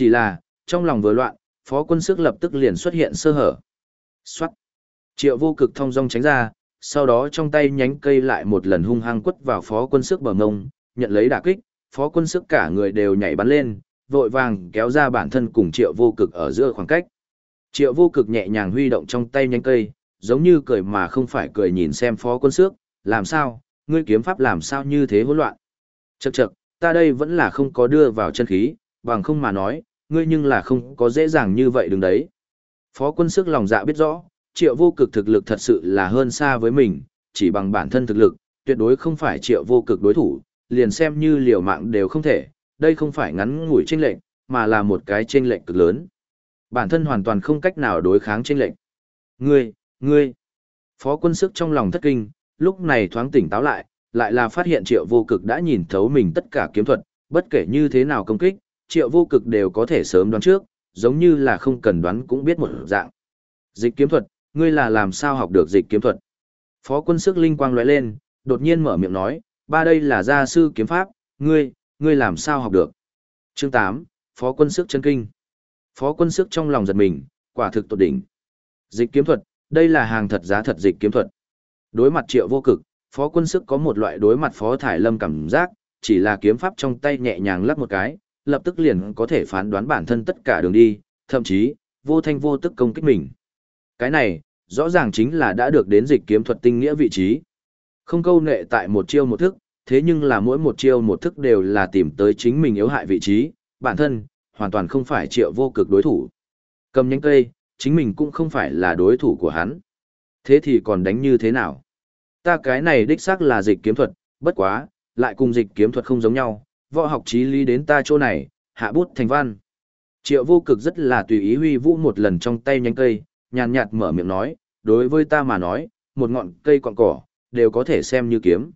Chỉ là, trong lòng vừa loạn, phó quân sức lập tức liền xuất hiện sơ hở. Xoát. Triệu vô cực thông dong tránh ra, sau đó trong tay nhánh cây lại một lần hung hăng quất vào phó quân sức bờ ngông, nhận lấy đả kích, phó quân sức cả người đều nhảy bắn lên, vội vàng kéo ra bản thân cùng triệu vô cực ở giữa khoảng cách. Triệu vô cực nhẹ nhàng huy động trong tay nhánh cây, giống như cười mà không phải cười nhìn xem phó quân sức, làm sao, ngươi kiếm pháp làm sao như thế hỗn loạn. Chậc chậc, ta đây vẫn là không có đưa vào chân khí, bằng không mà nói, ngươi nhưng là không có dễ dàng như vậy đứng đấy. Phó quân sức lòng dạ biết rõ, triệu vô cực thực lực thật sự là hơn xa với mình, chỉ bằng bản thân thực lực, tuyệt đối không phải triệu vô cực đối thủ, liền xem như liều mạng đều không thể, đây không phải ngắn ngủi chênh lệnh, mà là một cái chênh lệnh cực lớn. Bản thân hoàn toàn không cách nào đối kháng chênh lệnh. Ngươi, ngươi. Phó quân sức trong lòng thất kinh, lúc này thoáng tỉnh táo lại, lại là phát hiện triệu vô cực đã nhìn thấu mình tất cả kiếm thuật, bất kể như thế nào công kích, triệu vô cực đều có thể sớm đoán trước, giống như là không cần đoán cũng biết một dạng. Dịch kiếm thuật, ngươi là làm sao học được dịch kiếm thuật? Phó quân sức linh quang lóe lên, đột nhiên mở miệng nói, ba đây là gia sư kiếm pháp, ngươi, ngươi làm sao học được? Chương 8, Phó quân sức chân kinh. Phó quân sức trong lòng giật mình, quả thực tột đỉnh. Dịch kiếm thuật, đây là hàng thật giá thật dịch kiếm thuật. Đối mặt triệu vô cực, phó quân sức có một loại đối mặt phó thải lâm cảm giác, chỉ là kiếm pháp trong tay nhẹ nhàng lắp một cái, lập tức liền có thể phán đoán bản thân tất cả đường đi, thậm chí, vô thanh vô tức công kích mình. Cái này, rõ ràng chính là đã được đến dịch kiếm thuật tinh nghĩa vị trí. Không câu nệ tại một chiêu một thức, thế nhưng là mỗi một chiêu một thức đều là tìm tới chính mình yếu hại vị trí, bản thân, hoàn toàn không phải triệu vô cực đối thủ. Cầm nhánh cây, chính mình cũng không phải là đối thủ của hắn. Thế thì còn đánh như thế nào? Ta cái này đích xác là dịch kiếm thuật, bất quá, lại cùng dịch kiếm thuật không giống nhau, võ học trí lý đến ta chỗ này, hạ bút thành văn. Triệu vô cực rất là tùy ý huy vũ một lần trong tay nhánh cây, nhàn nhạt mở miệng nói, đối với ta mà nói, một ngọn cây quọn cỏ, đều có thể xem như kiếm.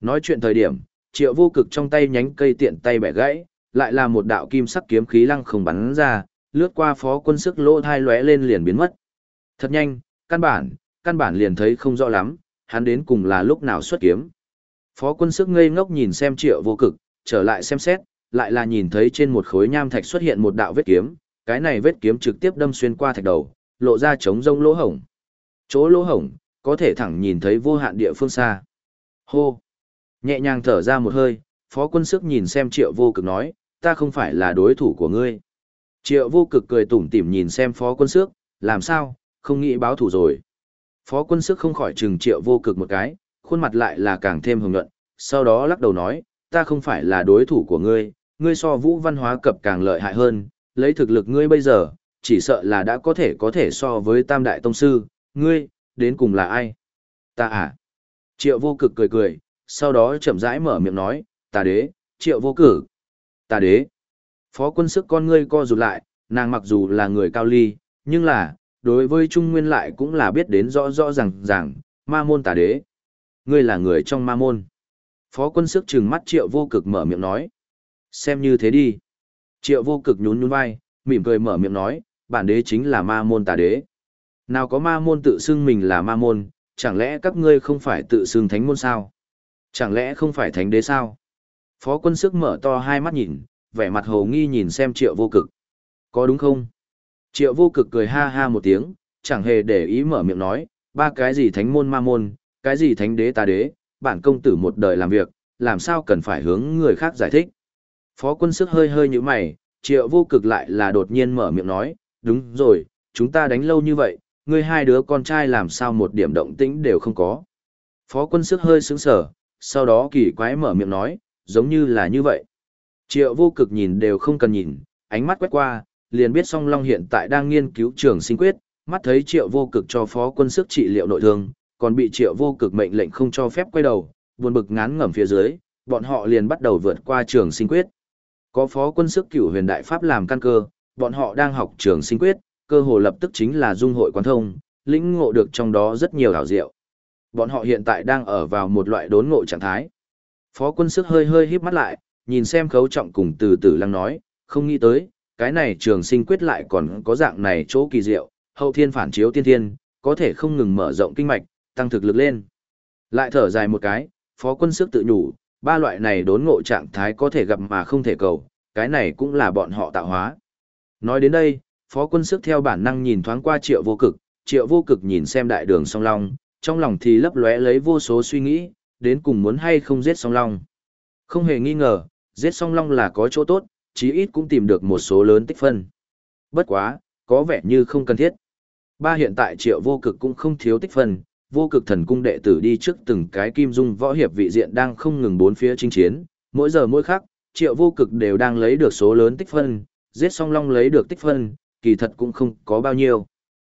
Nói chuyện thời điểm, triệu vô cực trong tay nhánh cây tiện tay bẻ gãy, lại là một đạo kim sắc kiếm khí lăng không bắn ra, lướt qua phó quân sức lỗ thai lóe lên liền biến mất. Thật nhanh, căn bản, căn bản liền thấy không rõ lắm, hắn đến cùng là lúc nào xuất kiếm. Phó quân sức ngây ngốc nhìn xem triệu vô cực, trở lại xem xét, lại là nhìn thấy trên một khối nham thạch xuất hiện một đạo vết kiếm, cái này vết kiếm trực tiếp đâm xuyên qua thạch đầu, lộ ra trống rông lỗ hổng. Chỗ lỗ hổng, có thể thẳng nhìn thấy vô hạn địa phương xa. Hô! Nhẹ nhàng thở ra một hơi, phó quân sức nhìn xem triệu vô cực nói, ta không phải là đối thủ của ngươi. Triệu vô cực cười tủm tỉm nhìn xem phó quân sức, làm sao, không nghĩ báo thủ rồi. Phó quân sức không khỏi chừng triệu vô cực một cái, khuôn mặt lại là càng thêm hồng nhuận, sau đó lắc đầu nói, ta không phải là đối thủ của ngươi, ngươi so vũ văn hóa cập càng lợi hại hơn, lấy thực lực ngươi bây giờ, chỉ sợ là đã có thể có thể so với tam đại tông sư, ngươi, đến cùng là ai? Ta à? Triệu vô cực cười cười, sau đó chậm rãi mở miệng nói, ta đế, triệu vô cử. Ta đế. Phó quân sức con ngươi co rụt lại, nàng mặc dù là người cao ly, nhưng là, đối với Trung Nguyên lại cũng là biết đến rõ rõ ràng ràng, ma môn tà đế. Ngươi là người trong ma môn. Phó quân sức trừng mắt triệu vô cực mở miệng nói. Xem như thế đi. Triệu vô cực nhún nhún vai, mỉm cười mở miệng nói, bản đế chính là ma môn tà đế. Nào có ma môn tự xưng mình là ma môn, chẳng lẽ các ngươi không phải tự xưng thánh môn sao? Chẳng lẽ không phải thánh đế sao? Phó quân sức mở to hai mắt nhìn, vẻ mặt hồ nghi nhìn xem triệu vô cực. Có đúng không? Triệu vô cực cười ha ha một tiếng, chẳng hề để ý mở miệng nói, ba cái gì thánh môn ma môn, cái gì thánh đế tà đế, bản công tử một đời làm việc, làm sao cần phải hướng người khác giải thích. Phó quân sức hơi hơi như mày, triệu vô cực lại là đột nhiên mở miệng nói, đúng rồi, chúng ta đánh lâu như vậy, ngươi hai đứa con trai làm sao một điểm động tĩnh đều không có. Phó quân sức hơi sững sờ, sau đó kỳ quái mở miệng nói, giống như là như vậy. Triệu vô cực nhìn đều không cần nhìn, ánh mắt quét qua, liền biết song long hiện tại đang nghiên cứu trường sinh quyết, mắt thấy triệu vô cực cho phó quân sức trị liệu nội thương, còn bị triệu vô cực mệnh lệnh không cho phép quay đầu, buồn bực ngán ngẩm phía dưới, bọn họ liền bắt đầu vượt qua trường sinh quyết. Có phó quân sức cửu huyền đại pháp làm căn cơ, bọn họ đang học trường sinh quyết, cơ hồ lập tức chính là dung hội quán thông, lĩnh ngộ được trong đó rất nhiều đảo diệu. Bọn họ hiện tại đang ở vào một loại đốn ngộ trạng thái. Phó quân sức hơi hơi híp mắt lại, nhìn xem khấu trọng cùng từ từ lăng nói, không nghĩ tới, cái này trường sinh quyết lại còn có dạng này chỗ kỳ diệu, hậu thiên phản chiếu tiên thiên, có thể không ngừng mở rộng kinh mạch, tăng thực lực lên. Lại thở dài một cái, phó quân sức tự nhủ, ba loại này đốn ngộ trạng thái có thể gặp mà không thể cầu, cái này cũng là bọn họ tạo hóa. Nói đến đây, phó quân sức theo bản năng nhìn thoáng qua triệu vô cực, triệu vô cực nhìn xem đại đường song long, trong lòng thì lấp lóe lấy vô số suy nghĩ, đến cùng muốn hay không giết song long. Không hề nghi ngờ, giết song long là có chỗ tốt, chí ít cũng tìm được một số lớn tích phân. Bất quá, có vẻ như không cần thiết. Ba hiện tại triệu vô cực cũng không thiếu tích phân, vô cực thần cung đệ tử đi trước từng cái kim dung võ hiệp vị diện đang không ngừng bốn phía chinh chiến, mỗi giờ mỗi khắc, triệu vô cực đều đang lấy được số lớn tích phân, giết song long lấy được tích phân, kỳ thật cũng không có bao nhiêu.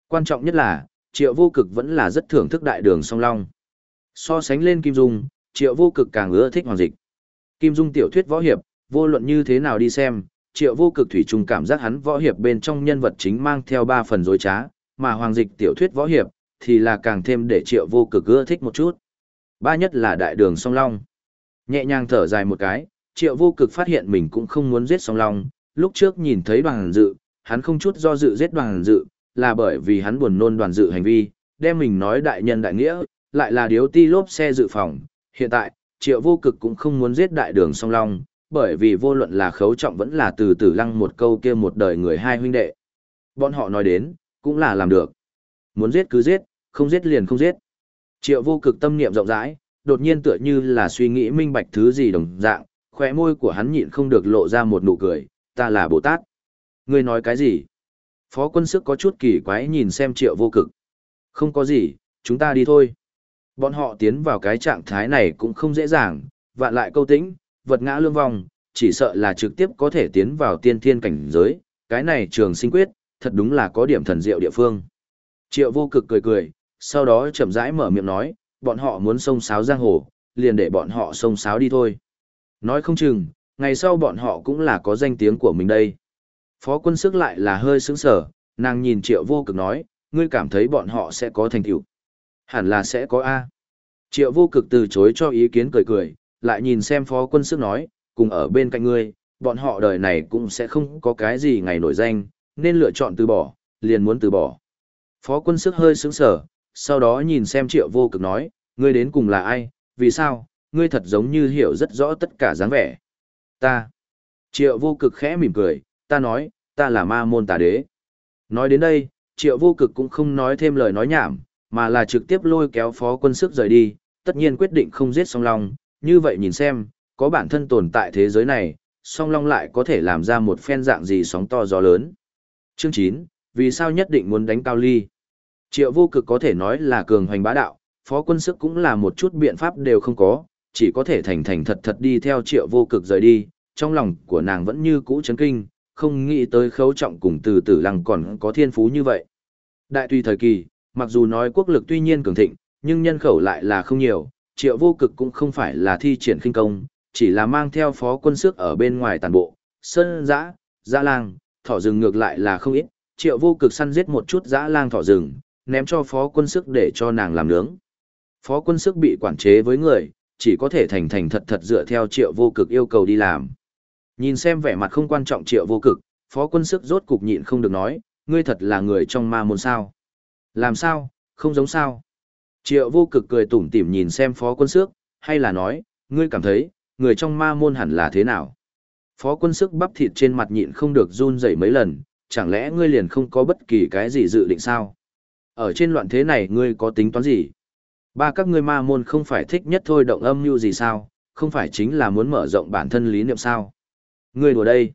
Quan trọng nhất là, triệu vô cực vẫn là rất thưởng thức đại đường song long. So sánh lên kim dung, triệu vô cực càng ưa thích hoàng dịch. Kim dung tiểu thuyết võ hiệp, vô luận như thế nào đi xem, triệu vô cực thủy trùng cảm giác hắn võ hiệp bên trong nhân vật chính mang theo ba phần dối trá, mà hoàng dịch tiểu thuyết võ hiệp, thì là càng thêm để triệu vô cực ưa thích một chút. Ba nhất là đại đường song long. Nhẹ nhàng thở dài một cái, triệu vô cực phát hiện mình cũng không muốn giết song long, lúc trước nhìn thấy đoàn dự, hắn không chút do dự giết đoàn dự, là bởi vì hắn buồn nôn đoàn dự hành vi, đem mình nói đại nhân đại nghĩa, lại là điếu ti lốp xe dự phòng. Hiện tại, triệu vô cực cũng không muốn giết đại đường song long, bởi vì vô luận là khấu trọng vẫn là từ từ lăng một câu kia một đời người hai huynh đệ. Bọn họ nói đến, cũng là làm được. Muốn giết cứ giết, không giết liền không giết. Triệu vô cực tâm niệm rộng rãi, đột nhiên tựa như là suy nghĩ minh bạch thứ gì đồng dạng, khóe môi của hắn nhịn không được lộ ra một nụ cười, ta là Bồ Tát. Ngươi nói cái gì? Phó quân sức có chút kỳ quái nhìn xem triệu vô cực. Không có gì, chúng ta đi thôi. Bọn họ tiến vào cái trạng thái này cũng không dễ dàng, vạn lại câu tĩnh, vật ngã lương vong, chỉ sợ là trực tiếp có thể tiến vào tiên thiên cảnh giới, cái này trường sinh quyết, thật đúng là có điểm thần diệu địa phương. Triệu vô cực cười cười, sau đó chậm rãi mở miệng nói, bọn họ muốn sông sáo giang hồ, liền để bọn họ sông sáo đi thôi. Nói không chừng, ngày sau bọn họ cũng là có danh tiếng của mình đây. Phó quân sức lại là hơi sững sở, nàng nhìn triệu vô cực nói, ngươi cảm thấy bọn họ sẽ có thành tựu Hẳn là sẽ có A. Triệu vô cực từ chối cho ý kiến cười cười, lại nhìn xem phó quân sức nói, cùng ở bên cạnh ngươi, bọn họ đời này cũng sẽ không có cái gì ngày nổi danh, nên lựa chọn từ bỏ, liền muốn từ bỏ. Phó quân sức hơi sững sở, sau đó nhìn xem triệu vô cực nói, ngươi đến cùng là ai, vì sao, ngươi thật giống như hiểu rất rõ tất cả dáng vẻ. Ta. Triệu vô cực khẽ mỉm cười, ta nói, ta là ma môn tà đế. Nói đến đây, triệu vô cực cũng không nói thêm lời nói nhảm, mà là trực tiếp lôi kéo phó quân sức rời đi, tất nhiên quyết định không giết song long, như vậy nhìn xem, có bản thân tồn tại thế giới này, song long lại có thể làm ra một phen dạng gì sóng to gió lớn. Chương 9, vì sao nhất định muốn đánh cao ly? Triệu vô cực có thể nói là cường hoành bá đạo, phó quân sức cũng là một chút biện pháp đều không có, chỉ có thể thành thành thật thật đi theo triệu vô cực rời đi, trong lòng của nàng vẫn như cũ chấn kinh, không nghĩ tới khấu trọng cùng từ tử lăng còn có thiên phú như vậy. Đại tùy thời kỳ, mặc dù nói quốc lực tuy nhiên cường thịnh, nhưng nhân khẩu lại là không nhiều, triệu vô cực cũng không phải là thi triển khinh công, chỉ là mang theo phó quân sức ở bên ngoài tàn bộ, sơn dã, dã lang, thỏ rừng ngược lại là không ít, triệu vô cực săn giết một chút dã lang thỏ rừng, ném cho phó quân sức để cho nàng làm nướng. Phó quân sức bị quản chế với người, chỉ có thể thành thành thật thật dựa theo triệu vô cực yêu cầu đi làm. Nhìn xem vẻ mặt không quan trọng triệu vô cực, phó quân sức rốt cục nhịn không được nói, ngươi thật là người trong ma môn sao. Làm sao, không giống sao. Triệu vô cực cười tủm tỉm nhìn xem phó quân sức, hay là nói, ngươi cảm thấy, người trong ma môn hẳn là thế nào. Phó quân sức bắp thịt trên mặt nhịn không được run rẩy mấy lần, chẳng lẽ ngươi liền không có bất kỳ cái gì dự định sao? Ở trên loạn thế này ngươi có tính toán gì? Ba các ngươi ma môn không phải thích nhất thôi động âm mưu gì sao, không phải chính là muốn mở rộng bản thân lý niệm sao. Ngươi đùa đây.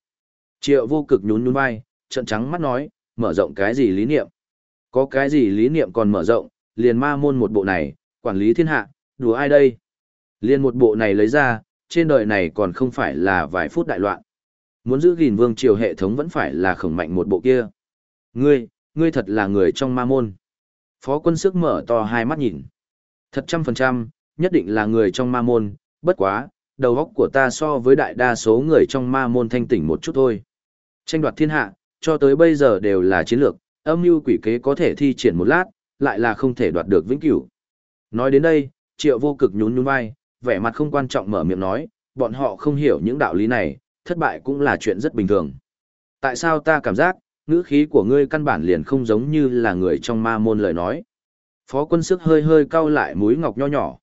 Triệu vô cực nhún nhún vai, trận trắng mắt nói, mở rộng cái gì lý niệm. Có cái gì lý niệm còn mở rộng, liền ma môn một bộ này, quản lý thiên hạ, đùa ai đây. Liền một bộ này lấy ra, trên đời này còn không phải là vài phút đại loạn. Muốn giữ gìn vương triều hệ thống vẫn phải là khổng mạnh một bộ kia. Ngươi, ngươi thật là người trong ma môn. Phó quân sức mở to hai mắt nhìn. Thật trăm phần trăm, nhất định là người trong ma môn, bất quá, đầu óc của ta so với đại đa số người trong ma môn thanh tỉnh một chút thôi. Tranh đoạt thiên hạ, cho tới bây giờ đều là chiến lược, âm mưu quỷ kế có thể thi triển một lát, lại là không thể đoạt được vĩnh cửu. Nói đến đây, triệu vô cực nhún nhún vai, vẻ mặt không quan trọng mở miệng nói, bọn họ không hiểu những đạo lý này, thất bại cũng là chuyện rất bình thường. Tại sao ta cảm giác, ngữ khí của ngươi căn bản liền không giống như là người trong ma môn lời nói. Phó quân sức hơi hơi cau lại mũi ngọc nho nhỏ.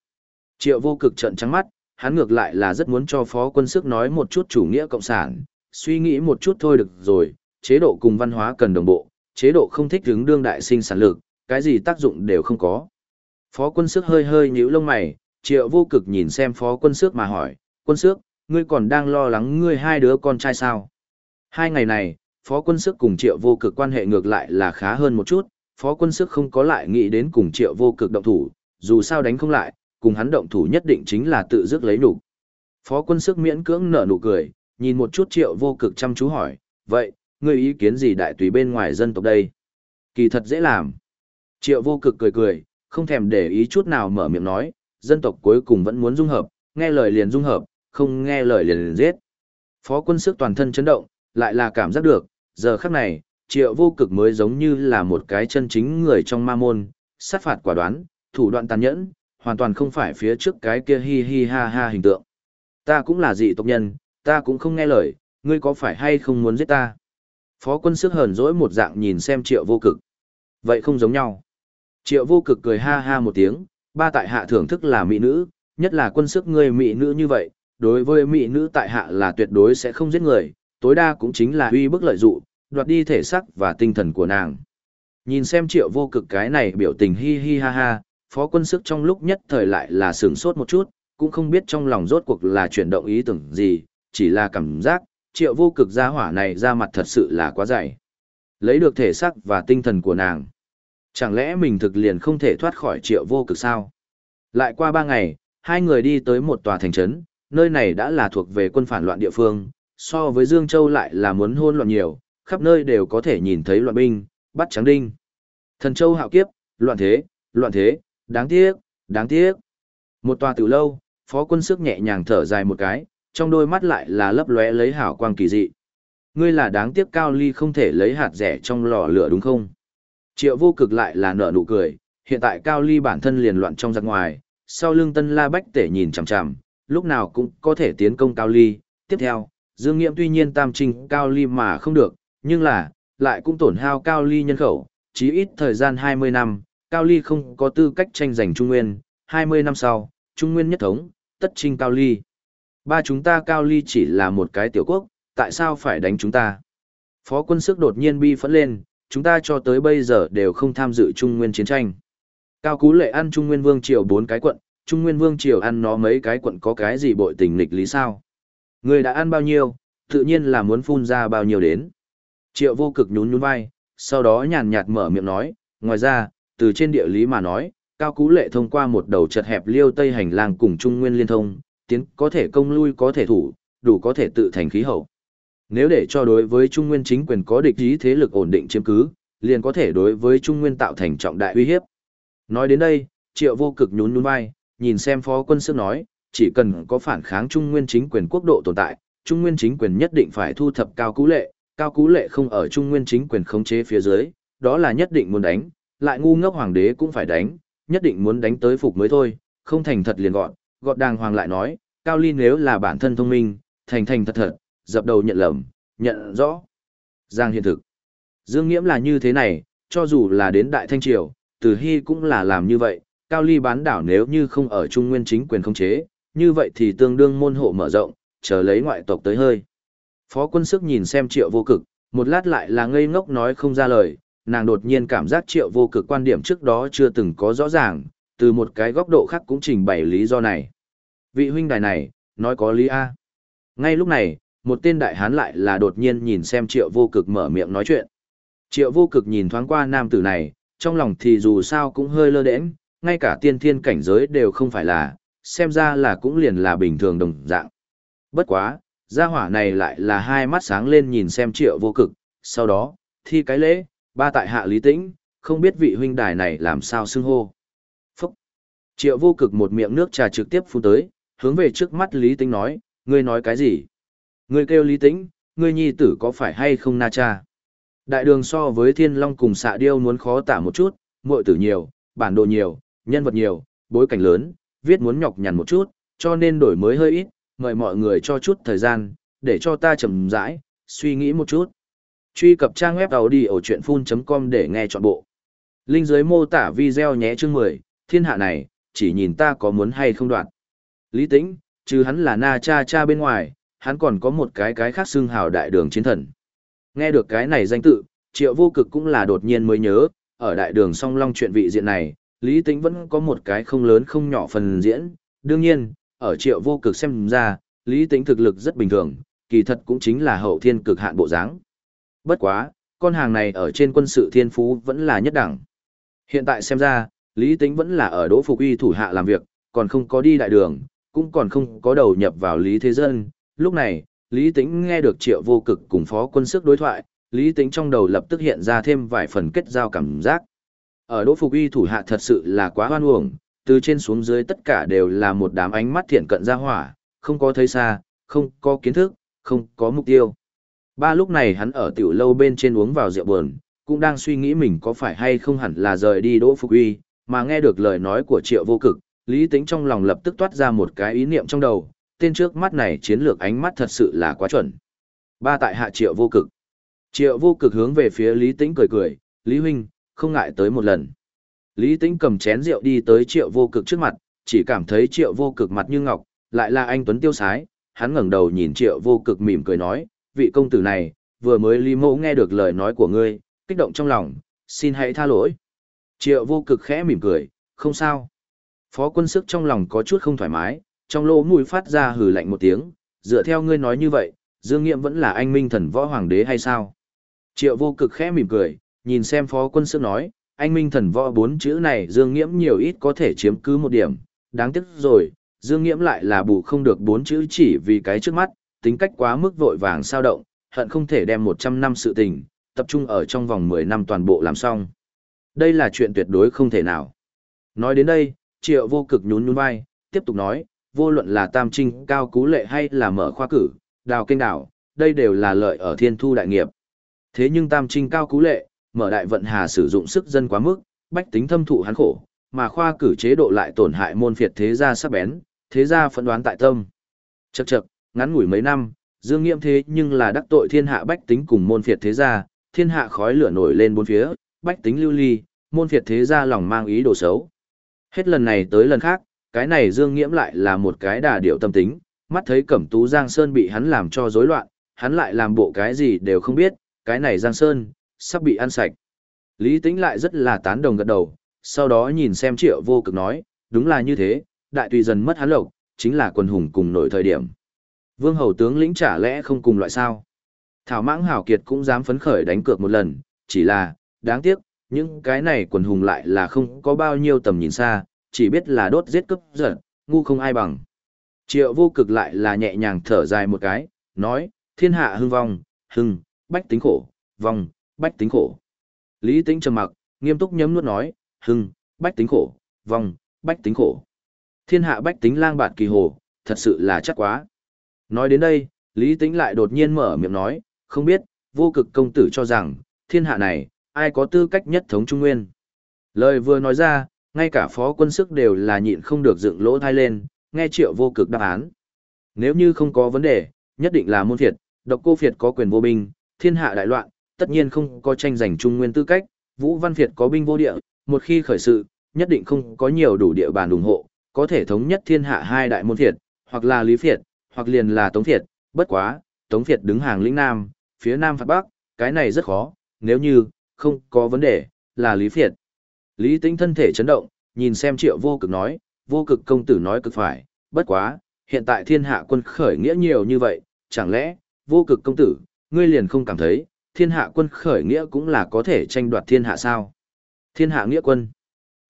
Triệu vô cực trận trắng mắt, hắn ngược lại là rất muốn cho phó quân sức nói một chút chủ nghĩa cộng sản, suy nghĩ một chút thôi được rồi, chế độ cùng văn hóa cần đồng bộ, chế độ không thích hướng đương đại sinh sản lực, cái gì tác dụng đều không có. Phó quân sức hơi hơi nhíu lông mày, triệu vô cực nhìn xem phó quân sức mà hỏi, quân sức, ngươi còn đang lo lắng ngươi hai đứa con trai sao? Hai ngày này, phó quân sức cùng triệu vô cực quan hệ ngược lại là khá hơn một chút, phó quân sức không có lại nghĩ đến cùng triệu vô cực động thủ, dù sao đánh không lại, cùng hắn động thủ nhất định chính là tự dứt lấy đủ. Phó quân sức miễn cưỡng nở nụ cười, nhìn một chút triệu vô cực chăm chú hỏi, vậy, ngươi ý kiến gì đại tùy bên ngoài dân tộc đây? Kỳ thật dễ làm. Triệu vô cực cười cười, không thèm để ý chút nào mở miệng nói, dân tộc cuối cùng vẫn muốn dung hợp, nghe lời liền dung hợp, không nghe lời liền, liền giết. Phó quân sức toàn thân chấn động, lại là cảm giác được, giờ khắc này, triệu vô cực mới giống như là một cái chân chính người trong ma môn, sát phạt quả đoán, thủ đoạn tàn nhẫn, hoàn toàn không phải phía trước cái kia hi hi ha ha hình tượng. Ta cũng là dị tộc nhân, ta cũng không nghe lời, ngươi có phải hay không muốn giết ta? Phó quân sức hờn dỗi một dạng nhìn xem triệu vô cực. Vậy không giống nhau. Triệu vô cực cười ha ha một tiếng, ba tại hạ thưởng thức là mỹ nữ, nhất là quân sức ngươi mỹ nữ như vậy, đối với mỹ nữ tại hạ là tuyệt đối sẽ không giết người, tối đa cũng chính là uy bức lợi dụ, đoạt đi thể xác và tinh thần của nàng. Nhìn xem triệu vô cực cái này biểu tình hi hi ha ha, phó quân sức trong lúc nhất thời lại là sừng sốt một chút, cũng không biết trong lòng rốt cuộc là chuyển động ý tưởng gì, chỉ là cảm giác, triệu vô cực gia hỏa này ra mặt thật sự là quá dày. Lấy được thể xác và tinh thần của nàng. Chẳng lẽ mình thực liền không thể thoát khỏi triệu vô cực sao? Lại qua ba ngày, hai người đi tới một tòa thành trấn, nơi này đã là thuộc về quân phản loạn địa phương, so với Dương Châu lại là muốn hôn loạn nhiều, khắp nơi đều có thể nhìn thấy loạn binh, bắt trắng đinh. Thần Châu hạo kiếp, loạn thế, loạn thế, đáng tiếc, đáng tiếc. Một tòa tử lâu, phó quân sức nhẹ nhàng thở dài một cái, trong đôi mắt lại là lấp lóe lấy hảo quang kỳ dị. Ngươi là đáng tiếc cao ly không thể lấy hạt rẻ trong lò lửa đúng không? Triệu vô cực lại là nở nụ cười, hiện tại cao ly bản thân liền loạn trong giặc ngoài, sau lưng tân la bách tể nhìn chằm chằm, lúc nào cũng có thể tiến công cao ly. Tiếp theo, dương Nghiễm tuy nhiên tam trình cao ly mà không được, nhưng là, lại cũng tổn hao cao ly nhân khẩu, chí ít thời gian 20 năm, cao ly không có tư cách tranh giành Trung Nguyên, 20 năm sau, Trung Nguyên nhất thống, tất trình cao ly. Ba chúng ta cao ly chỉ là một cái tiểu quốc, tại sao phải đánh chúng ta? Phó quân sức đột nhiên bi phẫn lên, chúng ta cho tới bây giờ đều không tham dự Trung Nguyên chiến tranh. Cao Cú Lệ ăn Trung Nguyên Vương Triều bốn cái quận, Trung Nguyên Vương Triều ăn nó mấy cái quận có cái gì bội tình lịch lý sao? Người đã ăn bao nhiêu, tự nhiên là muốn phun ra bao nhiêu đến. Triệu vô cực nhún nhún vai, sau đó nhàn nhạt mở miệng nói, ngoài ra, từ trên địa lý mà nói, Cao Cú Lệ thông qua một đầu chật hẹp liêu tây hành lang cùng Trung Nguyên liên thông, tiến có thể công lui có thể thủ, đủ có thể tự thành khí hậu. Nếu để cho đối với Trung Nguyên chính quyền có địch ý thế lực ổn định chiếm cứ, liền có thể đối với Trung Nguyên tạo thành trọng đại uy hiếp. Nói đến đây, Triệu Vô Cực nhún nhún vai, nhìn xem Phó Quân Sức nói, chỉ cần có phản kháng Trung Nguyên chính quyền quốc độ tồn tại, Trung Nguyên chính quyền nhất định phải thu thập cao cú lệ, cao cú lệ không ở Trung Nguyên chính quyền khống chế phía dưới, đó là nhất định muốn đánh, lại ngu ngốc hoàng đế cũng phải đánh, nhất định muốn đánh tới phục mới thôi, không thành thật liền gọn, gọt đàng hoàng lại nói, Cao Ly nếu là bản thân thông minh, thành thành thật thật, dập đầu nhận lầm, nhận rõ. Giang hiện thực. Dương Nghiễm là như thế này, cho dù là đến Đại Thanh Triều, Từ Hy cũng là làm như vậy, Cao Ly bán đảo nếu như không ở Trung Nguyên chính quyền khống chế, như vậy thì tương đương môn hộ mở rộng, chờ lấy ngoại tộc tới hơi. Phó quân sức nhìn xem triệu vô cực, một lát lại là ngây ngốc nói không ra lời, nàng đột nhiên cảm giác triệu vô cực quan điểm trước đó chưa từng có rõ ràng, từ một cái góc độ khác cũng trình bày lý do này. Vị huynh đài này, nói có lý A. Ngay lúc này, một tên đại hán lại là đột nhiên nhìn xem triệu vô cực mở miệng nói chuyện. Triệu vô cực nhìn thoáng qua nam tử này, trong lòng thì dù sao cũng hơi lơ đễnh, ngay cả tiên thiên cảnh giới đều không phải là, xem ra là cũng liền là bình thường đồng dạng. Bất quá, gia hỏa này lại là hai mắt sáng lên nhìn xem triệu vô cực, sau đó, thi cái lễ, ba tại hạ lý tĩnh, không biết vị huynh đài này làm sao xưng hô. Phúc! Triệu vô cực một miệng nước trà trực tiếp phun tới, hướng về trước mắt lý tĩnh nói, ngươi nói cái gì? Ngươi kêu lý tĩnh, ngươi nhi tử có phải hay không na cha? Đại đường so với thiên long cùng xạ điêu muốn khó tả một chút, muội tử nhiều, bản đồ nhiều, nhân vật nhiều, bối cảnh lớn, viết muốn nhọc nhằn một chút, cho nên đổi mới hơi ít, mời mọi người cho chút thời gian, để cho ta chậm rãi, suy nghĩ một chút. Truy cập trang web đầu đi ở chuyện full.com để nghe trọn bộ. Linh dưới mô tả video nhé chương 10, thiên hạ này, chỉ nhìn ta có muốn hay không đoạn. Lý tĩnh, trừ hắn là na cha cha bên ngoài, hắn còn có một cái cái khác xưng hào đại đường chiến thần. Nghe được cái này danh tự, triệu vô cực cũng là đột nhiên mới nhớ, ở đại đường song long chuyện vị diện này, Lý Tĩnh vẫn có một cái không lớn không nhỏ phần diễn. Đương nhiên, ở triệu vô cực xem ra, Lý Tĩnh thực lực rất bình thường, kỳ thật cũng chính là hậu thiên cực hạn bộ dáng. Bất quá, con hàng này ở trên quân sự thiên phú vẫn là nhất đẳng. Hiện tại xem ra, Lý Tĩnh vẫn là ở Đỗ Phục Uy thủ hạ làm việc, còn không có đi đại đường, cũng còn không có đầu nhập vào Lý Thế Dân. Lúc này, Lý Tĩnh nghe được triệu vô cực cùng phó quân sức đối thoại, Lý Tĩnh trong đầu lập tức hiện ra thêm vài phần kết giao cảm giác. Ở Đỗ Phục Uy thủ hạ thật sự là quá hoan uổng, từ trên xuống dưới tất cả đều là một đám ánh mắt thiện cận ra hỏa, không có thấy xa, không có kiến thức, không có mục tiêu. Ba lúc này hắn ở tiểu lâu bên trên uống vào rượu buồn, cũng đang suy nghĩ mình có phải hay không hẳn là rời đi Đỗ Phục Uy, mà nghe được lời nói của Triệu Vô Cực, Lý Tĩnh trong lòng lập tức toát ra một cái ý niệm trong đầu, tên trước mắt này chiến lược ánh mắt thật sự là quá chuẩn. Ba tại hạ Triệu Vô Cực. Triệu Vô Cực hướng về phía Lý Tĩnh cười cười, "Lý huynh, không ngại tới một lần." Lý Tĩnh cầm chén rượu đi tới Triệu Vô Cực trước mặt, chỉ cảm thấy Triệu Vô Cực mặt như ngọc, lại là anh tuấn tiêu sái, hắn ngẩng đầu nhìn Triệu Vô Cực mỉm cười nói, "Vị công tử này, vừa mới Lý Mộ nghe được lời nói của ngươi, kích động trong lòng, xin hãy tha lỗi." Triệu Vô Cực khẽ mỉm cười, "Không sao." Phó quân sức trong lòng có chút không thoải mái, trong lỗ mũi phát ra hừ lạnh một tiếng, dựa theo ngươi nói như vậy, Dương Nghiệm vẫn là anh minh thần võ hoàng đế hay sao? Triệu vô cực khẽ mỉm cười, nhìn xem phó quân sức nói, anh minh thần võ bốn chữ này Dương Nghiễm nhiều ít có thể chiếm cứ một điểm, đáng tiếc rồi, Dương Nghiễm lại là bù không được bốn chữ chỉ vì cái trước mắt, tính cách quá mức vội vàng sao động, hận không thể đem 100 năm sự tình, tập trung ở trong vòng 10 năm toàn bộ làm xong. Đây là chuyện tuyệt đối không thể nào. Nói đến đây, triệu vô cực nhún nhún vai, tiếp tục nói, vô luận là tam trinh cao cú lệ hay là mở khoa cử, đào kênh đảo, đây đều là lợi ở thiên thu đại nghiệp. Thế nhưng tam trinh cao cú lệ, mở đại vận hà sử dụng sức dân quá mức, bách tính thâm thụ hắn khổ, mà khoa cử chế độ lại tổn hại môn phiệt thế gia sắc bén, thế gia phẫn đoán tại tâm. Chậc chậc, ngắn ngủi mấy năm, dương nghiệm thế nhưng là đắc tội thiên hạ bách tính cùng môn phiệt thế gia, thiên hạ khói lửa nổi lên bốn phía, bách tính lưu ly, môn phiệt thế gia lòng mang ý đồ xấu. Hết lần này tới lần khác, cái này Dương Nghiễm lại là một cái đà điệu tâm tính, mắt thấy Cẩm Tú Giang Sơn bị hắn làm cho rối loạn, hắn lại làm bộ cái gì đều không biết, cái này Giang Sơn, sắp bị ăn sạch. Lý Tĩnh lại rất là tán đồng gật đầu, sau đó nhìn xem triệu vô cực nói, đúng là như thế, đại tùy dần mất hắn lộc, chính là quần hùng cùng nổi thời điểm. Vương hầu tướng lĩnh trả lẽ không cùng loại sao. Thảo mãng hảo kiệt cũng dám phấn khởi đánh cược một lần, chỉ là, đáng tiếc, những cái này quần hùng lại là không có bao nhiêu tầm nhìn xa, chỉ biết là đốt giết cướp giật, ngu không ai bằng. Triệu vô cực lại là nhẹ nhàng thở dài một cái, nói, thiên hạ hưng vong, hưng, bách tính khổ, vong, bách tính khổ. Lý tính trầm mặc, nghiêm túc nhấm nuốt nói, hưng, bách tính khổ, vòng, bách tính khổ. Thiên hạ bách tính lang bạt kỳ hồ, thật sự là chắc quá. Nói đến đây, Lý tính lại đột nhiên mở miệng nói, không biết, vô cực công tử cho rằng, thiên hạ này, ai có tư cách nhất thống Trung Nguyên. Lời vừa nói ra, ngay cả phó quân sức đều là nhịn không được dựng lỗ thai lên, nghe triệu vô cực đáp án. Nếu như không có vấn đề, nhất định là môn phiệt, độc cô phiệt có quyền vô binh, thiên hạ đại loạn, tất nhiên không có tranh giành trung nguyên tư cách, vũ văn Việt có binh vô địa, một khi khởi sự, nhất định không có nhiều đủ địa bàn ủng hộ, có thể thống nhất thiên hạ hai đại môn phiệt, hoặc là lý Việt, hoặc liền là tống Việt, bất quá, tống Việt đứng hàng lĩnh nam, phía nam phạt bắc, cái này rất khó, nếu như, không có vấn đề, là lý Việt. Lý Tĩnh thân thể chấn động, nhìn xem triệu vô cực nói, vô cực công tử nói cực phải, bất quá, hiện tại thiên hạ quân khởi nghĩa nhiều như vậy, chẳng lẽ, vô cực công tử, ngươi liền không cảm thấy, thiên hạ quân khởi nghĩa cũng là có thể tranh đoạt thiên hạ sao? Thiên hạ nghĩa quân,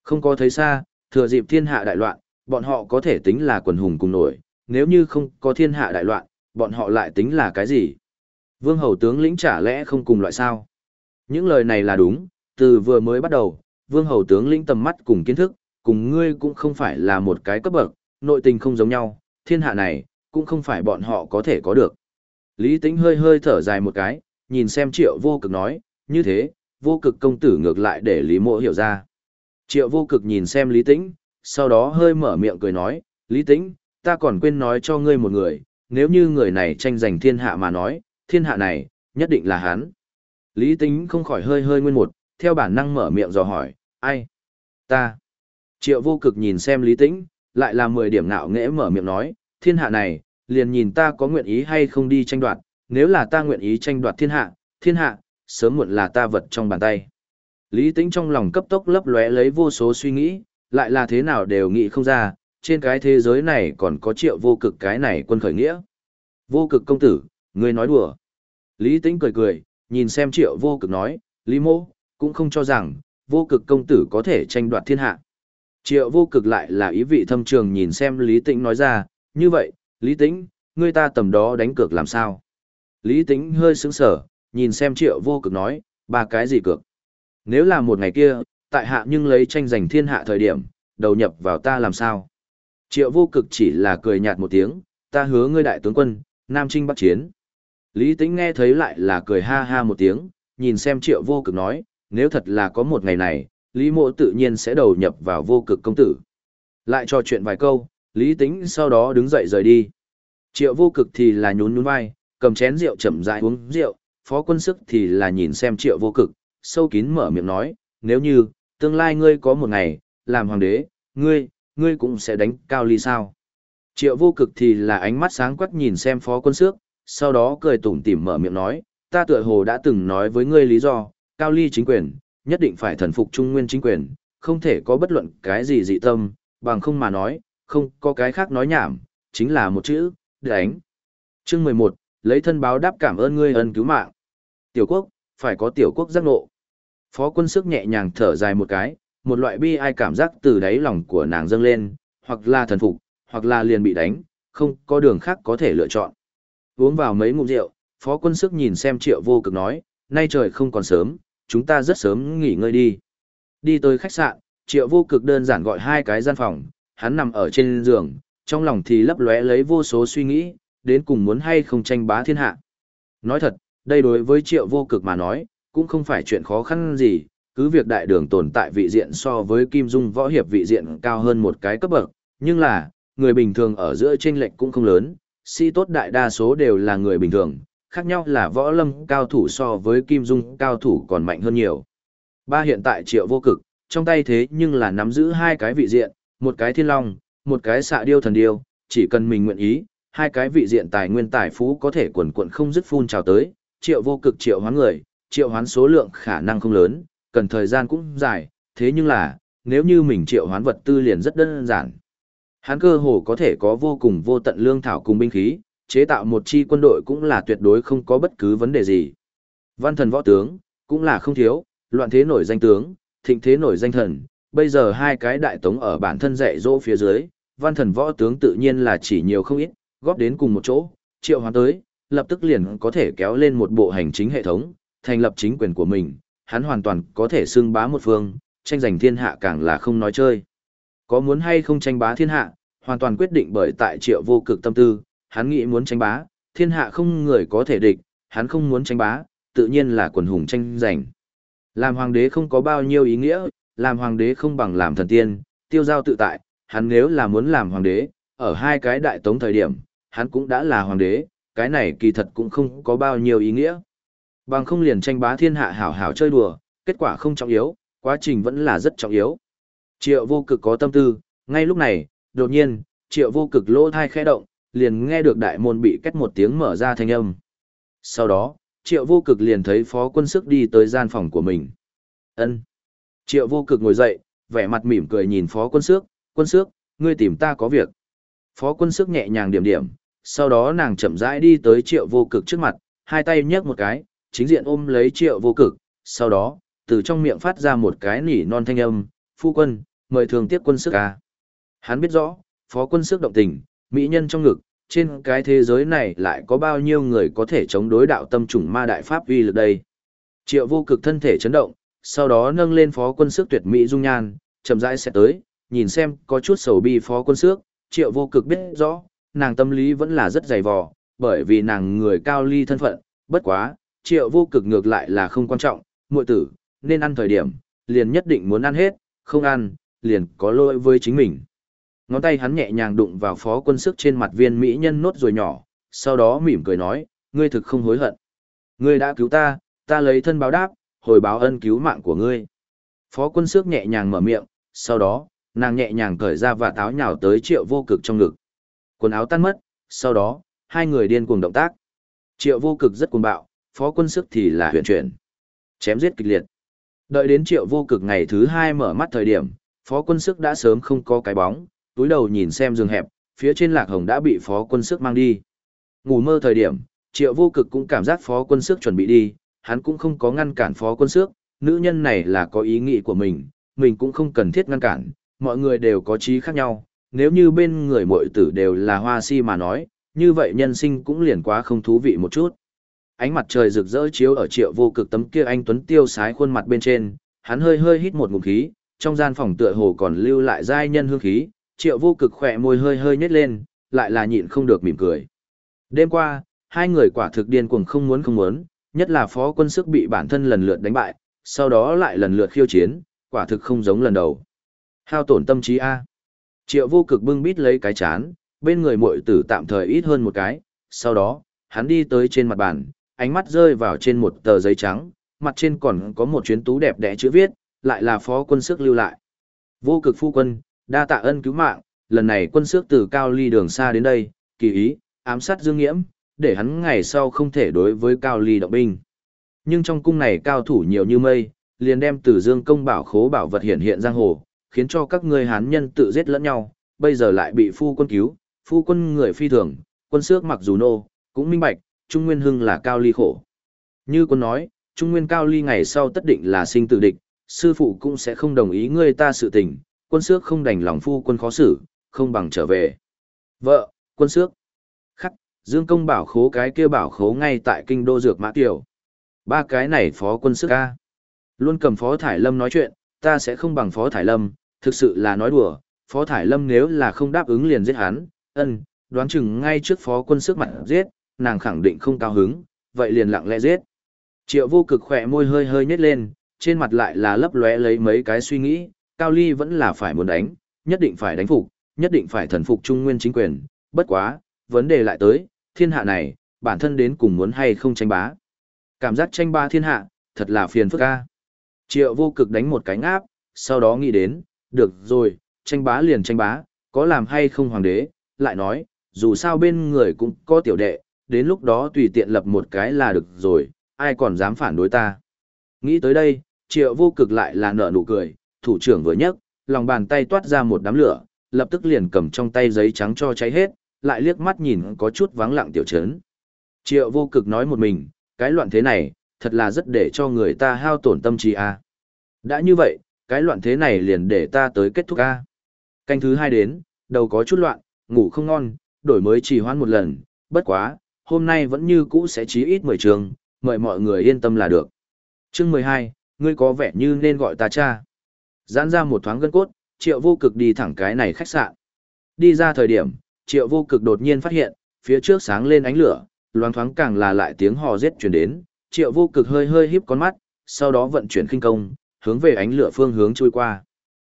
không có thấy xa, thừa dịp thiên hạ đại loạn, bọn họ có thể tính là quần hùng cùng nổi, nếu như không có thiên hạ đại loạn, bọn họ lại tính là cái gì? Vương hầu tướng lĩnh chả lẽ không cùng loại sao? Những lời này là đúng, từ vừa mới bắt đầu, vương hầu tướng lĩnh tầm mắt cùng kiến thức, cùng ngươi cũng không phải là một cái cấp bậc, nội tình không giống nhau, thiên hạ này, cũng không phải bọn họ có thể có được. Lý tính hơi hơi thở dài một cái, nhìn xem triệu vô cực nói, như thế, vô cực công tử ngược lại để Lý mộ hiểu ra. Triệu vô cực nhìn xem Lý tĩnh, sau đó hơi mở miệng cười nói, Lý tĩnh, ta còn quên nói cho ngươi một người, nếu như người này tranh giành thiên hạ mà nói, thiên hạ này, nhất định là hắn. Lý tĩnh không khỏi hơi hơi nguyên một, theo bản năng mở miệng dò hỏi, ai? Ta. Triệu vô cực nhìn xem lý tĩnh, lại là 10 điểm ngạo nghễ mở miệng nói, thiên hạ này, liền nhìn ta có nguyện ý hay không đi tranh đoạt, nếu là ta nguyện ý tranh đoạt thiên hạ, thiên hạ, sớm muộn là ta vật trong bàn tay. Lý Tĩnh trong lòng cấp tốc lấp lóe lấy vô số suy nghĩ, lại là thế nào đều nghĩ không ra, trên cái thế giới này còn có triệu vô cực cái này quân khởi nghĩa. Vô cực công tử, ngươi nói đùa. Lý Tĩnh cười cười, nhìn xem triệu vô cực nói, Lý mô, cũng không cho rằng, vô cực công tử có thể tranh đoạt thiên hạ. Triệu vô cực lại là ý vị thâm trường nhìn xem Lý Tĩnh nói ra, như vậy, Lý Tĩnh, ngươi ta tầm đó đánh cược làm sao? Lý Tĩnh hơi sững sờ, nhìn xem triệu vô cực nói, ba cái gì cược? Nếu là một ngày kia, tại hạ nhưng lấy tranh giành thiên hạ thời điểm, đầu nhập vào ta làm sao? Triệu vô cực chỉ là cười nhạt một tiếng, ta hứa ngươi đại tướng quân, Nam Trinh Bắc Chiến. Lý Tĩnh nghe thấy lại là cười ha ha một tiếng, nhìn xem triệu vô cực nói, nếu thật là có một ngày này, Lý mộ tự nhiên sẽ đầu nhập vào vô cực công tử. Lại trò chuyện vài câu, Lý Tĩnh sau đó đứng dậy rời đi. Triệu vô cực thì là nhún nhún vai, cầm chén rượu chậm rãi uống rượu, phó quân sức thì là nhìn xem triệu vô cực, sâu kín mở miệng nói, nếu như, tương lai ngươi có một ngày, làm hoàng đế, ngươi, ngươi cũng sẽ đánh cao ly sao. Triệu vô cực thì là ánh mắt sáng quắc nhìn xem phó quân sức, sau đó cười tủm tỉm mở miệng nói, ta tựa hồ đã từng nói với ngươi lý do, cao ly chính quyền, nhất định phải thần phục trung nguyên chính quyền, không thể có bất luận cái gì dị tâm, bằng không mà nói, không có cái khác nói nhảm, chính là một chữ, đánh. Chương 11, lấy thân báo đáp cảm ơn ngươi ân cứu mạng. Tiểu quốc, phải có tiểu quốc giác ngộ. Phó quân sức nhẹ nhàng thở dài một cái, một loại bi ai cảm giác từ đáy lòng của nàng dâng lên, hoặc là thần phục, hoặc là liền bị đánh, không có đường khác có thể lựa chọn. Uống vào mấy ngụm rượu, phó quân sức nhìn xem triệu vô cực nói, nay trời không còn sớm, chúng ta rất sớm nghỉ ngơi đi. Đi tới khách sạn, triệu vô cực đơn giản gọi hai cái gian phòng, hắn nằm ở trên giường, trong lòng thì lấp lóe lấy vô số suy nghĩ, đến cùng muốn hay không tranh bá thiên hạ. Nói thật, đây đối với triệu vô cực mà nói, cũng không phải chuyện khó khăn gì, cứ việc đại đường tồn tại vị diện so với kim dung võ hiệp vị diện cao hơn một cái cấp bậc, nhưng là, người bình thường ở giữa chênh lệch cũng không lớn, si tốt đại đa số đều là người bình thường, khác nhau là võ lâm cao thủ so với kim dung cao thủ còn mạnh hơn nhiều. Ba hiện tại triệu vô cực, trong tay thế nhưng là nắm giữ hai cái vị diện, một cái thiên long, một cái xạ điêu thần điêu, chỉ cần mình nguyện ý, hai cái vị diện tài nguyên tài phú có thể quần quận không dứt phun trào tới, triệu vô cực triệu hoán người, triệu hoán số lượng khả năng không lớn, cần thời gian cũng dài, thế nhưng là, nếu như mình triệu hoán vật tư liền rất đơn giản. Hắn cơ hồ có thể có vô cùng vô tận lương thảo cùng binh khí, chế tạo một chi quân đội cũng là tuyệt đối không có bất cứ vấn đề gì. Văn thần võ tướng, cũng là không thiếu, loạn thế nổi danh tướng, thịnh thế nổi danh thần, bây giờ hai cái đại tống ở bản thân dạy dỗ phía dưới, văn thần võ tướng tự nhiên là chỉ nhiều không ít, góp đến cùng một chỗ, triệu hoán tới, lập tức liền có thể kéo lên một bộ hành chính hệ thống, thành lập chính quyền của mình, hắn hoàn toàn có thể xưng bá một phương, tranh giành thiên hạ càng là không nói chơi. Có muốn hay không tranh bá thiên hạ, hoàn toàn quyết định bởi tại triệu vô cực tâm tư, hắn nghĩ muốn tranh bá, thiên hạ không người có thể địch, hắn không muốn tranh bá, tự nhiên là quần hùng tranh giành. Làm hoàng đế không có bao nhiêu ý nghĩa, làm hoàng đế không bằng làm thần tiên, tiêu giao tự tại, hắn nếu là muốn làm hoàng đế, ở hai cái đại tống thời điểm, hắn cũng đã là hoàng đế, cái này kỳ thật cũng không có bao nhiêu ý nghĩa. Bằng không liền tranh bá thiên hạ hảo hảo chơi đùa, kết quả không trọng yếu, quá trình vẫn là rất trọng yếu. Triệu vô cực có tâm tư, ngay lúc này, đột nhiên, triệu vô cực lỗ thai khẽ động, liền nghe được đại môn bị kết một tiếng mở ra thanh âm. Sau đó, triệu vô cực liền thấy phó quân sức đi tới gian phòng của mình. ân Triệu vô cực ngồi dậy, vẻ mặt mỉm cười nhìn phó quân sức, quân sức, ngươi tìm ta có việc. Phó quân sức nhẹ nhàng điểm điểm, sau đó nàng chậm rãi đi tới triệu vô cực trước mặt, hai tay nhấc một cái, chính diện ôm lấy triệu vô cực, sau đó, từ trong miệng phát ra một cái nỉ non thanh âm, phu quân, mời thường tiếp quân sức à. Hắn biết rõ, phó quân sức động tình, mỹ nhân trong ngực, trên cái thế giới này lại có bao nhiêu người có thể chống đối đạo tâm trùng ma đại pháp vi lực đây. Triệu vô cực thân thể chấn động, sau đó nâng lên phó quân sức tuyệt mỹ dung nhan, chậm rãi sẽ tới, nhìn xem có chút sầu bi phó quân sức, triệu vô cực biết rõ, nàng tâm lý vẫn là rất dày vò, bởi vì nàng người cao ly thân phận, bất quá, triệu vô cực ngược lại là không quan trọng, muội tử, nên ăn thời điểm, liền nhất định muốn ăn hết, không ăn, liền có lỗi với chính mình. Ngón tay hắn nhẹ nhàng đụng vào phó quân sức trên mặt viên mỹ nhân nốt rồi nhỏ, sau đó mỉm cười nói, ngươi thực không hối hận. Ngươi đã cứu ta, ta lấy thân báo đáp, hồi báo ân cứu mạng của ngươi. Phó quân sức nhẹ nhàng mở miệng, sau đó, nàng nhẹ nhàng cởi ra và táo nhào tới triệu vô cực trong ngực. Quần áo tan mất, sau đó, hai người điên cuồng động tác. Triệu vô cực rất cuồng bạo, phó quân sức thì là huyền chuyển. Chém giết kịch liệt. Đợi đến triệu vô cực ngày thứ hai mở mắt thời điểm, phó quân sức đã sớm không có cái bóng, túi đầu nhìn xem giường hẹp, phía trên lạc hồng đã bị phó quân sức mang đi. Ngủ mơ thời điểm, triệu vô cực cũng cảm giác phó quân sức chuẩn bị đi, hắn cũng không có ngăn cản phó quân sức, nữ nhân này là có ý nghĩ của mình, mình cũng không cần thiết ngăn cản, mọi người đều có trí khác nhau, nếu như bên người mọi tử đều là hoa si mà nói, như vậy nhân sinh cũng liền quá không thú vị một chút. Ánh mặt trời rực rỡ chiếu ở triệu vô cực tấm kia anh Tuấn tiêu sái khuôn mặt bên trên, hắn hơi hơi hít một ngụm khí, trong gian phòng tựa hồ còn lưu lại giai nhân hương khí, triệu vô cực khỏe môi hơi hơi nhếch lên, lại là nhịn không được mỉm cười. Đêm qua, hai người quả thực điên cuồng không muốn không muốn, nhất là phó quân sức bị bản thân lần lượt đánh bại, sau đó lại lần lượt khiêu chiến, quả thực không giống lần đầu. Hao tổn tâm trí A. Triệu vô cực bưng bít lấy cái chán, bên người muội tử tạm thời ít hơn một cái, sau đó, hắn đi tới trên mặt bàn, ánh mắt rơi vào trên một tờ giấy trắng, mặt trên còn có một chuyến tú đẹp đẽ chữ viết, lại là phó quân sức lưu lại. Vô cực phu quân, đa tạ ân cứu mạng, lần này quân sức từ cao ly đường xa đến đây, kỳ ý, ám sát dương nghiễm, để hắn ngày sau không thể đối với cao ly động binh. Nhưng trong cung này cao thủ nhiều như mây, liền đem từ dương công bảo khố bảo vật hiện hiện giang hồ, khiến cho các ngươi hán nhân tự giết lẫn nhau, bây giờ lại bị phu quân cứu, phu quân người phi thường, quân xước mặc dù nô, cũng minh bạch, Trung Nguyên Hưng là cao ly khổ. Như quân nói, Trung Nguyên cao ly ngày sau tất định là sinh tử địch, sư phụ cũng sẽ không đồng ý ngươi ta sự tình, quân xước không đành lòng phu quân khó xử, không bằng trở về. Vợ, quân xước. Khắc, Dương Công bảo khố cái kia bảo khố ngay tại kinh đô dược mã tiểu. Ba cái này phó quân xước ca. Luôn cầm phó Thải Lâm nói chuyện, ta sẽ không bằng phó Thải Lâm, thực sự là nói đùa, phó Thải Lâm nếu là không đáp ứng liền giết hắn, ân, đoán chừng ngay trước phó quân sức mặt giết, nàng khẳng định không cao hứng, vậy liền lặng lẽ giết. Triệu vô cực khỏe môi hơi hơi nhếch lên, trên mặt lại là lấp lóe lấy mấy cái suy nghĩ, Cao Ly vẫn là phải muốn đánh, nhất định phải đánh phục, nhất định phải thần phục trung nguyên chính quyền, bất quá, vấn đề lại tới, thiên hạ này, bản thân đến cùng muốn hay không tranh bá. Cảm giác tranh bá thiên hạ, thật là phiền phức ca. Triệu vô cực đánh một cái ngáp, sau đó nghĩ đến, được rồi, tranh bá liền tranh bá, có làm hay không hoàng đế, lại nói, dù sao bên người cũng có tiểu đệ, đến lúc đó tùy tiện lập một cái là được rồi, ai còn dám phản đối ta. Nghĩ tới đây, triệu vô cực lại là nở nụ cười, thủ trưởng vừa nhấc, lòng bàn tay toát ra một đám lửa, lập tức liền cầm trong tay giấy trắng cho cháy hết, lại liếc mắt nhìn có chút vắng lặng tiểu trấn. Triệu vô cực nói một mình, cái loạn thế này, thật là rất để cho người ta hao tổn tâm trí a. Đã như vậy, cái loạn thế này liền để ta tới kết thúc a. Canh thứ hai đến, đầu có chút loạn, ngủ không ngon, đổi mới trì hoãn một lần, bất quá, hôm nay vẫn như cũ sẽ chí ít 10 trường, mời mọi người yên tâm là được. Chương 12, ngươi có vẻ như nên gọi ta cha. Giãn ra một thoáng gân cốt, triệu vô cực đi thẳng cái này khách sạn. Đi ra thời điểm, triệu vô cực đột nhiên phát hiện, phía trước sáng lên ánh lửa, loáng thoáng càng là lại tiếng hò rít truyền đến, triệu vô cực hơi hơi híp con mắt, sau đó vận chuyển khinh công, hướng về ánh lửa phương hướng trôi qua.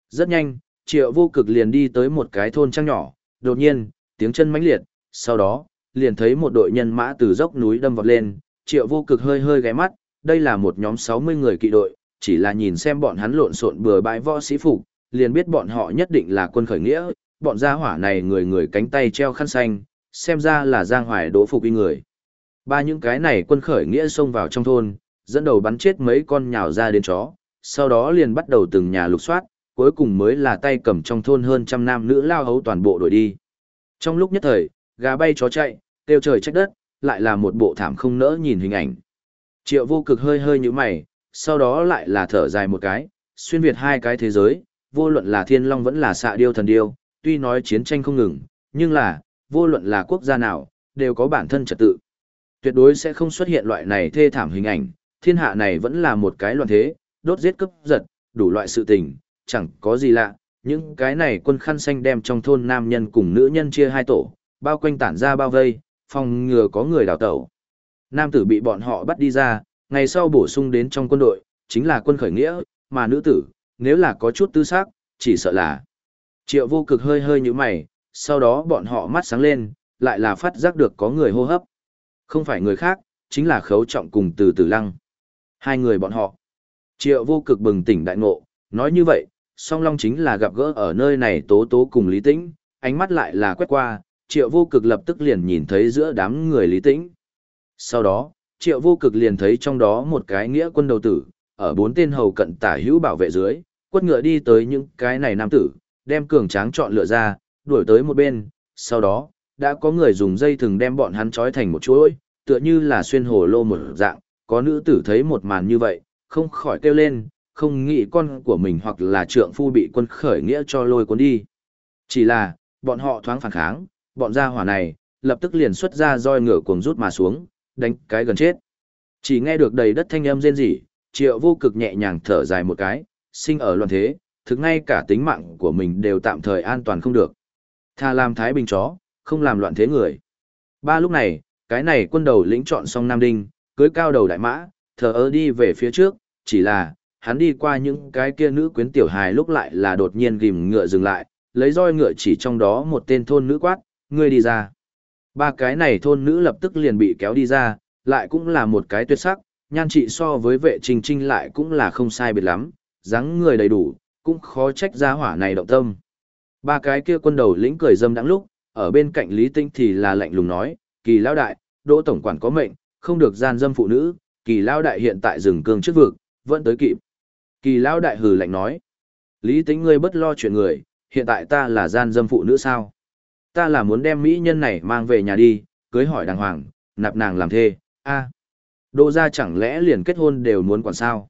Rất nhanh, triệu vô cực liền đi tới một cái thôn trang nhỏ, đột nhiên, tiếng chân mãnh liệt, sau đó, liền thấy một đội nhân mã từ dốc núi đâm vọt lên, triệu vô cực hơi hơi ghé mắt, đây là một nhóm 60 người kỵ đội, chỉ là nhìn xem bọn hắn lộn xộn bừa bãi võ sĩ phục, liền biết bọn họ nhất định là quân khởi nghĩa, bọn gia hỏa này người người cánh tay treo khăn xanh, xem ra là giang hoài đỗ phục y người. Ba những cái này quân khởi nghĩa xông vào trong thôn, dẫn đầu bắn chết mấy con nhào ra đến chó, sau đó liền bắt đầu từng nhà lục soát, cuối cùng mới là tay cầm trong thôn hơn trăm nam nữ lao hấu toàn bộ đuổi đi. Trong lúc nhất thời, gà bay chó chạy, tiêu trời trách đất, lại là một bộ thảm không nỡ nhìn hình ảnh. Triệu vô cực hơi hơi như mày, sau đó lại là thở dài một cái, xuyên việt hai cái thế giới, vô luận là thiên long vẫn là xạ điêu thần điêu, tuy nói chiến tranh không ngừng, nhưng là, vô luận là quốc gia nào, đều có bản thân trật tự. Tuyệt đối sẽ không xuất hiện loại này thê thảm hình ảnh, thiên hạ này vẫn là một cái loạn thế, đốt giết cướp giật, đủ loại sự tình, chẳng có gì lạ, những cái này quân khăn xanh đem trong thôn nam nhân cùng nữ nhân chia hai tổ, bao quanh tản ra bao vây, phòng ngừa có người đào tẩu. Nam tử bị bọn họ bắt đi ra, ngày sau bổ sung đến trong quân đội, chính là quân khởi nghĩa, mà nữ tử, nếu là có chút tư xác, chỉ sợ là. Triệu vô cực hơi hơi như mày, sau đó bọn họ mắt sáng lên, lại là phát giác được có người hô hấp. Không phải người khác, chính là khấu trọng cùng từ từ lăng. Hai người bọn họ. Triệu vô cực bừng tỉnh đại ngộ, nói như vậy, song long chính là gặp gỡ ở nơi này tố tố cùng lý tĩnh, ánh mắt lại là quét qua, triệu vô cực lập tức liền nhìn thấy giữa đám người lý tĩnh. Sau đó, triệu vô cực liền thấy trong đó một cái nghĩa quân đầu tử, ở bốn tên hầu cận tả hữu bảo vệ dưới, quất ngựa đi tới những cái này nam tử, đem cường tráng chọn lựa ra, đuổi tới một bên, sau đó, đã có người dùng dây thừng đem bọn hắn trói thành một chuỗi, tựa như là xuyên hồ lô một dạng, có nữ tử thấy một màn như vậy, không khỏi kêu lên, không nghĩ con của mình hoặc là trượng phu bị quân khởi nghĩa cho lôi cuốn đi. Chỉ là, bọn họ thoáng phản kháng, bọn gia hỏa này, lập tức liền xuất ra roi ngựa cuồng rút mà xuống, đánh cái gần chết. Chỉ nghe được đầy đất thanh âm rên rỉ, triệu vô cực nhẹ nhàng thở dài một cái, sinh ở loạn thế, thực ngay cả tính mạng của mình đều tạm thời an toàn không được. Tha làm thái bình chó, không làm loạn thế người. Ba lúc này, cái này quân đầu lĩnh chọn xong Nam Đinh, cưới cao đầu đại mã, thờ ơ đi về phía trước, chỉ là, hắn đi qua những cái kia nữ quyến tiểu hài lúc lại là đột nhiên ghim ngựa dừng lại, lấy roi ngựa chỉ trong đó một tên thôn nữ quát, ngươi đi ra. Ba cái này thôn nữ lập tức liền bị kéo đi ra, lại cũng là một cái tuyệt sắc, nhan trị so với vệ trình trinh lại cũng là không sai biệt lắm, dáng người đầy đủ, cũng khó trách ra hỏa này động tâm. Ba cái kia quân đầu lĩnh cười dâm đắng lúc, ở bên cạnh Lý Tinh thì là lạnh lùng nói, kỳ lão đại, đỗ tổng quản có mệnh, không được gian dâm phụ nữ, kỳ lão đại hiện tại rừng cương trước vực, vẫn tới kịp. Kỳ lão đại hừ lạnh nói, Lý Tinh ngươi bất lo chuyện người, hiện tại ta là gian dâm phụ nữ sao? Ta là muốn đem mỹ nhân này mang về nhà đi, cưới hỏi đàng hoàng, nạp nàng làm thê, a à. Đỗ gia chẳng lẽ liền kết hôn đều muốn quản sao?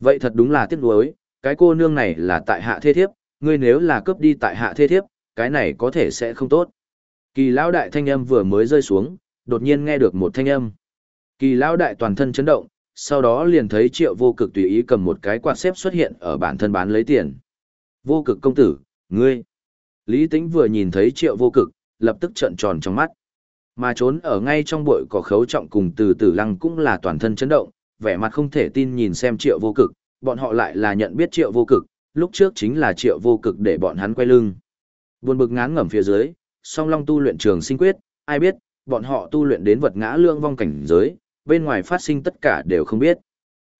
Vậy thật đúng là tiếc nuối, cái cô nương này là tại hạ thê thiếp, ngươi nếu là cướp đi tại hạ thê thiếp, cái này có thể sẽ không tốt. Kỳ lão đại thanh âm vừa mới rơi xuống, đột nhiên nghe được một thanh âm. Kỳ lão đại toàn thân chấn động, sau đó liền thấy triệu vô cực tùy ý cầm một cái quạt xếp xuất hiện ở bản thân bán lấy tiền. Vô cực công tử, ngươi. Lý Tĩnh vừa nhìn thấy triệu vô cực, lập tức trợn tròn trong mắt. Mà trốn ở ngay trong bụi cỏ khấu trọng cùng từ tử lăng cũng là toàn thân chấn động, vẻ mặt không thể tin nhìn xem triệu vô cực, bọn họ lại là nhận biết triệu vô cực, lúc trước chính là triệu vô cực để bọn hắn quay lưng. Buồn bực ngán ngẩm phía dưới, song long tu luyện trường sinh quyết, ai biết, bọn họ tu luyện đến vật ngã lương vong cảnh giới, bên ngoài phát sinh tất cả đều không biết.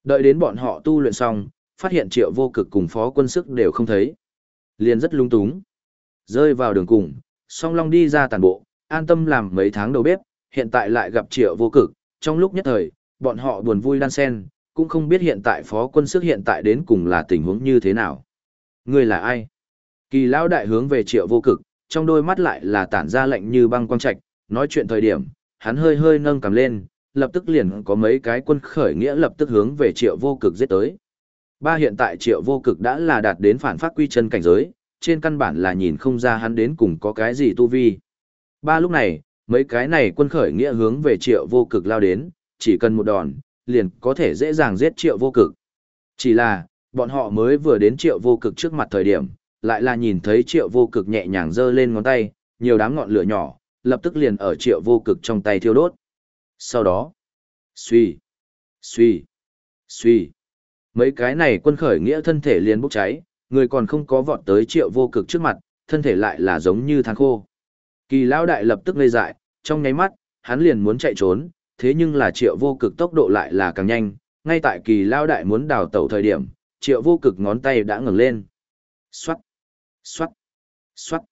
Đợi đến bọn họ tu luyện xong, phát hiện triệu vô cực cùng phó quân sức đều không thấy. Liền rất lung túng. Rơi vào đường cùng, song long đi ra tàn bộ, an tâm làm mấy tháng đầu bếp, hiện tại lại gặp triệu vô cực, trong lúc nhất thời, bọn họ buồn vui đan sen, cũng không biết hiện tại phó quân sức hiện tại đến cùng là tình huống như thế nào. Người là ai? Kỳ lão đại hướng về triệu vô cực, trong đôi mắt lại là tản ra lạnh như băng quang trạch, nói chuyện thời điểm, hắn hơi hơi nâng cầm lên, lập tức liền có mấy cái quân khởi nghĩa lập tức hướng về triệu vô cực giết tới. Ba hiện tại triệu vô cực đã là đạt đến phản phát quy chân cảnh giới, trên căn bản là nhìn không ra hắn đến cùng có cái gì tu vi. Ba lúc này, mấy cái này quân khởi nghĩa hướng về triệu vô cực lao đến, chỉ cần một đòn, liền có thể dễ dàng giết triệu vô cực. Chỉ là, bọn họ mới vừa đến triệu vô cực trước mặt thời điểm, lại là nhìn thấy triệu vô cực nhẹ nhàng giơ lên ngón tay, nhiều đám ngọn lửa nhỏ, lập tức liền ở triệu vô cực trong tay thiêu đốt. Sau đó, suy, suy, suy, mấy cái này quân khởi nghĩa thân thể liền bốc cháy, người còn không có vọt tới triệu vô cực trước mặt, thân thể lại là giống như than khô. Kỳ lão đại lập tức ngây dại, trong nháy mắt, hắn liền muốn chạy trốn, thế nhưng là triệu vô cực tốc độ lại là càng nhanh, ngay tại kỳ lão đại muốn đào tẩu thời điểm, triệu vô cực ngón tay đã ngừng lên. Xoát, xoát, xoát.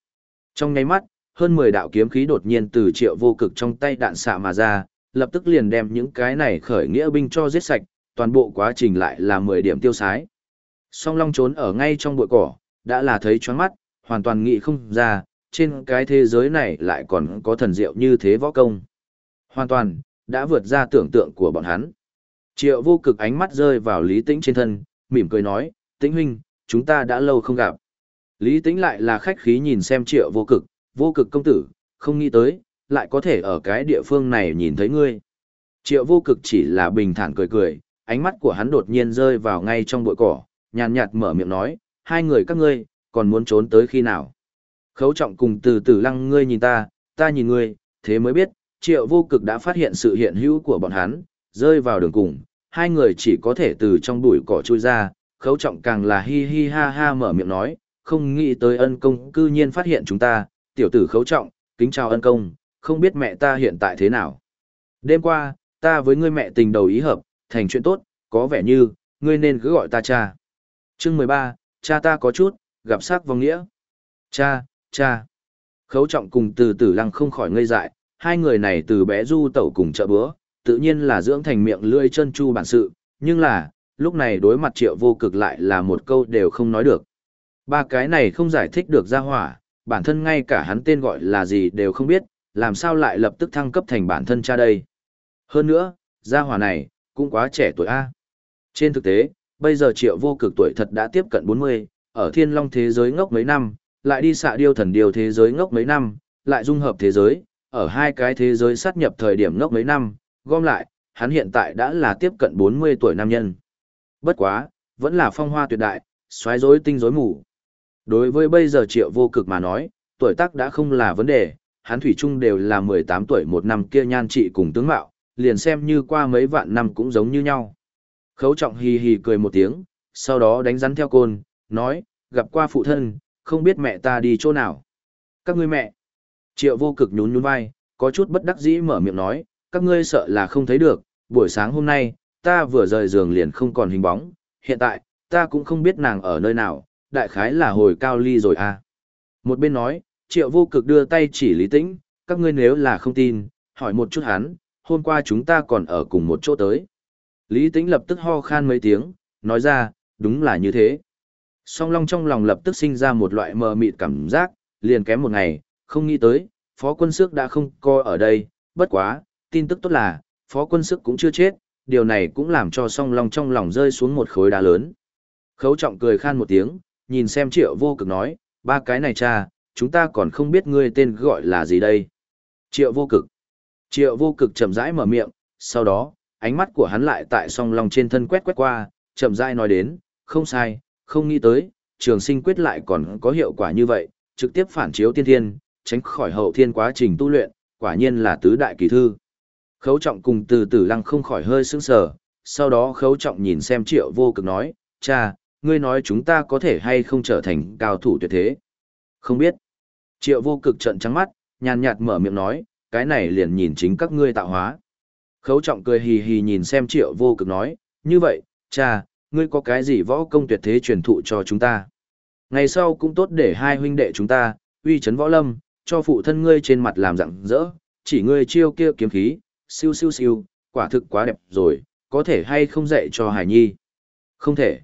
Trong nháy mắt, hơn 10 đạo kiếm khí đột nhiên từ triệu vô cực trong tay đạn xạ mà ra, lập tức liền đem những cái này khởi nghĩa binh cho giết sạch, toàn bộ quá trình lại là 10 điểm tiêu sái. Song Long trốn ở ngay trong bụi cỏ, đã là thấy choáng mắt, hoàn toàn nghĩ không ra, trên cái thế giới này lại còn có thần diệu như thế võ công. Hoàn toàn, đã vượt ra tưởng tượng của bọn hắn. Triệu vô cực ánh mắt rơi vào Lý Tĩnh trên thân, mỉm cười nói, Tĩnh huynh, chúng ta đã lâu không gặp. Lý Tĩnh lại là khách khí nhìn xem triệu vô cực, vô cực công tử, không nghĩ tới, lại có thể ở cái địa phương này nhìn thấy ngươi. Triệu vô cực chỉ là bình thản cười cười, ánh mắt của hắn đột nhiên rơi vào ngay trong bụi cỏ, nhàn nhạt mở miệng nói, hai người các ngươi, còn muốn trốn tới khi nào. Khấu trọng cùng từ từ lăng ngươi nhìn ta, ta nhìn ngươi, thế mới biết, triệu vô cực đã phát hiện sự hiện hữu của bọn hắn, rơi vào đường cùng, hai người chỉ có thể từ trong bụi cỏ chui ra, khấu trọng càng là hi hi ha ha mở miệng nói, không nghĩ tới ân công cư nhiên phát hiện chúng ta, tiểu tử khấu trọng, kính chào ân công, không biết mẹ ta hiện tại thế nào. Đêm qua, ta với ngươi mẹ tình đầu ý hợp, thành chuyện tốt, có vẻ như, ngươi nên cứ gọi ta cha. Chương mười ba, cha ta có chút, gặp sắc vong nghĩa. Cha, cha. Khấu trọng cùng từ tử lăng không khỏi ngây dại, hai người này từ bé du tẩu cùng chợ bữa, tự nhiên là dưỡng thành miệng lưỡi chân chu bản sự, nhưng là, lúc này đối mặt triệu vô cực lại là một câu đều không nói được. Ba cái này không giải thích được ra hỏa, bản thân ngay cả hắn tên gọi là gì đều không biết, làm sao lại lập tức thăng cấp thành bản thân cha đây. Hơn nữa, gia hỏa này, cũng quá trẻ tuổi A. Trên thực tế, bây giờ triệu vô cực tuổi thật đã tiếp cận 40, ở thiên long thế giới ngốc mấy năm, lại đi xạ điêu thần điêu thế giới ngốc mấy năm, lại dung hợp thế giới, ở hai cái thế giới sát nhập thời điểm ngốc mấy năm, gom lại, hắn hiện tại đã là tiếp cận 40 tuổi nam nhân. Bất quá, vẫn là phong hoa tuyệt đại, xoáy rối tinh rối mù. Đối với bây giờ triệu vô cực mà nói, tuổi tác đã không là vấn đề, hắn thủy chung đều là 18 tuổi một năm kia nhan trị cùng tướng mạo, liền xem như qua mấy vạn năm cũng giống như nhau. Khấu trọng hì hì cười một tiếng, sau đó đánh rắn theo côn, nói, gặp qua phụ thân, không biết mẹ ta đi chỗ nào. Các ngươi mẹ. Triệu vô cực nhún nhún vai, có chút bất đắc dĩ mở miệng nói, các ngươi sợ là không thấy được, buổi sáng hôm nay, ta vừa rời giường liền không còn hình bóng, hiện tại, ta cũng không biết nàng ở nơi nào, đại khái là hồi cao ly rồi à. Một bên nói, triệu vô cực đưa tay chỉ lý tĩnh, các ngươi nếu là không tin, hỏi một chút hắn, hôm qua chúng ta còn ở cùng một chỗ tới. Lý tĩnh lập tức ho khan mấy tiếng, nói ra, đúng là như thế. Song Long trong lòng lập tức sinh ra một loại mờ mịt cảm giác, liền kém một ngày, không nghĩ tới, Phó Quân sức đã không coi ở đây, bất quá, tin tức tốt là, Phó Quân sức cũng chưa chết, điều này cũng làm cho Song Long trong lòng rơi xuống một khối đá lớn. Khấu trọng cười khan một tiếng, nhìn xem triệu vô cực nói, ba cái này cha, chúng ta còn không biết ngươi tên gọi là gì đây. Triệu vô cực. Triệu vô cực chậm rãi mở miệng, sau đó, ánh mắt của hắn lại tại song long trên thân quét quét qua, chậm rãi nói đến, không sai, không nghĩ tới, trường sinh quyết lại còn có hiệu quả như vậy, trực tiếp phản chiếu tiên thiên, tránh khỏi hậu thiên quá trình tu luyện, quả nhiên là tứ đại kỳ thư. Khấu trọng cùng từ từ lăng không khỏi hơi sững sờ, sau đó khấu trọng nhìn xem triệu vô cực nói, cha, ngươi nói chúng ta có thể hay không trở thành cao thủ tuyệt thế. Không biết. Triệu vô cực trận trắng mắt, nhàn nhạt mở miệng nói, cái này liền nhìn chính các ngươi tạo hóa. Khấu trọng cười hì hì nhìn xem triệu vô cực nói, như vậy, cha, ngươi có cái gì võ công tuyệt thế truyền thụ cho chúng ta. Ngày sau cũng tốt để hai huynh đệ chúng ta, uy chấn võ lâm, cho phụ thân ngươi trên mặt làm rặng rỡ, chỉ ngươi chiêu kia kiếm khí, siêu siêu siêu, quả thực quá đẹp rồi, có thể hay không dạy cho Hải Nhi. Không thể.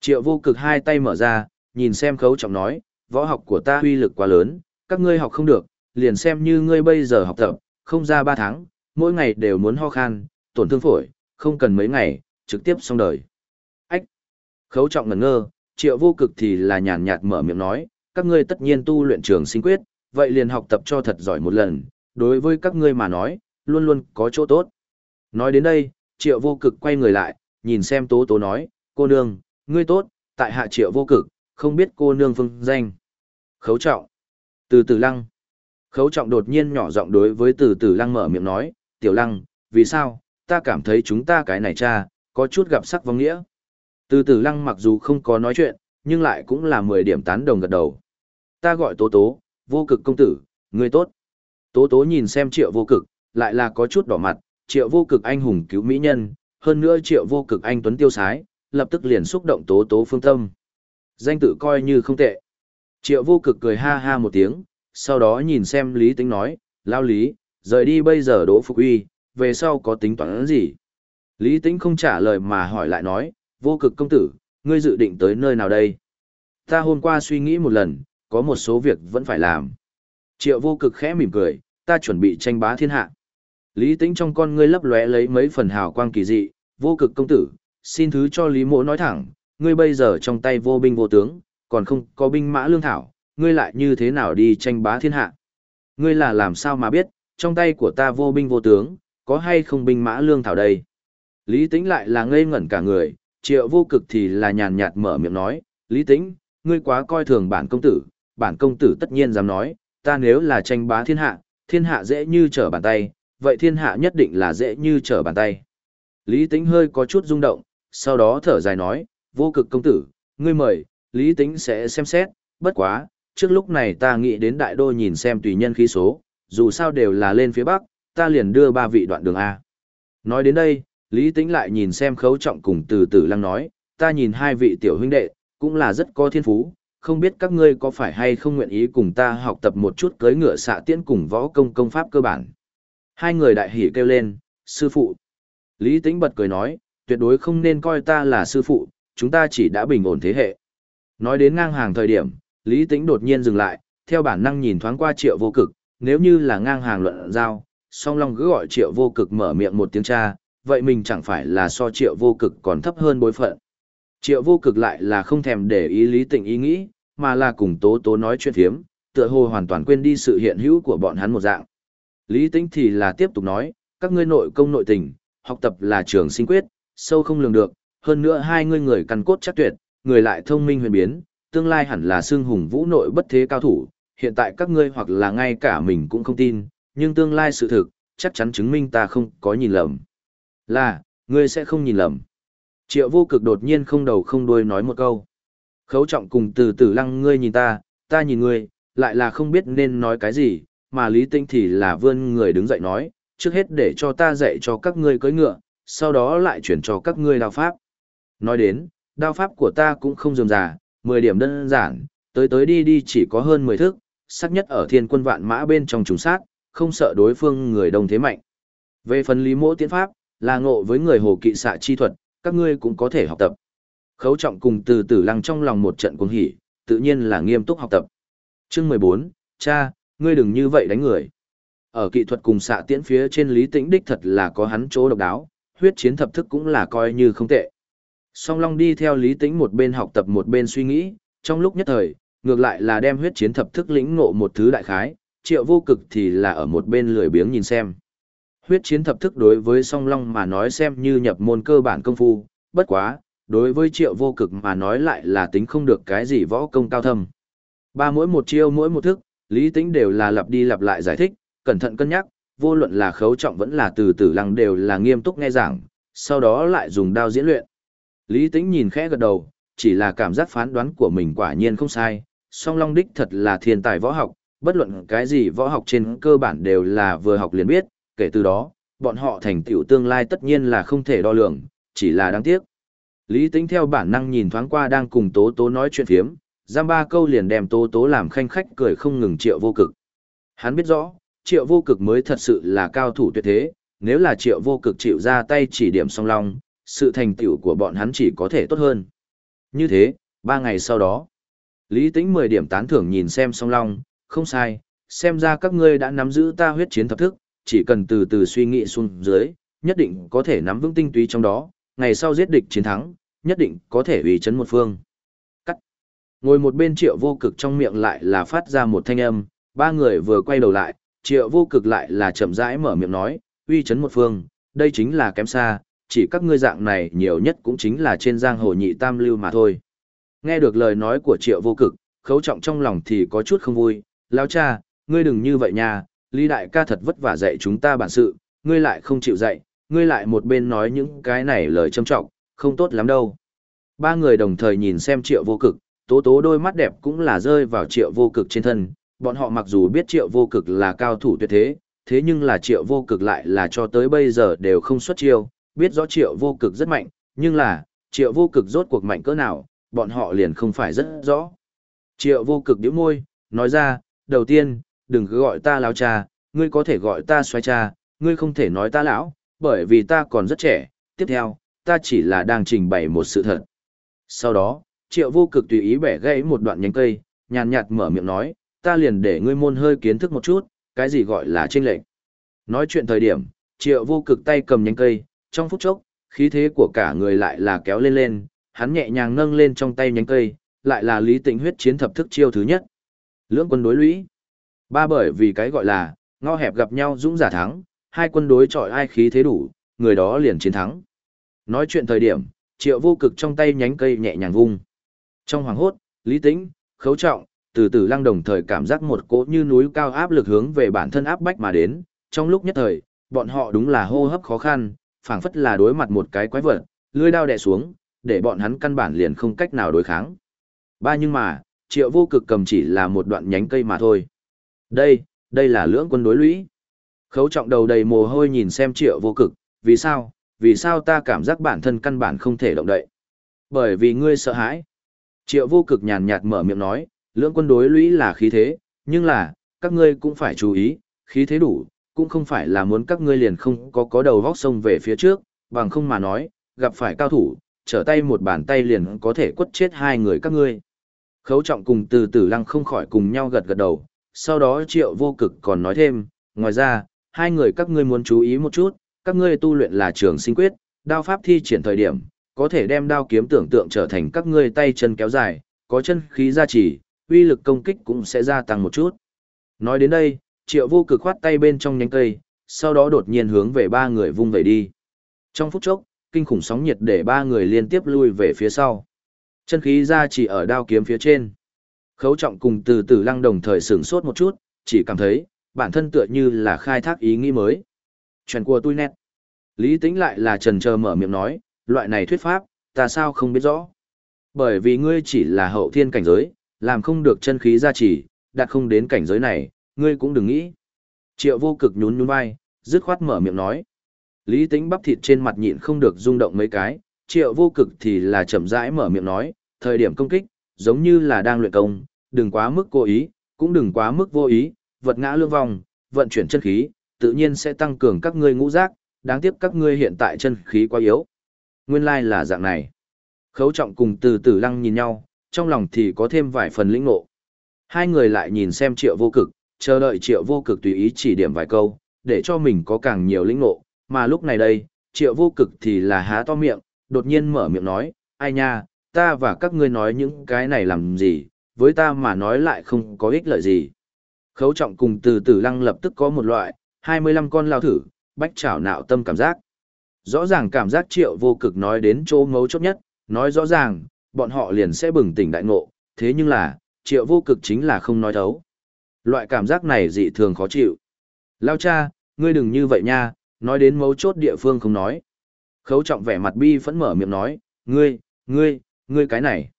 Triệu vô cực hai tay mở ra, nhìn xem khấu trọng nói, võ học của ta huy lực quá lớn, các ngươi học không được, liền xem như ngươi bây giờ học tập, không ra ba tháng, mỗi ngày đều muốn ho khan, tổn thương phổi, không cần mấy ngày, trực tiếp xong đời. Ách! Khấu trọng ngẩn ngơ, triệu vô cực thì là nhàn nhạt mở miệng nói, các ngươi tất nhiên tu luyện trường sinh quyết, vậy liền học tập cho thật giỏi một lần, đối với các ngươi mà nói, luôn luôn có chỗ tốt. Nói đến đây, triệu vô cực quay người lại, nhìn xem tố tố nói, cô nương, ngươi tốt, tại hạ triệu vô cực, không biết cô nương phương danh. Khấu trọng. Từ từ lăng. Khấu trọng đột nhiên nhỏ giọng đối với từ từ lăng mở miệng nói, tiểu lăng, vì sao, ta cảm thấy chúng ta cái này cha, có chút gặp sắc vong nghĩa. Từ từ lăng mặc dù không có nói chuyện, nhưng lại cũng là 10 điểm tán đồng gật đầu. Ta gọi tố tố, vô cực công tử, ngươi tốt. Tố tố nhìn xem triệu vô cực, lại là có chút đỏ mặt, triệu vô cực anh hùng cứu mỹ nhân, hơn nữa triệu vô cực anh tuấn tiêu sái, lập tức liền xúc động tố tố phương tâm. Danh tự coi như không tệ. Triệu vô cực cười ha ha một tiếng, sau đó nhìn xem Lý Tĩnh nói, lao Lý, rời đi bây giờ đỗ phục uy, về sau có tính toán gì? Lý Tĩnh không trả lời mà hỏi lại nói, vô cực công tử, ngươi dự định tới nơi nào đây? Ta hôm qua suy nghĩ một lần, có một số việc vẫn phải làm. Triệu vô cực khẽ mỉm cười, ta chuẩn bị tranh bá thiên hạ. Lý Tĩnh trong con ngươi lấp lóe lấy mấy phần hào quang kỳ dị, vô cực công tử, xin thứ cho Lý Mộ nói thẳng, ngươi bây giờ trong tay vô binh vô tướng, còn không có binh mã lương thảo, ngươi lại như thế nào đi tranh bá thiên hạ? Ngươi là làm sao mà biết, trong tay của ta vô binh vô tướng, có hay không binh mã lương thảo đây? Lý Tĩnh lại là ngây ngẩn cả người, triệu vô cực thì là nhàn nhạt mở miệng nói, Lý Tĩnh, ngươi quá coi thường bản công tử, bản công tử tất nhiên dám nói, ta nếu là tranh bá thiên hạ, thiên hạ dễ như trở bàn tay, vậy thiên hạ nhất định là dễ như trở bàn tay. Lý Tĩnh hơi có chút rung động, sau đó thở dài nói, vô cực công tử, ngươi mời, lý tính sẽ xem xét, bất quá, trước lúc này ta nghĩ đến đại đô nhìn xem tùy nhân khí số, dù sao đều là lên phía bắc, ta liền đưa ba vị đoạn đường A. Nói đến đây, lý tính lại nhìn xem khấu trọng cùng từ từ lăng nói, ta nhìn hai vị tiểu huynh đệ, cũng là rất có thiên phú, không biết các ngươi có phải hay không nguyện ý cùng ta học tập một chút cưới ngựa xạ tiễn cùng võ công công pháp cơ bản. Hai người đại hỉ kêu lên, sư phụ. Lý Tĩnh bật cười nói, tuyệt đối không nên coi ta là sư phụ, chúng ta chỉ đã bình ổn thế hệ. Nói đến ngang hàng thời điểm, Lý Tĩnh đột nhiên dừng lại, theo bản năng nhìn thoáng qua triệu vô cực, nếu như là ngang hàng luận giao, song long cứ gọi triệu vô cực mở miệng một tiếng cha, vậy mình chẳng phải là so triệu vô cực còn thấp hơn bối phận. Triệu vô cực lại là không thèm để ý Lý Tĩnh ý nghĩ, mà là cùng tố tố nói chuyện thiếm, tựa hồ hoàn toàn quên đi sự hiện hữu của bọn hắn một dạng. Lý Tĩnh thì là tiếp tục nói, các ngươi nội công nội tình, học tập là trường sinh quyết, sâu không lường được, hơn nữa hai ngươi người căn cốt chắc tuyệt, người lại thông minh huyền biến, tương lai hẳn là xương hùng vũ nội bất thế cao thủ, hiện tại các ngươi hoặc là ngay cả mình cũng không tin, nhưng tương lai sự thực, chắc chắn chứng minh ta không có nhìn lầm. Là, ngươi sẽ không nhìn lầm. Triệu vô cực đột nhiên không đầu không đuôi nói một câu. Khấu trọng cùng từ từ lăng ngươi nhìn ta, ta nhìn ngươi, lại là không biết nên nói cái gì, mà Lý Tinh thì là vươn người đứng dậy nói, trước hết để cho ta dạy cho các ngươi cưỡi ngựa, sau đó lại chuyển cho các ngươi đao pháp. Nói đến, đao pháp của ta cũng không dườm già, 10 điểm đơn giản, tới tới đi đi chỉ có hơn 10 thước, sắc nhất ở thiên quân vạn mã bên trong trùng sát, không sợ đối phương người đông thế mạnh. Về phần lý mỗ tiến pháp, là ngộ với người hồ kỵ xạ chi thuật, các ngươi cũng có thể học tập. Khấu trọng cùng từ tử lăng trong lòng một trận cuồng hỉ, tự nhiên là nghiêm túc học tập. Chương 14, cha, ngươi đừng như vậy đánh người. Ở kỹ thuật cùng xạ tiễn phía trên lý tĩnh đích thật là có hắn chỗ độc đáo, huyết chiến thập thức cũng là coi như không tệ. Song Long đi theo lý tĩnh một bên học tập một bên suy nghĩ, trong lúc nhất thời, ngược lại là đem huyết chiến thập thức lĩnh ngộ một thứ đại khái, triệu vô cực thì là ở một bên lười biếng nhìn xem. Huyết chiến thập thức đối với song long mà nói xem như nhập môn cơ bản công phu, bất quá, đối với triệu vô cực mà nói lại là tính không được cái gì võ công cao thâm. Ba mỗi một chiêu mỗi một thức, lý tính đều là lặp đi lặp lại giải thích, cẩn thận cân nhắc, vô luận là khấu trọng vẫn là từ tử lăng đều là nghiêm túc nghe giảng, sau đó lại dùng đao diễn luyện. Lý tính nhìn khẽ gật đầu, chỉ là cảm giác phán đoán của mình quả nhiên không sai, song long đích thật là thiên tài võ học, bất luận cái gì võ học trên cơ bản đều là vừa học liền biết, kể từ đó, bọn họ thành tựu tương lai tất nhiên là không thể đo lường, chỉ là đáng tiếc. Lý tính theo bản năng nhìn thoáng qua đang cùng Tố Tố nói chuyện phiếm, giam ba câu liền đem Tố Tố làm khanh khách cười không ngừng triệu vô cực. Hắn biết rõ, triệu vô cực mới thật sự là cao thủ tuyệt thế, nếu là triệu vô cực chịu ra tay chỉ điểm song long, sự thành tựu của bọn hắn chỉ có thể tốt hơn. Như thế, ba ngày sau đó, Lý Tĩnh 10 điểm tán thưởng nhìn xem song long, không sai, xem ra các ngươi đã nắm giữ ta huyết chiến thập thức, chỉ cần từ từ suy nghĩ xuống dưới, nhất định có thể nắm vững tinh túy trong đó, ngày sau giết địch chiến thắng, nhất định có thể uy chấn một phương. Cắt. Ngồi một bên triệu vô cực trong miệng lại là phát ra một thanh âm, ba người vừa quay đầu lại, triệu vô cực lại là chậm rãi mở miệng nói, uy chấn một phương, đây chính là kém xa, chỉ các ngươi dạng này nhiều nhất cũng chính là trên giang hồ nhị tam lưu mà thôi. Nghe được lời nói của triệu vô cực, khấu trọng trong lòng thì có chút không vui, lão cha, ngươi đừng như vậy nha, Lý đại ca thật vất vả dạy chúng ta bản sự, ngươi lại không chịu dạy, ngươi lại một bên nói những cái này lời châm trọng, không tốt lắm đâu. Ba người đồng thời nhìn xem triệu vô cực, tố tố đôi mắt đẹp cũng là rơi vào triệu vô cực trên thân, bọn họ mặc dù biết triệu vô cực là cao thủ tuyệt thế, thế nhưng là triệu vô cực lại là cho tới bây giờ đều không xuất chiêu, biết rõ triệu vô cực rất mạnh, nhưng là, triệu vô cực rốt cuộc mạnh cỡ nào, bọn họ liền không phải rất rõ. Triệu vô cực điếu môi, nói ra, đầu tiên, đừng cứ gọi ta lão cha, ngươi có thể gọi ta xoay cha, ngươi không thể nói ta lão, bởi vì ta còn rất trẻ, tiếp theo, ta chỉ là đang trình bày một sự thật. Sau đó, triệu vô cực tùy ý bẻ gãy một đoạn nhánh cây, nhàn nhạt mở miệng nói, ta liền để ngươi môn hơi kiến thức một chút, cái gì gọi là chênh lệch. Nói chuyện thời điểm, triệu vô cực tay cầm nhánh cây, trong phút chốc, khí thế của cả người lại là kéo lên lên, hắn nhẹ nhàng nâng lên trong tay nhánh cây, lại là lý tịnh huyết chiến thập thức chiêu thứ nhất. Lưỡng quân đối lũy. Ba bởi vì cái gọi là, ngõ hẹp gặp nhau dũng giả thắng, hai quân đối chọi ai khí thế đủ, người đó liền chiến thắng. Nói chuyện thời điểm, triệu vô cực trong tay nhánh cây nhẹ nhàng vung. Trong hoàng hốt, lý tĩnh, khấu trọng, từ từ lăng đồng thời cảm giác một cỗ như núi cao áp lực hướng về bản thân áp bách mà đến. Trong lúc nhất thời, bọn họ đúng là hô hấp khó khăn, phảng phất là đối mặt một cái quái vật, lưỡi đao đè xuống, để bọn hắn căn bản liền không cách nào đối kháng. Ba nhưng mà, triệu vô cực cầm chỉ là một đoạn nhánh cây mà thôi. Đây, đây là lưỡng quân đối lũy. Khấu trọng đầu đầy mồ hôi nhìn xem triệu vô cực, vì sao, vì sao ta cảm giác bản thân căn bản không thể động đậy. Bởi vì ngươi sợ hãi. Triệu vô cực nhàn nhạt mở miệng nói, lưỡng quân đối lũy là khí thế, nhưng là, các ngươi cũng phải chú ý, khí thế đủ, cũng không phải là muốn các ngươi liền không có có đầu vóc sông về phía trước, bằng không mà nói, gặp phải cao thủ, trở tay một bàn tay liền có thể quất chết hai người các ngươi. Khấu trọng cùng từ tử lăng không khỏi cùng nhau gật gật đầu, sau đó triệu vô cực còn nói thêm, ngoài ra, hai người các ngươi muốn chú ý một chút, các ngươi tu luyện là trường sinh quyết, đao pháp thi triển thời điểm, có thể đem đao kiếm tưởng tượng trở thành các ngươi tay chân kéo dài, có chân khí gia trì, uy lực công kích cũng sẽ gia tăng một chút. Nói đến đây, triệu vô cực khoát tay bên trong nhánh cây, sau đó đột nhiên hướng về ba người vung về đi. Trong phút chốc, kinh khủng sóng nhiệt để ba người liên tiếp lui về phía sau. Chân khí ra chỉ ở đao kiếm phía trên. Khấu trọng cùng từ từ lăng đồng thời sửng sốt một chút, chỉ cảm thấy, bản thân tựa như là khai thác ý nghĩ mới. Chuyện của tôi nét. Lý tính lại là trần chờ mở miệng nói, loại này thuyết pháp, ta sao không biết rõ. Bởi vì ngươi chỉ là hậu thiên cảnh giới, làm không được chân khí gia trì, đạt không đến cảnh giới này, ngươi cũng đừng nghĩ. Triệu vô cực nhún nhún vai, dứt khoát mở miệng nói. Lý tính bắp thịt trên mặt nhịn không được rung động mấy cái, triệu vô cực thì là chậm rãi mở miệng nói, thời điểm công kích, giống như là đang luyện công, đừng quá mức cố ý, cũng đừng quá mức vô ý, vật ngã lương vòng, vận chuyển chân khí, tự nhiên sẽ tăng cường các ngươi ngũ giác, đáng tiếc các ngươi hiện tại chân khí quá yếu. Nguyên lai là dạng này. Khấu trọng cùng từ từ lăng nhìn nhau, trong lòng thì có thêm vài phần lĩnh ngộ. Hai người lại nhìn xem triệu vô cực, chờ đợi triệu vô cực tùy ý chỉ điểm vài câu, để cho mình có càng nhiều lĩnh ngộ, mà lúc này đây, triệu vô cực thì là há to miệng, đột nhiên mở miệng nói, ai nha, ta và các ngươi nói những cái này làm gì, với ta mà nói lại không có ích lợi gì. Khấu trọng cùng từ từ lăng lập tức có một loại, 25 con lao thử, bách trảo nạo tâm cảm giác. Rõ ràng cảm giác triệu vô cực nói đến chỗ ngấu chốt nhất, nói rõ ràng, bọn họ liền sẽ bừng tỉnh đại ngộ, thế nhưng là, triệu vô cực chính là không nói thấu. Loại cảm giác này dị thường khó chịu. Lao cha, ngươi đừng như vậy nha, nói đến mấu chốt địa phương không nói. Khấu trọng vẻ mặt bi phẫn mở miệng nói, ngươi, ngươi, ngươi cái này.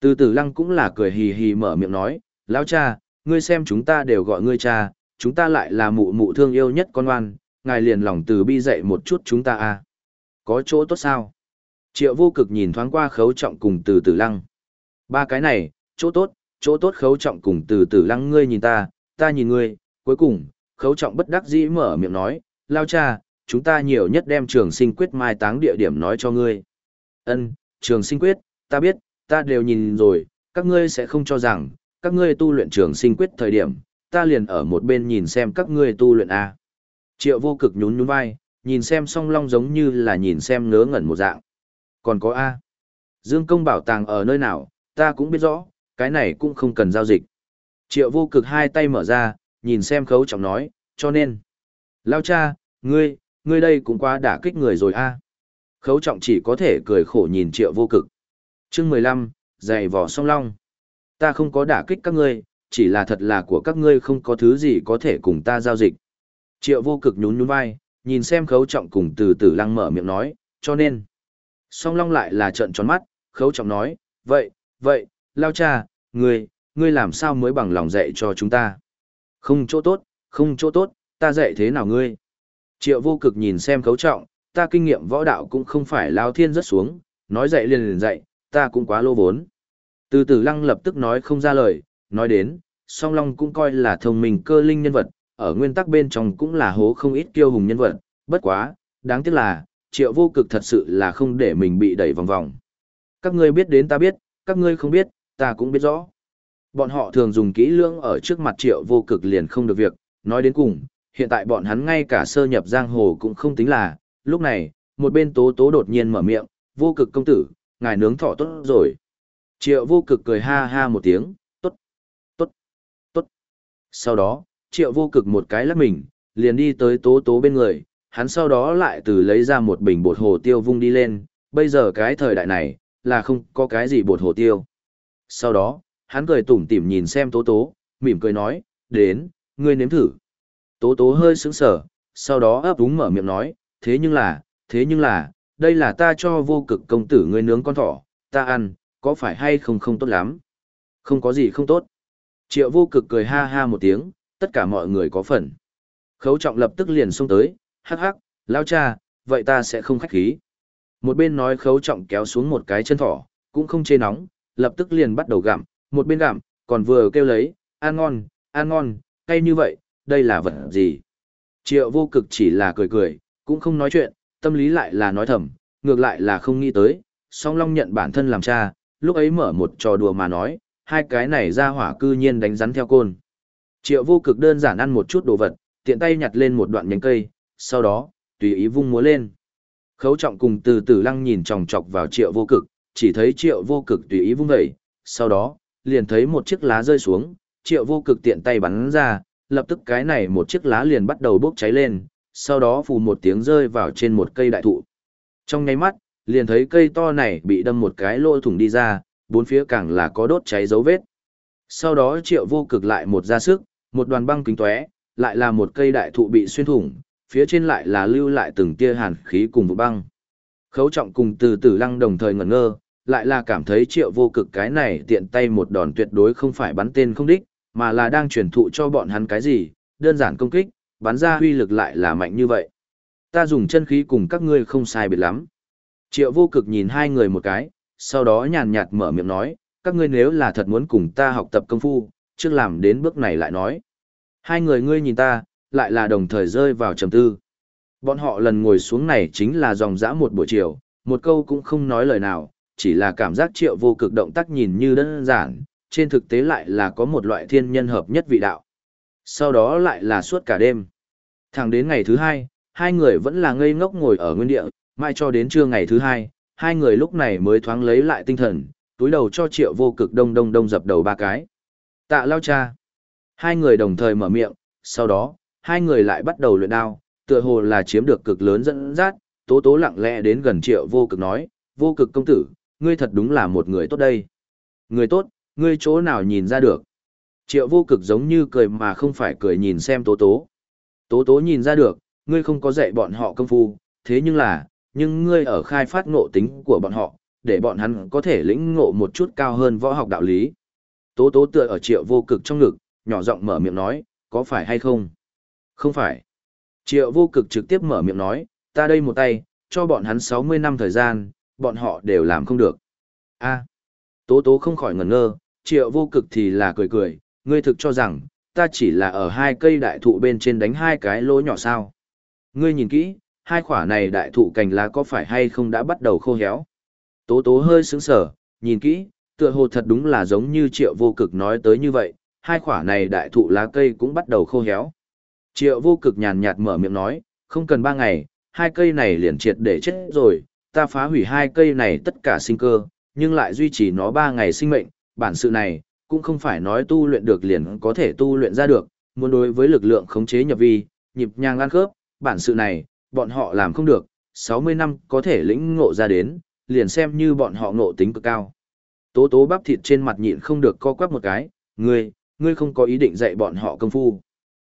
Từ từ lăng cũng là cười hì hì mở miệng nói, lao cha, ngươi xem chúng ta đều gọi ngươi cha, chúng ta lại là mụ mụ thương yêu nhất con oan, ngài liền lòng từ bi dạy một chút chúng ta à. Có chỗ tốt sao? Triệu vô cực nhìn thoáng qua khấu trọng cùng từ từ lăng. Ba cái này, chỗ tốt, chỗ tốt khấu trọng cùng từ từ lăng ngươi nhìn ta, ta nhìn ngươi, cuối cùng, khấu trọng bất đắc dĩ mở miệng nói, lao cha, chúng ta nhiều nhất đem trường sinh quyết mai táng địa điểm nói cho ngươi. Ân, trường sinh quyết, ta biết, ta đều nhìn rồi, các ngươi sẽ không cho rằng, các ngươi tu luyện trường sinh quyết thời điểm, ta liền ở một bên nhìn xem các ngươi tu luyện A. Triệu vô cực nhún nhún vai, nhìn xem song long giống như là nhìn xem ngớ ngẩn một dạng. Còn có A. Dương công bảo tàng ở nơi nào, ta cũng biết rõ, cái này cũng không cần giao dịch. Triệu vô cực hai tay mở ra, nhìn xem khấu trọng nói, cho nên. Lao cha, ngươi, ngươi đây cũng quá đả kích người rồi a. Khấu trọng chỉ có thể cười khổ nhìn triệu vô cực. chương mười lăm, dày vỏ song long. Ta không có đả kích các ngươi, chỉ là thật là của các ngươi không có thứ gì có thể cùng ta giao dịch. Triệu vô cực nhún nhún vai, nhìn xem khấu trọng cùng từ từ lăng mở miệng nói, cho nên. Song long lại là trợn tròn mắt, khấu trọng nói, vậy, vậy, lao cha, ngươi, ngươi làm sao mới bằng lòng dạy cho chúng ta? Không chỗ tốt, không chỗ tốt, ta dạy thế nào ngươi? Triệu vô cực nhìn xem khấu trọng, ta kinh nghiệm võ đạo cũng không phải lao thiên rất xuống, nói dạy liền liền dạy, ta cũng quá lô vốn. Từ từ lăng lập tức nói không ra lời, nói đến, song long cũng coi là thông minh cơ linh nhân vật, ở nguyên tắc bên trong cũng là hố không ít kiêu hùng nhân vật, bất quá, đáng tiếc là, triệu vô cực thật sự là không để mình bị đẩy vòng vòng. Các ngươi biết đến ta biết, các ngươi không biết, ta cũng biết rõ. Bọn họ thường dùng kỹ lưỡng ở trước mặt triệu vô cực liền không được việc, nói đến cùng, hiện tại bọn hắn ngay cả sơ nhập giang hồ cũng không tính là, lúc này, một bên tố tố đột nhiên mở miệng, vô cực công tử, ngài nướng thỏ tốt rồi. Triệu vô cực cười ha ha một tiếng, tốt, tốt, tốt. Sau đó, triệu vô cực một cái lắc mình, liền đi tới tố tố bên người, hắn sau đó lại từ lấy ra một bình bột hồ tiêu vung đi lên, bây giờ cái thời đại này, là không có cái gì bột hồ tiêu. Sau đó, hắn cười tủm tỉm nhìn xem tố tố, mỉm cười nói, đến, ngươi nếm thử. Tố tố hơi sững sờ, sau đó ấp úng mở miệng nói, thế nhưng là, thế nhưng là, đây là ta cho vô cực công tử ngươi nướng con thỏ, ta ăn, có phải hay không không tốt lắm? Không có gì không tốt. Triệu vô cực cười ha ha một tiếng, tất cả mọi người có phần. Khấu trọng lập tức liền xông tới, hắc hắc, lao cha, vậy ta sẽ không khách khí. Một bên nói khấu trọng kéo xuống một cái chân thỏ, cũng không chê nóng, lập tức liền bắt đầu gặm, một bên gặm, còn vừa kêu lấy, ăn ngon, ăn ngon, cay như vậy, đây là vật gì? Triệu vô cực chỉ là cười cười, cũng không nói chuyện, tâm lý lại là nói thầm, ngược lại là không nghĩ tới, song long nhận bản thân làm cha, lúc ấy mở một trò đùa mà nói, hai cái này ra hỏa cư nhiên đánh rắn theo côn. Triệu vô cực đơn giản ăn một chút đồ vật, tiện tay nhặt lên một đoạn nhánh cây, sau đó, tùy ý vung múa lên. Khấu trọng cùng từ từ lăng nhìn chòng chọc vào triệu vô cực, chỉ thấy triệu vô cực tùy ý vung vẩy, sau đó, liền thấy một chiếc lá rơi xuống, triệu vô cực tiện tay bắn ra, lập tức cái này một chiếc lá liền bắt đầu bốc cháy lên, sau đó phù một tiếng rơi vào trên một cây đại thụ. Trong nháy mắt, liền thấy cây to này bị đâm một cái lỗ thủng đi ra, bốn phía càng là có đốt cháy dấu vết. Sau đó triệu vô cực lại một ra sức, một đoàn băng kính tóe, lại là một cây đại thụ bị xuyên thủng, phía trên lại là lưu lại từng tia hàn khí cùng vụ băng. Khấu trọng cùng từ từ lăng đồng thời ngẩn ngơ, lại là cảm thấy triệu vô cực cái này tiện tay một đòn tuyệt đối không phải bắn tên không đích, mà là đang truyền thụ cho bọn hắn cái gì, đơn giản công kích, bắn ra huy lực lại là mạnh như vậy. Ta dùng chân khí cùng các ngươi không sai biệt lắm. Triệu vô cực nhìn hai người một cái, sau đó nhàn nhạt mở miệng nói, các ngươi nếu là thật muốn cùng ta học tập công phu, trước làm đến bước này lại nói. Hai người ngươi nhìn ta, lại là đồng thời rơi vào trầm tư. Bọn họ lần ngồi xuống này chính là dòng dã một buổi chiều, một câu cũng không nói lời nào, chỉ là cảm giác triệu vô cực động tác nhìn như đơn giản, trên thực tế lại là có một loại thiên nhân hợp nhất vị đạo. Sau đó lại là suốt cả đêm. Thẳng đến ngày thứ hai, hai người vẫn là ngây ngốc ngồi ở nguyên địa, mai cho đến trưa ngày thứ hai, hai người lúc này mới thoáng lấy lại tinh thần, túi đầu cho triệu vô cực đông đông đông dập đầu ba cái. Tạ lao cha. Hai người đồng thời mở miệng, sau đó, hai người lại bắt đầu luyện đao, tựa hồ là chiếm được cực lớn dẫn dắt, tố tố lặng lẽ đến gần triệu vô cực nói, vô cực công tử, ngươi thật đúng là một người tốt đây. Người tốt, ngươi chỗ nào nhìn ra được. Triệu vô cực giống như cười mà không phải cười nhìn xem tố tố. Tố tố nhìn ra được, ngươi không có dạy bọn họ công phu, thế nhưng là, nhưng ngươi ở khai phát ngộ tính của bọn họ, để bọn hắn có thể lĩnh ngộ một chút cao hơn võ học đạo lý. Tố tố tựa ở triệu vô cực trong ngực, nhỏ giọng mở miệng nói, có phải hay không? Không phải. Triệu vô cực trực tiếp mở miệng nói, ta đây một tay, cho bọn hắn 60 năm thời gian, bọn họ đều làm không được. a tố tố không khỏi ngẩn ngơ, triệu vô cực thì là cười cười, ngươi thực cho rằng, ta chỉ là ở hai cây đại thụ bên trên đánh hai cái lỗ nhỏ sao. Ngươi nhìn kỹ, hai khỏa này đại thụ cành lá có phải hay không đã bắt đầu khô héo. Tố tố hơi sững sở, nhìn kỹ, tựa hồ thật đúng là giống như triệu vô cực nói tới như vậy, hai khỏa này đại thụ lá cây cũng bắt đầu khô héo. Triệu vô cực nhàn nhạt mở miệng nói, không cần ba ngày, hai cây này liền triệt để chết rồi, ta phá hủy hai cây này tất cả sinh cơ, nhưng lại duy trì nó ba ngày sinh mệnh, bản sự này, cũng không phải nói tu luyện được liền có thể tu luyện ra được, muốn đối với lực lượng khống chế nhập vi, nhịp nhàng ăn khớp, bản sự này, bọn họ làm không được, 60 năm có thể lĩnh ngộ ra đến, liền xem như bọn họ ngộ tính cực cao. Tố tố bắp thịt trên mặt nhịn không được co quắp một cái, ngươi, ngươi không có ý định dạy bọn họ công phu.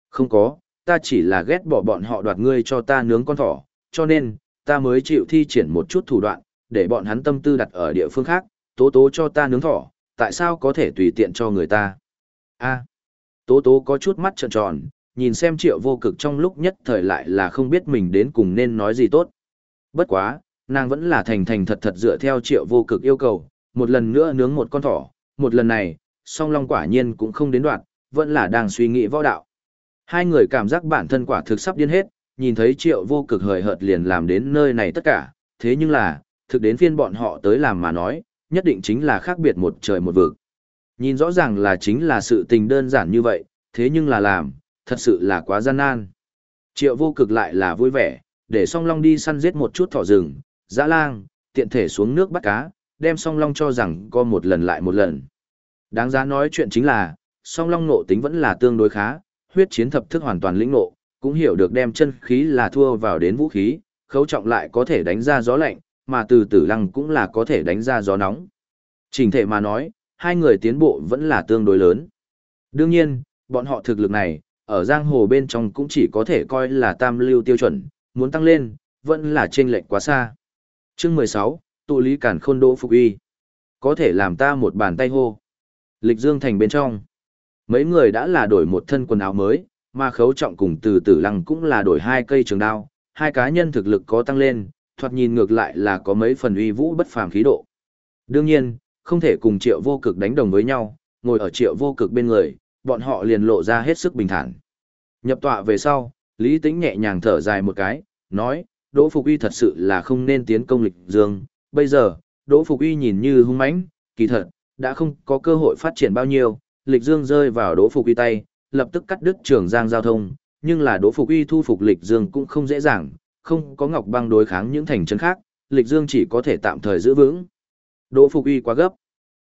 Không có, ta chỉ là ghét bỏ bọn họ đoạt ngươi cho ta nướng con thỏ, cho nên, ta mới chịu thi triển một chút thủ đoạn, để bọn hắn tâm tư đặt ở địa phương khác, tố tố cho ta nướng thỏ, tại sao có thể tùy tiện cho người ta. a tố tố có chút mắt trợn tròn, nhìn xem triệu vô cực trong lúc nhất thời lại là không biết mình đến cùng nên nói gì tốt. Bất quá, nàng vẫn là thành thành thật thật dựa theo triệu vô cực yêu cầu, một lần nữa nướng một con thỏ, một lần này, song long quả nhiên cũng không đến đoạn, vẫn là đang suy nghĩ võ đạo. Hai người cảm giác bản thân quả thực sắp điên hết, nhìn thấy triệu vô cực hời hợt liền làm đến nơi này tất cả, thế nhưng là, thực đến phiên bọn họ tới làm mà nói, nhất định chính là khác biệt một trời một vực. Nhìn rõ ràng là chính là sự tình đơn giản như vậy, thế nhưng là làm, thật sự là quá gian nan. Triệu vô cực lại là vui vẻ, để song long đi săn giết một chút thỏ rừng, dã lang, tiện thể xuống nước bắt cá, đem song long cho rằng có một lần lại một lần. Đáng giá nói chuyện chính là, song long nộ tính vẫn là tương đối khá, huyết chiến thập thức hoàn toàn lĩnh ngộ cũng hiểu được đem chân khí là thua vào đến vũ khí, khấu trọng lại có thể đánh ra gió lạnh, mà từ tử lăng cũng là có thể đánh ra gió nóng. Trình thể mà nói, hai người tiến bộ vẫn là tương đối lớn. Đương nhiên, bọn họ thực lực này, ở giang hồ bên trong cũng chỉ có thể coi là tam lưu tiêu chuẩn, muốn tăng lên, vẫn là chênh lệch quá xa. Chương 16, tụ lý cản khôn đỗ phục uy. Có thể làm ta một bàn tay hô. Lịch Dương thành bên trong. Mấy người đã là đổi một thân quần áo mới, mà khấu trọng cùng từ tử lăng cũng là đổi hai cây trường đao, hai cá nhân thực lực có tăng lên, thoạt nhìn ngược lại là có mấy phần uy vũ bất phàm khí độ. Đương nhiên, không thể cùng triệu vô cực đánh đồng với nhau, ngồi ở triệu vô cực bên người, bọn họ liền lộ ra hết sức bình thản. Nhập tọa về sau, Lý Tĩnh nhẹ nhàng thở dài một cái, nói, Đỗ Phục Uy thật sự là không nên tiến công lịch dương, bây giờ, Đỗ Phục Uy nhìn như hung mãnh, kỳ thật, đã không có cơ hội phát triển bao nhiêu, lịch dương rơi vào Đỗ Phục Uy tay, lập tức cắt đứt trường giang giao thông, nhưng là Đỗ Phục Uy thu phục lịch dương cũng không dễ dàng, không có Ngọc Băng đối kháng những thành trấn khác, lịch dương chỉ có thể tạm thời giữ vững. Đỗ Phục Uy quá gấp.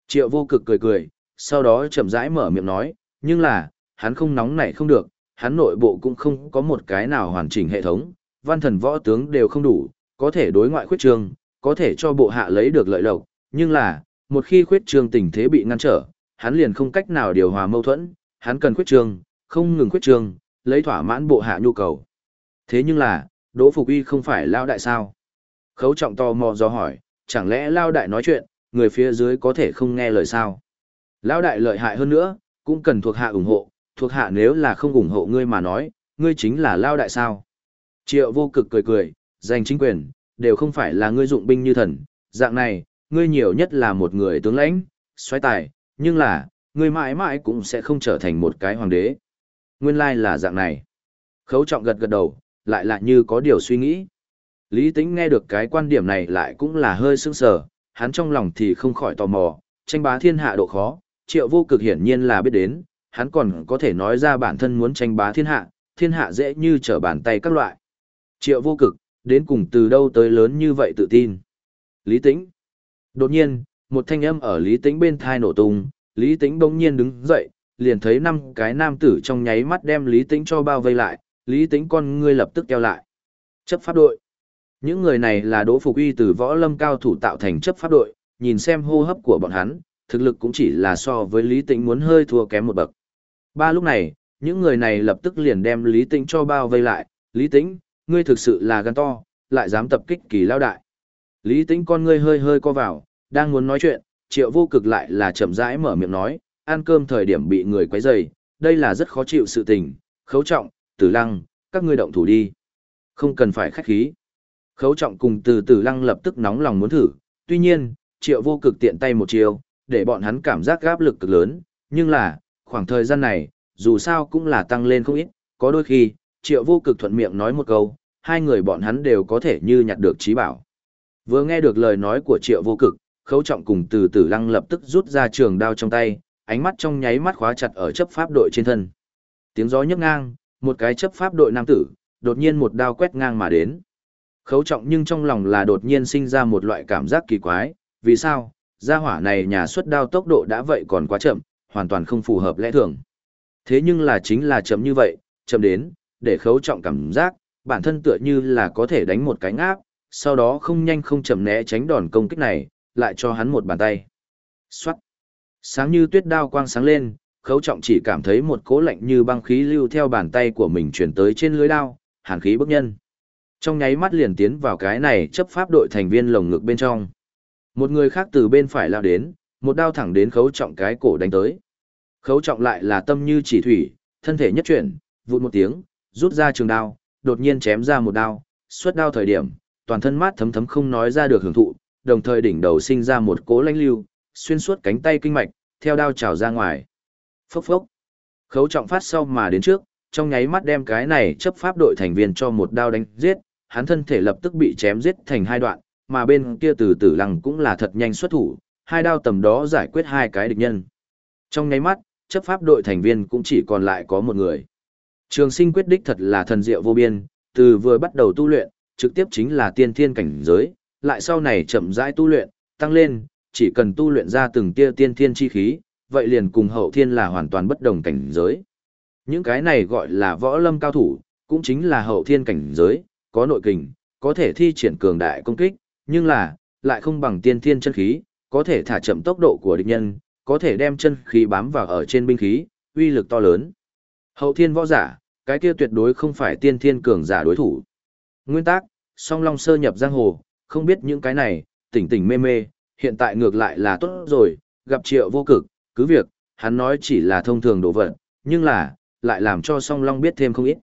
Triệu vô cực cười cười, sau đó chậm rãi mở miệng nói, nhưng là, hắn không nóng nảy không được, hắn nội bộ cũng không có một cái nào hoàn chỉnh hệ thống, văn thần võ tướng đều không đủ, có thể đối ngoại khuyết trương, có thể cho bộ hạ lấy được lợi lộc, nhưng là, một khi khuyết trương tình thế bị ngăn trở, hắn liền không cách nào điều hòa mâu thuẫn, hắn cần khuyết trương, không ngừng khuyết trương, lấy thỏa mãn bộ hạ nhu cầu. Thế nhưng là, Đỗ Phục Y không phải lao đại sao? Khấu trọng to mò do hỏi, chẳng lẽ lao đại nói chuyện, người phía dưới có thể không nghe lời sao? Lao đại lợi hại hơn nữa, cũng cần thuộc hạ ủng hộ, thuộc hạ nếu là không ủng hộ ngươi mà nói, ngươi chính là lao đại sao? Triệu vô cực cười cười, giành chính quyền, đều không phải là ngươi dụng binh như thần, dạng này, ngươi nhiều nhất là một người tướng lãnh, xoáy tài, nhưng là, ngươi mãi mãi cũng sẽ không trở thành một cái hoàng đế. Nguyên lai là dạng này. Khấu trọng gật gật đầu, lại lại như có điều suy nghĩ. Lý tính nghe được cái quan điểm này lại cũng là hơi sững sờ, hắn trong lòng thì không khỏi tò mò, tranh bá thiên hạ độ khó, triệu vô cực hiển nhiên là biết đến, hắn còn có thể nói ra bản thân muốn tranh bá thiên hạ, thiên hạ dễ như trở bàn tay các loại. Triệu vô cực, đến cùng từ đâu tới lớn như vậy tự tin. Lý tĩnh. Đột nhiên, một thanh âm ở Lý tĩnh bên thai nổ tung, Lý tĩnh bỗng nhiên đứng dậy, liền thấy năm cái nam tử trong nháy mắt đem Lý tĩnh cho bao vây lại, Lý tĩnh con ngươi lập tức kêu lại. Chấp pháp đội. Những người này là Đỗ Phục Uy từ võ lâm cao thủ tạo thành chấp pháp đội, nhìn xem hô hấp của bọn hắn, thực lực cũng chỉ là so với Lý Tĩnh muốn hơi thua kém một bậc. Ba lúc này, những người này lập tức liền đem Lý Tĩnh cho bao vây lại, Lý Tĩnh, ngươi thực sự là gan to, lại dám tập kích kỳ lao đại. Lý Tĩnh con ngươi hơi hơi co vào, đang muốn nói chuyện, triệu vô cực lại là chậm rãi mở miệng nói, ăn cơm thời điểm bị người quấy rầy, đây là rất khó chịu sự tình, khấu trọng, tử lăng, các ngươi động thủ đi. Không cần phải khách khí. Khấu trọng cùng từ tử lăng lập tức nóng lòng muốn thử, tuy nhiên, triệu vô cực tiện tay một chiều, để bọn hắn cảm giác gáp lực cực lớn, nhưng là, khoảng thời gian này, dù sao cũng là tăng lên không ít, có đôi khi, triệu vô cực thuận miệng nói một câu, hai người bọn hắn đều có thể như nhặt được trí bảo. Vừa nghe được lời nói của triệu vô cực, khấu trọng cùng từ tử lăng lập tức rút ra trường đao trong tay, ánh mắt trong nháy mắt khóa chặt ở chấp pháp đội trên thân. Tiếng gió nhấc ngang, một cái chấp pháp đội nam tử, đột nhiên một đao quét ngang mà đến. Khấu trọng nhưng trong lòng là đột nhiên sinh ra một loại cảm giác kỳ quái, vì sao, gia hỏa này nhà xuất đao tốc độ đã vậy còn quá chậm, hoàn toàn không phù hợp lẽ thường. Thế nhưng là chính là chậm như vậy, chậm đến, để khấu trọng cảm giác, bản thân tựa như là có thể đánh một cái ngáp, sau đó không nhanh không chậm né tránh đòn công kích này, lại cho hắn một bàn tay. Xoát! Sáng như tuyết đao quang sáng lên, khấu trọng chỉ cảm thấy một cỗ lạnh như băng khí lưu theo bàn tay của mình chuyển tới trên lưới đao, hàn khí bức nhân. Trong nháy mắt liền tiến vào cái này chấp pháp đội thành viên lồng ngực bên trong. Một người khác từ bên phải lao đến, một đao thẳng đến khấu trọng cái cổ đánh tới. Khấu trọng lại là tâm như chỉ thủy, thân thể nhất chuyển, vụt một tiếng, rút ra trường đao, đột nhiên chém ra một đao, xuất đao thời điểm, toàn thân mát thấm thấm không nói ra được hưởng thụ, đồng thời đỉnh đầu sinh ra một cỗ lãnh lưu, xuyên suốt cánh tay kinh mạch, theo đao trào ra ngoài. Phốc phốc. Khấu trọng phát sau mà đến trước, trong nháy mắt đem cái này chấp pháp đội thành viên cho một đao đánh giết, hắn thân thể lập tức bị chém giết thành hai đoạn, mà bên kia từ tử lăng cũng là thật nhanh xuất thủ, hai đao tầm đó giải quyết hai cái địch nhân. Trong nháy mắt, chấp pháp đội thành viên cũng chỉ còn lại có một người. Trường sinh quyết đích thật là thần diệu vô biên, từ vừa bắt đầu tu luyện, trực tiếp chính là tiên thiên cảnh giới, lại sau này chậm rãi tu luyện, tăng lên, chỉ cần tu luyện ra từng tia tiên thiên chi khí, vậy liền cùng hậu thiên là hoàn toàn bất đồng cảnh giới. Những cái này gọi là võ lâm cao thủ, cũng chính là hậu thiên cảnh giới, có nội kình, có thể thi triển cường đại công kích, nhưng là, lại không bằng tiên thiên chân khí, có thể thả chậm tốc độ của địch nhân, có thể đem chân khí bám vào ở trên binh khí, uy lực to lớn. Hậu thiên võ giả, cái kia tuyệt đối không phải tiên thiên cường giả đối thủ. Nguyên tắc, song long sơ nhập giang hồ, không biết những cái này, tỉnh tỉnh mê mê, hiện tại ngược lại là tốt rồi, gặp triệu vô cực, cứ việc, hắn nói chỉ là thông thường đồ vật, nhưng là, lại làm cho song long biết thêm không ít.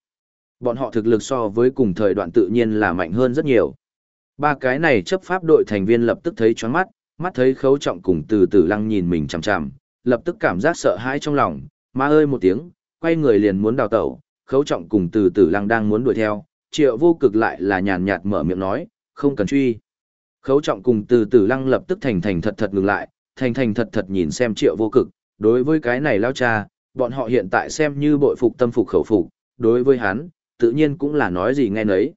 Bọn họ thực lực so với cùng thời đoạn tự nhiên là mạnh hơn rất nhiều. Ba cái này chấp pháp đội thành viên lập tức thấy choáng mắt, mắt thấy khấu trọng cùng từ từ lăng nhìn mình chằm chằm, lập tức cảm giác sợ hãi trong lòng, ma ơi một tiếng, quay người liền muốn đào tẩu, khấu trọng cùng từ tử lăng đang muốn đuổi theo, triệu vô cực lại là nhàn nhạt mở miệng nói, không cần truy. Khấu trọng cùng từ từ lăng lập tức thành thành thật thật ngừng lại, thành thành thật thật nhìn xem triệu vô cực, đối với cái này lao cha, bọn họ hiện tại xem như bội phục tâm phục khẩu phục, đối với hắn, tự nhiên cũng là nói gì nghe nấy.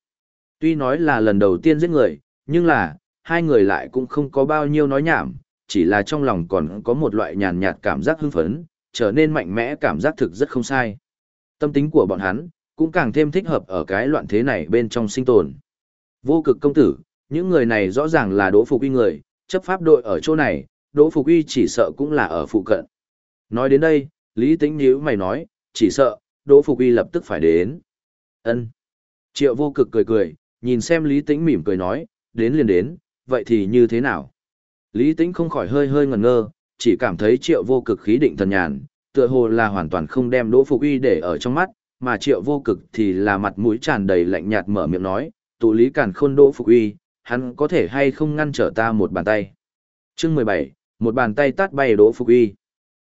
Tuy nói là lần đầu tiên giết người, nhưng là, hai người lại cũng không có bao nhiêu nói nhảm, chỉ là trong lòng còn có một loại nhàn nhạt cảm giác hưng phấn, trở nên mạnh mẽ cảm giác thực rất không sai. Tâm tính của bọn hắn, cũng càng thêm thích hợp ở cái loạn thế này bên trong sinh tồn. Vô cực công tử, những người này rõ ràng là đỗ phục uy người, chấp pháp đội ở chỗ này, đỗ phục uy chỉ sợ cũng là ở phụ cận. Nói đến đây, Lý Tĩnh nhíu mày nói, chỉ sợ, đỗ phục uy lập tức phải đến. ân Triệu vô cực cười cười, nhìn xem Lý Tĩnh mỉm cười nói, đến liền đến, vậy thì như thế nào? Lý Tĩnh không khỏi hơi hơi ngẩn ngơ, chỉ cảm thấy triệu vô cực khí định thần nhàn, tựa hồ là hoàn toàn không đem Đỗ Phục Uy để ở trong mắt, mà triệu vô cực thì là mặt mũi tràn đầy lạnh nhạt mở miệng nói, tụ lý cản khôn Đỗ Phục Uy, hắn có thể hay không ngăn trở ta một bàn tay. Chương 17, một bàn tay tát bay Đỗ Phục Uy.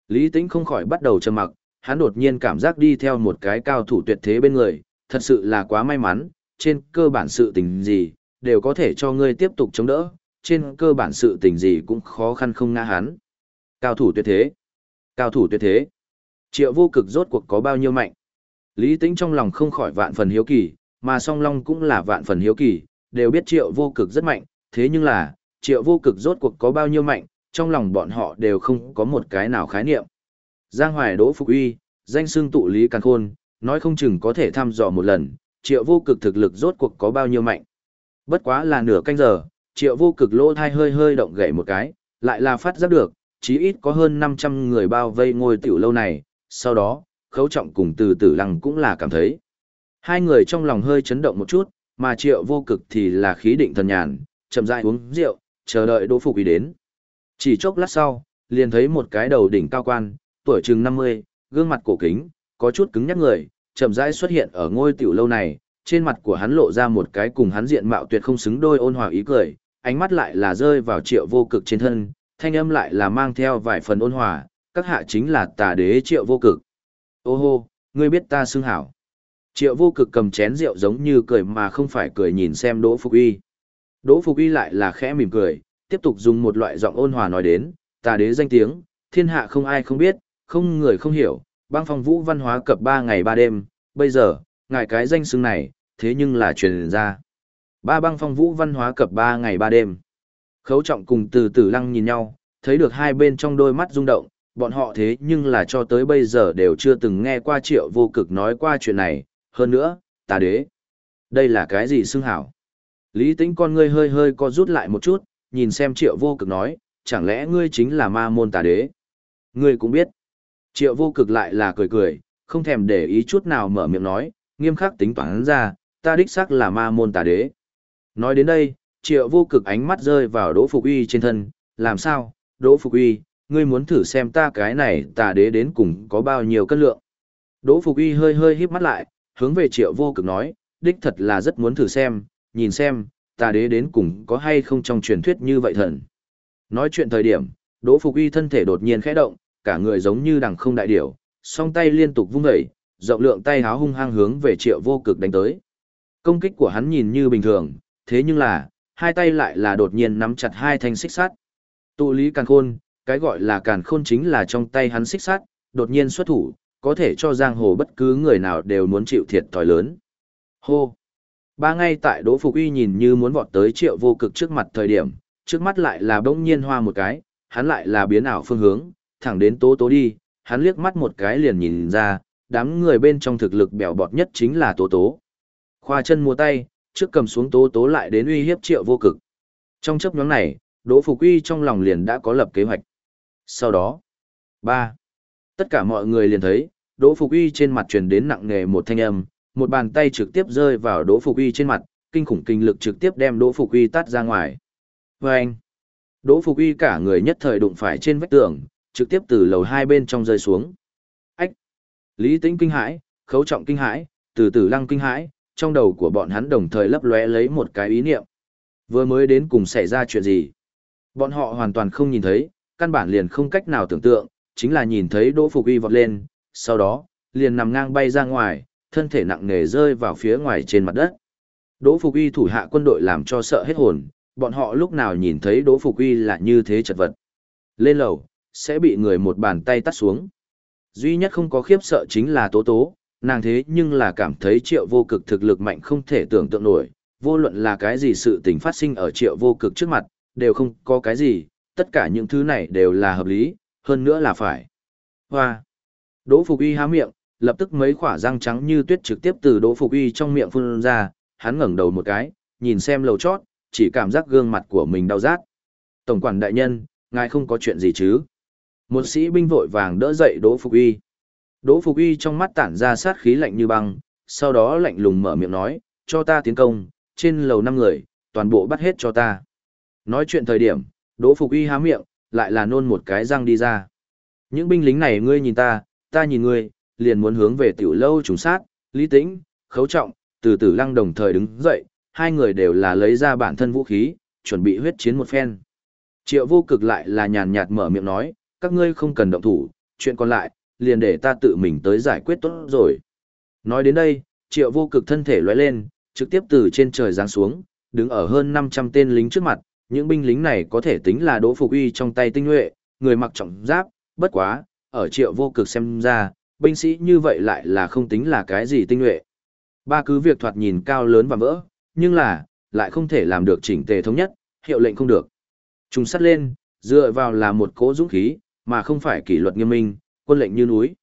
Lý Tĩnh không khỏi bắt đầu trầm mặc, hắn đột nhiên cảm giác đi theo một cái cao thủ tuyệt thế bên người, thật sự là quá may mắn, trên cơ bản sự tình gì, đều có thể cho ngươi tiếp tục chống đỡ, trên cơ bản sự tình gì cũng khó khăn không ngã hắn. Cao thủ tuyệt thế. Cao thủ tuyệt thế. Triệu vô cực rốt cuộc có bao nhiêu mạnh. Lý Tĩnh trong lòng không khỏi vạn phần hiếu kỳ, mà song long cũng là vạn phần hiếu kỳ, đều biết triệu vô cực rất mạnh, thế nhưng là, triệu vô cực rốt cuộc có bao nhiêu mạnh, trong lòng bọn họ đều không có một cái nào khái niệm. Giang Hoài Đỗ Phục Uy, danh xưng tụ Lý Càn Khôn, nói không chừng có thể thăm dò một lần, triệu vô cực thực lực rốt cuộc có bao nhiêu mạnh. Bất quá là nửa canh giờ, triệu vô cực lỗ thai hơi hơi động gậy một cái, lại là phát giác được, chí ít có hơn 500 người bao vây ngôi tiểu lâu này, sau đó, khấu trọng cùng từ tử lăng cũng là cảm thấy. Hai người trong lòng hơi chấn động một chút, mà triệu vô cực thì là khí định thần nhàn, chậm rãi uống rượu, chờ đợi đỗ phục ý đến. Chỉ chốc lát sau, liền thấy một cái đầu đỉnh cao quan, tuổi chừng 50, gương mặt cổ kính, có chút cứng nhắc người, chậm rãi xuất hiện ở ngôi tiểu lâu này, trên mặt của hắn lộ ra một cái cùng hắn diện mạo tuyệt không xứng đôi ôn hòa ý cười, ánh mắt lại là rơi vào triệu vô cực trên thân, thanh âm lại là mang theo vài phần ôn hòa, các hạ chính là tà đế triệu vô cực. Ô hô, ngươi biết ta xưng hảo. Triệu vô cực cầm chén rượu giống như cười mà không phải cười nhìn xem Đỗ Phục Uy. Đỗ Phục Uy lại là khẽ mỉm cười, tiếp tục dùng một loại giọng ôn hòa nói đến, tà đế danh tiếng, thiên hạ không ai không biết, không người không hiểu, băng phong vũ văn hóa cập ba ngày ba đêm, bây giờ, ngài cái danh xưng này, thế nhưng là truyền ra. Ba băng phong vũ văn hóa cập ba ngày ba đêm. Khấu trọng cùng từ tử lăng nhìn nhau, thấy được hai bên trong đôi mắt rung động, bọn họ thế nhưng là cho tới bây giờ đều chưa từng nghe qua triệu vô cực nói qua chuyện này, hơn nữa, tà đế. Đây là cái gì xưng hảo? Lý tính con ngươi hơi hơi co rút lại một chút, nhìn xem triệu vô cực nói, chẳng lẽ ngươi chính là ma môn tà đế? Ngươi cũng biết. Triệu vô cực lại là cười cười, không thèm để ý chút nào mở miệng nói, nghiêm khắc tính toán ra, ta đích xác là ma môn tà đế. Nói đến đây, triệu vô cực ánh mắt rơi vào Đỗ Phục Uy trên thân, làm sao, Đỗ Phục Uy, ngươi muốn thử xem ta cái này tà đế đến cùng có bao nhiêu cân lượng. Đỗ Phục Uy hơi hơi híp mắt lại, hướng về triệu vô cực nói, đích thật là rất muốn thử xem, nhìn xem, tà đế đến cùng có hay không trong truyền thuyết như vậy thần. Nói chuyện thời điểm, Đỗ Phục Uy thân thể đột nhiên khẽ động, cả người giống như đằng không đại điểu, song tay liên tục vung dậy, rộng lượng tay háo hung hăng hướng về triệu vô cực đánh tới. Công kích của hắn nhìn như bình thường, thế nhưng là, hai tay lại là đột nhiên nắm chặt hai thanh xích sắt. Tụ lý càn khôn, cái gọi là càn khôn chính là trong tay hắn xích sắt, đột nhiên xuất thủ, có thể cho giang hồ bất cứ người nào đều muốn chịu thiệt thòi lớn. Hô! Ba ngay tại Đỗ Phục Uy nhìn như muốn vọt tới triệu vô cực trước mặt thời điểm, trước mắt lại là bỗng nhiên hoa một cái, hắn lại là biến ảo phương hướng, thẳng đến tố tố đi, hắn liếc mắt một cái liền nhìn ra, đám người bên trong thực lực bèo bọt nhất chính là tố tố. Khoa chân mua tay, trước cầm xuống tố tố lại đến uy hiếp triệu vô cực. Trong chấp nhóm này, Đỗ Phục Uy trong lòng liền đã có lập kế hoạch. Sau đó, ba Tất cả mọi người liền thấy, Đỗ Phục Uy trên mặt truyền đến nặng nề một thanh âm, một bàn tay trực tiếp rơi vào Đỗ Phục Uy trên mặt, kinh khủng kinh lực trực tiếp đem Đỗ Phục Uy tát ra ngoài. Và anh, Đỗ Phục Uy cả người nhất thời đụng phải trên vách tường, trực tiếp từ lầu hai bên trong rơi xuống. Ách! Lý Tĩnh kinh hãi, Khấu Trọng kinh hãi, Từ Tử Lăng kinh hãi, trong đầu của bọn hắn đồng thời lấp lóe lấy một cái ý niệm. Vừa mới đến cùng xảy ra chuyện gì? Bọn họ hoàn toàn không nhìn thấy, căn bản liền không cách nào tưởng tượng, chính là nhìn thấy Đỗ Phục Uy vọt lên, sau đó, liền nằm ngang bay ra ngoài, thân thể nặng nề rơi vào phía ngoài trên mặt đất. Đỗ Phục Uy thủ hạ quân đội làm cho sợ hết hồn, bọn họ lúc nào nhìn thấy Đỗ Phục Uy là như thế chật vật. Lên lầu, sẽ bị người một bàn tay tắt xuống. Duy nhất không có khiếp sợ chính là Tố Tố, nàng thế nhưng là cảm thấy triệu vô cực thực lực mạnh không thể tưởng tượng nổi, vô luận là cái gì sự tình phát sinh ở triệu vô cực trước mặt, đều không có cái gì, tất cả những thứ này đều là hợp lý, hơn nữa là phải. Hoa! Đỗ Phục Uy há miệng, lập tức mấy khỏa răng trắng như tuyết trực tiếp từ Đỗ Phục Uy trong miệng phun ra, hắn ngẩng đầu một cái, nhìn xem lầu chót, chỉ cảm giác gương mặt của mình đau rát. Tổng quản đại nhân, ngài không có chuyện gì chứ? Một sĩ binh vội vàng đỡ dậy Đỗ Phục Uy. Đỗ Phục Uy trong mắt tản ra sát khí lạnh như băng, sau đó lạnh lùng mở miệng nói, cho ta tiến công, trên lầu năm người, toàn bộ bắt hết cho ta. Nói chuyện thời điểm, Đỗ Phục Uy há miệng, lại là nôn một cái răng đi ra. Những binh lính này ngươi nhìn ta, ta nhìn ngươi, liền muốn hướng về tiểu lâu trùng sát, lý tĩnh, khấu trọng, từ từ lăng đồng thời đứng dậy, hai người đều là lấy ra bản thân vũ khí, chuẩn bị huyết chiến một phen. Triệu vô cực lại là nhàn nhạt mở miệng nói, các ngươi không cần động thủ, chuyện còn lại, liền để ta tự mình tới giải quyết tốt rồi. Nói đến đây, triệu vô cực thân thể lóe lên, trực tiếp từ trên trời giáng xuống, đứng ở hơn 500 tên lính trước mặt, những binh lính này có thể tính là đỗ phục uy trong tay tinh nhuệ, người mặc trọng giáp, bất quá, ở triệu vô cực xem ra, binh sĩ như vậy lại là không tính là cái gì tinh nhuệ. Ba cứ việc thoạt nhìn cao lớn và vỡ, nhưng là, lại không thể làm được chỉnh tề thống nhất, hiệu lệnh không được. Trùng sắt lên, dựa vào là một cố dũng khí, mà không phải kỷ luật nghiêm minh, quân lệnh như núi.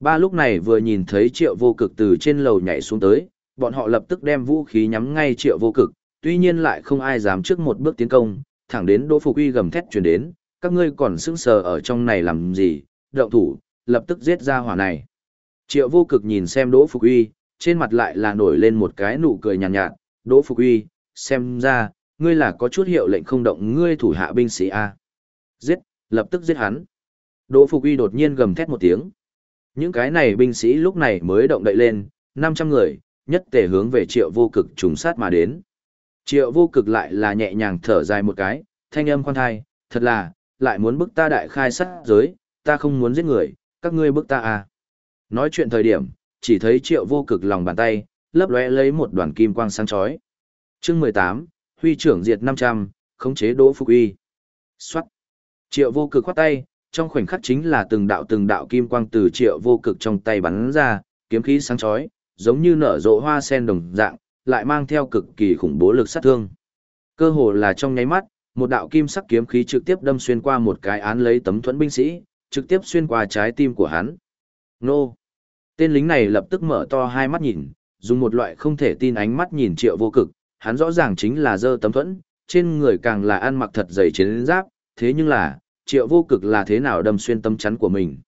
Ba lúc này vừa nhìn thấy triệu vô cực từ trên lầu nhảy xuống tới, bọn họ lập tức đem vũ khí nhắm ngay triệu vô cực, tuy nhiên lại không ai dám trước một bước tiến công, thẳng đến Đỗ Phục Uy gầm thét truyền đến, các ngươi còn sững sờ ở trong này làm gì, động thủ, lập tức giết ra hỏa này. Triệu vô cực nhìn xem Đỗ Phục Uy, trên mặt lại là nổi lên một cái nụ cười nhàn nhạt, nhạt, Đỗ Phục Uy, xem ra, ngươi là có chút hiệu lệnh không động ngươi thủ hạ binh sĩ A. Giết, lập tức giết hắn. Đỗ Phục Uy đột nhiên gầm thét một tiếng. Những cái này binh sĩ lúc này mới động đậy lên, 500 người, nhất tề hướng về triệu vô cực trùng sát mà đến. Triệu vô cực lại là nhẹ nhàng thở dài một cái, thanh âm khoan thai, thật là, lại muốn bức ta đại khai sát giới, ta không muốn giết người, các ngươi bức ta à. Nói chuyện thời điểm, chỉ thấy triệu vô cực lòng bàn tay, lấp lóe lấy một đoàn kim quang sáng chói. Chương 18, Huy trưởng diệt 500, khống chế Đỗ Phục Uy. Soát. Triệu vô cực khoát tay, trong khoảnh khắc chính là từng đạo từng đạo kim quang từ triệu vô cực trong tay bắn ra, kiếm khí sáng chói, giống như nở rộ hoa sen đồng dạng, lại mang theo cực kỳ khủng bố lực sát thương. Cơ hồ là trong nháy mắt, một đạo kim sắc kiếm khí trực tiếp đâm xuyên qua một cái án lấy tấm thuẫn binh sĩ, trực tiếp xuyên qua trái tim của hắn. Nô! Tên lính này lập tức mở to hai mắt nhìn, dùng một loại không thể tin ánh mắt nhìn triệu vô cực, hắn rõ ràng chính là dơ tấm thuẫn, trên người càng là ăn mặc thật dày chiến giáp, thế nhưng là, triệu vô cực là thế nào đâm xuyên tấm chắn của mình.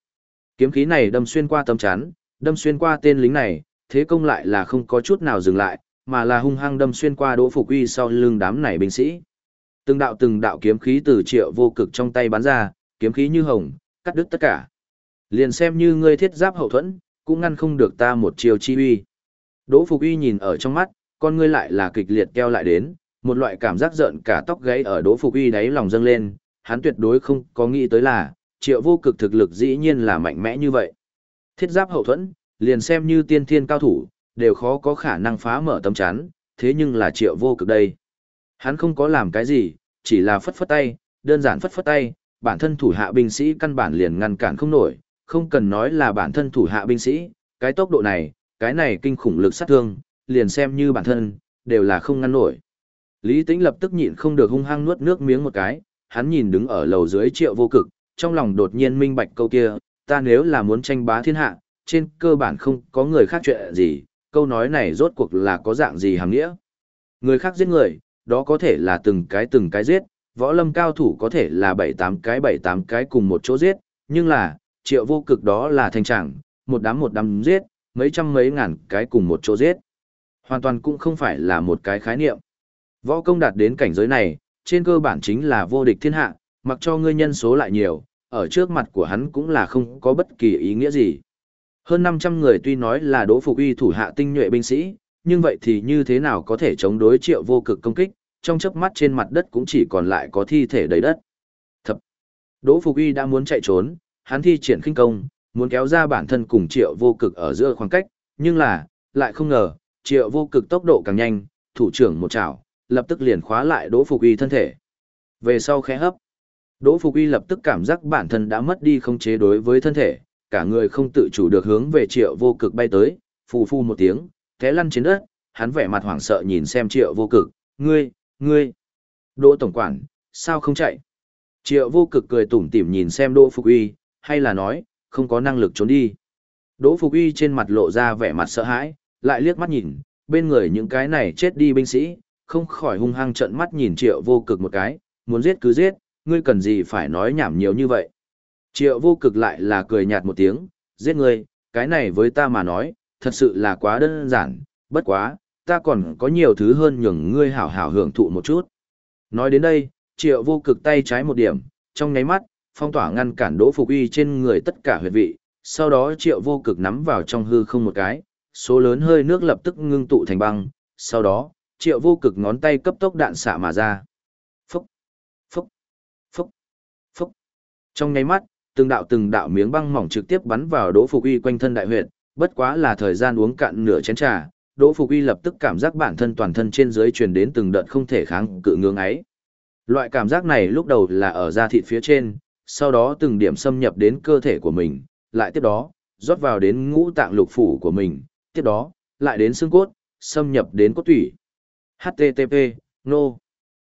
Kiếm khí này đâm xuyên qua tấm chắn, đâm xuyên qua tên lính này, thế công lại là không có chút nào dừng lại, mà là hung hăng đâm xuyên qua đỗ phục uy sau lưng đám này binh sĩ. Từng đạo từng đạo kiếm khí từ triệu vô cực trong tay bắn ra, kiếm khí như hồng, cắt đứt tất cả. Liền xem như ngươi thiết giáp hậu thuẫn, cũng ngăn không được ta một chiều chi uy. Đỗ Phục Uy nhìn ở trong mắt, con ngươi lại là kịch liệt keo lại đến, một loại cảm giác giận cả tóc gáy ở Đỗ Phục Uy đáy lòng dâng lên, hắn tuyệt đối không có nghĩ tới là, triệu vô cực thực lực dĩ nhiên là mạnh mẽ như vậy. Thiết giáp hậu thuẫn, liền xem như tiên thiên cao thủ, đều khó có khả năng phá mở tấm chắn, thế nhưng là triệu vô cực đây. Hắn không có làm cái gì, chỉ là phất phất tay, đơn giản phất phất tay, bản thân thủ hạ binh sĩ căn bản liền ngăn cản không nổi, không cần nói là bản thân thủ hạ binh sĩ, cái tốc độ này, cái này kinh khủng lực sát thương, liền xem như bản thân, đều là không ngăn nổi. Lý Tĩnh lập tức nhịn không được hung hăng nuốt nước miếng một cái, hắn nhìn đứng ở lầu dưới triệu vô cực, trong lòng đột nhiên minh bạch câu kia, ta nếu là muốn tranh bá thiên hạ, trên cơ bản không có người khác chuyện gì, câu nói này rốt cuộc là có dạng gì hàm nghĩa. Người khác giết người, đó có thể là từng cái từng cái giết, võ lâm cao thủ có thể là bảy tám cái bảy tám cái cùng một chỗ giết, nhưng là, triệu vô cực đó là thanh trạng, một đám một đám giết, mấy trăm mấy ngàn cái cùng một chỗ giết. Hoàn toàn cũng không phải là một cái khái niệm. Võ công đạt đến cảnh giới này, trên cơ bản chính là vô địch thiên hạ, mặc cho ngươi nhân số lại nhiều, ở trước mặt của hắn cũng là không có bất kỳ ý nghĩa gì. Hơn 500 người tuy nói là đỗ phục uy thủ hạ tinh nhuệ binh sĩ, nhưng vậy thì như thế nào có thể chống đối triệu vô cực công kích, trong chớp mắt trên mặt đất cũng chỉ còn lại có thi thể đầy đất. Thập. Đỗ Phục Uy đã muốn chạy trốn, hắn thi triển khinh công, muốn kéo ra bản thân cùng triệu vô cực ở giữa khoảng cách, nhưng là, lại không ngờ, triệu vô cực tốc độ càng nhanh, thủ trưởng một chảo, lập tức liền khóa lại Đỗ Phục Uy thân thể. Về sau khẽ hấp, Đỗ Phục Uy lập tức cảm giác bản thân đã mất đi khống chế đối với thân thể, cả người không tự chủ được hướng về triệu vô cực bay tới, phù phu một tiếng, té lăn trên đất, hắn vẻ mặt hoảng sợ nhìn xem triệu vô cực, ngươi, ngươi, Đỗ Tổng Quản, sao không chạy? Triệu vô cực cười tủm tỉm nhìn xem Đỗ Phục Uy, hay là nói, không có năng lực trốn đi. Đỗ Phục Uy trên mặt lộ ra vẻ mặt sợ hãi, lại liếc mắt nhìn, bên người những cái này chết đi binh sĩ, không khỏi hung hăng trợn mắt nhìn triệu vô cực một cái, muốn giết cứ giết, ngươi cần gì phải nói nhảm nhiều như vậy. Triệu vô cực lại là cười nhạt một tiếng, giết ngươi, cái này với ta mà nói, thật sự là quá đơn giản, bất quá, ta còn có nhiều thứ hơn nhường ngươi hảo hảo hưởng thụ một chút. Nói đến đây, triệu vô cực tay trái một điểm, trong nháy mắt, phong tỏa ngăn cản đỗ phục uy trên người tất cả huyệt vị, sau đó triệu vô cực nắm vào trong hư không một cái, số lớn hơi nước lập tức ngưng tụ thành băng, sau đó, triệu vô cực ngón tay cấp tốc đạn xạ mà ra. Phúc, phúc, phúc, phúc. Trong nháy mắt, từng đạo từng đạo miếng băng mỏng trực tiếp bắn vào Đỗ Phục Uy quanh thân đại huyệt, bất quá là thời gian uống cạn nửa chén trà, Đỗ Phục Uy lập tức cảm giác bản thân toàn thân trên dưới truyền đến từng đợt không thể kháng cự ngưỡng ấy. Loại cảm giác này lúc đầu là ở da thịt phía trên, sau đó từng điểm xâm nhập đến cơ thể của mình, lại tiếp đó, rót vào đến ngũ tạng lục phủ của mình, tiếp đó, lại đến xương cốt, xâm nhập đến cốt tủy. HTTP, no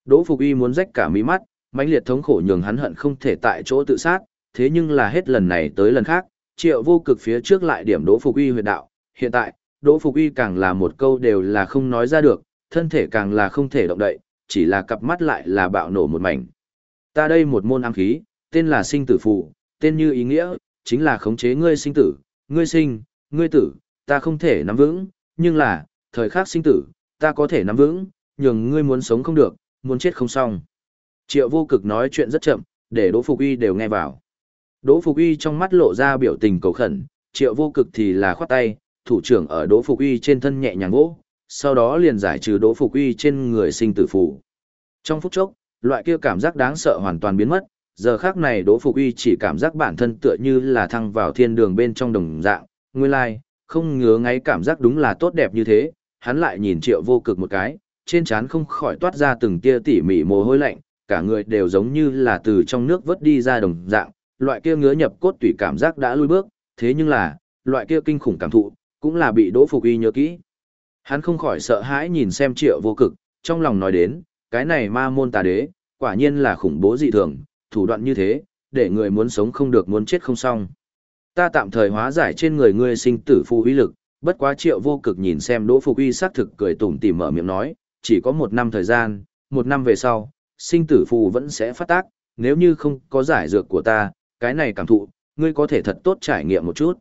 Đỗ Phục Y muốn rách cả mí mắt, mãnh liệt thống khổ nhường hắn hận không thể tại chỗ tự sát, thế nhưng là hết lần này tới lần khác, triệu vô cực phía trước lại điểm Đỗ Phục Y huyệt đạo, hiện tại, Đỗ Phục Y càng là một câu đều là không nói ra được, thân thể càng là không thể động đậy, chỉ là cặp mắt lại là bạo nổ một mảnh. Ta đây một môn ám khí, tên là sinh tử phù, tên như ý nghĩa, chính là khống chế ngươi sinh tử, ngươi sinh, ngươi tử, ta không thể nắm vững, nhưng là, thời khắc sinh tử, ta có thể nắm vững, nhường ngươi muốn sống không được, muốn chết không xong. Triệu vô cực nói chuyện rất chậm, để Đỗ Phục Y đều nghe vào. Đỗ Phục Y trong mắt lộ ra biểu tình cầu khẩn, triệu vô cực thì là khoát tay, thủ trưởng ở Đỗ Phục Y trên thân nhẹ nhàng vỗ, sau đó liền giải trừ Đỗ Phục Y trên người sinh tử phù. Trong phút chốc, loại kia cảm giác đáng sợ hoàn toàn biến mất, giờ khác này Đỗ Phục Y chỉ cảm giác bản thân tựa như là thăng vào thiên đường bên trong đồng dạng, nguyên lai, không ngứa ngáy cảm giác đúng là tốt đẹp như thế, hắn lại nhìn triệu vô cực một cái, trên trán không khỏi toát ra từng tia tỉ mỉ mồ hôi lạnh, cả người đều giống như là từ trong nước vớt đi ra đồng dạng, loại kia ngứa nhập cốt tủy cảm giác đã lui bước, thế nhưng là, loại kia kinh khủng cảm thụ, cũng là bị Đỗ Phục Y nhớ kỹ. Hắn không khỏi sợ hãi nhìn xem triệu vô cực, trong lòng nói đến, cái này ma môn tà đế, quả nhiên là khủng bố dị thường, thủ đoạn như thế, để người muốn sống không được muốn chết không xong. Ta tạm thời hóa giải trên người ngươi sinh tử phù uy lực, bất quá triệu vô cực nhìn xem Đỗ Phục Uy xác thực cười tủm tỉm mở miệng nói, chỉ có một năm thời gian, một năm về sau, sinh tử phù vẫn sẽ phát tác, nếu như không có giải dược của ta, cái này cảm thụ, ngươi có thể thật tốt trải nghiệm một chút.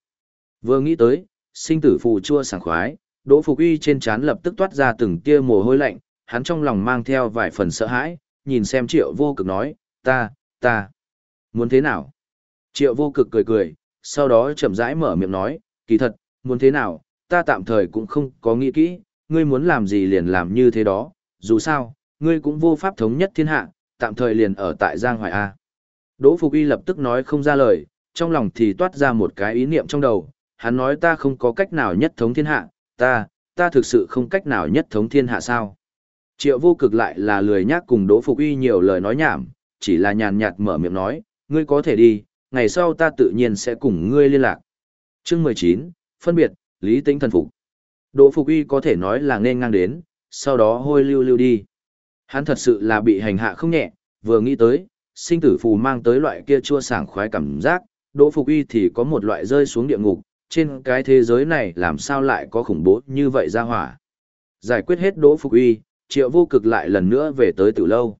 Vừa nghĩ tới, sinh tử phù chua sảng khoái, Đỗ Phục Uy trên trán lập tức toát ra từng tia mồ hôi lạnh, hắn trong lòng mang theo vài phần sợ hãi, nhìn xem triệu vô cực nói, ta, ta, muốn thế nào? Triệu vô cực cười cười, sau đó chậm rãi mở miệng nói, kỳ thật, muốn thế nào, ta tạm thời cũng không có nghĩ kỹ, ngươi muốn làm gì liền làm như thế đó, dù sao, ngươi cũng vô pháp thống nhất thiên hạ, tạm thời liền ở tại Giang Hoài A. Đỗ Phục Y lập tức nói không ra lời, trong lòng thì toát ra một cái ý niệm trong đầu, hắn nói ta không có cách nào nhất thống thiên hạ, ta, ta thực sự không cách nào nhất thống thiên hạ sao. Triệu vô cực lại là lười nhác cùng Đỗ Phục Y nhiều lời nói nhảm, chỉ là nhàn nhạt mở miệng nói, ngươi có thể đi, ngày sau ta tự nhiên sẽ cùng ngươi liên lạc. Chương 19, phân biệt, lý tính thần phục. Đỗ Phục Y có thể nói là nên ngang đến, sau đó hôi lưu lưu đi. Hắn thật sự là bị hành hạ không nhẹ, vừa nghĩ tới, sinh tử phù mang tới loại kia chua sảng khoái cảm giác, Đỗ Phục Y thì có một loại rơi xuống địa ngục, trên cái thế giới này làm sao lại có khủng bố như vậy ra hỏa. Giải quyết hết Đỗ Phục Y, Triệu Vô Cực lại lần nữa về tới Tử Lâu.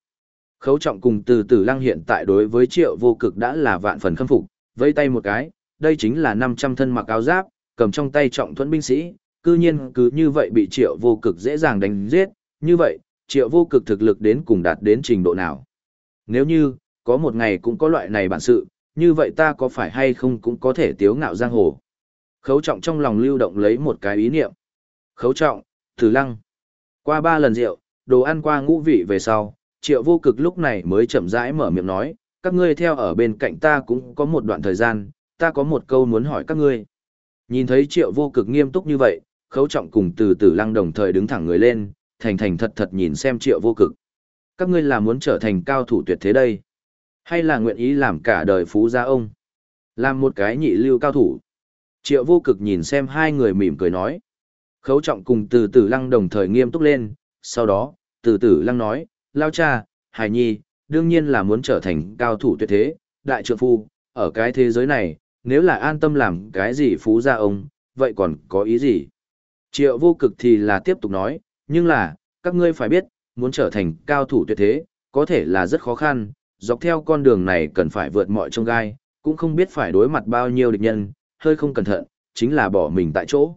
Khấu trọng cùng từ Tử Lăng hiện tại đối với Triệu Vô Cực đã là vạn phần khâm phục, Vẫy tay một cái, đây chính là 500 thân mặc áo giáp, cầm trong tay trọng thuẫn binh sĩ, cư nhiên cứ như vậy bị triệu vô cực dễ dàng đánh giết, như vậy, triệu vô cực thực lực đến cùng đạt đến trình độ nào. Nếu như, có một ngày cũng có loại này bản sự, như vậy ta có phải hay không cũng có thể tiếu ngạo giang hồ. Khấu trọng trong lòng lưu động lấy một cái ý niệm. Khấu trọng, thử lăng. Qua ba lần rượu, đồ ăn qua ngũ vị về sau, triệu vô cực lúc này mới chậm rãi mở miệng nói, các ngươi theo ở bên cạnh ta cũng có một đoạn thời gian, ta có một câu muốn hỏi các ngươi. Nhìn thấy triệu vô cực nghiêm túc như vậy, khấu trọng cùng từ từ lăng đồng thời đứng thẳng người lên, thành thành thật thật nhìn xem triệu vô cực. Các ngươi là muốn trở thành cao thủ tuyệt thế đây? Hay là nguyện ý làm cả đời phú gia ông? Làm một cái nhị lưu cao thủ. Triệu vô cực nhìn xem hai người mỉm cười nói. Khấu trọng cùng từ từ lăng đồng thời nghiêm túc lên, sau đó, từ từ lăng nói, lao cha, hài nhi, đương nhiên là muốn trở thành cao thủ tuyệt thế, đại trượng phu, ở cái thế giới này, nếu là an tâm làm cái gì phú gia ông, vậy còn có ý gì? Triệu vô cực thì là tiếp tục nói, nhưng là, các ngươi phải biết, muốn trở thành cao thủ tuyệt thế, có thể là rất khó khăn, dọc theo con đường này cần phải vượt mọi trông gai, cũng không biết phải đối mặt bao nhiêu địch nhân, hơi không cẩn thận, chính là bỏ mình tại chỗ.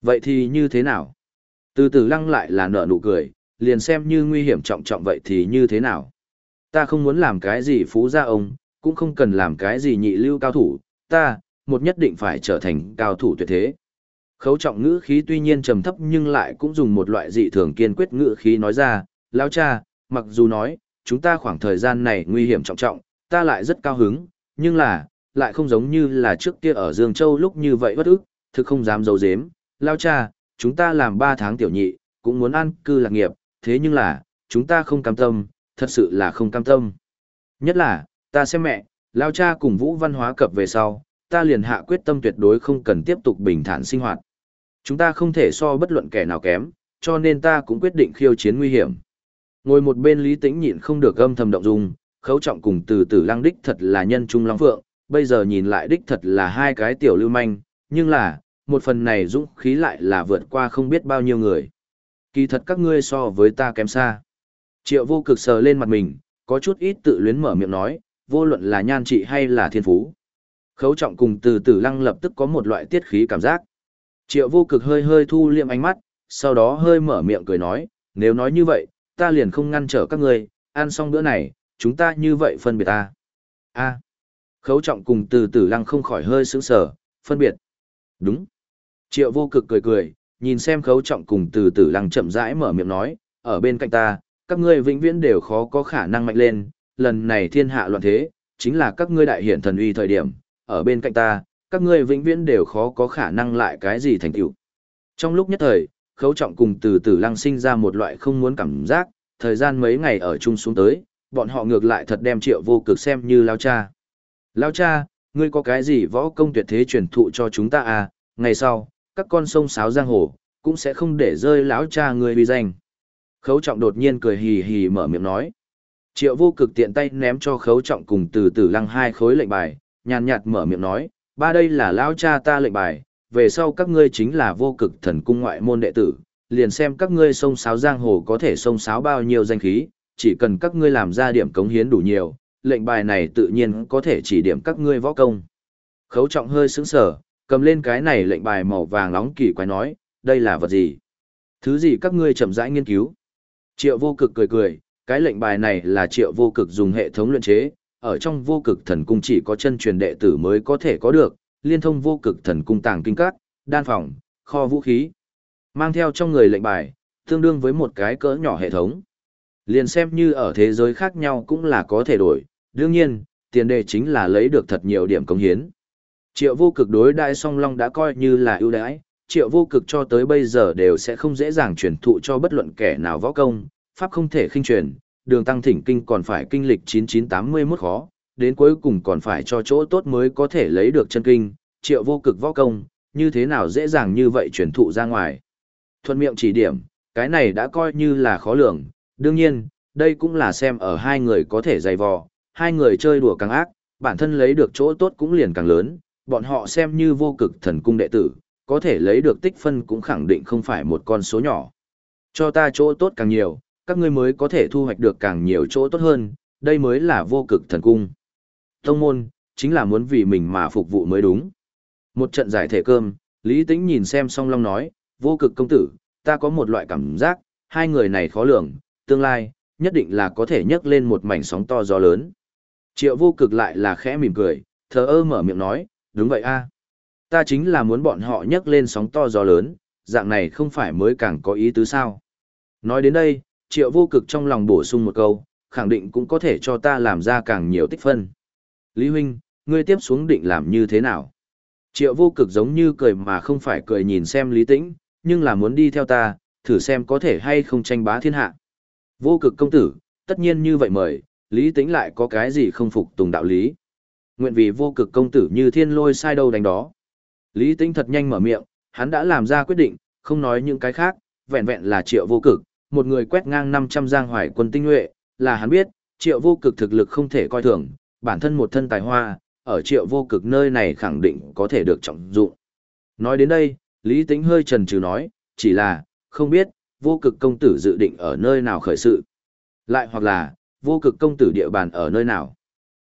Vậy thì như thế nào? Từ từ lăng lại là nở nụ cười, liền xem như nguy hiểm trọng trọng vậy thì như thế nào? Ta không muốn làm cái gì phú gia ông, cũng không cần làm cái gì nhị lưu cao thủ, ta, một nhất định phải trở thành cao thủ tuyệt thế. Khấu trọng ngữ khí tuy nhiên trầm thấp nhưng lại cũng dùng một loại dị thường kiên quyết ngữ khí nói ra, lão cha, mặc dù nói, chúng ta khoảng thời gian này nguy hiểm trọng trọng, ta lại rất cao hứng, nhưng là, lại không giống như là trước kia ở Dương Châu lúc như vậy bất ức, thực không dám dấu dếm, lão cha, chúng ta làm 3 tháng tiểu nhị, cũng muốn ăn cư lạc nghiệp, thế nhưng là, chúng ta không cam tâm, thật sự là không cam tâm. Nhất là, ta xem mẹ, lão cha cùng Vũ Văn Hóa cập về sau, ta liền hạ quyết tâm tuyệt đối không cần tiếp tục bình thản sinh hoạt. Chúng ta không thể so bất luận kẻ nào kém, cho nên ta cũng quyết định khiêu chiến nguy hiểm. Ngồi một bên Lý Tĩnh nhịn không được âm thầm động dung, khấu trọng cùng từ từ lăng đích thật là nhân trung long phượng, bây giờ nhìn lại đích thật là hai cái tiểu lưu manh, nhưng là, một phần này dũng khí lại là vượt qua không biết bao nhiêu người. Kỳ thật các ngươi so với ta kém xa. Triệu vô cực sờ lên mặt mình, có chút ít tự luyến mở miệng nói, vô luận là nhan trị hay là thiên phú. Khấu trọng cùng từ từ lăng lập tức có một loại tiết khí cảm giác. Triệu vô cực hơi hơi thu liệm ánh mắt, sau đó hơi mở miệng cười nói, nếu nói như vậy, ta liền không ngăn trở các ngươi, ăn xong bữa này, chúng ta như vậy phân biệt ta. a khấu trọng cùng từ từ lăng không khỏi hơi sững sờ, phân biệt. Đúng. Triệu vô cực cười cười, nhìn xem khấu trọng cùng từ từ lăng chậm rãi mở miệng nói, ở bên cạnh ta, các ngươi vĩnh viễn đều khó có khả năng mạnh lên, lần này thiên hạ loạn thế, chính là các ngươi đại hiển thần uy thời điểm, ở bên cạnh ta, các ngươi vĩnh viễn đều khó có khả năng lại cái gì thành tựu. Trong lúc nhất thời, khấu trọng cùng từ từ lăng sinh ra một loại không muốn cảm giác, thời gian mấy ngày ở chung xuống tới, bọn họ ngược lại thật đem triệu vô cực xem như lao cha. Lao cha, ngươi có cái gì võ công tuyệt thế truyền thụ cho chúng ta à, ngày sau, các con sông sáo giang hồ, cũng sẽ không để rơi lão cha ngươi uy danh. Khấu trọng đột nhiên cười hì hì mở miệng nói. Triệu vô cực tiện tay ném cho khấu trọng cùng từ từ lăng hai khối lệnh bài, nhàn nhạt mở miệng nói, ba đây là lão cha ta lệnh bài, về sau các ngươi chính là vô cực thần cung ngoại môn đệ tử, liền xem các ngươi sông sáo giang hồ có thể sông sáo bao nhiêu danh khí, chỉ cần các ngươi làm ra điểm cống hiến đủ nhiều, lệnh bài này tự nhiên có thể chỉ điểm các ngươi võ công. Khấu trọng hơi sững sờ, cầm lên cái này lệnh bài màu vàng nóng kỳ quái nói, đây là vật gì? Thứ gì các ngươi chậm rãi nghiên cứu? Triệu vô cực cười cười, cái lệnh bài này là triệu vô cực dùng hệ thống luyện chế, ở trong vô cực thần cung chỉ có chân truyền đệ tử mới có thể có được, liên thông vô cực thần cung tàng kinh các, đan phòng, kho vũ khí. Mang theo trong người lệnh bài, tương đương với một cái cỡ nhỏ hệ thống. Liền xem như ở thế giới khác nhau cũng là có thể đổi, đương nhiên, tiền đề chính là lấy được thật nhiều điểm công hiến. Triệu vô cực đối đại song long đã coi như là ưu đãi, triệu vô cực cho tới bây giờ đều sẽ không dễ dàng truyền thụ cho bất luận kẻ nào võ công, pháp không thể khinh truyền, đường tăng thỉnh kinh còn phải kinh lịch 9981 khó, đến cuối cùng còn phải cho chỗ tốt mới có thể lấy được chân kinh, triệu vô cực võ công, như thế nào dễ dàng như vậy truyền thụ ra ngoài. Thuận miệng chỉ điểm, cái này đã coi như là khó lường, đương nhiên, đây cũng là xem ở hai người có thể dày vò, hai người chơi đùa càng ác, bản thân lấy được chỗ tốt cũng liền càng lớn, bọn họ xem như vô cực thần cung đệ tử, có thể lấy được tích phân cũng khẳng định không phải một con số nhỏ. Cho ta chỗ tốt càng nhiều, các ngươi mới có thể thu hoạch được càng nhiều chỗ tốt hơn, đây mới là vô cực thần cung. Tông môn, chính là muốn vì mình mà phục vụ mới đúng. Một trận giải thể cơm, Lý Tĩnh nhìn xem song long nói, vô cực công tử, ta có một loại cảm giác, hai người này khó lường, tương lai, nhất định là có thể nhấc lên một mảnh sóng to gió lớn. Triệu vô cực lại là khẽ mỉm cười, thờ ơ mở miệng nói, đúng vậy a, Ta chính là muốn bọn họ nhấc lên sóng to gió lớn, dạng này không phải mới càng có ý tứ sao. Nói đến đây, triệu vô cực trong lòng bổ sung một câu, khẳng định cũng có thể cho ta làm ra càng nhiều tích phân. Lý huynh, ngươi tiếp xuống định làm như thế nào? Triệu vô cực giống như cười mà không phải cười nhìn xem Lý Tĩnh, nhưng là muốn đi theo ta, thử xem có thể hay không tranh bá thiên hạ. Vô cực công tử, tất nhiên như vậy mời, Lý Tĩnh lại có cái gì không phục tùng đạo lý. Nguyện vì vô cực công tử như thiên lôi sai đâu đánh đó. Lý Tĩnh thật nhanh mở miệng, hắn đã làm ra quyết định, không nói những cái khác, vẹn vẹn là triệu vô cực, một người quét ngang 500 giang hoài quân tinh nhuệ, là hắn biết, triệu vô cực thực lực không thể coi thường, bản thân một thân tài hoa, ở triệu vô cực nơi này khẳng định có thể được trọng dụng. Nói đến đây, Lý Tĩnh hơi trần trừ nói, chỉ là, không biết, vô cực công tử dự định ở nơi nào khởi sự. Lại hoặc là, vô cực công tử địa bàn ở nơi nào.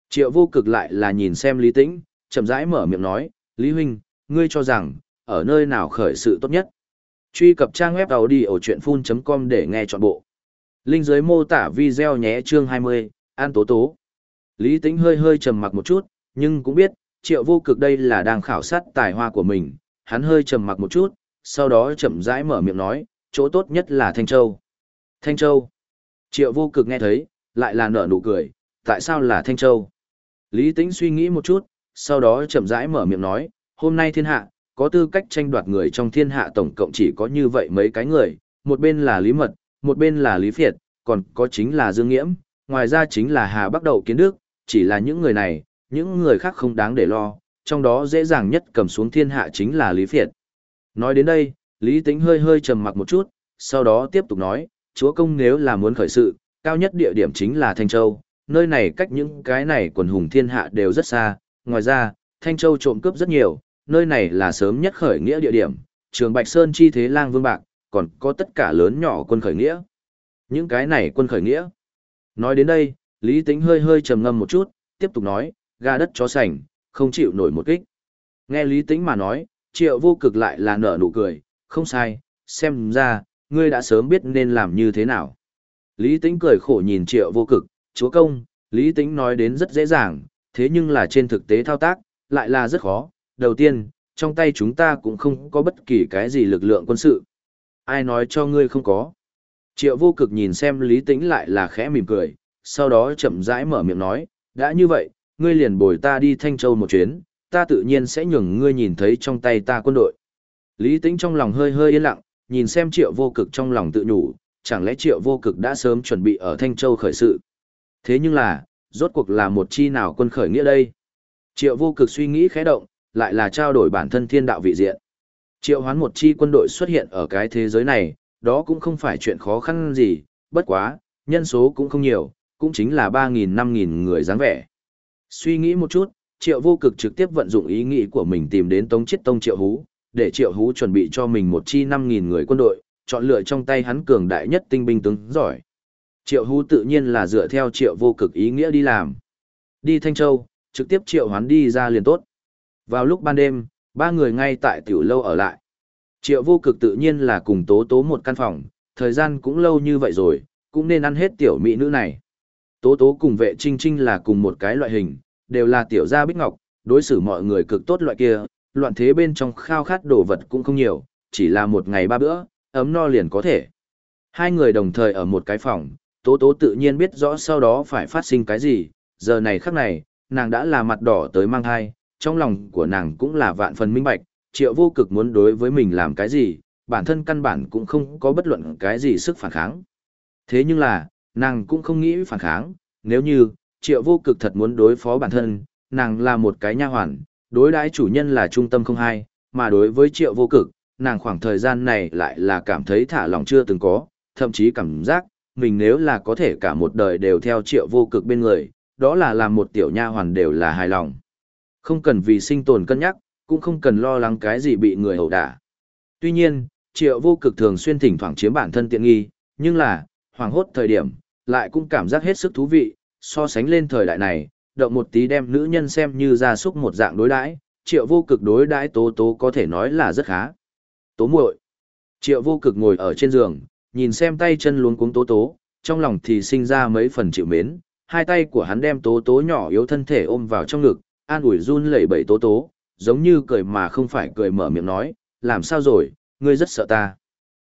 Triệu vô cực lại là nhìn xem Lý Tĩnh, chậm rãi mở miệng nói, Lý Huynh, ngươi cho rằng, ở nơi nào khởi sự tốt nhất. Truy cập trang web đầu đi ở chuyện full.com để nghe trọn bộ. Linh dưới mô tả video nhé chương 20, An Tố Tố. Lý Tĩnh hơi hơi trầm mặc một chút, nhưng cũng biết, triệu vô cực đây là đang khảo sát tài hoa của mình. Hắn hơi trầm mặc một chút, sau đó chậm rãi mở miệng nói, chỗ tốt nhất là Thanh Châu. Thanh Châu. Triệu vô cực nghe thấy, lại là nở nụ cười, tại sao là Thanh Châu? Lý Tĩnh suy nghĩ một chút, sau đó chậm rãi mở miệng nói, hôm nay thiên hạ, có tư cách tranh đoạt người trong thiên hạ tổng cộng chỉ có như vậy mấy cái người, một bên là Lý Mật, một bên là Lý Phiệt, còn có chính là Dương Nghiễm, ngoài ra chính là Hà Bắc Đậu Kiến Đức, chỉ là những người này, những người khác không đáng để lo, trong đó dễ dàng nhất cầm xuống thiên hạ chính là Lý Phiệt. Nói đến đây, Lý Tĩnh hơi hơi trầm mặc một chút, sau đó tiếp tục nói, chúa công nếu là muốn khởi sự, cao nhất địa điểm chính là Thanh Châu, nơi này cách những cái này quần hùng thiên hạ đều rất xa, ngoài ra, Thanh Châu trộm cướp rất nhiều, nơi này là sớm nhất khởi nghĩa địa điểm, trường Bạch Sơn chi thế lang vương bạc, còn có tất cả lớn nhỏ quân khởi nghĩa. Những cái này quân khởi nghĩa. Nói đến đây, Lý Tĩnh hơi hơi trầm ngâm một chút, tiếp tục nói, ga đất chó sành, không chịu nổi một kích. Nghe Lý Tĩnh mà nói, triệu vô cực lại là nở nụ cười, không sai, xem ra, ngươi đã sớm biết nên làm như thế nào. Lý Tĩnh cười khổ nhìn triệu vô cực, chúa công, Lý Tĩnh nói đến rất dễ dàng, thế nhưng là trên thực tế thao tác, lại là rất khó. Đầu tiên, trong tay chúng ta cũng không có bất kỳ cái gì lực lượng quân sự. Ai nói cho ngươi không có. Triệu vô cực nhìn xem Lý Tĩnh lại là khẽ mỉm cười, sau đó chậm rãi mở miệng nói, đã như vậy, ngươi liền bồi ta đi Thanh Châu một chuyến, ta tự nhiên sẽ nhường ngươi nhìn thấy trong tay ta quân đội. Lý Tĩnh trong lòng hơi hơi yên lặng, nhìn xem triệu vô cực trong lòng tự nhủ, chẳng lẽ triệu vô cực đã sớm chuẩn bị ở Thanh Châu khởi sự. Thế nhưng là, rốt cuộc là một chi nào quân khởi nghĩa đây? Triệu vô cực suy nghĩ khẽ động, lại là trao đổi bản thân thiên đạo vị diện. Triệu hoán một chi quân đội xuất hiện ở cái thế giới này, đó cũng không phải chuyện khó khăn gì, bất quá, nhân số cũng không nhiều, cũng chính là 3.000-5.000 người dáng vẻ. Suy nghĩ một chút, triệu vô cực trực tiếp vận dụng ý nghĩ của mình tìm đến Tống Chiết Tông Triệu Hú, để Triệu Hú chuẩn bị cho mình một chi 5.000 người quân đội, chọn lựa trong tay hắn cường đại nhất tinh binh tướng giỏi. Triệu Hú tự nhiên là dựa theo Triệu vô cực ý nghĩa đi làm. Đi Thanh Châu, trực tiếp Triệu hắn đi ra liền tốt. Vào lúc ban đêm, ba người ngay tại tiểu lâu ở lại. Triệu vô cực tự nhiên là cùng tố tố một căn phòng, thời gian cũng lâu như vậy rồi, cũng nên ăn hết tiểu mỹ nữ này. Tố tố cùng vệ trinh trinh là cùng một cái loại hình, đều là tiểu gia bích ngọc, đối xử mọi người cực tốt loại kia, loạn thế bên trong khao khát đồ vật cũng không nhiều, chỉ là một ngày ba bữa, ấm no liền có thể. Hai người đồng thời ở một cái phòng, tố tố tự nhiên biết rõ sau đó phải phát sinh cái gì, giờ này khắc này, nàng đã là mặt đỏ tới mang thai, trong lòng của nàng cũng là vạn phần minh bạch, triệu vô cực muốn đối với mình làm cái gì, bản thân căn bản cũng không có bất luận cái gì sức phản kháng. Thế nhưng là, nàng cũng không nghĩ phản kháng, nếu như, triệu vô cực thật muốn đối phó bản thân, nàng là một cái nha hoàn, đối đãi chủ nhân là trung tâm không hai, mà đối với triệu vô cực, nàng khoảng thời gian này lại là cảm thấy thả lòng chưa từng có, thậm chí cảm giác, mình nếu là có thể cả một đời đều theo triệu vô cực bên người, đó là làm một tiểu nha hoàn đều là hài lòng. Không cần vì sinh tồn cân nhắc, cũng không cần lo lắng cái gì bị người ẩu đả. Tuy nhiên, triệu vô cực thường xuyên thỉnh thoảng chiếm bản thân tiện nghi, nhưng là, hoàng hốt thời điểm, lại cũng cảm giác hết sức thú vị, so sánh lên thời đại này, động một tí đem nữ nhân xem như gia súc một dạng đối đãi, triệu vô cực đối đãi tố tố có thể nói là rất khá. Tố muội Triệu vô cực ngồi ở trên giường, nhìn xem tay chân luống cuống tố tố, trong lòng thì sinh ra mấy phần chịu mến, hai tay của hắn đem tố tố nhỏ yếu thân thể ôm vào trong ngực, an ủi run lẩy bẩy tố tố, giống như cười mà không phải cười mở miệng nói, làm sao rồi, ngươi rất sợ ta.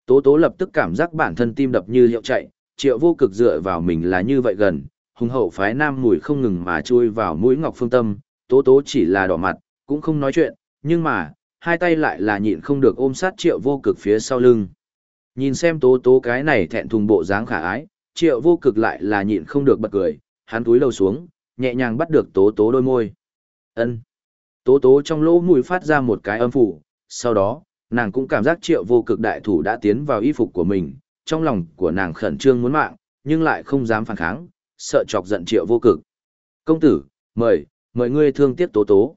Tố tố lập tức cảm giác bản thân tim đập như hiệu chạy, triệu vô cực dựa vào mình là như vậy gần, hùng hậu phái nam mùi không ngừng mà chui vào mũi ngọc phương tâm, tố tố chỉ là đỏ mặt, cũng không nói chuyện, nhưng mà, hai tay lại là nhịn không được ôm sát triệu vô cực phía sau lưng. Nhìn xem tố tố cái này thẹn thùng bộ dáng khả ái, triệu vô cực lại là nhịn không được bật cười, hắn túi lầu xuống, nhẹ nhàng bắt được tố tố đôi môi. ân Tố tố trong lỗ mũi phát ra một cái âm phủ, sau đó, nàng cũng cảm giác triệu vô cực đại thủ đã tiến vào y phục của mình, trong lòng của nàng khẩn trương muốn mạng, nhưng lại không dám phản kháng, sợ chọc giận triệu vô cực. Công tử, mời, mời ngươi thương tiếc tố tố.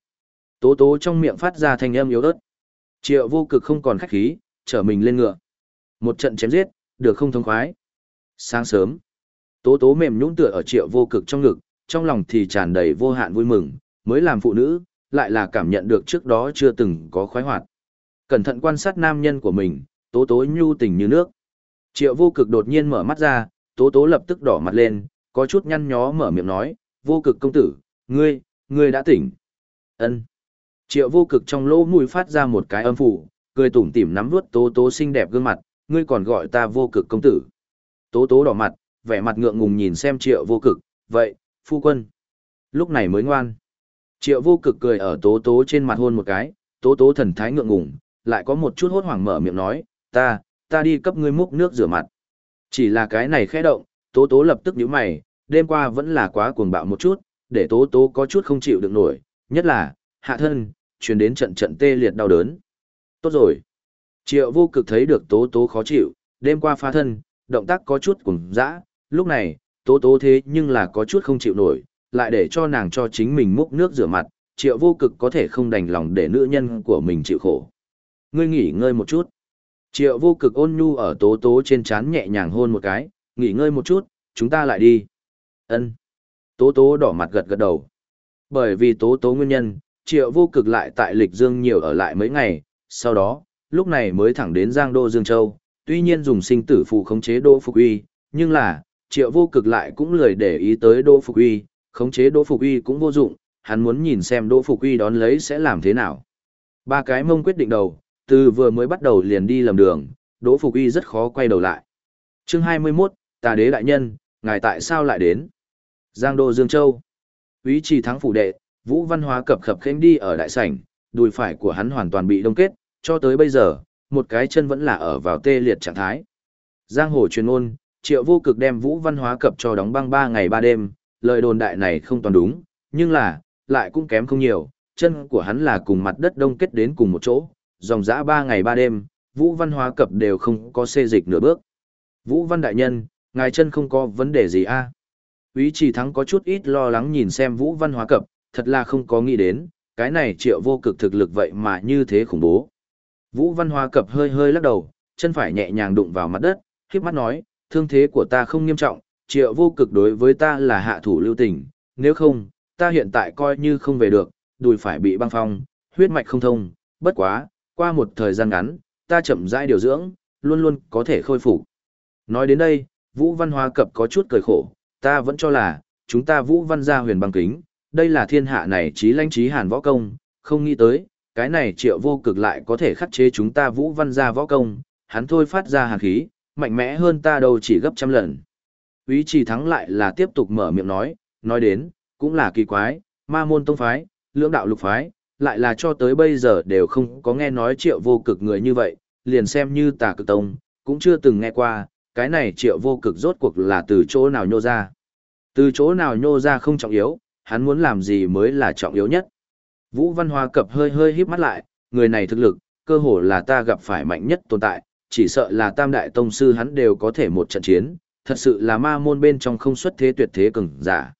Tố tố trong miệng phát ra thanh âm yếu ớt. Triệu vô cực không còn khách khí, trở mình lên ngựa. Một trận chém giết, được không thông khoái. Sáng sớm, tố tố mềm nhũn tựa ở triệu vô cực trong ngực, trong lòng thì tràn đầy vô hạn vui mừng, mới làm phụ nữ, lại là cảm nhận được trước đó chưa từng có khoái hoạt. Cẩn thận quan sát nam nhân của mình, tố tố nhu tình như nước. Triệu vô cực đột nhiên mở mắt ra, tố tố lập tức đỏ mặt lên, có chút nhăn nhó mở miệng nói, vô cực công tử, ngươi, ngươi đã tỉnh. ân Triệu vô cực trong lỗ mũi phát ra một cái âm phủ, cười tủm tỉm nắm vuốt tố tố xinh đẹp gương mặt, ngươi còn gọi ta vô cực công tử. Tố tố đỏ mặt, vẻ mặt ngượng ngùng nhìn xem triệu vô cực, vậy, phu quân. Lúc này mới ngoan. Triệu vô cực cười ở tố tố trên mặt hôn một cái, tố tố thần thái ngượng ngùng, lại có một chút hốt hoảng mở miệng nói, ta, ta đi cấp ngươi múc nước rửa mặt. Chỉ là cái này khẽ động, tố tố lập tức nhíu mày, đêm qua vẫn là quá cuồng bạo một chút, để tố tố có chút không chịu được nổi, nhất là, hạ thân, truyền đến trận trận tê liệt đau đớn. Tốt rồi. Triệu vô cực thấy được tố tố khó chịu, đêm qua phá thân, động tác có chút cùng dã, lúc này, tố tố thế nhưng là có chút không chịu nổi, lại để cho nàng cho chính mình múc nước rửa mặt, triệu vô cực có thể không đành lòng để nữ nhân của mình chịu khổ. Ngươi nghỉ ngơi một chút. Triệu vô cực ôn nhu ở tố tố trên chán nhẹ nhàng hôn một cái, nghỉ ngơi một chút, chúng ta lại đi. Ân. Tố tố đỏ mặt gật gật đầu. Bởi vì tố tố nguyên nhân, triệu vô cực lại tại lịch dương nhiều ở lại mấy ngày, sau đó, lúc này mới thẳng đến Giang Đô Dương Châu, tuy nhiên dùng sinh tử phù khống chế Đỗ Phục Uy, nhưng là, triệu vô cực lại cũng lười để ý tới Đỗ Phục Uy, khống chế Đỗ Phục Uy cũng vô dụng, hắn muốn nhìn xem Đỗ Phục Uy đón lấy sẽ làm thế nào. Ba cái mông quyết định đầu, từ vừa mới bắt đầu liền đi lầm đường, Đỗ Phục Uy rất khó quay đầu lại. Chương 21, Tà đế đại nhân, ngài tại sao lại đến? Giang Đô Dương Châu. Úy trì thắng phủ đệ, Vũ Văn Hóa cập khập khênh đi ở đại sảnh, đùi phải của hắn hoàn toàn bị đông kết, cho tới bây giờ, một cái chân vẫn là ở vào tê liệt trạng thái. Giang hồ truyền ôn, Triệu Vô Cực đem Vũ Văn Hóa cập cho đóng băng 3 ngày 3 đêm, lời đồn đại này không toàn đúng, nhưng là, lại cũng kém không nhiều, chân của hắn là cùng mặt đất đông kết đến cùng một chỗ, dòng dã ba ngày ba đêm, Vũ Văn Hóa cập đều không có xê dịch nửa bước. Vũ Văn đại nhân, ngài chân không có vấn đề gì a? À? Úy Thắng có chút ít lo lắng nhìn xem Vũ Văn Hóa cập, thật là không có nghĩ đến, cái này Triệu Vô Cực thực lực vậy mà như thế khủng bố. Vũ Văn Hóa cập hơi hơi lắc đầu, chân phải nhẹ nhàng đụng vào mặt đất, khiếp mắt nói, thương thế của ta không nghiêm trọng, Triệu Vô Cực đối với ta là hạ thủ lưu tình, nếu không, ta hiện tại coi như không về được, đùi phải bị băng phong, huyết mạch không thông, bất quá, qua một thời gian ngắn, ta chậm rãi điều dưỡng, luôn luôn có thể khôi phục. Nói đến đây, Vũ Văn Hoa Cập có chút cười khổ, ta vẫn cho là, chúng ta Vũ Văn gia huyền băng kính, đây là thiên hạ này trí lãnh trí hàn võ công, không nghĩ tới, cái này triệu vô cực lại có thể khắc chế chúng ta Vũ Văn gia võ công, hắn thôi phát ra hàn khí, mạnh mẽ hơn ta đâu chỉ gấp trăm lần. Ý trì thắng lại là tiếp tục mở miệng nói, nói đến, cũng là kỳ quái, ma môn tông phái, lưỡng đạo lục phái, lại là cho tới bây giờ đều không có nghe nói triệu vô cực người như vậy, liền xem như tà cực tông, cũng chưa từng nghe qua, cái này triệu vô cực rốt cuộc là từ chỗ nào nhô ra. Từ chỗ nào nhô ra không trọng yếu, hắn muốn làm gì mới là trọng yếu nhất. Vũ Văn Hoa cập hơi hơi híp mắt lại, người này thực lực, cơ hồ là ta gặp phải mạnh nhất tồn tại, chỉ sợ là tam đại tông sư hắn đều có thể một trận chiến, thật sự là ma môn bên trong không xuất thế tuyệt thế cường giả.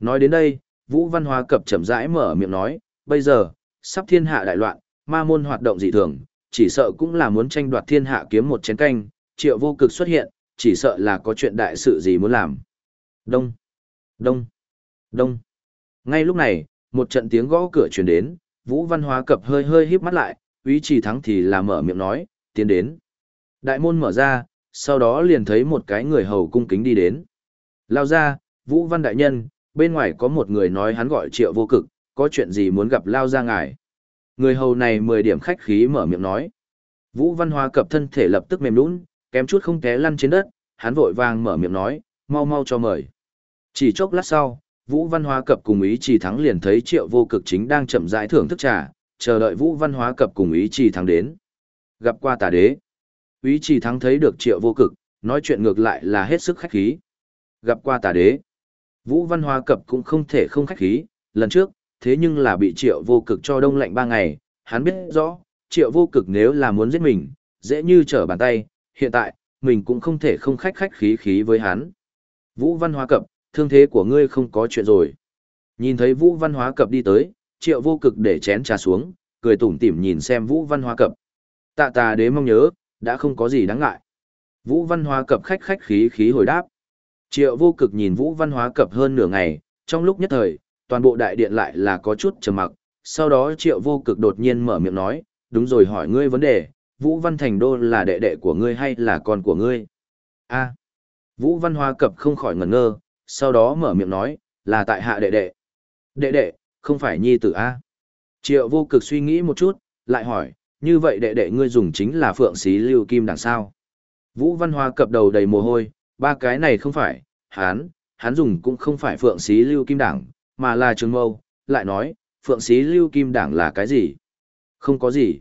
Nói đến đây, Vũ Văn Hoa cập chậm rãi mở miệng nói, bây giờ, sắp thiên hạ đại loạn, ma môn hoạt động dị thường, chỉ sợ cũng là muốn tranh đoạt thiên hạ kiếm một chén canh, triệu vô cực xuất hiện, chỉ sợ là có chuyện đại sự gì muốn làm. Đông, đông, đông. Ngay lúc này, một trận tiếng gõ cửa truyền đến, Vũ Văn Hóa cập hơi hơi híp mắt lại, Úy Trì Thắng thì là mở miệng nói, tiến đến. Đại môn mở ra, sau đó liền thấy một cái người hầu cung kính đi đến. Lao ra, Vũ Văn Đại Nhân, bên ngoài có một người nói hắn gọi triệu vô cực, có chuyện gì muốn gặp Lao ra ngài. Người hầu này mười điểm khách khí mở miệng nói. Vũ Văn Hoa cập thân thể lập tức mềm nũng, kém chút không té lăn trên đất, hắn vội vàng mở miệng nói, mau mau cho mời. Chỉ chốc lát sau, Vũ Văn Hoa cập cùng ý chỉ thắng liền thấy triệu vô cực chính đang chậm rãi thưởng thức trà, chờ đợi Vũ Văn Hoa cập cùng ý trì thắng đến. Gặp qua tà đế. Ý trì thắng thấy được triệu vô cực, nói chuyện ngược lại là hết sức khách khí. Gặp qua tà đế. Vũ Văn Hoa cập cũng không thể không khách khí, lần trước, thế nhưng là bị triệu vô cực cho đông lạnh ba ngày, hắn biết rõ, triệu vô cực nếu là muốn giết mình, dễ như trở bàn tay, hiện tại, mình cũng không thể không khách khách khí khí với hắn. Vũ Văn Hóa cập, thương thế của ngươi không có chuyện rồi. Nhìn thấy Vũ Văn Hóa cập đi tới, triệu vô cực để chén trà xuống, cười tủm tỉm nhìn xem Vũ Văn Hóa cập. Tạ tà đế mong nhớ, đã không có gì đáng ngại. Vũ Văn Hóa cập khách khách khí khí hồi đáp. Triệu vô cực nhìn Vũ Văn Hóa cập hơn nửa ngày, trong lúc nhất thời, toàn bộ đại điện lại là có chút trầm mặc, sau đó Triệu vô cực đột nhiên mở miệng nói, đúng rồi hỏi ngươi vấn đề, Vũ Văn Thành Đô là đệ đệ của ngươi hay là con của ngươi? A. Vũ Văn hoa cập không khỏi ngẩn ngơ, sau đó mở miệng nói, là tại hạ đệ đệ. Đệ đệ, không phải nhi tử A. Triệu vô cực suy nghĩ một chút, lại hỏi, như vậy đệ đệ ngươi dùng chính là phượng xí lưu kim đằng sao? Vũ Văn Hoa cập đầu đầy mồ hôi, ba cái này không phải, hán, hán dùng cũng không phải phượng xí lưu kim đằng, mà là trường mâu, lại nói, phượng xí lưu kim đảng là cái gì? Không có gì.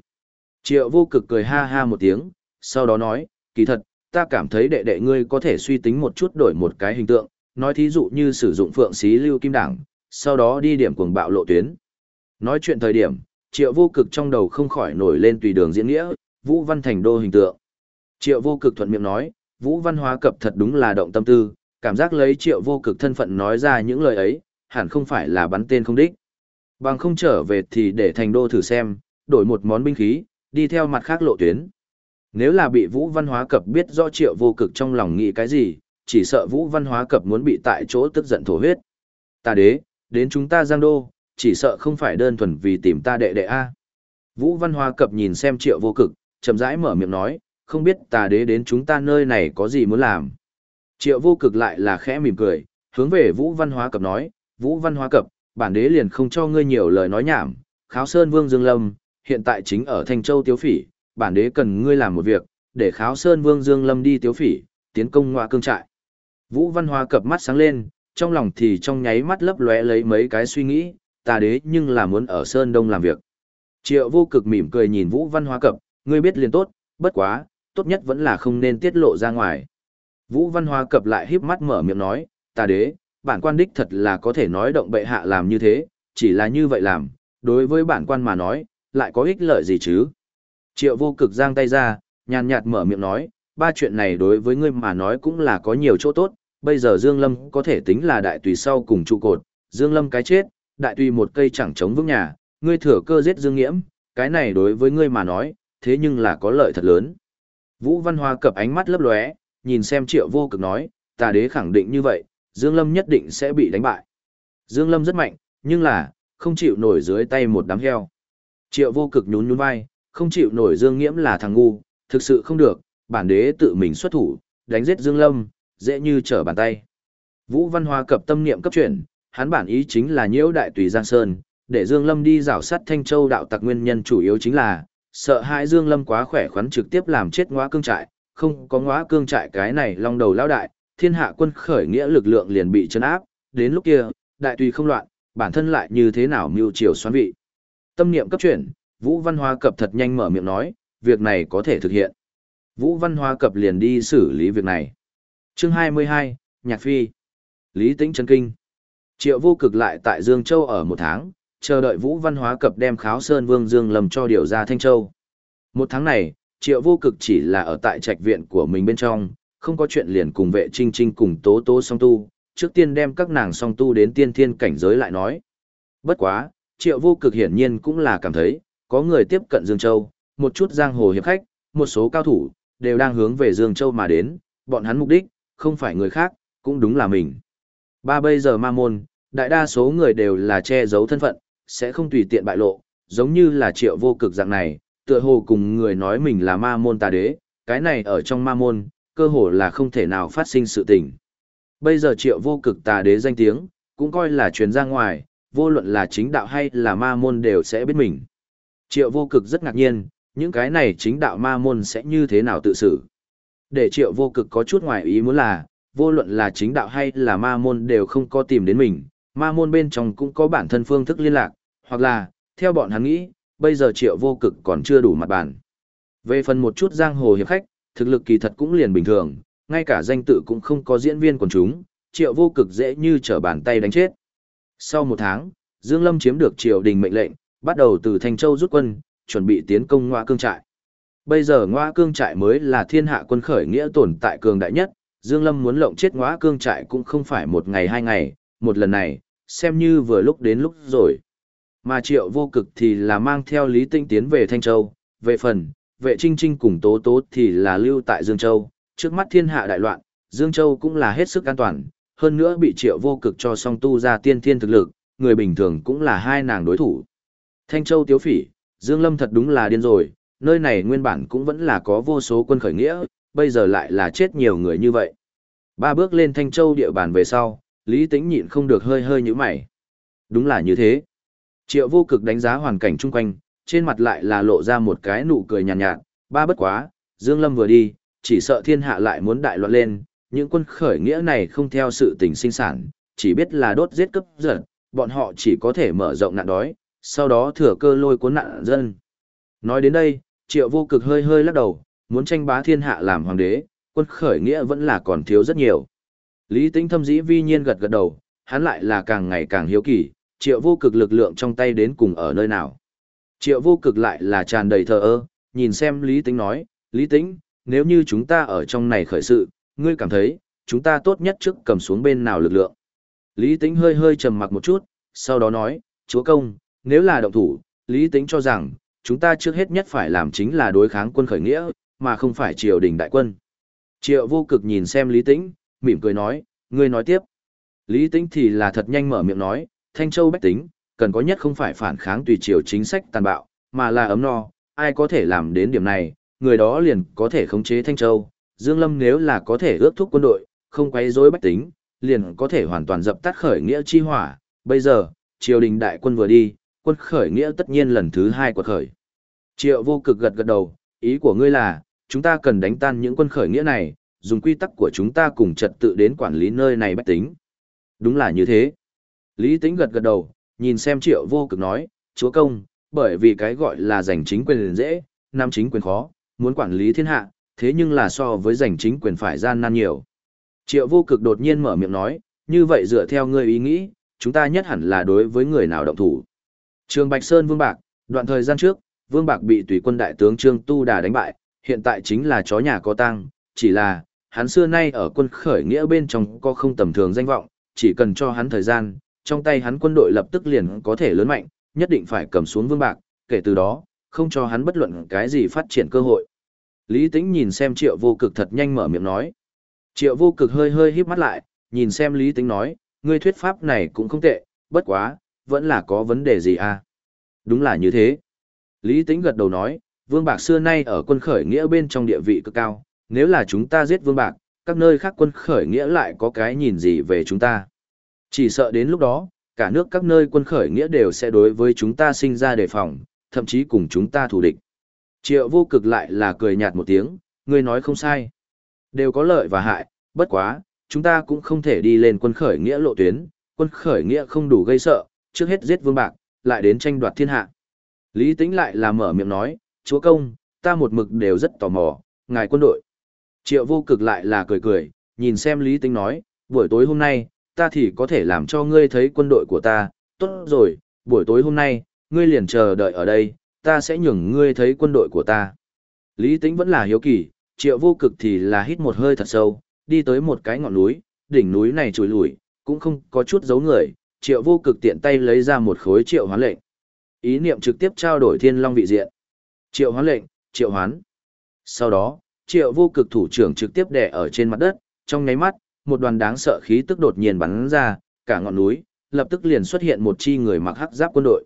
Triệu vô cực cười ha ha một tiếng, sau đó nói, kỳ thật, ta cảm thấy đệ đệ ngươi có thể suy tính một chút đổi một cái hình tượng, nói thí dụ như sử dụng phượng xí lưu kim đảng, sau đó đi điểm cuồng bạo lộ tuyến. Nói chuyện thời điểm, triệu vô cực trong đầu không khỏi nổi lên tùy đường diễn nghĩa, Vũ Văn Thành đô hình tượng. Triệu vô cực thuận miệng nói, Vũ Văn hóa cập thật đúng là động tâm tư, cảm giác lấy triệu vô cực thân phận nói ra những lời ấy, hẳn không phải là bắn tên không đích. Bằng không trở về thì để thành đô thử xem, đổi một món binh khí, đi theo mặt khác lộ tuyến. Nếu là bị Vũ Văn Hóa Cập biết rõ triệu vô cực trong lòng nghĩ cái gì, chỉ sợ Vũ Văn Hóa Cập muốn bị tại chỗ tức giận thổ huyết. Ta đế, đến chúng ta giang đô, chỉ sợ không phải đơn thuần vì tìm ta đệ đệ A. Vũ Văn Hóa cập nhìn xem triệu vô cực, chậm rãi mở miệng nói, không biết tà đế đến chúng ta nơi này có gì muốn làm. Triệu vô cực lại là khẽ mỉm cười, hướng về Vũ Văn Hóa cập nói, Vũ Văn Hóa cập, bản đế liền không cho ngươi nhiều lời nói nhảm, kháo sơn vương Dương Lâm, hiện tại chính ở Thanh Châu Tiếu Phỉ, bản đế cần ngươi làm một việc, để kháo sơn vương Dương Lâm đi Tiếu Phỉ, tiến công ngoại cương trại. Vũ Văn Hóa cập mắt sáng lên, trong lòng thì trong nháy mắt lấp lóe lấy mấy cái suy nghĩ, ta đế nhưng là muốn ở Sơn Đông làm việc. Triệu vô cực mỉm cười nhìn Vũ Văn Hóa cập, ngươi biết liền tốt, bất quá, tốt nhất vẫn là không nên tiết lộ ra ngoài. Vũ Văn Hóa cập lại híp mắt mở miệng nói, ta đế, bản quan đích thật là có thể nói động bệ hạ làm như thế, chỉ là như vậy làm, đối với bản quan mà nói, lại có ích lợi gì chứ? Triệu vô cực giang tay ra, nhàn nhạt mở miệng nói, ba chuyện này đối với ngươi mà nói cũng là có nhiều chỗ tốt, bây giờ Dương Lâm có thể tính là đại tùy sau cùng trụ cột, Dương Lâm cái chết, đại tùy một cây chẳng chống vững nhà, ngươi thừa cơ giết Dương Nghiễm, cái này đối với ngươi mà nói, thế nhưng là có lợi thật lớn. Vũ Văn Hoa cập ánh mắt lấp lóe, nhìn xem Triệu Vô Cực nói, ta đế khẳng định như vậy, Dương Lâm nhất định sẽ bị đánh bại. Dương Lâm rất mạnh, nhưng là, không chịu nổi dưới tay một đám heo. Triệu Vô Cực nhún nhún vai, không chịu nổi Dương Nghiễm là thằng ngu, thực sự không được, bản đế tự mình xuất thủ, đánh giết Dương Lâm, dễ như trở bàn tay. Vũ Văn Hoa cập tâm niệm cấp chuyển, hắn bản ý chính là nhiễu đại tùy Giang Sơn, để Dương Lâm đi rảo sát Thanh Châu đạo tặc nguyên nhân chủ yếu chính là, sợ hãi Dương Lâm quá khỏe khoắn trực tiếp làm chết ngóa cương trại, không có ngóa cương trại cái này long đầu lão đại, thiên hạ quân khởi nghĩa lực lượng liền bị chấn áp, đến lúc kia, đại tùy không loạn, bản thân lại như thế nào mưu triều xoán vị. Tâm niệm cấp chuyển, Vũ Văn Hoa cập thật nhanh mở miệng nói, việc này có thể thực hiện. Vũ Văn Hoa cập liền đi xử lý việc này chương 22, Nhạc Phi. Lý Tĩnh Trân kinh. Triệu vô cực lại tại Dương Châu ở một tháng, chờ đợi Vũ Văn Hóa Cập đem Kháo Sơn Vương Dương Lâm cho điều ra Thanh Châu. Một tháng này, Triệu vô cực chỉ là ở tại trạch viện của mình bên trong, không có chuyện liền cùng vệ trinh trinh cùng tố tố song tu, trước tiên đem các nàng song tu đến tiên thiên cảnh giới lại nói. Bất quá, Triệu vô cực hiển nhiên cũng là cảm thấy, có người tiếp cận Dương Châu, một chút giang hồ hiệp khách, một số cao thủ, đều đang hướng về Dương Châu mà đến, bọn hắn mục đích, không phải người khác, cũng đúng là mình. Ba bây giờ ma môn, đại đa số người đều là che giấu thân phận, sẽ không tùy tiện bại lộ, giống như là triệu vô cực dạng này, tựa hồ cùng người nói mình là ma môn tà đế, cái này ở trong ma môn, cơ hồ là không thể nào phát sinh sự tình. Bây giờ triệu vô cực tà đế danh tiếng, cũng coi là truyền ra ngoài, vô luận là chính đạo hay là ma môn đều sẽ biết mình. Triệu vô cực rất ngạc nhiên, những cái này chính đạo ma môn sẽ như thế nào tự xử. Để triệu vô cực có chút ngoài ý muốn là, vô luận là chính đạo hay là ma môn đều không có tìm đến mình, ma môn bên trong cũng có bản thân phương thức liên lạc, hoặc là, theo bọn hắn nghĩ, bây giờ triệu vô cực còn chưa đủ mặt bản. Về phần một chút giang hồ hiệp khách, thực lực kỳ thật cũng liền bình thường, ngay cả danh tự cũng không có diễn viên quần chúng, triệu vô cực dễ như trở bàn tay đánh chết. Sau một tháng, Dương Lâm chiếm được triều đình mệnh lệnh, bắt đầu từ Thanh Châu rút quân, chuẩn bị tiến công Ngoa Cương trại. Bây giờ Ngoa Cương trại mới là thiên hạ quân khởi nghĩa tồn tại cường đại nhất, Dương Lâm muốn lộng chết Ngoa Cương trại cũng không phải một ngày hai ngày, một lần này, xem như vừa lúc đến lúc rồi. Mà triệu vô cực thì là mang theo Lý Tinh tiến về Thanh Châu, về phần, vệ trinh trinh cùng tố tố thì là lưu tại Dương Châu, trước mắt thiên hạ đại loạn, Dương Châu cũng là hết sức an toàn, hơn nữa bị triệu vô cực cho song tu ra tiên thiên thực lực, người bình thường cũng là hai nàng đối thủ. Thanh Châu tiếu phỉ, Dương Lâm thật đúng là điên rồi, nơi này nguyên bản cũng vẫn là có vô số quân khởi nghĩa, bây giờ lại là chết nhiều người như vậy. Ba bước lên Thanh Châu địa bàn về sau, Lý Tĩnh nhịn không được hơi hơi như mày. Đúng là như thế. Triệu vô cực đánh giá hoàn cảnh chung quanh, trên mặt lại là lộ ra một cái nụ cười nhàn nhạt, nhạt, ba bất quá, Dương Lâm vừa đi, chỉ sợ thiên hạ lại muốn đại loạn lên, những quân khởi nghĩa này không theo sự tình sinh sản, chỉ biết là đốt giết cấp giật, bọn họ chỉ có thể mở rộng nạn đói, sau đó thừa cơ lôi cuốn nạn dân. Nói đến đây, triệu vô cực hơi hơi lắc đầu, muốn tranh bá thiên hạ làm hoàng đế, quân khởi nghĩa vẫn là còn thiếu rất nhiều. Lý Tĩnh thâm dĩ vi nhiên gật gật đầu, hắn lại là càng ngày càng hiếu kỳ, triệu vô cực lực lượng trong tay đến cùng ở nơi nào. Triệu vô cực lại là tràn đầy thờ ơ, nhìn xem Lý Tĩnh nói, Lý Tĩnh, nếu như chúng ta ở trong này khởi sự, ngươi cảm thấy, chúng ta tốt nhất trước cầm xuống bên nào lực lượng. Lý Tĩnh hơi hơi trầm mặc một chút, sau đó nói, chúa công, nếu là động thủ, Lý Tĩnh cho rằng, chúng ta trước hết nhất phải làm chính là đối kháng quân khởi nghĩa, mà không phải triều đình đại quân. Triệu vô cực nhìn xem Lý Tĩnh, mỉm cười nói, ngươi nói tiếp. Lý Tĩnh thì là thật nhanh mở miệng nói, Thanh Châu Bách Tính, cần có nhất không phải phản kháng tùy chiều chính sách tàn bạo, mà là ấm no, ai có thể làm đến điểm này, người đó liền có thể khống chế Thanh Châu. Dương Lâm nếu là có thể ước thúc quân đội, không quấy rối Bách Tính, liền có thể hoàn toàn dập tắt khởi nghĩa chi hỏa. Bây giờ, triều đình đại quân vừa đi, quân khởi nghĩa tất nhiên lần thứ hai quật khởi. Triệu vô cực gật gật đầu, ý của ngươi là, chúng ta cần đánh tan những quân khởi nghĩa này, dùng quy tắc của chúng ta cùng trật tự đến quản lý nơi này bách tính. Đúng là như thế. Lý tính gật gật đầu, nhìn xem triệu vô cực nói, chúa công, bởi vì cái gọi là giành chính quyền dễ, nam chính quyền khó, muốn quản lý thiên hạ, thế nhưng là so với giành chính quyền phải gian nan nhiều. Triệu vô cực đột nhiên mở miệng nói, như vậy dựa theo ngươi ý nghĩ, chúng ta nhất hẳn là đối với người nào động thủ. Trường Bạch Sơn Vương Bạc, đoạn thời gian trước, Vương Bạc bị tùy quân đại tướng Trương Tu Đà đánh bại, hiện tại chính là chó nhà có tăng, chỉ là, hắn xưa nay ở quân khởi nghĩa bên trong có không tầm thường danh vọng, chỉ cần cho hắn thời gian, trong tay hắn quân đội lập tức liền có thể lớn mạnh, nhất định phải cầm xuống Vương Bạc, kể từ đó, không cho hắn bất luận cái gì phát triển cơ hội. Lý Tĩnh nhìn xem Triệu Vô Cực thật nhanh mở miệng nói. Triệu Vô Cực hơi hơi híp mắt lại, nhìn xem Lý Tĩnh nói, ngươi thuyết pháp này cũng không tệ, bất quá, vẫn là có vấn đề gì à? Đúng là như thế. Lý Tĩnh gật đầu nói, Vương Bạc xưa nay ở quân khởi nghĩa bên trong địa vị cực cao, nếu là chúng ta giết Vương Bạc, các nơi khác quân khởi nghĩa lại có cái nhìn gì về chúng ta. Chỉ sợ đến lúc đó, cả nước các nơi quân khởi nghĩa đều sẽ đối với chúng ta sinh ra đề phòng, thậm chí cùng chúng ta thù địch. Triệu vô cực lại là cười nhạt một tiếng, ngươi nói không sai. Đều có lợi và hại, bất quá, chúng ta cũng không thể đi lên quân khởi nghĩa lộ tuyến, quân khởi nghĩa không đủ gây sợ, trước hết giết vương bạc, lại đến tranh đoạt thiên hạ. Lý Tĩnh lại là mở miệng nói, chúa công, ta một mực đều rất tò mò, ngài quân đội. Triệu vô cực lại là cười cười, nhìn xem Lý Tĩnh nói, buổi tối hôm nay, ta thì có thể làm cho ngươi thấy quân đội của ta, tốt rồi, buổi tối hôm nay, ngươi liền chờ đợi ở đây, ta sẽ nhường ngươi thấy quân đội của ta. Lý Tĩnh vẫn là hiếu kỳ, triệu vô cực thì là hít một hơi thật sâu, đi tới một cái ngọn núi, đỉnh núi này trùi lùi, cũng không có chút dấu người, triệu vô cực tiện tay lấy ra một khối triệu hoán lệnh. Ý niệm trực tiếp trao đổi thiên long vị diện. Triệu hoán lệnh, triệu hoán. Sau đó, triệu vô cực thủ trưởng trực tiếp đè ở trên mặt đất, trong nháy mắt, một đoàn đáng sợ khí tức đột nhiên bắn ra, cả ngọn núi, lập tức liền xuất hiện một chi người mặc hắc giáp quân đội.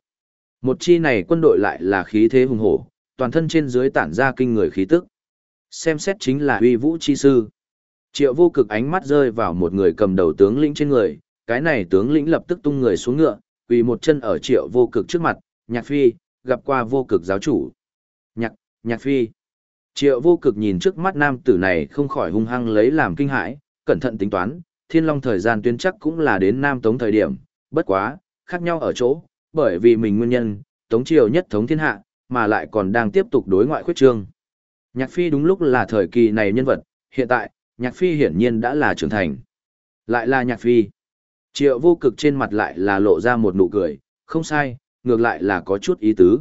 Một chi này quân đội lại là khí thế hùng hổ, toàn thân trên dưới tản ra kinh người khí tức. Xem xét chính là uy vũ chi sư. Triệu vô cực ánh mắt rơi vào một người cầm đầu tướng lĩnh trên người, cái này tướng lĩnh lập tức tung người xuống ngựa, quỳ một chân ở triệu vô cực trước mặt, nhạc phi, gặp qua vô cực giáo chủ. Nhạc, nhạc phi. Triệu vô cực nhìn trước mắt nam tử này không khỏi hung hăng lấy làm kinh hãi, cẩn thận tính toán, thiên long thời gian tuyến chắc cũng là đến nam tống thời điểm, bất quá, khác nhau ở chỗ, bởi vì mình nguyên nhân, Tống Triều nhất thống thiên hạ, mà lại còn đang tiếp tục đối ngoại khuyết trương. Nhạc Phi đúng lúc là thời kỳ này nhân vật, hiện tại, Nhạc Phi hiển nhiên đã là trưởng thành. Lại là Nhạc Phi. Triệu vô cực trên mặt lại là lộ ra một nụ cười, không sai, ngược lại là có chút ý tứ.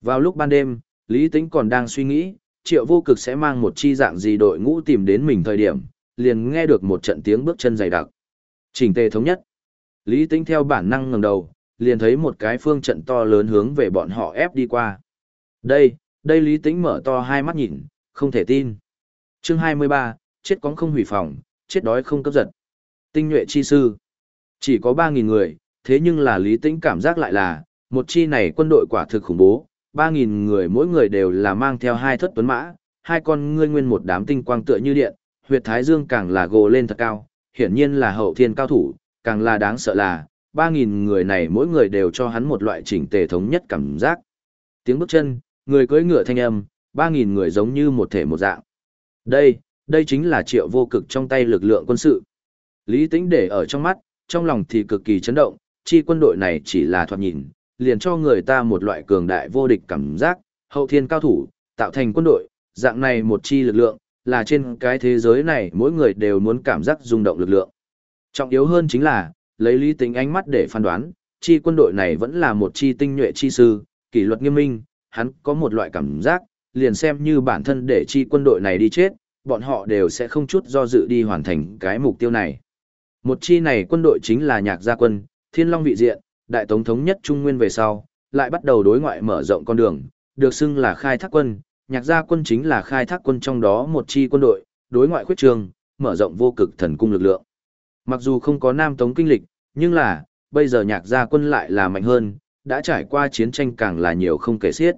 Vào lúc ban đêm, Lý Tĩnh còn đang suy nghĩ, triệu vô cực sẽ mang một chi dạng gì đội ngũ tìm đến mình thời điểm, liền nghe được một trận tiếng bước chân dày đặc. Chỉnh tề thống nhất. Lý Tĩnh theo bản năng ngẩng đầu, liền thấy một cái phương trận to lớn hướng về bọn họ ép đi qua. Đây, đây Lý Tĩnh mở to hai mắt nhìn, không thể tin. Chương 23, chết cóng không hủy phòng, chết đói không cấp giật. Tinh nhuệ chi sư. Chỉ có 3.000 người, thế nhưng là Lý Tĩnh cảm giác lại là, một chi này quân đội quả thực khủng bố, 3.000 người mỗi người đều là mang theo hai thất tuấn mã, hai con ngươi nguyên một đám tinh quang tựa như điện, huyệt thái dương càng là gồ lên thật cao, hiển nhiên là hậu thiên cao thủ, càng là đáng sợ là, 3.000 người này mỗi người đều cho hắn một loại chỉnh tề thống nhất cảm giác. Tiếng bước chân, người cưỡi ngựa thanh âm, 3.000 người giống như một thể một dạng. Đây, đây chính là triệu vô cực trong tay lực lượng quân sự. Lý tính để ở trong mắt, trong lòng thì cực kỳ chấn động, chi quân đội này chỉ là thoạt nhìn, liền cho người ta một loại cường đại vô địch cảm giác, hậu thiên cao thủ, tạo thành quân đội, dạng này một chi lực lượng, là trên cái thế giới này mỗi người đều muốn cảm giác rung động lực lượng. Trọng yếu hơn chính là, lấy lý tính ánh mắt để phán đoán, chi quân đội này vẫn là một chi tinh nhuệ chi sư, kỷ luật nghiêm minh, hắn có một loại cảm giác, liền xem như bản thân để chi quân đội này đi chết, bọn họ đều sẽ không chút do dự đi hoàn thành cái mục tiêu này. Một chi này quân đội chính là nhạc gia quân, thiên long vị diện, đại tống thống nhất Trung Nguyên về sau, lại bắt đầu đối ngoại mở rộng con đường, được xưng là khai thác quân, nhạc gia quân chính là khai thác quân trong đó một chi quân đội, đối ngoại khuyết trường, mở rộng vô cực thần cung lực lượng. Mặc dù không có nam tống kinh lịch, nhưng là, bây giờ nhạc gia quân lại là mạnh hơn, đã trải qua chiến tranh càng là nhiều không kể xiết.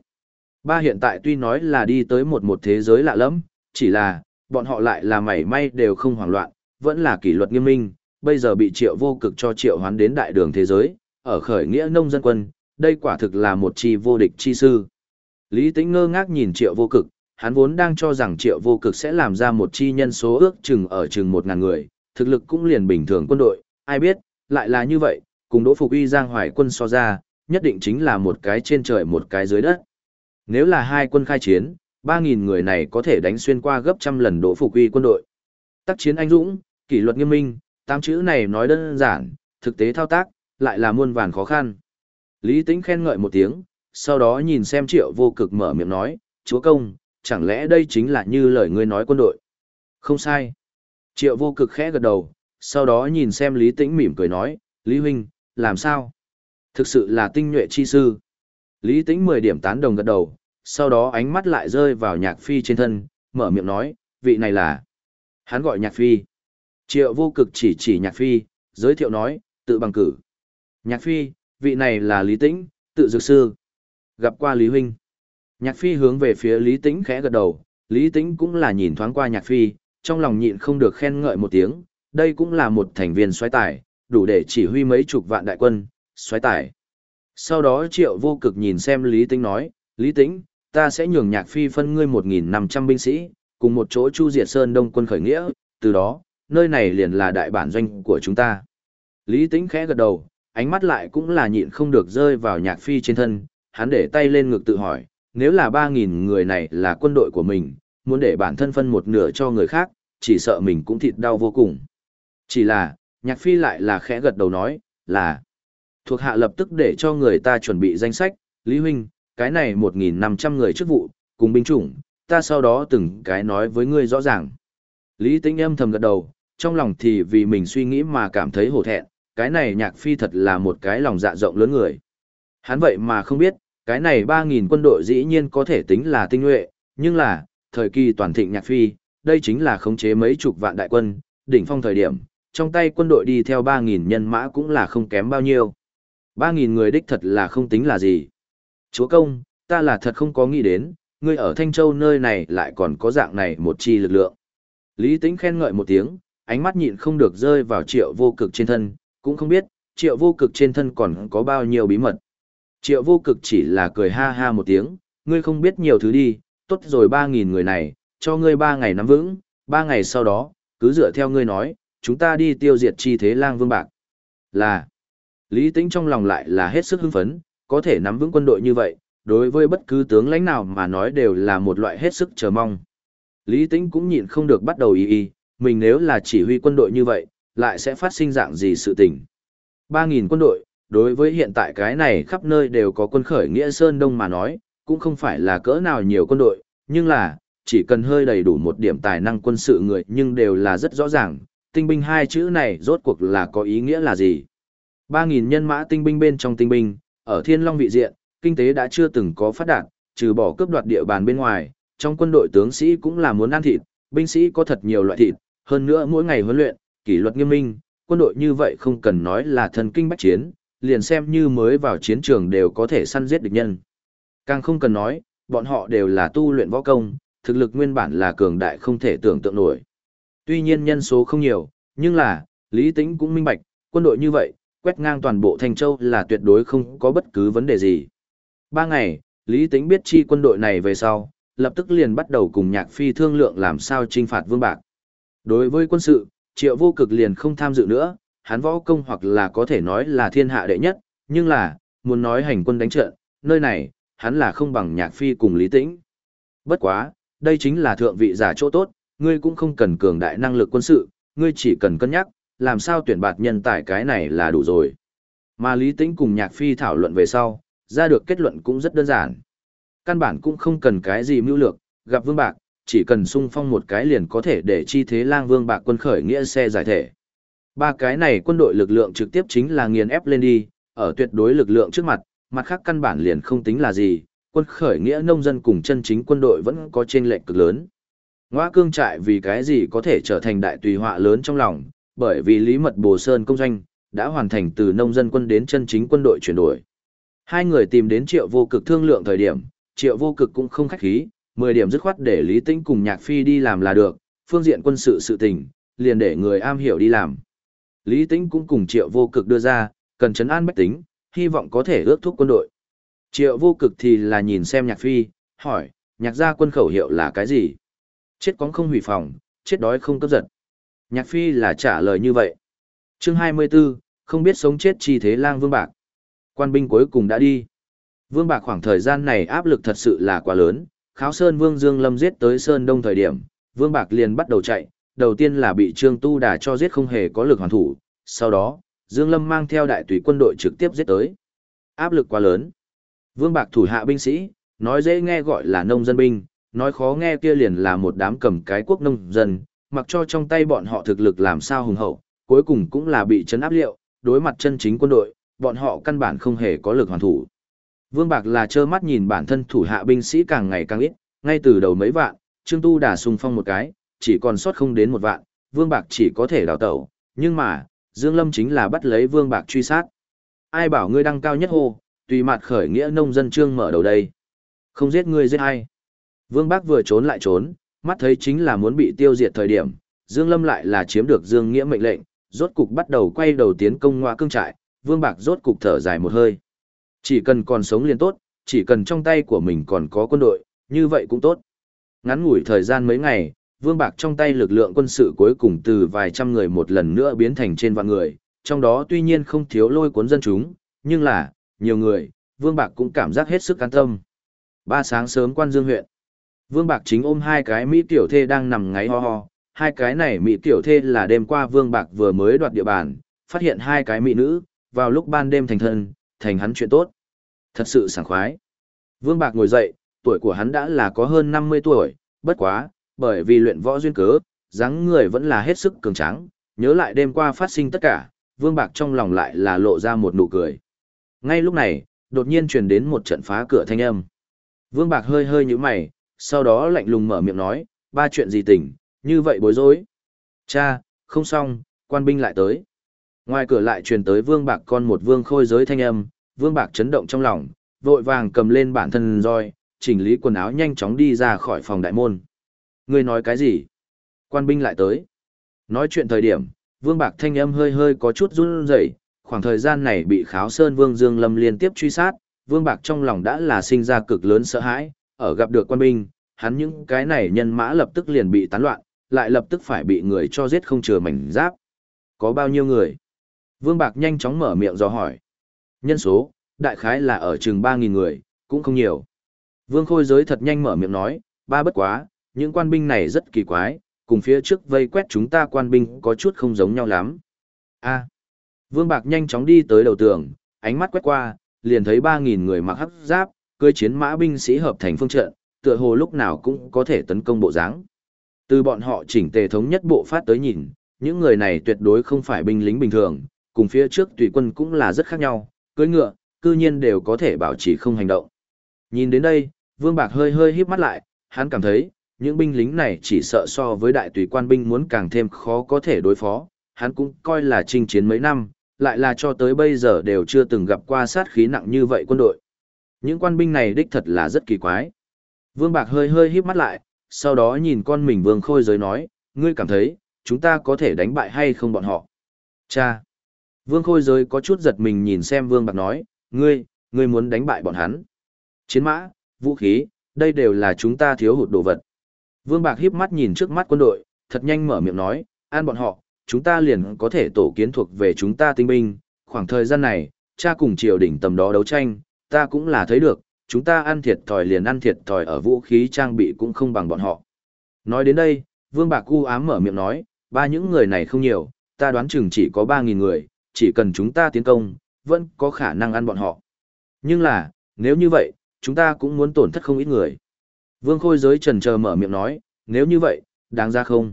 Ba hiện tại tuy nói là đi tới một một thế giới lạ lẫm, chỉ là, bọn họ lại là mảy may đều không hoảng loạn, vẫn là kỷ luật nghiêm minh, bây giờ bị triệu vô cực cho triệu hoán đến đại đường thế giới, ở khởi nghĩa nông dân quân, đây quả thực là một chi vô địch chi sư. Lý Tĩnh ngơ ngác nhìn triệu vô cực, hắn vốn đang cho rằng triệu vô cực sẽ làm ra một chi nhân số ước chừng ở chừng một ngàn người, thực lực cũng liền bình thường quân đội, ai biết, lại là như vậy, cùng đỗ phục uy giang hoài quân so ra, nhất định chính là một cái trên trời một cái dưới đất. Nếu là hai quân khai chiến, ba nghìn người này có thể đánh xuyên qua gấp trăm lần đỗ phục uy quân đội. Tác chiến anh dũng, kỷ luật nghiêm minh, tám chữ này nói đơn giản, thực tế thao tác, lại là muôn vàn khó khăn. Lý Tĩnh khen ngợi một tiếng, sau đó nhìn xem triệu vô cực mở miệng nói, chúa công, chẳng lẽ đây chính là như lời ngươi nói quân đội? Không sai. Triệu vô cực khẽ gật đầu, sau đó nhìn xem Lý Tĩnh mỉm cười nói, Lý Huynh, làm sao? Thực sự là tinh nhuệ chi sư. Lý Tĩnh 10 điểm tán đồng gật đầu, sau đó ánh mắt lại rơi vào nhạc phi trên thân, mở miệng nói, vị này là... Hắn gọi nhạc phi. Triệu vô cực chỉ chỉ nhạc phi, giới thiệu nói, tự bằng cử. Nhạc phi, vị này là Lý Tĩnh, tự dược sư. Gặp qua Lý Huynh. Nhạc phi hướng về phía Lý Tĩnh khẽ gật đầu, Lý Tĩnh cũng là nhìn thoáng qua nhạc phi, trong lòng nhịn không được khen ngợi một tiếng, đây cũng là một thành viên xoáy tải, đủ để chỉ huy mấy chục vạn đại quân, xoáy tải. Sau đó triệu vô cực nhìn xem Lý Tĩnh nói, Lý Tĩnh, ta sẽ nhường nhạc phi phân ngươi 1.500 binh sĩ, cùng một chỗ chu diệt sơn đông quân khởi nghĩa, từ đó, nơi này liền là đại bản doanh của chúng ta. Lý Tĩnh khẽ gật đầu, ánh mắt lại cũng là nhịn không được rơi vào nhạc phi trên thân, hắn để tay lên ngực tự hỏi, nếu là 3.000 người này là quân đội của mình, muốn để bản thân phân một nửa cho người khác, chỉ sợ mình cũng thịt đau vô cùng. Chỉ là, nhạc phi lại là khẽ gật đầu nói, là thuộc hạ lập tức để cho người ta chuẩn bị danh sách, Lý Huynh, cái này 1.500 người chức vụ, cùng binh chủng, ta sau đó từng cái nói với ngươi rõ ràng. Lý Tĩnh âm thầm gật đầu, trong lòng thì vì mình suy nghĩ mà cảm thấy hổ thẹn, cái này nhạc phi thật là một cái lòng dạ rộng lớn người. Hắn vậy mà không biết, cái này 3.000 quân đội dĩ nhiên có thể tính là tinh nhuệ, nhưng là, thời kỳ toàn thịnh nhạc phi, đây chính là khống chế mấy chục vạn đại quân, đỉnh phong thời điểm, trong tay quân đội đi theo 3.000 nhân mã cũng là không kém bao nhiêu. 3.000 người đích thật là không tính là gì. Chúa công, ta là thật không có nghĩ đến, ngươi ở Thanh Châu nơi này lại còn có dạng này một chi lực lượng. Lý Tĩnh khen ngợi một tiếng, ánh mắt nhịn không được rơi vào triệu vô cực trên thân, cũng không biết, triệu vô cực trên thân còn có bao nhiêu bí mật. Triệu vô cực chỉ là cười ha ha một tiếng, ngươi không biết nhiều thứ đi, tốt rồi ba nghìn người này, cho ngươi ba ngày nắm vững, ba ngày sau đó, cứ dựa theo ngươi nói, chúng ta đi tiêu diệt chi thế lang vương bạc. Là, lý tĩnh trong lòng lại là hết sức hưng phấn, có thể nắm vững quân đội như vậy, đối với bất cứ tướng lãnh nào mà nói đều là một loại hết sức chờ mong. Lý Tĩnh cũng nhịn không được bắt đầu y y, mình nếu là chỉ huy quân đội như vậy, lại sẽ phát sinh dạng gì sự tình. 3.000 quân đội, đối với hiện tại cái này khắp nơi đều có quân khởi nghĩa Sơn Đông mà nói, cũng không phải là cỡ nào nhiều quân đội, nhưng là, chỉ cần hơi đầy đủ một điểm tài năng quân sự người nhưng đều là rất rõ ràng, tinh binh hai chữ này rốt cuộc là có ý nghĩa là gì. 3.000 nhân mã tinh binh bên trong tinh binh, ở Thiên Long vị diện, kinh tế đã chưa từng có phát đạt, trừ bỏ cướp đoạt địa bàn bên ngoài, trong quân đội tướng sĩ cũng là muốn ăn thịt, binh sĩ có thật nhiều loại thịt, hơn nữa mỗi ngày huấn luyện, kỷ luật nghiêm minh, quân đội như vậy không cần nói là thần kinh bách chiến, liền xem như mới vào chiến trường đều có thể săn giết địch nhân. Càng không cần nói, bọn họ đều là tu luyện võ công, thực lực nguyên bản là cường đại không thể tưởng tượng nổi. Tuy nhiên nhân số không nhiều, nhưng là, Lý Tĩnh cũng minh bạch, quân đội như vậy, quét ngang toàn bộ Thanh Châu là tuyệt đối không có bất cứ vấn đề gì. Ba ngày, Lý Tĩnh biết chi quân đội này về sau, lập tức liền bắt đầu cùng Nhạc Phi thương lượng làm sao trinh phạt Vương Bạc. Đối với quân sự, Triệu Vô Cực liền không tham dự nữa, hắn võ công hoặc là có thể nói là thiên hạ đệ nhất, nhưng là, muốn nói hành quân đánh trận, nơi này, hắn là không bằng Nhạc Phi cùng Lý Tĩnh. Bất quá, đây chính là thượng vị giả chỗ tốt, ngươi cũng không cần cường đại năng lực quân sự, ngươi chỉ cần cân nhắc, làm sao tuyển bạt nhân tài cái này là đủ rồi. Mà Lý Tĩnh cùng Nhạc Phi thảo luận về sau, ra được kết luận cũng rất đơn giản. Căn bản cũng không cần cái gì mưu lược, gặp Vương Bạc, chỉ cần sung phong một cái liền có thể để chi thế lang Vương Bạc quân khởi nghĩa xe giải thể. Ba cái này quân đội lực lượng trực tiếp chính là nghiền ép lên đi, ở tuyệt đối lực lượng trước mặt, mặt khác căn bản liền không tính là gì, quân khởi nghĩa nông dân cùng chân chính quân đội vẫn có chênh lệch cực lớn. Ngoa cương trại vì cái gì có thể trở thành đại tùy họa lớn trong lòng, bởi vì Lý Mật Bồ Sơn công doanh, đã hoàn thành từ nông dân quân đến chân chính quân đội chuyển đổi. Hai người tìm đến triệu vô cực thương lượng thời điểm, triệu vô cực cũng không khách khí, 10 điểm dứt khoát để Lý Tĩnh cùng Nhạc Phi đi làm là được, phương diện quân sự sự tình, liền để người am hiểu đi làm. Lý Tĩnh cũng cùng triệu vô cực đưa ra, cần chấn an bách tính, hy vọng có thể ước thúc quân đội. Triệu vô cực thì là nhìn xem Nhạc Phi, hỏi, nhạc gia quân khẩu hiệu là cái gì? Chết cóng không hủy phòng, chết đói không cấp giật. Nhạc Phi là trả lời như vậy. chương 24, không biết sống chết chi thế lang vương bạc. Quan binh cuối cùng đã đi. Vương bạc khoảng thời gian này áp lực thật sự là quá lớn, kháo sơn vương Dương Lâm giết tới Sơn Đông thời điểm, vương bạc liền bắt đầu chạy, đầu tiên là bị Trương Tu Đà cho giết không hề có lực hoàn thủ, sau đó, Dương Lâm mang theo đại tùy quân đội trực tiếp giết tới. Áp lực quá lớn. Vương bạc thủ hạ binh sĩ, nói dễ nghe gọi là nông dân binh, nói khó nghe kia liền là một đám cầm cái quốc nông dân, mặc cho trong tay bọn họ thực lực làm sao hùng hậu, cuối cùng cũng là bị chấn áp liệu, đối mặt chân chính quân đội, bọn họ căn bản không hề có lực hoàn thủ. Vương Bạc là trơ mắt nhìn bản thân thủ hạ binh sĩ càng ngày càng ít, ngay từ đầu mấy vạn, Trương Tu đả xung phong một cái, chỉ còn sót không đến một vạn, Vương Bạc chỉ có thể đào tẩu, nhưng mà, Dương Lâm chính là bắt lấy Vương Bạc truy sát. Ai bảo ngươi đăng cao nhất hô, tùy mặt khởi nghĩa nông dân trương mở đầu đây. Không giết ngươi giết ai. Vương Bác vừa trốn lại trốn, mắt thấy chính là muốn bị tiêu diệt thời điểm, Dương Lâm lại là chiếm được Dương Nghĩa mệnh lệnh, rốt cục bắt đầu quay đầu tiến công ngoa cương trại, Vương Bạc rốt cục thở dài một hơi. Chỉ cần còn sống liền tốt, chỉ cần trong tay của mình còn có quân đội, như vậy cũng tốt. Ngắn ngủi thời gian mấy ngày, Vương Bạc trong tay lực lượng quân sự cuối cùng từ vài trăm người một lần nữa biến thành trên vạn người, trong đó tuy nhiên không thiếu lôi cuốn dân chúng, nhưng là, nhiều người, Vương Bạc cũng cảm giác hết sức an tâm. Ba sáng sớm quan dương huyện. Vương Bạc chính ôm hai cái Mỹ tiểu thê đang nằm ngáy ho ho, hai cái này Mỹ tiểu thê là đêm qua Vương Bạc vừa mới đoạt địa bàn, phát hiện hai cái Mỹ nữ, vào lúc ban đêm thành thân, thành hắn chuyện tốt. Thật sự sảng khoái. Vương Bạc ngồi dậy, tuổi của hắn đã là có hơn 50 tuổi, bất quá, bởi vì luyện võ duyên cớ, dáng người vẫn là hết sức cường tráng, nhớ lại đêm qua phát sinh tất cả, Vương Bạc trong lòng lại là lộ ra một nụ cười. Ngay lúc này, đột nhiên truyền đến một trận phá cửa thanh âm. Vương Bạc hơi hơi nhíu mày, sau đó lạnh lùng mở miệng nói, ba chuyện gì tỉnh, như vậy bối rối. Cha, không xong, quan binh lại tới. Ngoài cửa lại truyền tới Vương Bạc con một vương khôi giới thanh âm, Vương Bạc chấn động trong lòng, vội vàng cầm lên bản thân roi, chỉnh lý quần áo nhanh chóng đi ra khỏi phòng đại môn. Ngươi nói cái gì? Quan binh lại tới. Nói chuyện thời điểm, Vương Bạc thanh âm hơi hơi có chút run rẩy, khoảng thời gian này bị Kháo Sơn Vương Dương Lâm liên tiếp truy sát, Vương Bạc trong lòng đã là sinh ra cực lớn sợ hãi, ở gặp được quan binh, hắn những cái này nhân mã lập tức liền bị tán loạn, lại lập tức phải bị người cho giết không chừa mảnh giáp. Có bao nhiêu người? Vương Bạc nhanh chóng mở miệng do hỏi. Nhân số, đại khái là ở chừng 3.000 người, cũng không nhiều. Vương Khôi giới thật nhanh mở miệng nói, ba bất quá, những quan binh này rất kỳ quái, cùng phía trước vây quét chúng ta quan binh có chút không giống nhau lắm. A. Vương Bạc nhanh chóng đi tới đầu tường, ánh mắt quét qua, liền thấy 3.000 người mặc hắc giáp, cưỡi chiến mã binh sĩ hợp thành phương trận, tựa hồ lúc nào cũng có thể tấn công bộ dáng. Từ bọn họ chỉnh tề thống nhất bộ phát tới nhìn, những người này tuyệt đối không phải binh lính bình thường, cùng phía trước tùy quân cũng là rất khác nhau, cưỡi ngựa, cư nhiên đều có thể bảo trì không hành động. Nhìn đến đây, Vương Bạc hơi hơi híp mắt lại, hắn cảm thấy, những binh lính này chỉ sợ so với đại tùy quan binh muốn càng thêm khó có thể đối phó, hắn cũng coi là chinh chiến mấy năm, lại là cho tới bây giờ đều chưa từng gặp qua sát khí nặng như vậy quân đội. Những quan binh này đích thật là rất kỳ quái. Vương Bạc hơi hơi híp mắt lại, sau đó nhìn con mình Vương Khôi giới nói, ngươi cảm thấy, chúng ta có thể đánh bại hay không bọn họ? Cha! Vương Khôi giới có chút giật mình nhìn xem Vương Bạc nói, ngươi, ngươi muốn đánh bại bọn hắn. Chiến mã, vũ khí, đây đều là chúng ta thiếu hụt đồ vật. Vương Bạc híp mắt nhìn trước mắt quân đội, thật nhanh mở miệng nói, an bọn họ, chúng ta liền có thể tổ kiến thuộc về chúng ta tinh binh. Khoảng thời gian này, cha cùng triều đỉnh tầm đó đấu tranh, ta cũng là thấy được, chúng ta ăn thiệt thòi liền ăn thiệt thòi ở vũ khí trang bị cũng không bằng bọn họ. Nói đến đây, Vương Bạc Cu ám mở miệng nói, ba những người này không nhiều, ta đoán chừng chỉ có 3.000 người, chỉ cần chúng ta tiến công, vẫn có khả năng ăn bọn họ. Nhưng là, nếu như vậy, chúng ta cũng muốn tổn thất không ít người. Vương Khôi giới trần chờ mở miệng nói, nếu như vậy, đáng giá không?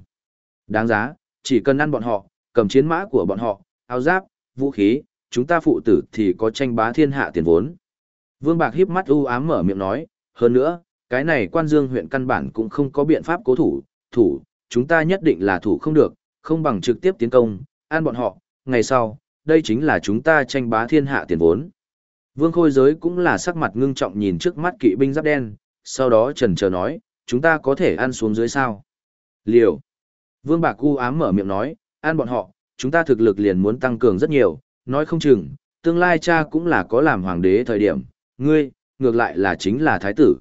Đáng giá, chỉ cần ăn bọn họ, cầm chiến mã của bọn họ, áo giáp, vũ khí, chúng ta phụ tử thì có tranh bá thiên hạ tiền vốn. Vương Bạc híp mắt u ám mở miệng nói, hơn nữa, cái này quan dương huyện căn bản cũng không có biện pháp cố thủ, thủ, chúng ta nhất định là thủ không được, không bằng trực tiếp tiến công, ăn bọn họ, ngày sau, đây chính là chúng ta tranh bá thiên hạ tiền vốn. Vương Khôi Giới cũng là sắc mặt ngưng trọng nhìn trước mắt kỵ binh giáp đen, sau đó trần chờ nói, chúng ta có thể ăn xuống dưới sao? Liều. Vương Bạc U ám mở miệng nói, ăn bọn họ, chúng ta thực lực liền muốn tăng cường rất nhiều, nói không chừng, tương lai cha cũng là có làm hoàng đế thời điểm, ngươi, ngược lại là chính là thái tử.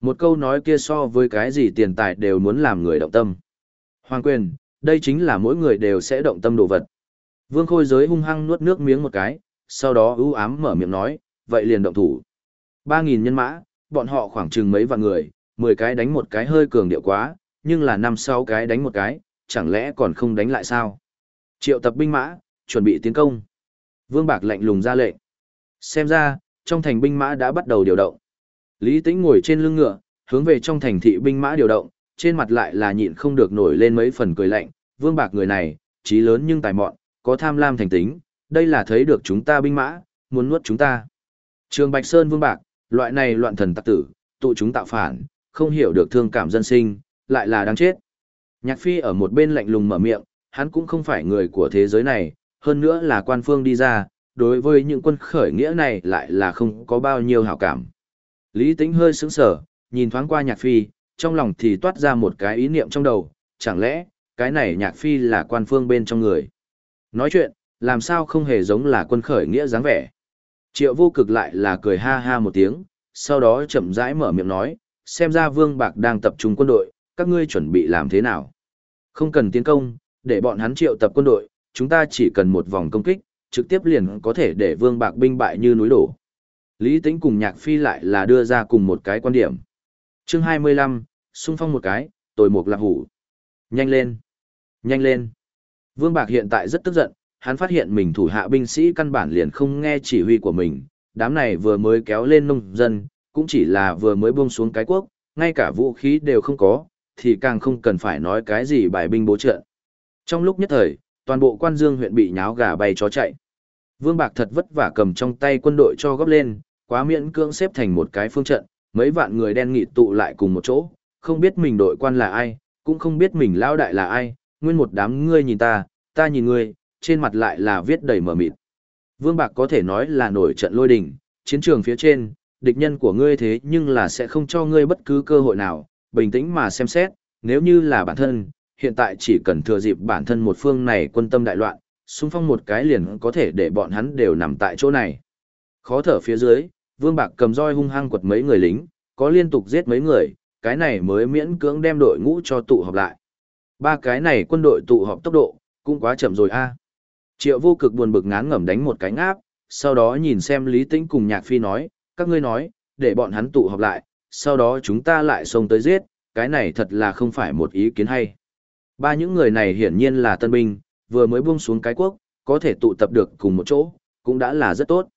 Một câu nói kia so với cái gì tiền tài đều muốn làm người động tâm. Hoàng quyền, đây chính là mỗi người đều sẽ động tâm đồ vật. Vương Khôi giới hung hăng nuốt nước miếng một cái, sau đó ưu ám mở miệng nói, vậy liền động thủ. Ba nghìn nhân mã, bọn họ khoảng chừng mấy vạn người, mười cái đánh một cái hơi cường điệu quá, nhưng là năm sáu cái đánh một cái, chẳng lẽ còn không đánh lại sao? Triệu tập binh mã, chuẩn bị tiến công. Vương Bạc lạnh lùng ra lệnh. Xem ra, trong thành binh mã đã bắt đầu điều động. Lý Tĩnh ngồi trên lưng ngựa, hướng về trong thành thị binh mã điều động, trên mặt lại là nhịn không được nổi lên mấy phần cười lạnh. Vương Bạc người này, trí lớn nhưng tài mọn, có tham lam thành tính, đây là thấy được chúng ta binh mã, muốn nuốt chúng ta. Trường Bạch Sơn Vương Bạc, loại này loạn thần tặc tử, tụ chúng tạo phản, không hiểu được thương cảm dân sinh, lại là đáng chết. Nhạc Phi ở một bên lạnh lùng mở miệng, hắn cũng không phải người của thế giới này, hơn nữa là quan phương đi ra, đối với những quân khởi nghĩa này lại là không có bao nhiêu hảo cảm. Lý Tĩnh hơi sững sờ, nhìn thoáng qua Nhạc Phi, trong lòng thì toát ra một cái ý niệm trong đầu, chẳng lẽ, cái này Nhạc Phi là quan phương bên trong người. Nói chuyện, làm sao không hề giống là quân khởi nghĩa dáng vẻ. Triệu vô cực lại là cười ha ha một tiếng, sau đó chậm rãi mở miệng nói, xem ra Vương Bạc đang tập trung quân đội, các ngươi chuẩn bị làm thế nào. Không cần tiến công, để bọn hắn triệu tập quân đội, chúng ta chỉ cần một vòng công kích, trực tiếp liền có thể để Vương Bạc binh bại như núi đổ. Lý Tĩnh cùng Nhạc Phi lại là đưa ra cùng một cái quan điểm. Chương 25, xung phong một cái, tồi mục lạc hủ. Nhanh lên! Nhanh lên! Vương Bạc hiện tại rất tức giận, hắn phát hiện mình thủ hạ binh sĩ căn bản liền không nghe chỉ huy của mình, đám này vừa mới kéo lên nông dân, cũng chỉ là vừa mới buông xuống cái quốc, ngay cả vũ khí đều không có, thì càng không cần phải nói cái gì bài binh bố trận. Trong lúc nhất thời, toàn bộ quan dương huyện bị nháo gà bay chó chạy. Vương Bạc thật vất vả cầm trong tay quân đội cho góp lên, quá miễn cưỡng xếp thành một cái phương trận, mấy vạn người đen nghị tụ lại cùng một chỗ, không biết mình đội quan là ai, cũng không biết mình lao đại là ai, nguyên một đám ngươi nhìn ta, ta nhìn ngươi, trên mặt lại là viết đầy mờ mịt. Vương Bạc có thể nói là nổi trận lôi đình, chiến trường phía trên, địch nhân của ngươi thế nhưng là sẽ không cho ngươi bất cứ cơ hội nào, bình tĩnh mà xem xét, nếu như là bản thân, hiện tại chỉ cần thừa dịp bản thân một phương này quân tâm đại loạn, xung phong một cái liền có thể để bọn hắn đều nằm tại chỗ này. Khó thở phía dưới, Vương Bạc cầm roi hung hăng quật mấy người lính, có liên tục giết mấy người, cái này mới miễn cưỡng đem đội ngũ cho tụ họp lại. Ba cái này quân đội tụ họp tốc độ, cũng quá chậm rồi a. Triệu vô cực buồn bực ngán ngẩm đánh một cái ngáp, sau đó nhìn xem Lý Tĩnh cùng Nhạc Phi nói, các ngươi nói, để bọn hắn tụ họp lại, sau đó chúng ta lại xông tới giết, cái này thật là không phải một ý kiến hay. Ba những người này hiển nhiên là tân binh, vừa mới buông xuống cái quốc, có thể tụ tập được cùng một chỗ, cũng đã là rất tốt.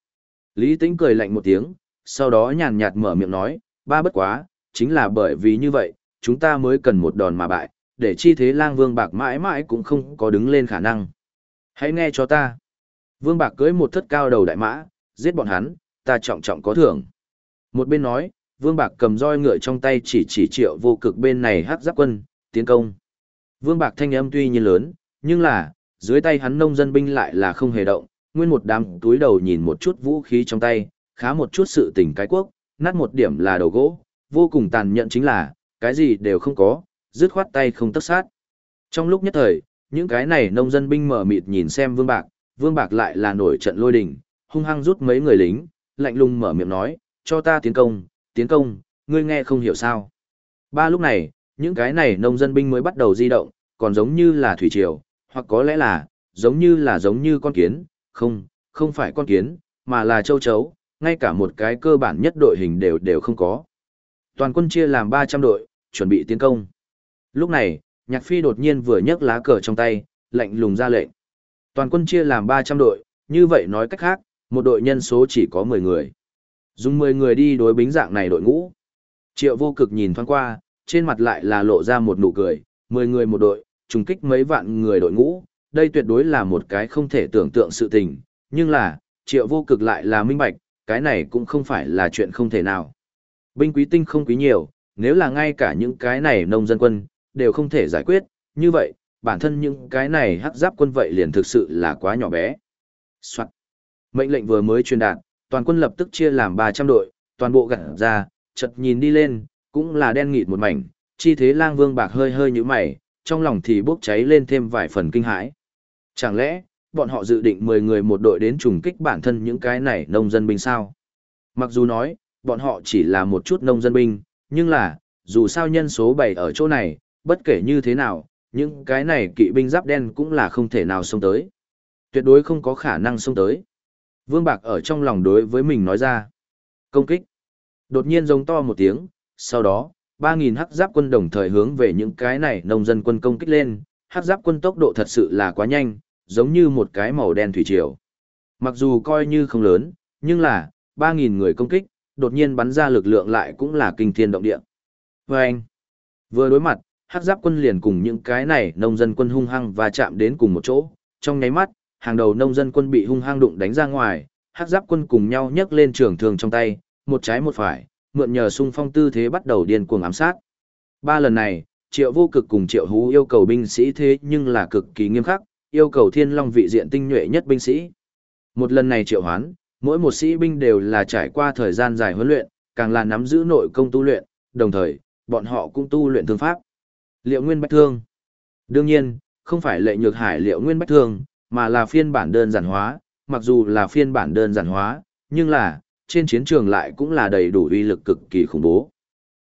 Lý Tĩnh cười lạnh một tiếng, sau đó nhàn nhạt mở miệng nói, ba bất quá, chính là bởi vì như vậy, chúng ta mới cần một đòn mà bại, để chi thế lang vương bạc mãi mãi cũng không có đứng lên khả năng. Hãy nghe cho ta. Vương bạc cưới một thất cao đầu đại mã, giết bọn hắn, ta trọng trọng có thưởng. Một bên nói, vương bạc cầm roi ngựa trong tay chỉ chỉ triệu vô cực bên này hắc giáp quân, tiến công. Vương bạc thanh âm tuy nhiên lớn, nhưng là, dưới tay hắn nông dân binh lại là không hề động, nguyên một đám túi đầu nhìn một chút vũ khí trong tay, khá một chút sự tình cái quốc, nát một điểm là đầu gỗ, vô cùng tàn nhẫn chính là, cái gì đều không có, dứt khoát tay không tất sát. Trong lúc nhất thời, những cái này nông dân binh mở mịt nhìn xem Vương Bạc, Vương Bạc lại là nổi trận lôi đình, hung hăng rút mấy người lính, lạnh lùng mở miệng nói, cho ta tiến công, tiến công, ngươi nghe không hiểu sao. Ba lúc này, những cái này nông dân binh mới bắt đầu di động, còn giống như là thủy triều, hoặc có lẽ là, giống như là giống như con kiến, không, không phải con kiến, mà là châu chấu, ngay cả một cái cơ bản nhất đội hình đều đều không có. Toàn quân chia làm 300 đội, chuẩn bị tiến công. Lúc này, Nhạc Phi đột nhiên vừa nhấc lá cờ trong tay, lạnh lùng ra lệnh. Toàn quân chia làm 300 đội, như vậy nói cách khác, một đội nhân số chỉ có 10 người. Dùng 10 người đi đối bính dạng này đội ngũ. Triệu vô cực nhìn thoáng qua, trên mặt lại là lộ ra một nụ cười, 10 người một đội, trùng kích mấy vạn người đội ngũ, đây tuyệt đối là một cái không thể tưởng tượng sự tình, nhưng là, triệu vô cực lại là minh bạch, cái này cũng không phải là chuyện không thể nào. Binh quý tinh không quý nhiều, nếu là ngay cả những cái này nông dân quân, đều không thể giải quyết, như vậy, bản thân những cái này hắc giáp quân vậy liền thực sự là quá nhỏ bé. Soạn. Mệnh lệnh vừa mới truyền đạt, toàn quân lập tức chia làm 300 đội, toàn bộ gặt ra, chợt nhìn đi lên, cũng là đen nghịt một mảnh, chi thế lang vương bạc hơi hơi như mày, trong lòng thì bốc cháy lên thêm vài phần kinh hãi. Chẳng lẽ, bọn họ dự định 10 người một đội đến trùng kích bản thân những cái này nông dân binh sao? Mặc dù nói, bọn họ chỉ là một chút nông dân binh, nhưng là, dù sao nhân số 7 ở chỗ này, bất kể như thế nào, những cái này kỵ binh giáp đen cũng là không thể nào xông tới. Tuyệt đối không có khả năng xông tới. Vương Bạc ở trong lòng đối với mình nói ra. Công kích. Đột nhiên giống to một tiếng, sau đó, 3.000 hắc giáp quân đồng thời hướng về những cái này nông dân quân công kích lên, hắc giáp quân tốc độ thật sự là quá nhanh, giống như một cái màu đen thủy triều. Mặc dù coi như không lớn, nhưng là, 3.000 người công kích, đột nhiên bắn ra lực lượng lại cũng là kinh thiên động địa. Vâng! anh, vừa đối mặt, hắc giáp quân liền cùng những cái này nông dân quân hung hăng và chạm đến cùng một chỗ, trong nháy mắt, hàng đầu nông dân quân bị hung hăng đụng đánh ra ngoài, hắc giáp quân cùng nhau nhấc lên trường thường trong tay, một trái một phải, mượn nhờ sung phong tư thế bắt đầu điên cuồng ám sát. Ba lần này, triệu vô cực cùng triệu hú yêu cầu binh sĩ thế nhưng là cực kỳ nghiêm khắc, yêu cầu thiên long vị diện tinh nhuệ nhất binh sĩ. Một lần này triệu hoán, mỗi một sĩ binh đều là trải qua thời gian dài huấn luyện, càng là nắm giữ nội công tu luyện, đồng thời, bọn họ cũng tu luyện thương pháp. Liệu nguyên bách thương. Đương nhiên, không phải lệ nhược hải liệu nguyên bách thương, mà là phiên bản đơn giản hóa, mặc dù là phiên bản đơn giản hóa, nhưng là, trên chiến trường lại cũng là đầy đủ uy lực cực kỳ khủng bố.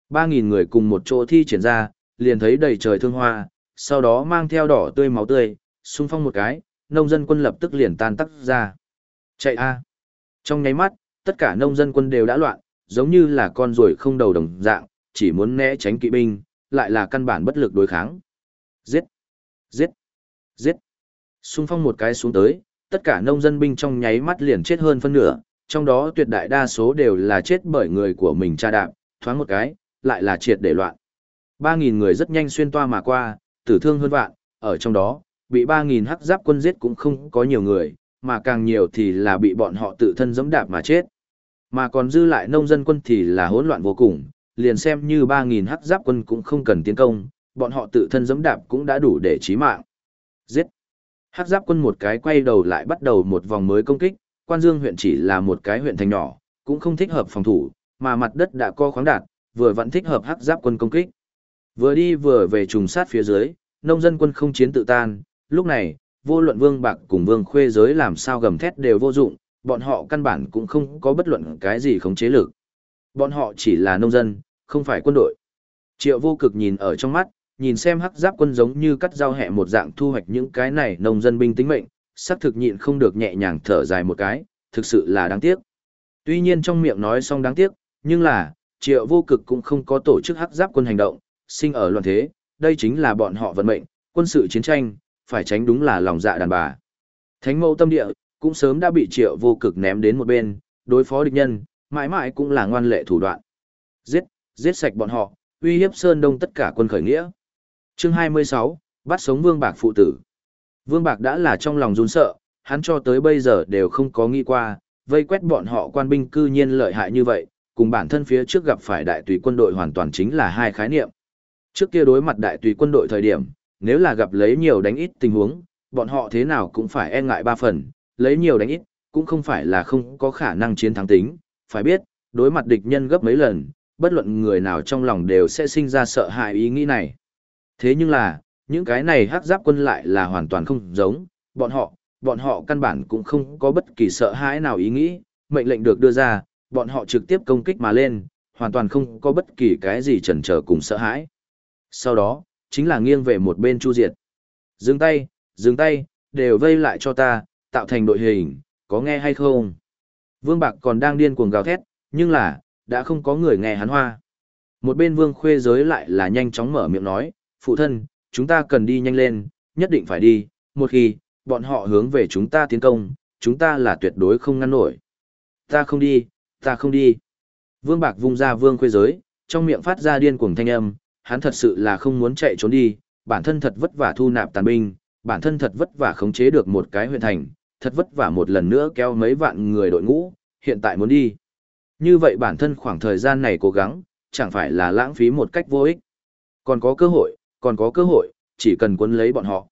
3.000 người cùng một chỗ thi triển ra, liền thấy đầy trời thương hoa, sau đó mang theo đỏ tươi máu tươi, xung phong một cái, nông dân quân lập tức liền tan tắc ra. Chạy a! Trong nháy mắt, tất cả nông dân quân đều đã loạn, giống như là con ruồi không đầu đồng dạng, chỉ muốn né tránh kỵ binh, lại là căn bản bất lực đối kháng. Giết! Giết! Giết! Xung phong một cái xuống tới, tất cả nông dân binh trong nháy mắt liền chết hơn phân nửa, trong đó tuyệt đại đa số đều là chết bởi người của mình cha đạp, thoáng một cái, lại là triệt để loạn. 3.000 người rất nhanh xuyên toa mà qua, tử thương hơn vạn, ở trong đó, bị 3.000 hắc giáp quân giết cũng không có nhiều người, mà càng nhiều thì là bị bọn họ tự thân giẫm đạp mà chết. Mà còn dư lại nông dân quân thì là hỗn loạn vô cùng, liền xem như 3.000 hắc giáp quân cũng không cần tiến công, bọn họ tự thân giẫm đạp cũng đã đủ để chí mạng. Giết! Hắc giáp quân một cái quay đầu lại bắt đầu một vòng mới công kích, quan dương huyện chỉ là một cái huyện thành nhỏ, cũng không thích hợp phòng thủ, mà mặt đất đã co khoáng đạt, vừa vẫn thích hợp hắc giáp quân công kích. Vừa đi vừa về trùng sát phía dưới, nông dân quân không chiến tự tan, lúc này, vô luận vương bạc cùng vương khuê giới làm sao gầm thét đều vô dụng, bọn họ căn bản cũng không có bất luận cái gì khống chế lực. Bọn họ chỉ là nông dân, không phải quân đội. Triệu vô cực nhìn ở trong mắt, nhìn xem hắc giáp quân giống như cắt dao hẹ một dạng thu hoạch những cái này nông dân binh tính mệnh, sắc thực nhịn không được nhẹ nhàng thở dài một cái, thực sự là đáng tiếc. Tuy nhiên trong miệng nói xong đáng tiếc, nhưng là, triệu vô cực cũng không có tổ chức hắc giáp quân hành động, sinh ở loạn thế, đây chính là bọn họ vận mệnh, quân sự chiến tranh, phải tránh đúng là lòng dạ đàn bà. Thánh mẫu tâm địa, cũng sớm đã bị triệu vô cực ném đến một bên, đối phó địch nhân, mãi mãi cũng là ngoan lệ thủ đoạn. Giết, giết sạch bọn họ, uy hiếp Sơn Đông tất cả quân khởi nghĩa. Chương 26, bắt sống Vương Bạc phụ tử. Vương Bạc đã là trong lòng run sợ, hắn cho tới bây giờ đều không có nghĩ qua, vây quét bọn họ quan binh cư nhiên lợi hại như vậy, cùng bản thân phía trước gặp phải đại tùy quân đội hoàn toàn chính là hai khái niệm. Trước kia đối mặt đại tùy quân đội thời điểm, nếu là gặp lấy nhiều đánh ít tình huống, bọn họ thế nào cũng phải e ngại ba phần, lấy nhiều đánh ít, cũng không phải là không có khả năng chiến thắng tính, phải biết, đối mặt địch nhân gấp mấy lần, bất luận người nào trong lòng đều sẽ sinh ra sợ hãi ý nghĩ này. Thế nhưng là, những cái này hắc giáp quân lại là hoàn toàn không giống, bọn họ, bọn họ căn bản cũng không có bất kỳ sợ hãi nào ý nghĩ, mệnh lệnh được đưa ra, bọn họ trực tiếp công kích mà lên, hoàn toàn không có bất kỳ cái gì chần chờ cùng sợ hãi. Sau đó, chính là nghiêng về một bên chu diệt. Dừng tay, dừng tay, đều vây lại cho ta, tạo thành đội hình, có nghe hay không? Vương Bạc còn đang điên cuồng gào thét, nhưng là, đã không có người nghe hắn hoa. Một bên Vương Khuê giới lại là nhanh chóng mở miệng nói, phụ thân, chúng ta cần đi nhanh lên, nhất định phải đi, một khi, bọn họ hướng về chúng ta tiến công, chúng ta là tuyệt đối không ngăn nổi. Ta không đi, ta không đi. Vương Bạc vung ra Vương Khuê giới, trong miệng phát ra điên cuồng thanh âm, hắn thật sự là không muốn chạy trốn đi, bản thân thật vất vả thu nạp tàn binh, bản thân thật vất vả khống chế được một cái huyện thành, thật vất vả một lần nữa kéo mấy vạn người đội ngũ, hiện tại muốn đi. Như vậy bản thân khoảng thời gian này cố gắng, chẳng phải là lãng phí một cách vô ích. Còn có cơ hội, còn có cơ hội, chỉ cần cuốn lấy bọn họ.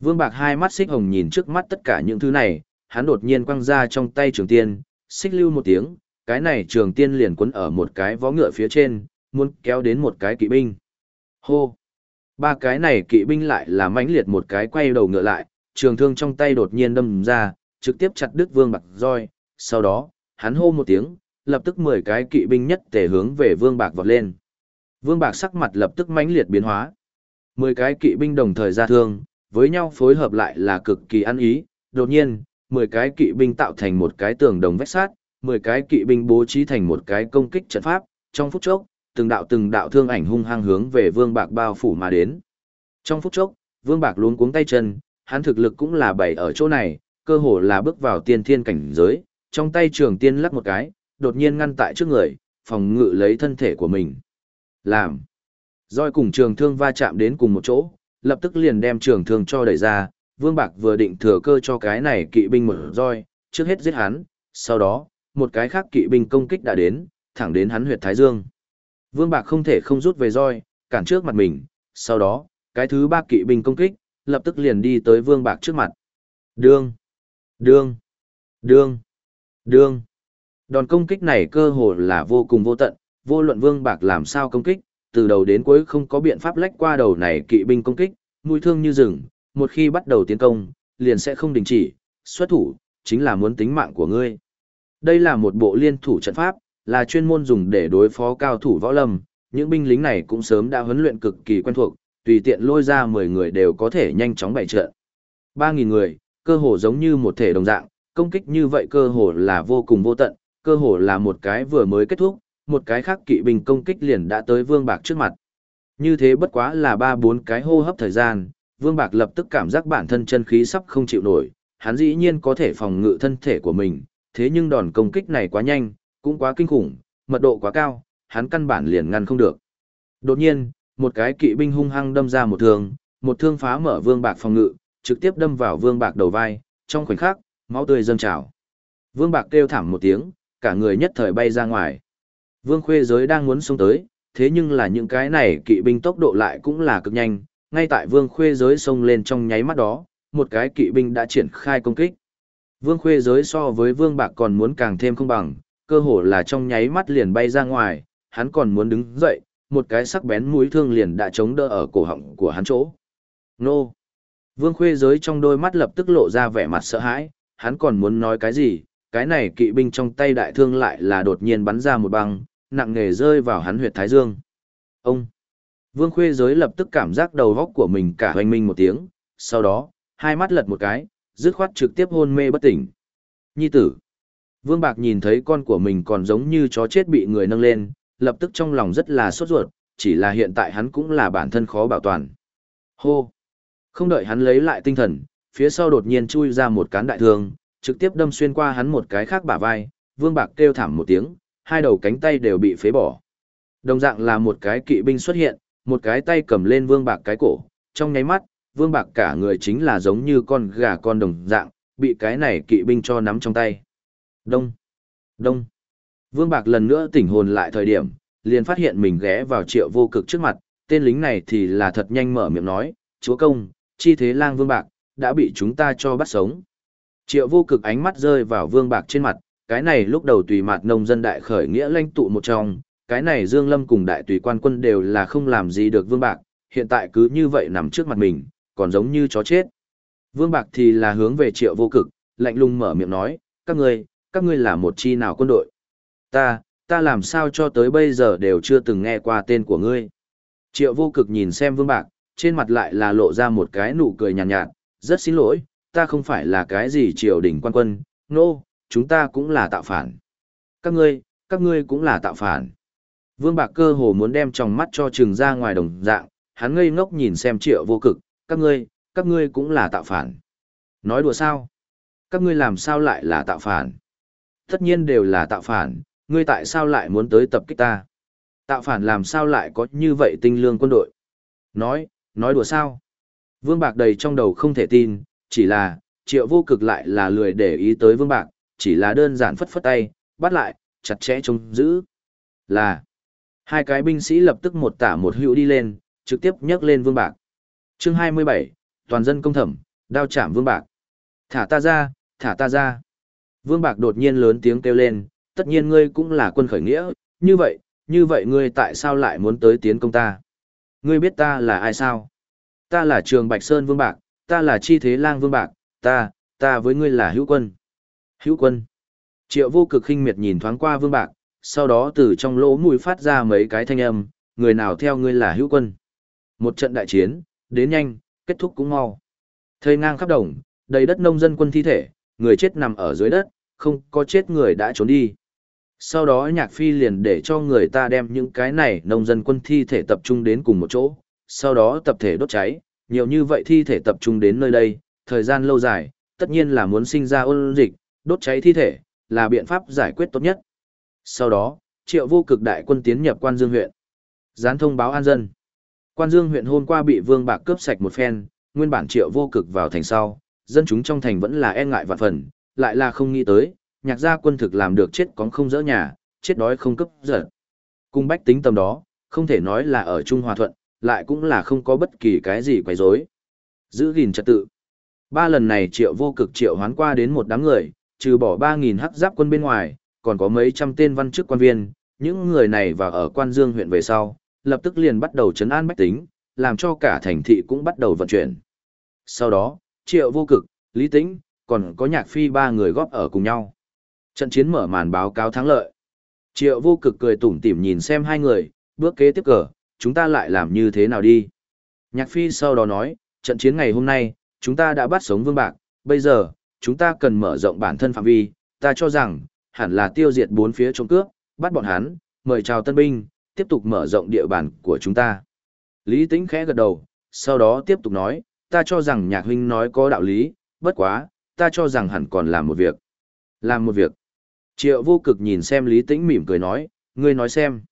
Vương Bạc hai mắt xích hồng nhìn trước mắt tất cả những thứ này, hắn đột nhiên quăng ra trong tay trường tiên, xích lưu một tiếng, cái này trường tiên liền cuốn ở một cái vó ngựa phía trên, muốn kéo đến một cái kỵ binh. Hô! Ba cái này kỵ binh lại là mãnh liệt một cái quay đầu ngựa lại, trường thương trong tay đột nhiên đâm ra, trực tiếp chặt đứt Vương Bạc roi, sau đó, hắn hô một tiếng, lập tức 10 cái kỵ binh nhất tề hướng về Vương Bạc vọt lên. Vương Bạc sắc mặt lập tức mãnh liệt biến hóa. 10 cái kỵ binh đồng thời ra thương, với nhau phối hợp lại là cực kỳ ăn ý, đột nhiên, 10 cái kỵ binh tạo thành một cái tường đồng vách sát, 10 cái kỵ binh bố trí thành một cái công kích trận pháp, trong phút chốc, từng đạo từng đạo thương ảnh hung hăng hướng về Vương Bạc bao phủ mà đến. Trong phút chốc, Vương Bạc luống cuống tay chân, hắn thực lực cũng là bảy ở chỗ này, cơ hồ là bước vào tiên thiên cảnh giới, trong tay trường tiên lắc một cái, đột nhiên ngăn tại trước người, phòng ngự lấy thân thể của mình. Làm. Roi cùng trường thương va chạm đến cùng một chỗ, lập tức liền đem trường thương cho đẩy ra, Vương Bạc vừa định thừa cơ cho cái này kỵ binh một roi, trước hết giết hắn, sau đó, một cái khác kỵ binh công kích đã đến, thẳng đến hắn huyệt Thái Dương. Vương Bạc không thể không rút về roi, cản trước mặt mình, sau đó, cái thứ ba kỵ binh công kích, lập tức liền đi tới Vương Bạc trước mặt. Đương, đương, đương, đương. Đòn công kích này cơ hồ là vô cùng vô tận, vô luận Vương Bạc làm sao công kích, từ đầu đến cuối không có biện pháp lách qua đầu này kỵ binh công kích, mũi thương như rừng, một khi bắt đầu tiến công, liền sẽ không đình chỉ, xuất thủ, chính là muốn tính mạng của ngươi. Đây là một bộ liên thủ trận pháp, là chuyên môn dùng để đối phó cao thủ võ lâm, những binh lính này cũng sớm đã huấn luyện cực kỳ quen thuộc, tùy tiện lôi ra 10 người đều có thể nhanh chóng bày trận. Ba nghìn người, cơ hồ giống như một thể đồng dạng, công kích như vậy cơ hồ là vô cùng vô tận, cơ hồ là một cái vừa mới kết thúc, một cái khác kỵ binh công kích liền đã tới Vương Bạc trước mặt. Như thế bất quá là 3-4 cái hô hấp thời gian, Vương Bạc lập tức cảm giác bản thân chân khí sắp không chịu nổi, hắn dĩ nhiên có thể phòng ngự thân thể của mình, thế nhưng đòn công kích này quá nhanh, cũng quá kinh khủng, mật độ quá cao, hắn căn bản liền ngăn không được. Đột nhiên, một cái kỵ binh hung hăng đâm ra một thương, một thương phá mở Vương Bạc phòng ngự, trực tiếp đâm vào Vương Bạc đầu vai, trong khoảnh khắc, máu tươi dâng trào. Vương Bạc kêu thảm một tiếng, cả người nhất thời bay ra ngoài. Vương Khuê giới đang muốn xông tới, thế nhưng là những cái này kỵ binh tốc độ lại cũng là cực nhanh, ngay tại Vương Khuê giới xông lên trong nháy mắt đó, một cái kỵ binh đã triển khai công kích. Vương Khuê giới so với Vương Bạc còn muốn càng thêm không bằng, cơ hồ là trong nháy mắt liền bay ra ngoài, hắn còn muốn đứng dậy, một cái sắc bén mũi thương liền đã chống đỡ ở cổ họng của hắn chỗ. Nô! Vương Khuê giới trong đôi mắt lập tức lộ ra vẻ mặt sợ hãi, hắn còn muốn nói cái gì, cái này kỵ binh trong tay đại thương lại là đột nhiên bắn ra một băng, nặng nề rơi vào hắn huyệt thái dương. Ông! Vương Khuê giới lập tức cảm giác đầu góc của mình cả hoành minh một tiếng, sau đó, hai mắt lật một cái, dứt khoát trực tiếp hôn mê bất tỉnh. Nhi tử! Vương Bạc nhìn thấy con của mình còn giống như chó chết bị người nâng lên, lập tức trong lòng rất là sốt ruột, chỉ là hiện tại hắn cũng là bản thân khó bảo toàn. Hô! Không đợi hắn lấy lại tinh thần, phía sau đột nhiên chui ra một cán đại thương, trực tiếp đâm xuyên qua hắn một cái khác bả vai, Vương Bạc kêu thảm một tiếng, hai đầu cánh tay đều bị phế bỏ. Đồng dạng là một cái kỵ binh xuất hiện, một cái tay cầm lên Vương Bạc cái cổ, trong nháy mắt, Vương Bạc cả người chính là giống như con gà con đồng dạng, bị cái này kỵ binh cho nắm trong tay. Đông! Đông! Vương Bạc lần nữa tỉnh hồn lại thời điểm, liền phát hiện mình ghé vào triệu vô cực trước mặt, tên lính này thì là thật nhanh mở miệng nói, chúa công, chi thế lang Vương Bạc, đã bị chúng ta cho bắt sống. Triệu vô cực ánh mắt rơi vào Vương Bạc trên mặt, cái này lúc đầu tùy mặt nông dân đại khởi nghĩa lãnh tụ một trong, cái này Dương Lâm cùng đại tùy quan quân đều là không làm gì được Vương Bạc, hiện tại cứ như vậy nằm trước mặt mình, còn giống như chó chết. Vương Bạc thì là hướng về triệu vô cực, lạnh lùng mở miệng nói, các ngươi, các ngươi là một chi nào quân đội? Ta, ta làm sao cho tới bây giờ đều chưa từng nghe qua tên của ngươi. Triệu vô cực nhìn xem Vương Bạc, trên mặt lại là lộ ra một cái nụ cười nhàn nhạt, nhạt, rất xin lỗi, ta không phải là cái gì triều đình quan quân, nô, no, chúng ta cũng là tạo phản. Các ngươi, các ngươi cũng là tạo phản. Vương Bạc cơ hồ muốn đem trong mắt cho trừng ra ngoài đồng dạng, hắn ngây ngốc nhìn xem triệu vô cực, các ngươi, các ngươi cũng là tạo phản. Nói đùa sao? Các ngươi làm sao lại là tạo phản? Tất nhiên đều là tạo phản, ngươi tại sao lại muốn tới tập kích ta? Tạo phản làm sao lại có như vậy tinh lương quân đội? Nói, nói đùa sao? Vương Bạc đầy trong đầu không thể tin, chỉ là, triệu vô cực lại là lười để ý tới Vương Bạc, chỉ là đơn giản phất phất tay, bắt lại, chặt chẽ trông giữ. Là, hai cái binh sĩ lập tức một tả một hữu đi lên, trực tiếp nhấc lên Vương Bạc. chương 27, toàn dân công thẩm, đao chạm Vương Bạc. Thả ta ra, thả ta ra. Vương Bạc đột nhiên lớn tiếng kêu lên, tất nhiên ngươi cũng là quân khởi nghĩa, như vậy, như vậy ngươi tại sao lại muốn tới tiến công ta? Ngươi biết ta là ai sao? Ta là Trường Bạch Sơn Vương Bạc, ta là Chi Thế Lang Vương Bạc, ta, ta với ngươi là hữu quân. Hữu quân. Triệu vô cực khinh miệt nhìn thoáng qua Vương Bạc, sau đó từ trong lỗ mũi phát ra mấy cái thanh âm, người nào theo ngươi là hữu quân. Một trận đại chiến, đến nhanh, kết thúc cũng mau. Thời ngang khắp đồng, đầy đất nông dân quân thi thể, người chết nằm ở dưới đất, không có chết người đã trốn đi. Sau đó nhạc phi liền để cho người ta đem những cái này nông dân quân thi thể tập trung đến cùng một chỗ, sau đó tập thể đốt cháy, nhiều như vậy thi thể tập trung đến nơi đây, thời gian lâu dài, tất nhiên là muốn sinh ra ôn dịch, đốt cháy thi thể, là biện pháp giải quyết tốt nhất. Sau đó, triệu vô cực đại quân tiến nhập quan dương huyện. Gián thông báo an dân. Quan dương huyện hôm qua bị vương bạc cướp sạch một phen, nguyên bản triệu vô cực vào thành sau, dân chúng trong thành vẫn là e ngại vạn phần, lại là không nghĩ tới, nhạc gia quân thực làm được chết có không dỡ nhà, chết đói không cấp giật. Cung bách tính tầm đó, không thể nói là ở Trung Hòa Thuận, lại cũng là không có bất kỳ cái gì quấy rối. Giữ gìn trật tự. Ba lần này triệu vô cực triệu hoán qua đến một đám người, trừ bỏ 3.000 hắc giáp quân bên ngoài, còn có mấy trăm tên văn chức quan viên, những người này vào ở quan dương huyện về sau, lập tức liền bắt đầu chấn an bách tính, làm cho cả thành thị cũng bắt đầu vận chuyển. Sau đó, triệu vô cực, lý tĩnh, còn có nhạc phi ba người góp ở cùng nhau. Trận chiến mở màn báo cáo thắng lợi. Triệu vô cực cười tủm tỉm nhìn xem hai người, bước kế tiếp cờ, chúng ta lại làm như thế nào đi. Nhạc phi sau đó nói, trận chiến ngày hôm nay, chúng ta đã bắt sống vương bạc, bây giờ, chúng ta cần mở rộng bản thân phạm vi, ta cho rằng, hẳn là tiêu diệt bốn phía trộm cướp, bắt bọn hắn, mời chào tân binh, tiếp tục mở rộng địa bàn của chúng ta. Lý Tĩnh khẽ gật đầu, sau đó tiếp tục nói, ta cho rằng nhạc huynh nói có đạo lý, bất quá, ta cho rằng hẳn còn làm một việc. Làm một việc. Triệu vô cực nhìn xem Lý Tĩnh mỉm cười nói, ngươi nói xem.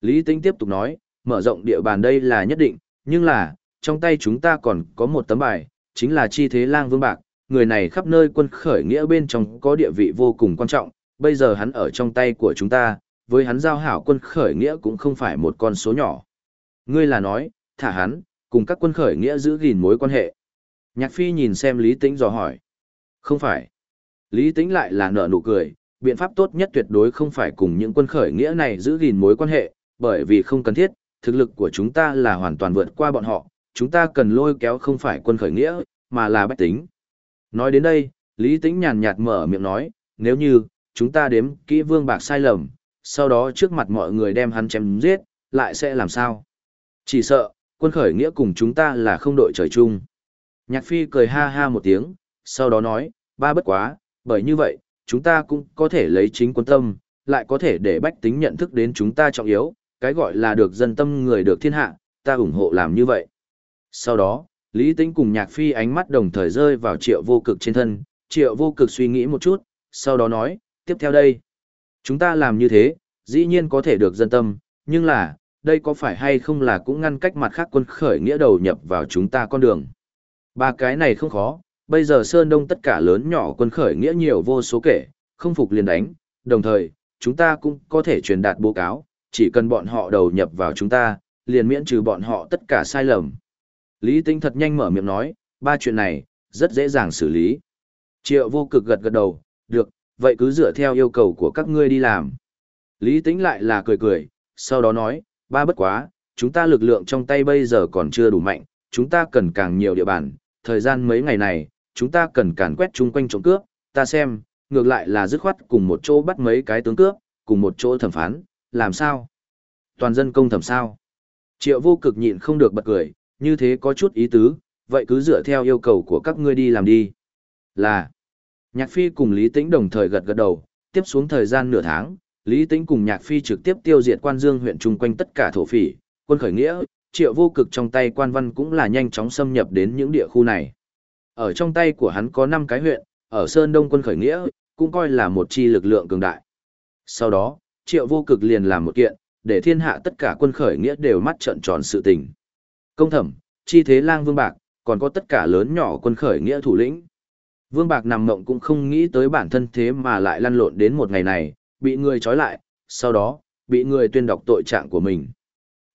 Lý Tĩnh tiếp tục nói, mở rộng địa bàn đây là nhất định, nhưng là, trong tay chúng ta còn có một tấm bài, chính là chi thế lang vương bạc, người này khắp nơi quân khởi nghĩa bên trong có địa vị vô cùng quan trọng, bây giờ hắn ở trong tay của chúng ta, với hắn giao hảo quân khởi nghĩa cũng không phải một con số nhỏ. Ngươi là nói, thả hắn, cùng các quân khởi nghĩa giữ gìn mối quan hệ. Nhạc Phi nhìn xem Lý Tĩnh dò hỏi. Không phải. Lý Tĩnh lại là nở nụ cười, biện pháp tốt nhất tuyệt đối không phải cùng những quân khởi nghĩa này giữ gìn mối quan hệ, bởi vì không cần thiết, thực lực của chúng ta là hoàn toàn vượt qua bọn họ, chúng ta cần lôi kéo không phải quân khởi nghĩa, mà là bách tính. Nói đến đây, Lý Tĩnh nhàn nhạt mở miệng nói, nếu như, chúng ta đếm kỹ vương bạc sai lầm, sau đó trước mặt mọi người đem hắn chém giết, lại sẽ làm sao? Chỉ sợ, quân khởi nghĩa cùng chúng ta là không đội trời chung. Nhạc Phi cười ha ha một tiếng, sau đó nói, ba bất quá, bởi như vậy, chúng ta cũng có thể lấy chính quân tâm, lại có thể để bách tính nhận thức đến chúng ta trọng yếu, cái gọi là được dân tâm người được thiên hạ, ta ủng hộ làm như vậy. Sau đó, Lý Tĩnh cùng Nhạc Phi ánh mắt đồng thời rơi vào triệu vô cực trên thân, triệu vô cực suy nghĩ một chút, sau đó nói, tiếp theo đây. Chúng ta làm như thế, dĩ nhiên có thể được dân tâm, nhưng là, đây có phải hay không là cũng ngăn cách mặt khác quân khởi nghĩa đầu nhập vào chúng ta con đường. Ba cái này không khó, bây giờ Sơn Đông tất cả lớn nhỏ quân khởi nghĩa nhiều vô số kể, không phục liền đánh, đồng thời, chúng ta cũng có thể truyền đạt báo cáo, chỉ cần bọn họ đầu nhập vào chúng ta, liền miễn trừ bọn họ tất cả sai lầm. Lý Tinh thật nhanh mở miệng nói, ba chuyện này, rất dễ dàng xử lý. Triệu vô cực gật gật đầu, được, vậy cứ dựa theo yêu cầu của các ngươi đi làm. Lý Tĩnh lại là cười cười, sau đó nói, ba bất quá, chúng ta lực lượng trong tay bây giờ còn chưa đủ mạnh, chúng ta cần càng nhiều địa bàn, thời gian mấy ngày này, chúng ta cần càn quét chung quanh trộm cướp, ta xem, ngược lại là dứt khoát cùng một chỗ bắt mấy cái tướng cướp, cùng một chỗ thẩm phán, làm sao? Toàn dân công thẩm sao? Triệu vô cực nhịn không được bật cười, như thế có chút ý tứ, vậy cứ dựa theo yêu cầu của các ngươi đi làm đi. Là, Nhạc Phi cùng Lý Tĩnh đồng thời gật gật đầu, tiếp xuống thời gian nửa tháng, Lý Tĩnh cùng Nhạc Phi trực tiếp tiêu diệt quan dương huyện chung quanh tất cả thổ phỉ, quân khởi nghĩa, triệu vô cực trong tay quan văn cũng là nhanh chóng xâm nhập đến những địa khu này. Ở trong tay của hắn có 5 cái huyện, ở Sơn Đông quân khởi nghĩa, cũng coi là một chi lực lượng cường đại. Sau đó, triệu vô cực liền làm một kiện, để thiên hạ tất cả quân khởi nghĩa đều mắt trợn tròn sự tình. Công thẩm, chi thế lang vương bạc, còn có tất cả lớn nhỏ quân khởi nghĩa thủ lĩnh. Vương Bạc nằm mộng cũng không nghĩ tới bản thân thế mà lại lăn lộn đến một ngày này, bị người trói lại, sau đó, bị người tuyên đọc tội trạng của mình.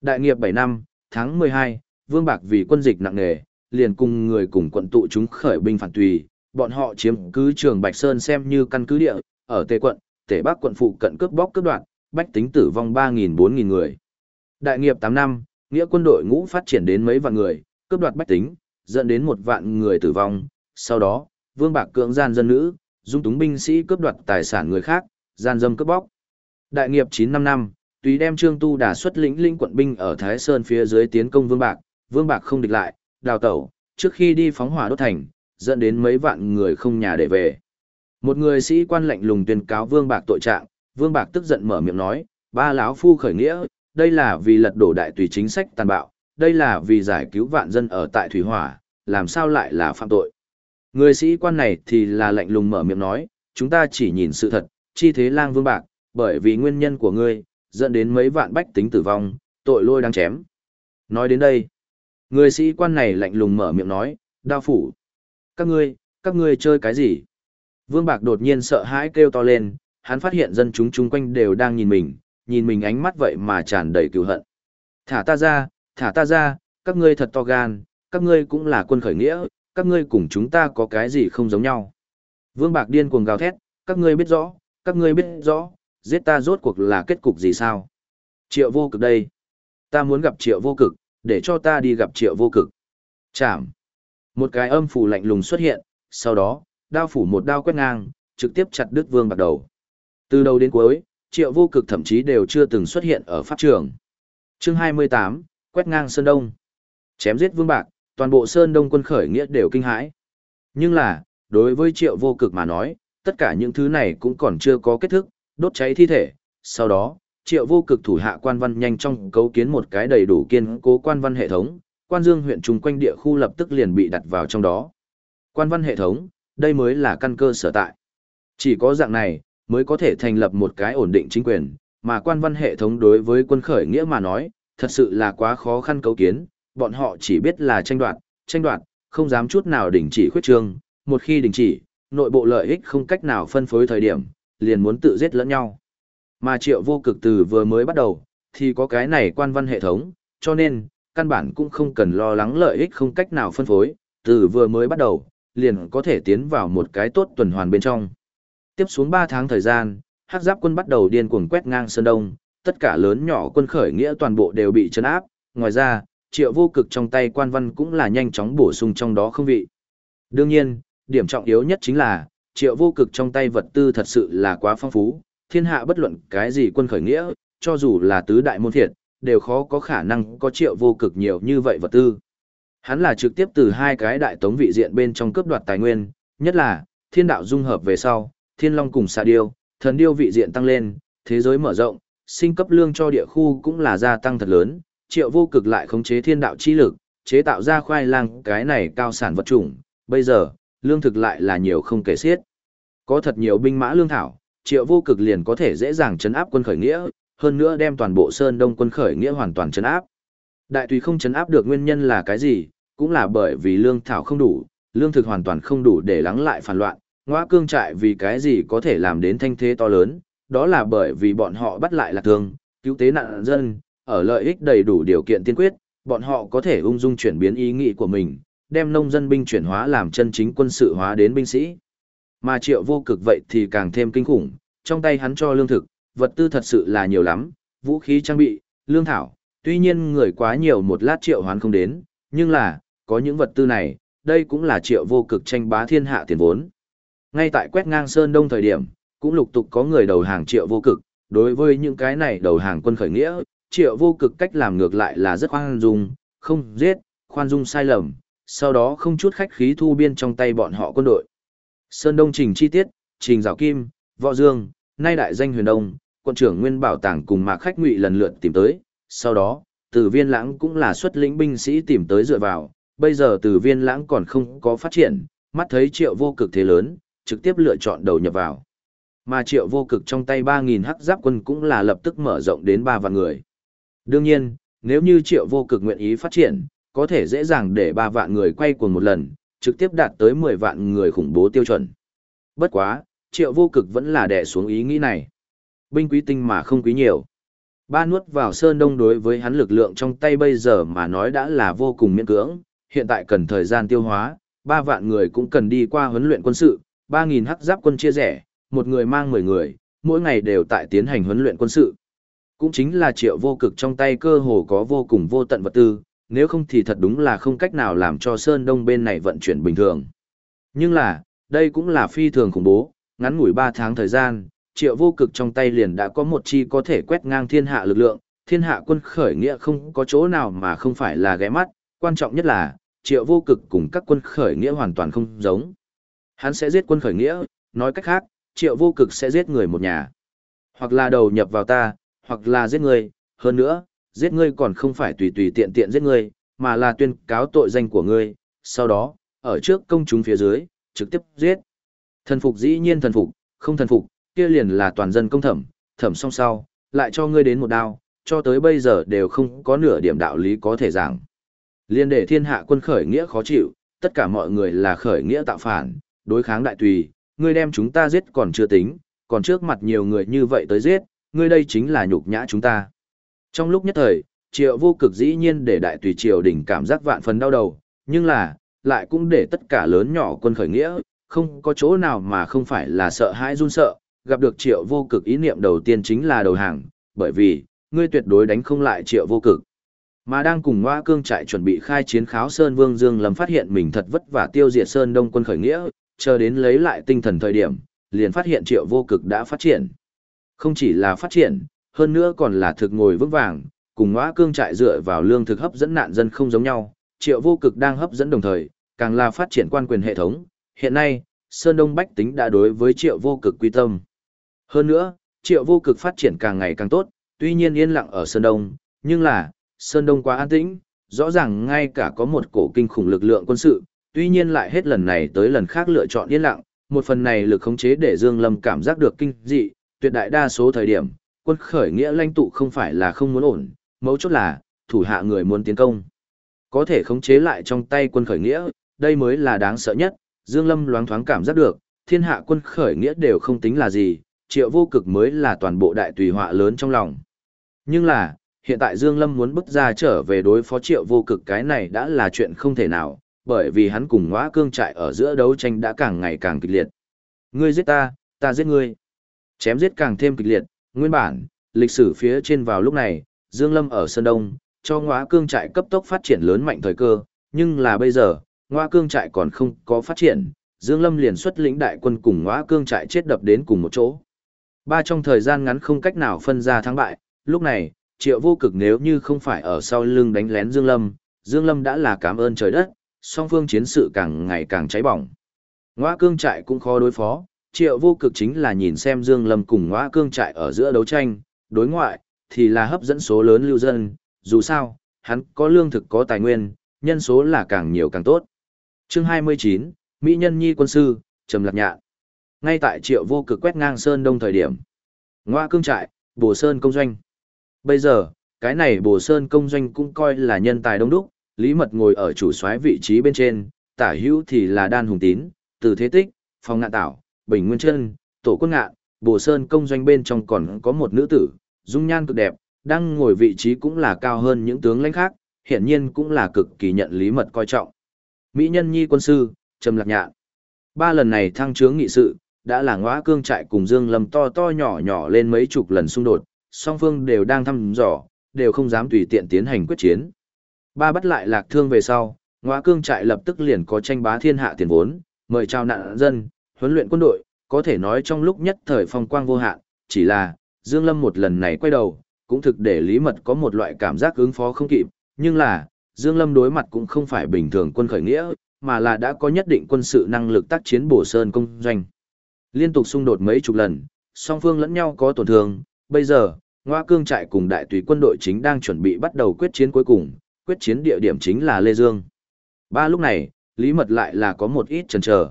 Đại nghiệp 7 năm, tháng 12, Vương Bạc vì quân dịch nặng nề, liền cùng người cùng quận tụ chúng khởi binh phản tùy, bọn họ chiếm cứ trường Bạch Sơn xem như căn cứ địa, ở Tề quận, tể Bắc quận phụ cận cướp bóc cướp đoạn, bách tính tử vong 3.000-4.000 người. Đại nghiệp 8 năm, nghĩa quân đội ngũ phát triển đến mấy vạn người, cướp đoạt bách tính, dẫn đến một vạn người tử vong. Sau đó, Vương Bạc cưỡng gian dân nữ, dung túng binh sĩ cướp đoạt tài sản người khác, gian dâm cướp bóc. Đại nghiệp 9 năm năm, tùy đem Trương Tu đả xuất lĩnh linh quận binh ở Thái Sơn phía dưới tiến công Vương Bạc, Vương Bạc không địch lại, đào tẩu, trước khi đi phóng hỏa đốt thành, dẫn đến mấy vạn người không nhà để về. Một người sĩ quan lệnh lùng tuyên cáo Vương Bạc tội trạng, Vương Bạc tức giận mở miệng nói, ba lão phu khởi nghĩa, đây là vì lật đổ đại tùy chính sách tàn bạo, đây là vì giải cứu vạn dân ở tại thủy hỏa, làm sao lại là phạm tội. Người sĩ quan này thì là lạnh lùng mở miệng nói, chúng ta chỉ nhìn sự thật, chi thế lang vương bạc, bởi vì nguyên nhân của ngươi, dẫn đến mấy vạn bách tính tử vong, tội lôi đang chém. Nói đến đây, người sĩ quan này lạnh lùng mở miệng nói, đao phủ. Các ngươi, các ngươi chơi cái gì? Vương Bạc đột nhiên sợ hãi kêu to lên, hắn phát hiện dân chúng chung quanh đều đang nhìn mình, nhìn mình ánh mắt vậy mà tràn đầy cừu hận. Thả ta ra, thả ta ra, các ngươi thật to gan, các ngươi cũng là quân khởi nghĩa, các ngươi cùng chúng ta có cái gì không giống nhau. Vương Bạc điên cuồng gào thét, các ngươi biết rõ, các ngươi biết rõ, giết ta rốt cuộc là kết cục gì sao? Triệu vô cực đây. Ta muốn gặp triệu vô cực, để cho ta đi gặp triệu vô cực. Chảm. Một cái âm phủ lạnh lùng xuất hiện, sau đó, đao phủ một đao quét ngang, trực tiếp chặt đứt vương bạc đầu. Từ đầu đến cuối, triệu vô cực thậm chí đều chưa từng xuất hiện ở pháp trường. Chương 28, quét ngang Sơn Đông. Chém giết vương bạc, toàn bộ Sơn Đông quân khởi nghĩa đều kinh hãi. Nhưng là, đối với triệu vô cực mà nói, tất cả những thứ này cũng còn chưa có kết thúc, đốt cháy thi thể. Sau đó, triệu vô cực thủ hạ quan văn nhanh trong cấu kiến một cái đầy đủ kiên cố quan văn hệ thống, quan dương huyện trùng quanh địa khu lập tức liền bị đặt vào trong đó. Quan văn hệ thống, đây mới là căn cơ sở tại. Chỉ có dạng này, mới có thể thành lập một cái ổn định chính quyền, mà quan văn hệ thống đối với quân khởi nghĩa mà nói, thật sự là quá khó khăn cấu kiến, bọn họ chỉ biết là tranh đoạt, tranh đoạt, không dám chút nào đình chỉ khuyết trương, một khi đình chỉ, nội bộ lợi ích không cách nào phân phối thời điểm, liền muốn tự giết lẫn nhau. Mà triệu vô cực từ vừa mới bắt đầu, thì có cái này quan văn hệ thống, cho nên, căn bản cũng không cần lo lắng lợi ích không cách nào phân phối, từ vừa mới bắt đầu, liền có thể tiến vào một cái tốt tuần hoàn bên trong. Tiếp xuống 3 tháng thời gian, hắc giáp quân bắt đầu điên cuồng quét ngang Sơn Đông, tất cả lớn nhỏ quân khởi nghĩa toàn bộ đều bị chấn áp, ngoài ra, triệu vô cực trong tay quan văn cũng là nhanh chóng bổ sung trong đó không vị. Đương nhiên, điểm trọng yếu nhất chính là, triệu vô cực trong tay vật tư thật sự là quá phong phú, thiên hạ bất luận cái gì quân khởi nghĩa, cho dù là tứ đại môn thiệt, đều khó có khả năng có triệu vô cực nhiều như vậy vật tư. Hắn là trực tiếp từ hai cái đại tống vị diện bên trong cướp đoạt tài nguyên, nhất là, thiên đạo dung hợp về sau, thiên long cùng xà điêu, thần điêu vị diện tăng lên, thế giới mở rộng, sinh cấp lương cho địa khu cũng là gia tăng thật lớn, triệu vô cực lại khống chế thiên đạo chi lực, chế tạo ra khoai lang cái này cao sản vật chủng, bây giờ, lương thực lại là nhiều không kể xiết. Có thật nhiều binh mã lương thảo, triệu vô cực liền có thể dễ dàng chấn áp quân khởi nghĩa, hơn nữa đem toàn bộ Sơn Đông quân khởi nghĩa hoàn toàn chấn áp. Đại tùy không chấn áp được nguyên nhân là cái gì, cũng là bởi vì lương thảo không đủ, lương thực hoàn toàn không đủ để lắng lại phản loạn, ngõa cương trại vì cái gì có thể làm đến thanh thế to lớn, đó là bởi vì bọn họ bắt lại lạc thương, cứu tế nạn dân, ở lợi ích đầy đủ điều kiện tiên quyết, bọn họ có thể ung dung chuyển biến ý nghĩ của mình, đem nông dân binh chuyển hóa làm chân chính quân sự hóa đến binh sĩ. Mà triệu vô cực vậy thì càng thêm kinh khủng, trong tay hắn cho lương thực, vật tư thật sự là nhiều lắm, vũ khí trang bị, lương thảo, tuy nhiên người quá nhiều một lát triệu hoán không đến, nhưng là, có những vật tư này, đây cũng là triệu vô cực tranh bá thiên hạ tiền vốn. Ngay tại quét ngang Sơn Đông thời điểm, cũng lục tục có người đầu hàng triệu vô cực, đối với những cái này đầu hàng quân khởi nghĩa, triệu vô cực cách làm ngược lại là rất khoan dung, không giết, khoan dung sai lầm, sau đó không chút khách khí thu biên trong tay bọn họ quân đội. Sơn Đông trình chi tiết, trình rào kim, võ dương, nay đại danh huyền đông, quân trưởng nguyên bảo tàng cùng mạc khách ngụy lần lượt tìm tới, sau đó, từ viên lãng cũng là xuất lĩnh binh sĩ tìm tới dựa vào, bây giờ từ viên lãng còn không có phát triển, mắt thấy triệu vô cực thế lớn, trực tiếp lựa chọn đầu nhập vào. Mà triệu vô cực trong tay 3.000 hắc giáp quân cũng là lập tức mở rộng đến 3 vạn người. Đương nhiên, nếu như triệu vô cực nguyện ý phát triển, có thể dễ dàng để 3 vạn người quay cuồng một lần, trực tiếp đạt tới 10 vạn người khủng bố tiêu chuẩn. Bất quá, triệu vô cực vẫn là đè xuống ý nghĩ này. Binh quý tinh mà không quý nhiều. Ba nuốt vào sơn đông đối với hắn lực lượng trong tay bây giờ mà nói đã là vô cùng miễn cưỡng, hiện tại cần thời gian tiêu hóa, ba vạn người cũng cần đi qua huấn luyện quân sự, ba nghìn hắc giáp quân chia rẽ, một người mang mười người, mỗi ngày đều tại tiến hành huấn luyện quân sự. Cũng chính là triệu vô cực trong tay cơ hồ có vô cùng vô tận vật tư, nếu không thì thật đúng là không cách nào làm cho Sơn Đông bên này vận chuyển bình thường. Nhưng là, đây cũng là phi thường khủng bố, ngắn ngủi 3 tháng thời gian, triệu vô cực trong tay liền đã có một chi có thể quét ngang thiên hạ lực lượng, thiên hạ quân khởi nghĩa không có chỗ nào mà không phải là ghé mắt, quan trọng nhất là, triệu vô cực cùng các quân khởi nghĩa hoàn toàn không giống. Hắn sẽ giết quân khởi nghĩa, nói cách khác, triệu vô cực sẽ giết người một nhà. Hoặc là đầu nhập vào ta, hoặc là giết người, hơn nữa, giết ngươi còn không phải tùy tùy tiện tiện giết ngươi, mà là tuyên cáo tội danh của ngươi, sau đó, ở trước công chúng phía dưới, trực tiếp giết. Thần phục dĩ nhiên thần phục, không thần phục, kia liền là toàn dân công thẩm, thẩm xong sau, lại cho ngươi đến một đao, cho tới bây giờ đều không có nửa điểm đạo lý có thể giảng. Liên để thiên hạ quân khởi nghĩa khó chịu, tất cả mọi người là khởi nghĩa tạo phản, đối kháng đại tùy, ngươi đem chúng ta giết còn chưa tính, còn trước mặt nhiều người như vậy tới giết, ngươi đây chính là nhục nhã chúng ta. Trong lúc nhất thời, triệu vô cực dĩ nhiên để đại tùy triều đỉnh cảm giác vạn phần đau đầu, nhưng là, lại cũng để tất cả lớn nhỏ quân khởi nghĩa, không có chỗ nào mà không phải là sợ hãi run sợ, gặp được triệu vô cực ý niệm đầu tiên chính là đầu hàng, bởi vì, ngươi tuyệt đối đánh không lại triệu vô cực. Mà đang cùng Ngoa Cương trại chuẩn bị khai chiến kháo Sơn Vương Dương Lâm phát hiện mình thật vất vả tiêu diệt Sơn Đông quân khởi nghĩa, chờ đến lấy lại tinh thần thời điểm, liền phát hiện triệu vô cực đã phát triển. Không chỉ là phát triển, hơn nữa còn là thực ngồi vững vàng, cùng Ngoa Cương trại dựa vào lương thực hấp dẫn nạn dân không giống nhau, triệu vô cực đang hấp dẫn đồng thời, càng là phát triển quan quyền hệ thống. Hiện nay, Sơn Đông Bách tính đã đối với triệu vô cực quy tâm. Hơn nữa, triệu vô cực phát triển càng ngày càng tốt, tuy nhiên yên lặng ở Sơn Đông, nhưng là, Sơn Đông quá an tĩnh, rõ ràng ngay cả có một cổ kinh khủng lực lượng quân sự, tuy nhiên lại hết lần này tới lần khác lựa chọn yên lặng, một phần này lực khống chế để Dương Lâm cảm giác được kinh dị, tuyệt đại đa số thời điểm, quân khởi nghĩa lãnh tụ không phải là không muốn ổn, mấu chốt là, thủ hạ người muốn tiến công. Có thể khống chế lại trong tay quân khởi nghĩa, đây mới là đáng sợ nhất, Dương Lâm loáng thoáng cảm giác được, thiên hạ quân khởi nghĩa đều không tính là gì, triệu vô cực mới là toàn bộ đại tùy họa lớn trong lòng. Nhưng là, hiện tại Dương Lâm muốn bước ra trở về đối phó triệu vô cực cái này đã là chuyện không thể nào, bởi vì hắn cùng ngõa cương trại ở giữa đấu tranh đã càng ngày càng kịch liệt. Ngươi giết ta, ta giết ngươi. Chém giết càng thêm kịch liệt, nguyên bản, lịch sử phía trên vào lúc này, Dương Lâm ở Sơn Đông, cho ngõa cương trại cấp tốc phát triển lớn mạnh thời cơ, nhưng là bây giờ, ngõa cương trại còn không có phát triển, Dương Lâm liền xuất lĩnh đại quân cùng ngõa cương trại chết đập đến cùng một chỗ. Ba trong thời gian ngắn không cách nào phân ra thắng bại, lúc này, triệu vô cực nếu như không phải ở sau lưng đánh lén Dương Lâm, Dương Lâm đã là cảm ơn trời đất, song phương chiến sự càng ngày càng cháy bỏng. Ngoa cương trại cũng khó đối phó, triệu vô cực chính là nhìn xem Dương Lâm cùng ngoa cương trại ở giữa đấu tranh, đối ngoại, thì là hấp dẫn số lớn lưu dân, dù sao, hắn có lương thực có tài nguyên, nhân số là càng nhiều càng tốt. Chương 29, Mỹ Nhân Nhi quân sư, Trầm Lạc Nhạn. Ngay tại triệu vô cực quét ngang Sơn Đông thời điểm. Ngoa cương trại, Bồ Sơn công doanh. Bây giờ, cái này Bồ Sơn công doanh cũng coi là nhân tài đông đúc, Lý Mật ngồi ở chủ soái vị trí bên trên, tả hữu thì là Đan Hùng Tín, Từ Thế Tích, Phong Ngạn Tảo, Bình Nguyên Trân, Tổ Quân Ngạn, Bồ Sơn công doanh bên trong còn có một nữ tử, dung nhan cực đẹp, đang ngồi vị trí cũng là cao hơn những tướng lãnh khác, hiện nhiên cũng là cực kỳ nhận Lý Mật coi trọng. Mỹ nhân nhi quân sư, Trầm Lạc Nhạn. Ba lần này thăng trướng nghị sự, đã là ngõa cương trại cùng Dương Lâm to to nhỏ nhỏ lên mấy chục lần xung đột, song phương đều đang thăm dò, đều không dám tùy tiện tiến hành quyết chiến. Ba bắt lại lạc thương về sau, ngõa cương trại lập tức liền có tranh bá thiên hạ tiền vốn, mời chào nạn dân, huấn luyện quân đội, có thể nói trong lúc nhất thời phong quang vô hạn, chỉ là, Dương Lâm một lần này quay đầu, cũng thực để Lý Mật có một loại cảm giác ứng phó không kịp, nhưng là, Dương Lâm đối mặt cũng không phải bình thường quân khởi nghĩa, mà là đã có nhất định quân sự năng lực tác chiến bổ sơn công doanh. Liên tục xung đột mấy chục lần, song phương lẫn nhau có tổn thương, bây giờ, Ngoa Cương trại cùng đại tùy quân đội chính đang chuẩn bị bắt đầu quyết chiến cuối cùng, quyết chiến địa điểm chính là Lê Dương. Ba lúc này, Lý Mật lại là có một ít chần chờ.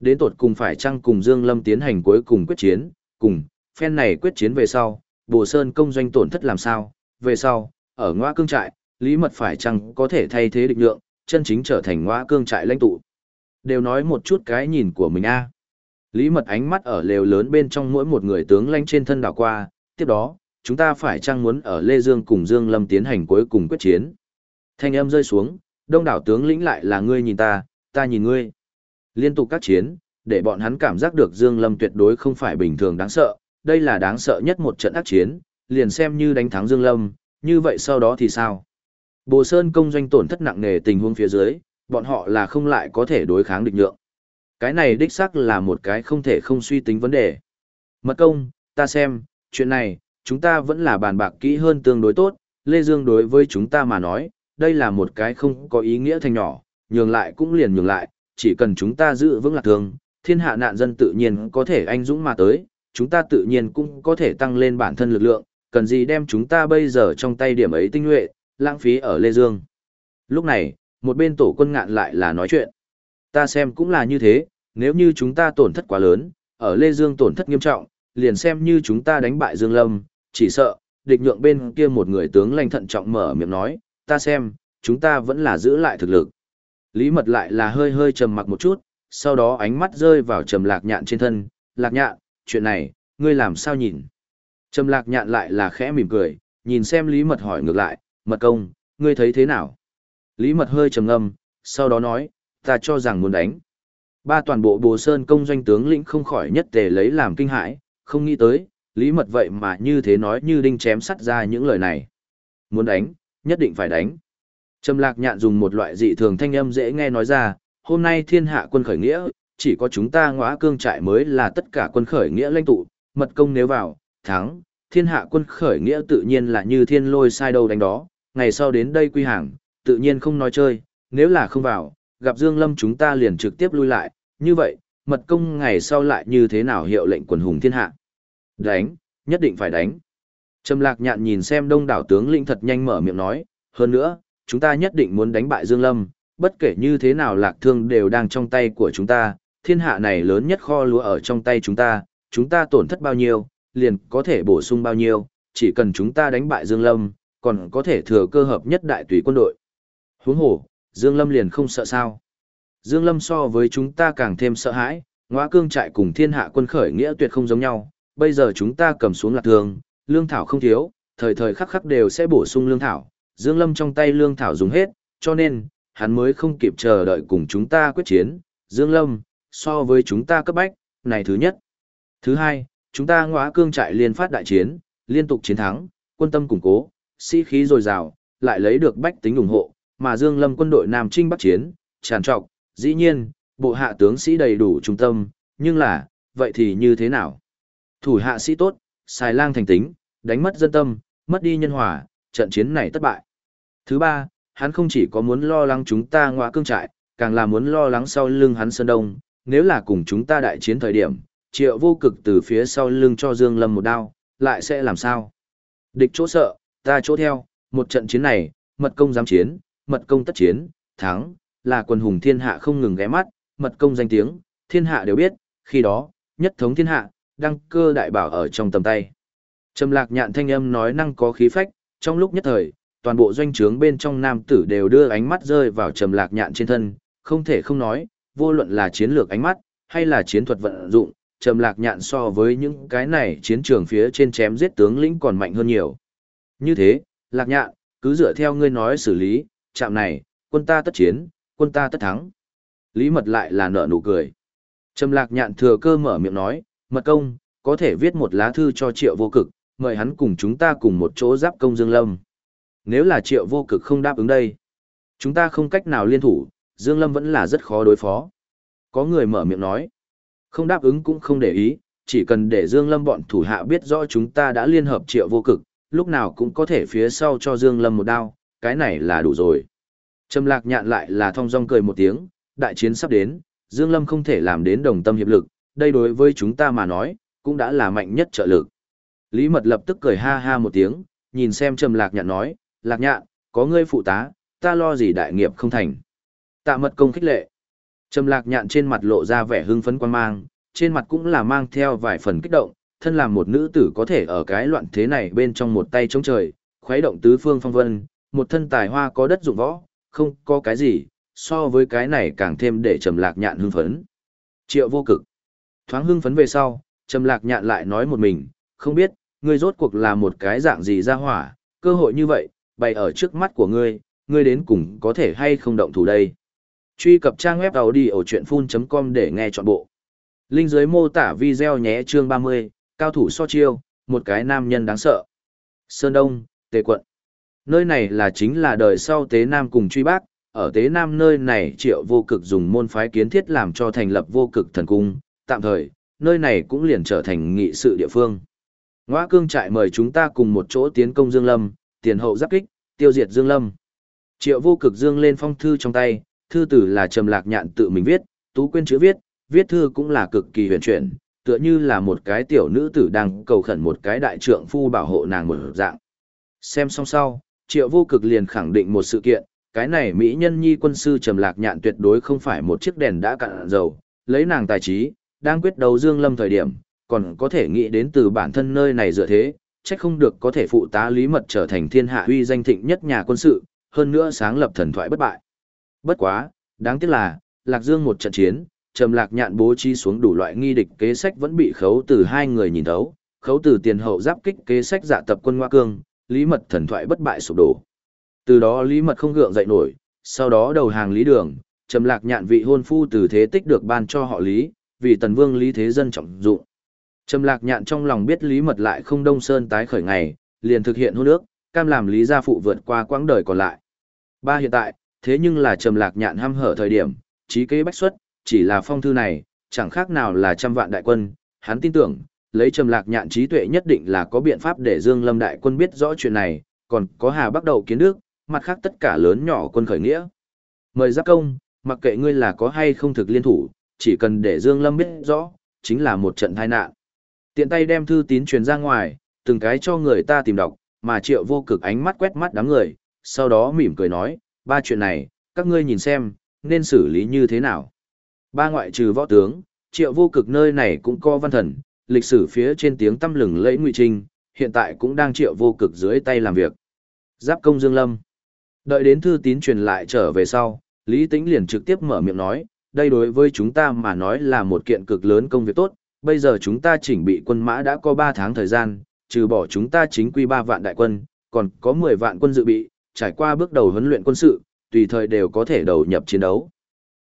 Đến tột cùng phải chăng cùng Dương Lâm tiến hành cuối cùng quyết chiến, cùng, phen này quyết chiến về sau, Bồ Sơn công doanh tổn thất làm sao, về sau, ở Ngoa Cương trại, Lý Mật phải chăng có thể thay thế địch lượng, chân chính trở thành Ngoa Cương trại lãnh tụ. Đều nói một chút cái nhìn của mình a. Lý mật ánh mắt ở lều lớn bên trong mỗi một người tướng lãnh trên thân đảo qua, tiếp đó, chúng ta phải chăng muốn ở Lê Dương cùng Dương Lâm tiến hành cuối cùng quyết chiến. Thanh âm rơi xuống, đông đảo tướng lĩnh lại là ngươi nhìn ta, ta nhìn ngươi. Liên tục các chiến, để bọn hắn cảm giác được Dương Lâm tuyệt đối không phải bình thường đáng sợ, đây là đáng sợ nhất một trận ác chiến, liền xem như đánh thắng Dương Lâm, như vậy sau đó thì sao? Bồ Sơn công doanh tổn thất nặng nề tình huống phía dưới, bọn họ là không lại có thể đối kháng địch nhượng. Cái này đích xác là một cái không thể không suy tính vấn đề. Mật công, ta xem, chuyện này, chúng ta vẫn là bàn bạc kỹ hơn tương đối tốt, Lê Dương đối với chúng ta mà nói, đây là một cái không có ý nghĩa thành nhỏ, nhường lại cũng liền nhường lại, chỉ cần chúng ta giữ vững lạc thương, thiên hạ nạn dân tự nhiên có thể anh dũng mà tới, chúng ta tự nhiên cũng có thể tăng lên bản thân lực lượng, cần gì đem chúng ta bây giờ trong tay điểm ấy tinh nhuệ, lãng phí ở Lê Dương. Lúc này, một bên tổ quân ngạn lại là nói chuyện. Ta xem cũng là như thế, nếu như chúng ta tổn thất quá lớn, ở Lê Dương tổn thất nghiêm trọng, liền xem như chúng ta đánh bại Dương Lâm, chỉ sợ, địch nhượng bên kia một người tướng lành thận trọng mở miệng nói, ta xem, chúng ta vẫn là giữ lại thực lực. Lý mật lại là hơi hơi trầm mặc một chút, sau đó ánh mắt rơi vào trầm lạc nhạn trên thân, lạc nhạn, chuyện này, ngươi làm sao nhìn? Trầm lạc nhạn lại là khẽ mỉm cười, nhìn xem Lý mật hỏi ngược lại, mật công, ngươi thấy thế nào? Lý mật hơi trầm ngâm, sau đó nói, ta cho rằng muốn đánh. Ba toàn bộ Bồ Sơn công doanh tướng lĩnh không khỏi nhất tề lấy làm kinh hãi, không nghĩ tới, Lý Mật vậy mà như thế nói như đinh chém sắt ra những lời này. Muốn đánh, nhất định phải đánh. Trầm Lạc Nhạn dùng một loại dị thường thanh âm dễ nghe nói ra, hôm nay thiên hạ quân khởi nghĩa, chỉ có chúng ta ngóa cương trại mới là tất cả quân khởi nghĩa lãnh tụ, mật công nếu vào, thắng, thiên hạ quân khởi nghĩa tự nhiên là như thiên lôi sai đâu đánh đó, ngày sau đến đây quy hàng, tự nhiên không nói chơi, nếu là không vào, gặp Dương Lâm chúng ta liền trực tiếp lui lại, như vậy, mật công ngày sau lại như thế nào hiệu lệnh quần hùng thiên hạ. Đánh, nhất định phải đánh. Trầm lạc nhạn nhìn xem đông đảo tướng lĩnh thật nhanh mở miệng nói, hơn nữa, chúng ta nhất định muốn đánh bại Dương Lâm, bất kể như thế nào lạc thương đều đang trong tay của chúng ta, thiên hạ này lớn nhất kho lúa ở trong tay chúng ta, chúng ta tổn thất bao nhiêu, liền có thể bổ sung bao nhiêu, chỉ cần chúng ta đánh bại Dương Lâm, còn có thể thừa cơ hợp nhất đại tùy quân đội. Huống hồ, Dương Lâm liền không sợ sao. Dương Lâm so với chúng ta càng thêm sợ hãi, ngõa cương trại cùng thiên hạ quân khởi nghĩa tuyệt không giống nhau, bây giờ chúng ta cầm xuống lạc thường, lương thảo không thiếu, thời thời khắc khắc đều sẽ bổ sung lương thảo, Dương Lâm trong tay lương thảo dùng hết, cho nên, hắn mới không kịp chờ đợi cùng chúng ta quyết chiến, Dương Lâm, so với chúng ta cấp bách, này thứ nhất. Thứ hai, chúng ta ngõa cương trại liên phát đại chiến, liên tục chiến thắng, quân tâm củng cố, sĩ khí dồi dào, lại lấy được bách tính ủng hộ, mà Dương Lâm quân đội Nam Trinh Bắc chiến, tràn trọc, dĩ nhiên, bộ hạ tướng sĩ đầy đủ trung tâm, nhưng là, vậy thì như thế nào? Thủ hạ sĩ tốt, xài lang thành tính, đánh mất dân tâm, mất đi nhân hòa, trận chiến này thất bại. Thứ ba, hắn không chỉ có muốn lo lắng chúng ta ngoa cương trại, càng là muốn lo lắng sau lưng hắn Sơn Đông, nếu là cùng chúng ta đại chiến thời điểm, triệu vô cực từ phía sau lưng cho Dương Lâm một đao, lại sẽ làm sao? Địch chỗ sợ, ta chỗ theo, một trận chiến này, mật công giám chiến, mật công tất chiến, thắng, là quân hùng thiên hạ không ngừng ghé mắt, mật công danh tiếng, thiên hạ đều biết, khi đó, nhất thống thiên hạ, đăng cơ đại bảo ở trong tầm tay. Trầm lạc nhạn thanh âm nói năng có khí phách, trong lúc nhất thời, toàn bộ doanh trướng bên trong nam tử đều đưa ánh mắt rơi vào trầm lạc nhạn trên thân, không thể không nói, vô luận là chiến lược ánh mắt, hay là chiến thuật vận dụng, trầm lạc nhạn so với những cái này chiến trường phía trên chém giết tướng lĩnh còn mạnh hơn nhiều. Như thế, lạc nhạn, cứ dựa theo ngươi nói xử lý, chạm này, quân ta tất chiến, quân ta tất thắng. Lý mật lại là nở nụ cười. Trầm lạc nhạn thừa cơ mở miệng nói, mật công, có thể viết một lá thư cho triệu vô cực, mời hắn cùng chúng ta cùng một chỗ giáp công Dương Lâm. Nếu là triệu vô cực không đáp ứng đây, chúng ta không cách nào liên thủ, Dương Lâm vẫn là rất khó đối phó. Có người mở miệng nói, không đáp ứng cũng không để ý, chỉ cần để Dương Lâm bọn thủ hạ biết rõ chúng ta đã liên hợp triệu vô cực, lúc nào cũng có thể phía sau cho Dương Lâm một đao, cái này là đủ rồi. Trầm lạc nhạn lại là thong dong cười một tiếng, đại chiến sắp đến, Dương Lâm không thể làm đến đồng tâm hiệp lực, đây đối với chúng ta mà nói, cũng đã là mạnh nhất trợ lực. Lý Mật lập tức cười ha ha một tiếng, nhìn xem Trầm Lạc Nhạn nói, Lạc Nhạn, có ngươi phụ tá, ta lo gì đại nghiệp không thành. Tạ mật công khích lệ. Trầm Lạc Nhạn trên mặt lộ ra vẻ hưng phấn quan mang, trên mặt cũng là mang theo vài phần kích động, thân làm một nữ tử có thể ở cái loạn thế này bên trong một tay chống trời, khuấy động tứ phương phong vân, một thân tài hoa có đất dụng võ, không có cái gì, so với cái này càng thêm để Trầm Lạc Nhạn hưng phấn. Triệu vô cực. Thoáng hưng phấn về sau, Trầm Lạc Nhạn lại nói một mình, không biết, ngươi rốt cuộc là một cái dạng gì ra hỏa, cơ hội như vậy, bày ở trước mắt của ngươi, ngươi đến cùng có thể hay không động thủ đây. Truy cập trang web đầu đi ở chuyện full.com để nghe trọn bộ. Linh dưới mô tả video nhé chương 30, cao thủ so chiêu, một cái nam nhân đáng sợ. Sơn Đông, Tề Quận. Nơi này là chính là đời sau Tế Nam cùng truy bác, ở Tế Nam nơi này triệu vô cực dùng môn phái kiến thiết làm cho thành lập vô cực thần cung, tạm thời, nơi này cũng liền trở thành nghị sự địa phương. Ngoã cương trại mời chúng ta cùng một chỗ tiến công Dương Lâm, tiền hậu giáp kích, tiêu diệt Dương Lâm. Triệu vô cực dương lên phong thư trong tay, thư tử là trầm lạc nhạn tự mình viết, tú quên chữ viết, viết thư cũng là cực kỳ huyền chuyển, tựa như là một cái tiểu nữ tử đang cầu khẩn một cái đại trượng phu bảo hộ nàng một dạng. Xem xong sau, triệu vô cực liền khẳng định một sự kiện, cái này Mỹ nhân nhi quân sư trầm lạc nhạn tuyệt đối không phải một chiếc đèn đã cạn dầu, lấy nàng tài trí, đang quyết đấu Dương Lâm thời điểm, còn có thể nghĩ đến từ bản thân nơi này dựa thế, trách không được có thể phụ tá lý mật trở thành thiên hạ uy danh thịnh nhất nhà quân sự, hơn nữa sáng lập thần thoại bất bại. Bất quá, đáng tiếc là, Lạc Dương một trận chiến, trầm lạc nhạn bố trí xuống đủ loại nghi địch kế sách vẫn bị khấu từ hai người nhìn thấu, khấu từ tiền hậu giáp kích kế sách giả tập quân ngoa Cương, lý mật thần thoại bất bại sụp đổ. Từ đó lý mật không gượng dậy nổi, sau đó đầu hàng lý đường, trầm lạc nhạn vị hôn phu từ thế tích được ban cho họ lý, vì tần vương lý thế dân trọng dụng. Trầm lạc nhạn trong lòng biết lý mật lại không đông sơn tái khởi ngày, liền thực hiện hôn ước, cam làm lý gia phụ vượt qua quãng đời còn lại. Ba hiện tại, thế nhưng là trầm lạc nhạn ham hở thời điểm, trí kế bách xuất, chỉ là phong thư này, chẳng khác nào là trăm vạn đại quân, hắn tin tưởng, lấy trầm lạc nhạn trí tuệ nhất định là có biện pháp để Dương Lâm đại quân biết rõ chuyện này, còn có Hà Bắc đầu kiến nước, mặt khác tất cả lớn nhỏ quân khởi nghĩa. Mời giáp công, mặc kệ ngươi là có hay không thực liên thủ, chỉ cần để Dương Lâm biết rõ, chính là một trận tai nạn. Tiện tay đem thư tín truyền ra ngoài, từng cái cho người ta tìm đọc, mà triệu vô cực ánh mắt quét mắt đám người, sau đó mỉm cười nói, ba chuyện này, các ngươi nhìn xem, nên xử lý như thế nào. Ba ngoại trừ võ tướng, triệu vô cực nơi này cũng có văn thần, lịch sử phía trên tiếng tâm lừng lẫy ngụy trinh, hiện tại cũng đang triệu vô cực dưới tay làm việc. Giáp công Dương Lâm. Đợi đến thư tín truyền lại trở về sau, Lý Tĩnh liền trực tiếp mở miệng nói, đây đối với chúng ta mà nói là một kiện cực lớn công việc tốt, bây giờ chúng ta chỉnh bị quân mã đã có ba tháng thời gian, trừ bỏ chúng ta chính quy ba vạn đại quân, còn có 10 vạn quân dự bị, trải qua bước đầu huấn luyện quân sự, tùy thời đều có thể đầu nhập chiến đấu.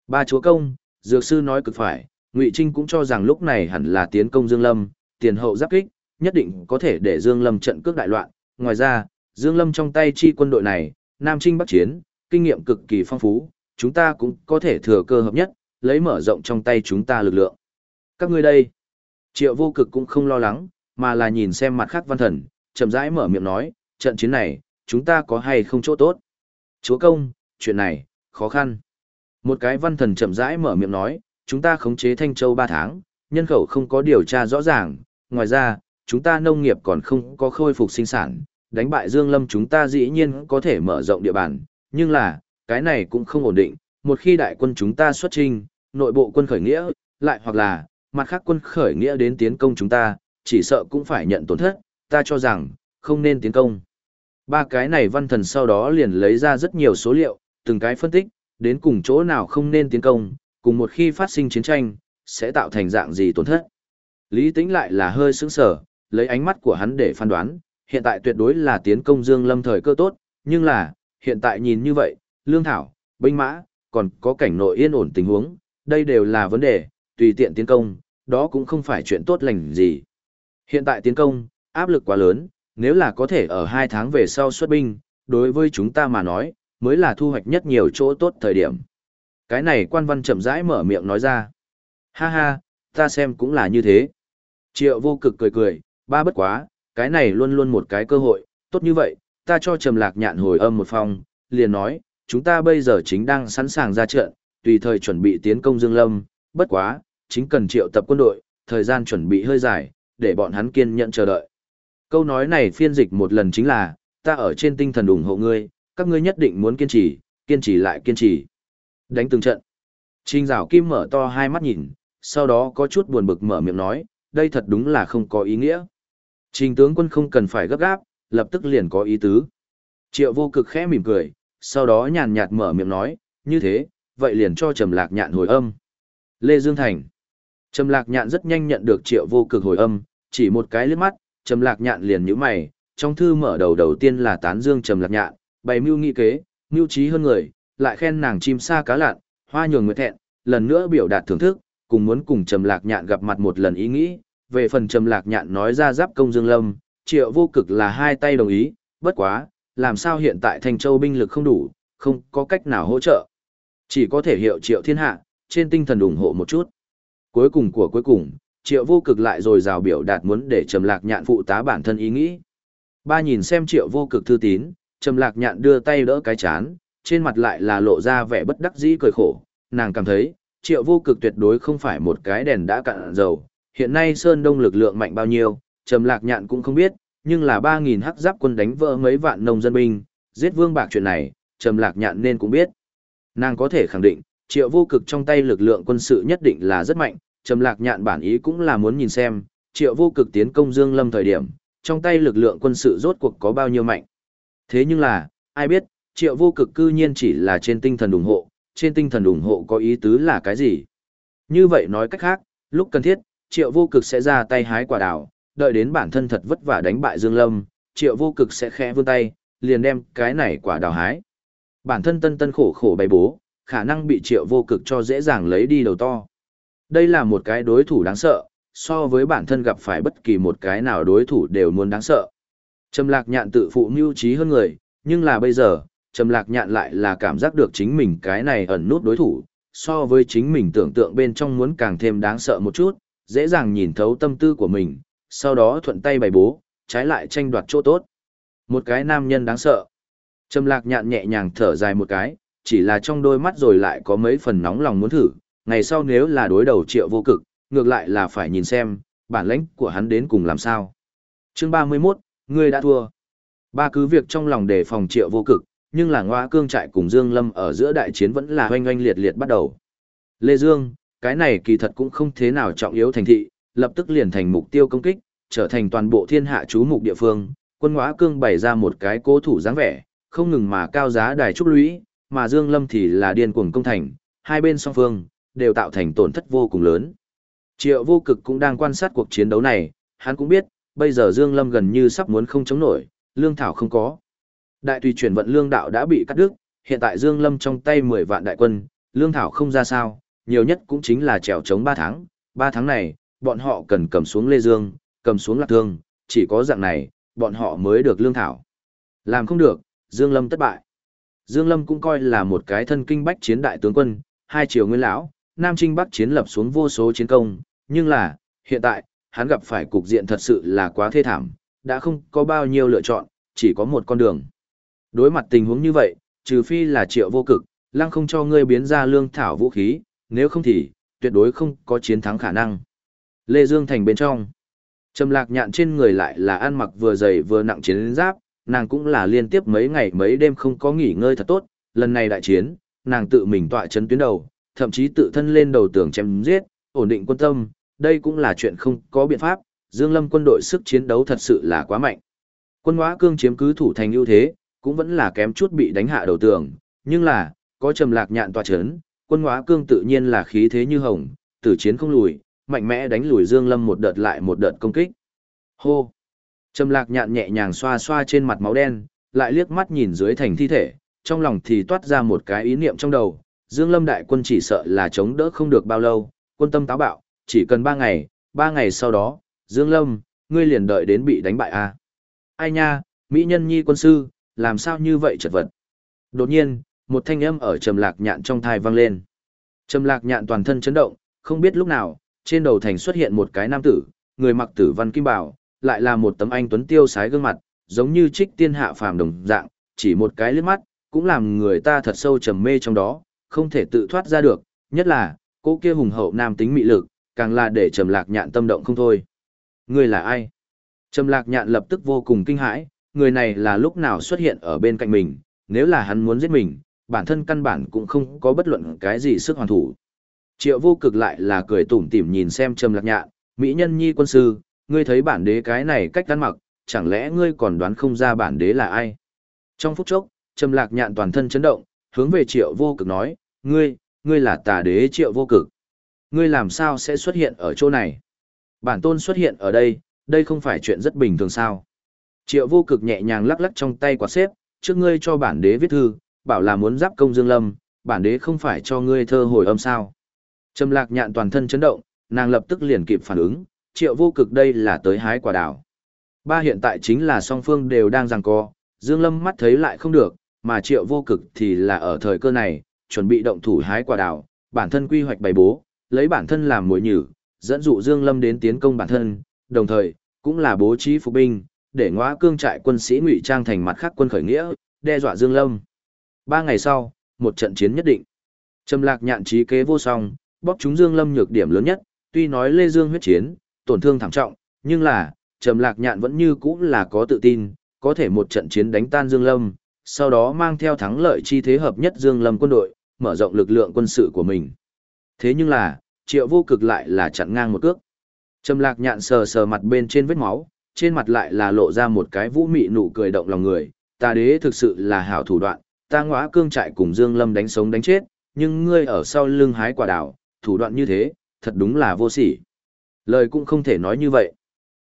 Ba chúa công, dược sư nói cực phải, Ngụy Trinh cũng cho rằng lúc này hẳn là tiến công Dương Lâm, tiền hậu giáp kích, nhất định có thể để Dương Lâm trận cước đại loạn. Ngoài ra, Dương Lâm trong tay chi quân đội này, Nam Trinh Bắc Chiến, kinh nghiệm cực kỳ phong phú, chúng ta cũng có thể thừa cơ hợp nhất, lấy mở rộng trong tay chúng ta lực lượng. Các ngươi đây, Triệu vô cực cũng không lo lắng, mà là nhìn xem mặt khác văn thần, chậm rãi mở miệng nói, trận chiến này, chúng ta có hay không chỗ tốt. Chúa công, chuyện này, khó khăn. Một cái văn thần chậm rãi mở miệng nói, chúng ta khống chế Thanh Châu 3 tháng, nhân khẩu không có điều tra rõ ràng, ngoài ra, chúng ta nông nghiệp còn không có khôi phục sinh sản, đánh bại Dương Lâm chúng ta dĩ nhiên có thể mở rộng địa bàn, nhưng là, cái này cũng không ổn định, một khi đại quân chúng ta xuất trinh, nội bộ quân khởi nghĩa, lại hoặc là, mặt khác quân khởi nghĩa đến tiến công chúng ta, chỉ sợ cũng phải nhận tổn thất, ta cho rằng, không nên tiến công. Ba cái này văn thần sau đó liền lấy ra rất nhiều số liệu, từng cái phân tích, đến cùng chỗ nào không nên tiến công, cùng một khi phát sinh chiến tranh, sẽ tạo thành dạng gì tổn thất. Lý Tĩnh lại là hơi sững sờ, lấy ánh mắt của hắn để phán đoán, hiện tại tuyệt đối là tiến công Dương Lâm thời cơ tốt, nhưng là, hiện tại nhìn như vậy, lương thảo, binh mã, còn có cảnh nội yên ổn tình huống, đây đều là vấn đề, tùy tiện tiến công, đó cũng không phải chuyện tốt lành gì. Hiện tại tiến công, áp lực quá lớn, nếu là có thể ở hai tháng về sau xuất binh, đối với chúng ta mà nói, mới là thu hoạch nhất nhiều chỗ tốt thời điểm. Cái này quan văn chậm rãi mở miệng nói ra. Ha ha, ta xem cũng là như thế. Triệu vô cực cười cười, ba bất quá, cái này luôn luôn một cái cơ hội, tốt như vậy, ta cho trầm lạc nhạn hồi âm một phòng, liền nói, chúng ta bây giờ chính đang sẵn sàng ra trận, tùy thời chuẩn bị tiến công Dương Lâm, bất quá, chính cần triệu tập quân đội, thời gian chuẩn bị hơi dài, để bọn hắn kiên nhẫn chờ đợi. Câu nói này phiên dịch một lần chính là, ta ở trên tinh thần ủng hộ ngươi, các ngươi nhất định muốn kiên trì, kiên trì lại kiên trì. Đánh từng trận. Trình rào kim mở to hai mắt nhìn, sau đó có chút buồn bực mở miệng nói, đây thật đúng là không có ý nghĩa. Trình tướng quân không cần phải gấp gáp, lập tức liền có ý tứ. Triệu vô cực khẽ mỉm cười, sau đó nhàn nhạt mở miệng nói, như thế, vậy liền cho Trầm Lạc Nhạn hồi âm. Lê Dương Thành. Trầm Lạc Nhạn rất nhanh nhận được Triệu vô cực hồi âm, chỉ một cái liếc mắt, Trầm Lạc Nhạn liền nhíu mày, trong thư mở đầu đầu tiên là tán dương Trầm Lạc Nhạn, bày mưu nghị kế, mưu trí hơn người, lại khen nàng chim sa cá lạn, hoa nhường người thẹn, lần nữa biểu đạt thưởng thức, cùng muốn cùng Trầm Lạc Nhạn gặp mặt một lần ý nghĩ, về phần Trầm Lạc Nhạn nói ra giáp công Dương Lâm, Triệu Vô Cực là hai tay đồng ý, bất quá, làm sao hiện tại Thành Châu binh lực không đủ, không có cách nào hỗ trợ. Chỉ có thể hiệu Triệu Thiên Hạ, trên tinh thần ủng hộ một chút. Cuối cùng của cuối cùng, Triệu Vô Cực lại rồi rào biểu đạt muốn để Trầm Lạc Nhạn phụ tá bản thân ý nghĩ. Ba nhìn xem Triệu Vô Cực thư tín, Trầm Lạc Nhạn đưa tay đỡ cái chán, trên mặt lại là lộ ra vẻ bất đắc dĩ cười khổ, nàng cảm thấy, Triệu Vô Cực tuyệt đối không phải một cái đèn đã cạn dầu, hiện nay Sơn Đông lực lượng mạnh bao nhiêu, Trầm Lạc Nhạn cũng không biết, nhưng là 3000 hắc giáp quân đánh vỡ mấy vạn nông dân binh, giết Vương Bạc chuyện này, Trầm Lạc Nhạn nên cũng biết. Nàng có thể khẳng định, Triệu Vô Cực trong tay lực lượng quân sự nhất định là rất mạnh, Trầm Lạc Nhạn bản ý cũng là muốn nhìn xem, Triệu Vô Cực tiến công Dương Lâm thời điểm, trong tay lực lượng quân sự rốt cuộc có bao nhiêu mạnh. Thế nhưng là, ai biết, Triệu Vô Cực cư nhiên chỉ là trên tinh thần ủng hộ, trên tinh thần ủng hộ có ý tứ là cái gì? Như vậy nói cách khác, lúc cần thiết, Triệu Vô Cực sẽ ra tay hái quả đào, đợi đến bản thân thật vất vả đánh bại Dương Lâm, Triệu Vô Cực sẽ khẽ vươn tay, liền đem cái này quả đào hái. Bản thân tân tân khổ khổ bày bố, khả năng bị Triệu Vô Cực cho dễ dàng lấy đi đầu to. Đây là một cái đối thủ đáng sợ, so với bản thân gặp phải bất kỳ một cái nào đối thủ đều muốn đáng sợ. Trầm lạc nhạn tự phụ mưu trí hơn người, nhưng là bây giờ, Trầm lạc nhạn lại là cảm giác được chính mình cái này ẩn nút đối thủ, so với chính mình tưởng tượng bên trong muốn càng thêm đáng sợ một chút, dễ dàng nhìn thấu tâm tư của mình, sau đó thuận tay bày bố, trái lại tranh đoạt chỗ tốt. Một cái nam nhân đáng sợ. Trầm lạc nhạn nhẹ nhàng thở dài một cái, chỉ là trong đôi mắt rồi lại có mấy phần nóng lòng muốn thử, ngày sau nếu là đối đầu triệu vô cực, ngược lại là phải nhìn xem, bản lãnh của hắn đến cùng làm sao. Chương 31, ngươi đã thua. Ba cứ việc trong lòng đề phòng triệu vô cực, nhưng là ngoa cương trại cùng Dương Lâm ở giữa đại chiến vẫn là hoanh hoanh liệt liệt bắt đầu. Lê Dương, cái này kỳ thật cũng không thế nào trọng yếu thành thị, lập tức liền thành mục tiêu công kích, trở thành toàn bộ thiên hạ chú mục địa phương. Quân ngoa cương bày ra một cái cố thủ dáng vẻ, không ngừng mà cao giá đài trúc lũy, mà Dương Lâm thì là điên cuồng công thành, hai bên song phương đều tạo thành tổn thất vô cùng lớn. Triệu vô cực cũng đang quan sát cuộc chiến đấu này, hắn cũng biết, bây giờ Dương Lâm gần như sắp muốn không chống nổi, lương thảo không có. Đại tùy chuyển vận lương đạo đã bị cắt đứt, hiện tại Dương Lâm trong tay 10 vạn đại quân, lương thảo không ra sao, nhiều nhất cũng chính là trèo chống 3 tháng, 3 tháng này, bọn họ cần cầm xuống Lê Dương, cầm xuống Lạc Thương, chỉ có dạng này, bọn họ mới được lương thảo. Làm không được, Dương Lâm thất bại. Dương Lâm cũng coi là một cái thân kinh bách chiến đại tướng quân, hai triều nguyên lão, Nam Trinh Bắc chiến lập xuống vô số chiến công, nhưng là, hiện tại, hắn gặp phải cục diện thật sự là quá thê thảm, đã không có bao nhiêu lựa chọn, chỉ có một con đường. Đối mặt tình huống như vậy, trừ phi là triệu vô cực, lăng không cho ngươi biến ra lương thảo vũ khí, nếu không thì, tuyệt đối không có chiến thắng khả năng. Lê Dương Thành bên trong. Trầm lạc nhạn trên người lại là ăn mặc vừa dày vừa nặng chiến giáp, nàng cũng là liên tiếp mấy ngày mấy đêm không có nghỉ ngơi thật tốt, lần này đại chiến, nàng tự mình tọa chấn tuyến đầu, thậm chí tự thân lên đầu tường chém giết, ổn định quân tâm, đây cũng là chuyện không có biện pháp, Dương Lâm quân đội sức chiến đấu thật sự là quá mạnh. Quân Ngõa Cương chiếm cứ thủ thành ưu thế, cũng vẫn là kém chút bị đánh hạ đầu tường, nhưng là, có trầm lạc nhạn tòa chấn, quân Ngõa Cương tự nhiên là khí thế như hồng, tử chiến không lùi, mạnh mẽ đánh lùi Dương Lâm một đợt lại một đợt công kích. Hô! Trầm lạc nhạn nhẹ nhàng xoa xoa trên mặt máu đen, lại liếc mắt nhìn dưới thành thi thể, trong lòng thì toát ra một cái ý niệm trong đầu, Dương Lâm đại quân chỉ sợ là chống đỡ không được bao lâu, quân tâm táo bạo, chỉ cần ba ngày, ba ngày sau đó, Dương Lâm, ngươi liền đợi đến bị đánh bại à. Ai nha, Mỹ nhân nhi quân sư, làm sao như vậy chật vật. Đột nhiên, một thanh âm ở trầm lạc nhạn trong thai vang lên. Trầm lạc nhạn toàn thân chấn động, không biết lúc nào, trên đầu thành xuất hiện một cái nam tử, người mặc tử văn kim bảo, lại là một tấm anh tuấn tiêu sái gương mặt, giống như trích tiên hạ phàm đồng dạng, chỉ một cái liếc mắt, cũng làm người ta thật sâu trầm mê trong đó, không thể tự thoát ra được, nhất là, cô kia hùng hậu nam tính mị lực, càng là để trầm lạc nhạn tâm động không thôi. Người là ai? Trầm lạc nhạn lập tức vô cùng kinh hãi, người này là lúc nào xuất hiện ở bên cạnh mình, nếu là hắn muốn giết mình, bản thân căn bản cũng không có bất luận cái gì sức hoàn thủ. Triệu vô cực lại là cười tủm tỉm nhìn xem trầm lạc nhạn, mỹ nhân nhi quân sư, ngươi thấy bản đế cái này cách ăn mặc, chẳng lẽ ngươi còn đoán không ra bản đế là ai? Trong phút chốc, trầm lạc nhạn toàn thân chấn động, hướng về triệu vô cực nói, ngươi, ngươi là tà đế triệu vô cực. Ngươi làm sao sẽ xuất hiện ở chỗ này? Bản tôn xuất hiện ở đây, đây không phải chuyện rất bình thường sao? Triệu vô cực nhẹ nhàng lắc lắc trong tay quạt xếp, trước ngươi cho bản đế viết thư, bảo là muốn giáp công Dương Lâm, bản đế không phải cho ngươi thơ hồi âm sao. Trầm lạc nhạn toàn thân chấn động, nàng lập tức liền kịp phản ứng, triệu vô cực đây là tới hái quả đảo. Ba hiện tại chính là song phương đều đang giằng co, Dương Lâm mắt thấy lại không được, mà triệu vô cực thì là ở thời cơ này, chuẩn bị động thủ hái quả đảo, bản thân quy hoạch bày bố, lấy bản thân làm mồi nhử, dẫn dụ Dương Lâm đến tiến công bản thân, đồng thời, cũng là bố trí phục binh, để ngõa cương trại quân sĩ ngụy trang thành mặt khác quân khởi nghĩa, đe dọa Dương Lâm. Ba ngày sau, một trận chiến nhất định. Trầm lạc nhạn trí kế vô song, bóp chúng Dương Lâm nhược điểm lớn nhất, tuy nói Lê Dương huyết chiến, tổn thương thảm trọng, nhưng là, Trầm lạc nhạn vẫn như cũ là có tự tin, có thể một trận chiến đánh tan Dương Lâm, sau đó mang theo thắng lợi chi thế hợp nhất Dương Lâm quân đội, mở rộng lực lượng quân sự của mình. Thế nhưng là, triệu vô cực lại là chặn ngang một cước. Trầm lạc nhạn sờ sờ mặt bên trên vết máu, trên mặt lại là lộ ra một cái vũ mị nụ cười động lòng người. Ta đế thực sự là hảo thủ đoạn, ta ngõa cương trại cùng Dương Lâm đánh sống đánh chết, nhưng ngươi ở sau lưng hái quả đào, thủ đoạn như thế, thật đúng là vô sỉ. Lời cũng không thể nói như vậy.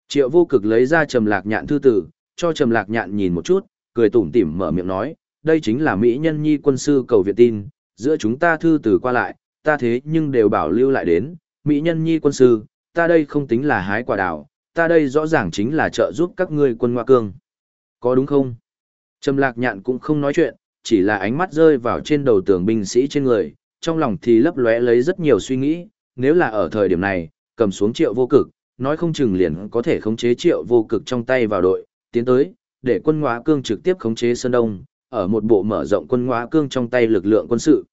Triệu vô cực lấy ra trầm lạc nhạn thư tử, cho trầm lạc nhạn nhìn một chút, cười tủm tỉm mở miệng nói, đây chính là Mỹ nhân nhi quân sư cầu viện tin, giữa chúng ta thư tử qua lại, ta thế nhưng đều bảo lưu lại đến, Mỹ nhân nhi quân sư, ta đây không tính là hái quả đào, ta đây rõ ràng chính là trợ giúp các ngươi quân Hoa Cương. Có đúng không? Trầm lạc nhạn cũng không nói chuyện, chỉ là ánh mắt rơi vào trên đầu tường binh sĩ trên người, trong lòng thì lấp lóe lấy rất nhiều suy nghĩ, nếu là ở thời điểm này, cầm xuống triệu vô cực, nói không chừng liền có thể khống chế triệu vô cực trong tay vào đội, tiến tới, để quân Hoa Cương trực tiếp khống chế Sơn Đông, ở một bộ mở rộng quân Hoa Cương trong tay lực lượng quân sự.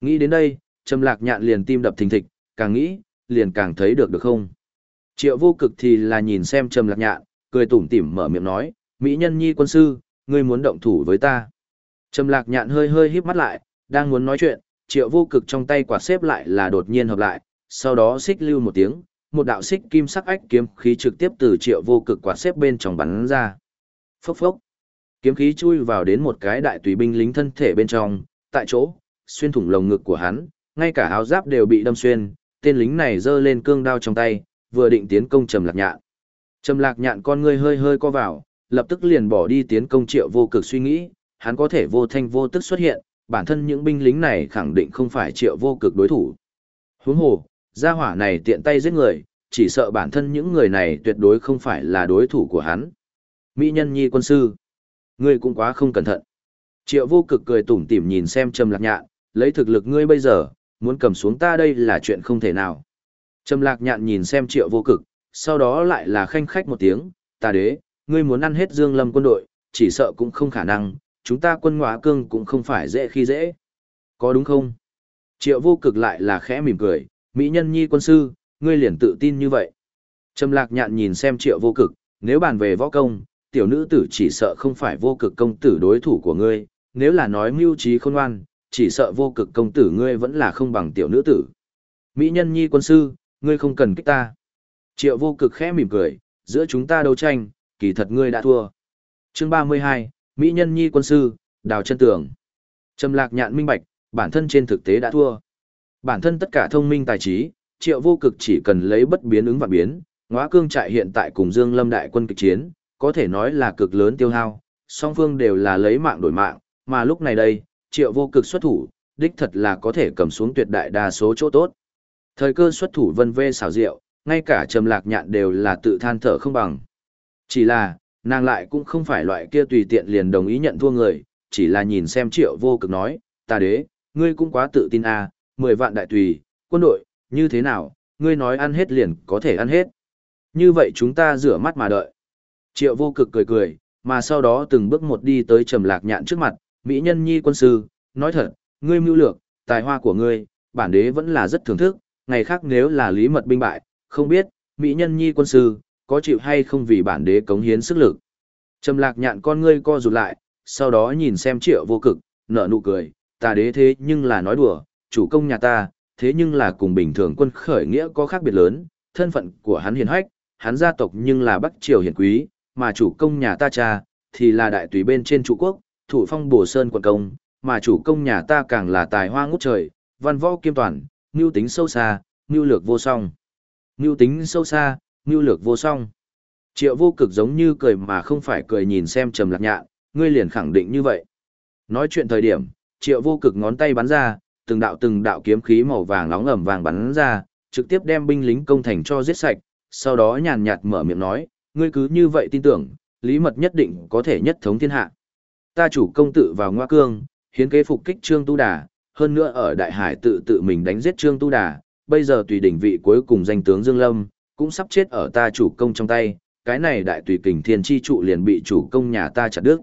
Nghĩ đến đây, Trầm Lạc Nhạn liền tim đập thình thịch, càng nghĩ, liền càng thấy được được không? Triệu vô cực thì là nhìn xem Trầm Lạc Nhạn, cười tủm tỉm mở miệng nói, Mỹ nhân nhi quân sư, ngươi muốn động thủ với ta. Trầm Lạc Nhạn hơi hơi híp mắt lại, đang muốn nói chuyện, triệu vô cực trong tay quạt xếp lại là đột nhiên hợp lại, sau đó xích lưu một tiếng, một đạo xích kim sắc ách kiếm khí trực tiếp từ triệu vô cực quạt xếp bên trong bắn ra. Phốc phốc. Kiếm khí chui vào đến một cái đại tùy binh lính thân thể bên trong, tại chỗ, xuyên thủng lồng ngực của hắn, ngay cả áo giáp đều bị đâm xuyên, tên lính này giơ lên cương đao trong tay, vừa định tiến công Trầm Lạc Nhạn. Trầm Lạc Nhạn con ngươi hơi hơi co vào, lập tức liền bỏ đi tiến công Triệu Vô Cực suy nghĩ, hắn có thể vô thanh vô tức xuất hiện, bản thân những binh lính này khẳng định không phải Triệu Vô Cực đối thủ. Huống hồ, gia hỏa này tiện tay giết người, chỉ sợ bản thân những người này tuyệt đối không phải là đối thủ của hắn. Mỹ nhân nhi quân sư, ngươi cũng quá không cẩn thận. Triệu Vô Cực cười tủm tỉm nhìn xem Trầm Lạc Nhạn, lấy thực lực ngươi bây giờ, muốn cầm xuống ta đây là chuyện không thể nào. Trầm lạc nhạn nhìn xem triệu vô cực, sau đó lại là khanh khách một tiếng, ta đế, ngươi muốn ăn hết dương lâm quân đội, chỉ sợ cũng không khả năng, chúng ta quân ngõa cương cũng không phải dễ khi dễ. Có đúng không? Triệu vô cực lại là khẽ mỉm cười, Mỹ nhân nhi quân sư, ngươi liền tự tin như vậy. Trầm lạc nhạn nhìn xem triệu vô cực, nếu bàn về võ công, tiểu nữ tử chỉ sợ không phải vô cực công tử đối thủ của ngươi, nếu là nói mưu trí khôn ngoan, chỉ sợ vô cực công tử ngươi vẫn là không bằng tiểu nữ tử. Mỹ nhân nhi quân sư, ngươi không cần kích ta. Triệu vô cực khẽ mỉm cười, giữa chúng ta đấu tranh, kỳ thật ngươi đã thua. Chương 32, Mỹ nhân nhi quân sư, đào chân tường. Trầm lạc nhạn minh bạch, bản thân trên thực tế đã thua. Bản thân tất cả thông minh tài trí, triệu vô cực chỉ cần lấy bất biến ứng và biến, ngóa cương trại hiện tại cùng Dương Lâm đại quân kịch chiến, có thể nói là cực lớn tiêu hao, song phương đều là lấy mạng đổi mạng, mà lúc này đây, triệu vô cực xuất thủ, đích thật là có thể cầm xuống tuyệt đại đa số chỗ tốt. Thời cơ xuất thủ vân vê xảo diệu, ngay cả trầm lạc nhạn đều là tự than thở không bằng. Chỉ là, nàng lại cũng không phải loại kia tùy tiện liền đồng ý nhận thua người, chỉ là nhìn xem triệu vô cực nói, ta đế, ngươi cũng quá tự tin à, 10 vạn đại tùy, quân đội, như thế nào, ngươi nói ăn hết liền có thể ăn hết. Như vậy chúng ta rửa mắt mà đợi. Triệu vô cực cười cười, mà sau đó từng bước một đi tới trầm lạc nhạn trước mặt, Mỹ nhân nhi quân sư, nói thật, ngươi mưu lược, tài hoa của ngươi, bản đế vẫn là rất thưởng thức, ngày khác nếu là lý mật binh bại, không biết, Mỹ nhân nhi quân sư, có chịu hay không vì bản đế cống hiến sức lực. Trầm lạc nhạn con ngươi co rụt lại, sau đó nhìn xem triệu vô cực, nở nụ cười, ta đế thế nhưng là nói đùa, chủ công nhà ta, thế nhưng là cùng bình thường quân khởi nghĩa có khác biệt lớn, thân phận của hắn hiền hách, hắn gia tộc nhưng là Bắc Triều hiền quý, mà chủ công nhà ta cha, thì là đại tùy bên trên trụ quốc, thủ phong bổ sơn quận công, mà chủ công nhà ta càng là tài hoa ngút trời, văn võ kiêm toàn, mưu tính sâu xa, mưu lược vô song. Mưu tính sâu xa, mưu lược vô song. Triệu vô cực giống như cười mà không phải cười nhìn xem trầm lạc nhạn, ngươi liền khẳng định như vậy. Nói chuyện thời điểm, triệu vô cực ngón tay bắn ra, từng đạo từng đạo kiếm khí màu vàng nóng ẩm vàng bắn ra, trực tiếp đem binh lính công thành cho giết sạch, sau đó nhàn nhạt mở miệng nói, ngươi cứ như vậy tin tưởng, lý mật nhất định có thể nhất thống thiên hạ. Ta chủ công tự vào ngoa cương, hiến kế phục kích Trương Tu Đà, hơn nữa ở Đại Hải tự tự mình đánh giết Trương Tu Đà, bây giờ tùy đỉnh vị cuối cùng danh tướng Dương Lâm, cũng sắp chết ở ta chủ công trong tay, cái này đại tùy kình thiên chi trụ liền bị chủ công nhà ta chặt đứt.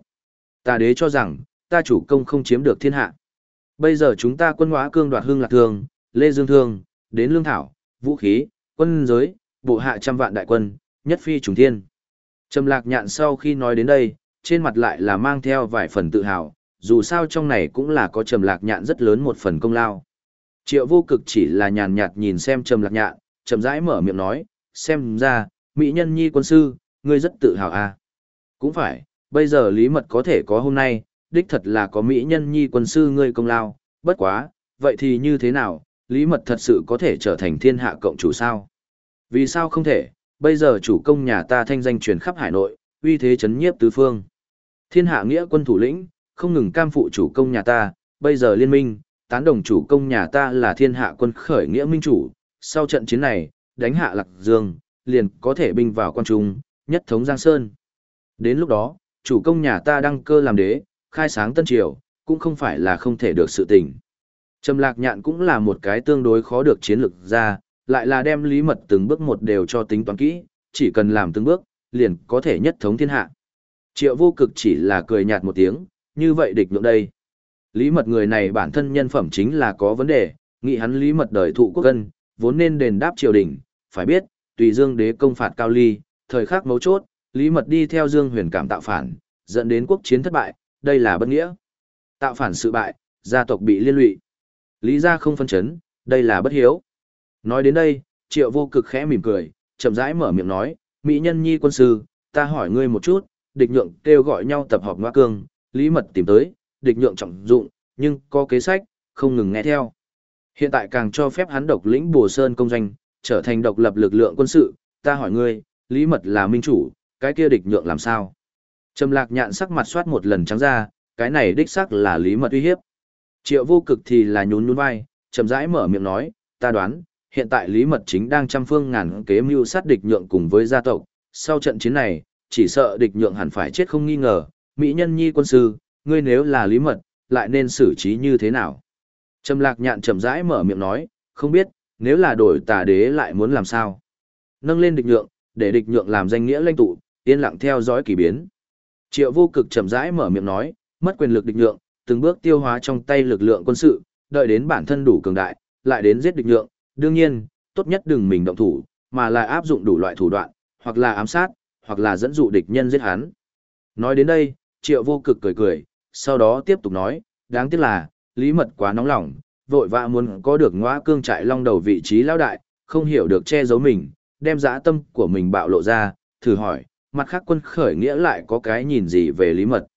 Ta đế cho rằng, ta chủ công không chiếm được thiên hạ. Bây giờ chúng ta quân hóa cương đoạt hương lạc thương, lê dương thương, đến lương thảo, vũ khí, quân giới, bộ hạ trăm vạn đại quân, nhất phi trùng thiên. Trầm lạc nhạn sau khi nói đến đây, trên mặt lại là mang theo vài phần tự hào, dù sao trong này cũng là có trầm lạc nhạn rất lớn một phần công lao. Triệu vô cực chỉ là nhàn nhạt nhìn xem trầm lạc nhạn, trầm rãi mở miệng nói, xem ra, mỹ nhân nhi quân sư, ngươi rất tự hào à. Cũng phải, bây giờ lý mật có thể có hôm nay, đích thật là có mỹ nhân nhi quân sư ngươi công lao, bất quá, vậy thì như thế nào, lý mật thật sự có thể trở thành thiên hạ cộng chủ sao? Vì sao không thể, bây giờ chủ công nhà ta thanh danh truyền khắp hải nội, uy thế chấn nhiếp tứ phương. Thiên hạ nghĩa quân thủ lĩnh, không ngừng cam phụ chủ công nhà ta, bây giờ liên minh, tán đồng chủ công nhà ta là thiên hạ quân khởi nghĩa minh chủ, sau trận chiến này, đánh hạ lạc dương, liền có thể binh vào quan trung, nhất thống Giang Sơn. Đến lúc đó, chủ công nhà ta đăng cơ làm đế, khai sáng tân triều, cũng không phải là không thể được sự tình. Trầm lạc nhạn cũng là một cái tương đối khó được chiến lược ra, lại là đem lý mật từng bước một đều cho tính toán kỹ, chỉ cần làm từng bước, liền có thể nhất thống thiên hạ. Triệu vô cực chỉ là cười nhạt một tiếng, như vậy địch nhượng đây. Lý mật người này bản thân nhân phẩm chính là có vấn đề, nghị hắn lý mật đời thụ quốc dân, vốn nên đền đáp triều đình, phải biết, tùy dương đế công phạt cao ly, thời khắc mấu chốt, lý mật đi theo dương huyền cảm tạo phản, dẫn đến quốc chiến thất bại, đây là bất nghĩa. Tạo phản sự bại, gia tộc bị liên lụy. Lý gia không phân chấn, đây là bất hiếu. Nói đến đây, triệu vô cực khẽ mỉm cười, chậm rãi mở miệng nói, Mỹ nhân nhi quân sư, ta hỏi ngươi một chút, địch nhượng kêu gọi nhau tập họp ngoa cương, lý mật tìm tới, địch nhượng trọng dụng, nhưng có kế sách, không ngừng nghe theo. Hiện tại càng cho phép hắn độc lĩnh bồ sơn công doanh, trở thành độc lập lực lượng quân sự, ta hỏi ngươi, lý mật là minh chủ, cái kia địch nhượng làm sao? Trầm lạc nhạn sắc mặt soát một lần trắng ra, cái này đích xác là lý mật uy hiếp. Triệu vô cực thì là nhún nhún vai, chậm rãi mở miệng nói, ta đoán, hiện tại Lý Mật chính đang trăm phương ngàn kế mưu sát địch nhượng cùng với gia tộc, sau trận chiến này, chỉ sợ địch nhượng hẳn phải chết không nghi ngờ, mỹ nhân nhi quân sư, ngươi nếu là Lý Mật, lại nên xử trí như thế nào? Trầm lạc nhạn chậm rãi mở miệng nói, không biết, nếu là đổi tà đế lại muốn làm sao? Nâng lên địch nhượng, để địch nhượng làm danh nghĩa lãnh tụ, yên lặng theo dõi kỳ biến. Triệu vô cực chậm rãi mở miệng nói, mất quyền lực địch nhượng, từng bước tiêu hóa trong tay lực lượng quân sự, đợi đến bản thân đủ cường đại, lại đến giết địch nhượng, đương nhiên, tốt nhất đừng mình động thủ, mà là áp dụng đủ loại thủ đoạn, hoặc là ám sát, hoặc là dẫn dụ địch nhân giết hắn. Nói đến đây, triệu vô cực cười cười, sau đó tiếp tục nói, đáng tiếc là, lý mật quá nóng lòng, vội vã muốn có được ngõa cương trại long đầu vị trí lão đại, không hiểu được che giấu mình, đem dã tâm của mình bạo lộ ra, thử hỏi, mặt khác quân khởi nghĩa lại có cái nhìn gì về lý mật.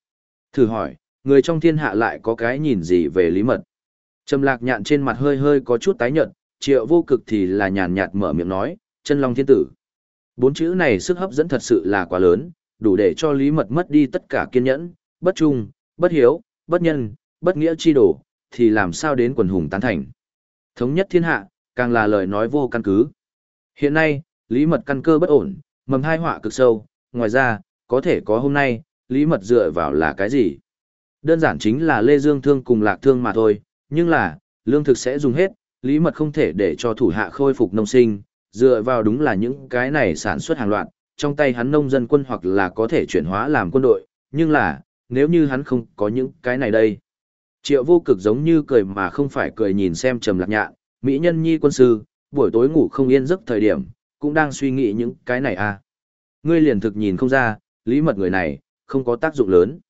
Thử hỏi, người trong thiên hạ lại có cái nhìn gì về lý mật. Trầm lạc nhạn trên mặt hơi hơi có chút tái nhợt, triệu vô cực thì là nhàn nhạt mở miệng nói, chân long thiên tử. Bốn chữ này sức hấp dẫn thật sự là quá lớn, đủ để cho lý mật mất đi tất cả kiên nhẫn, bất trung, bất hiếu, bất nhân, bất nghĩa chi đổ, thì làm sao đến quần hùng tán thành. Thống nhất thiên hạ, càng là lời nói vô căn cứ. Hiện nay, lý mật căn cơ bất ổn, mầm hai họa cực sâu, ngoài ra, có thể có hôm nay, lý mật dựa vào là cái gì? Đơn giản chính là Lê Dương Thương cùng Lạc Thương mà thôi, nhưng là, lương thực sẽ dùng hết, lý mật không thể để cho thủ hạ khôi phục nông sinh, dựa vào đúng là những cái này sản xuất hàng loạt, trong tay hắn nông dân quân hoặc là có thể chuyển hóa làm quân đội, nhưng là, nếu như hắn không có những cái này đây. Triệu vô cực giống như cười mà không phải cười nhìn xem trầm lạc nhạn, Mỹ nhân nhi quân sư, buổi tối ngủ không yên giấc thời điểm, cũng đang suy nghĩ những cái này à. Ngươi liền thực nhìn không ra, lý mật người này, không có tác dụng lớn.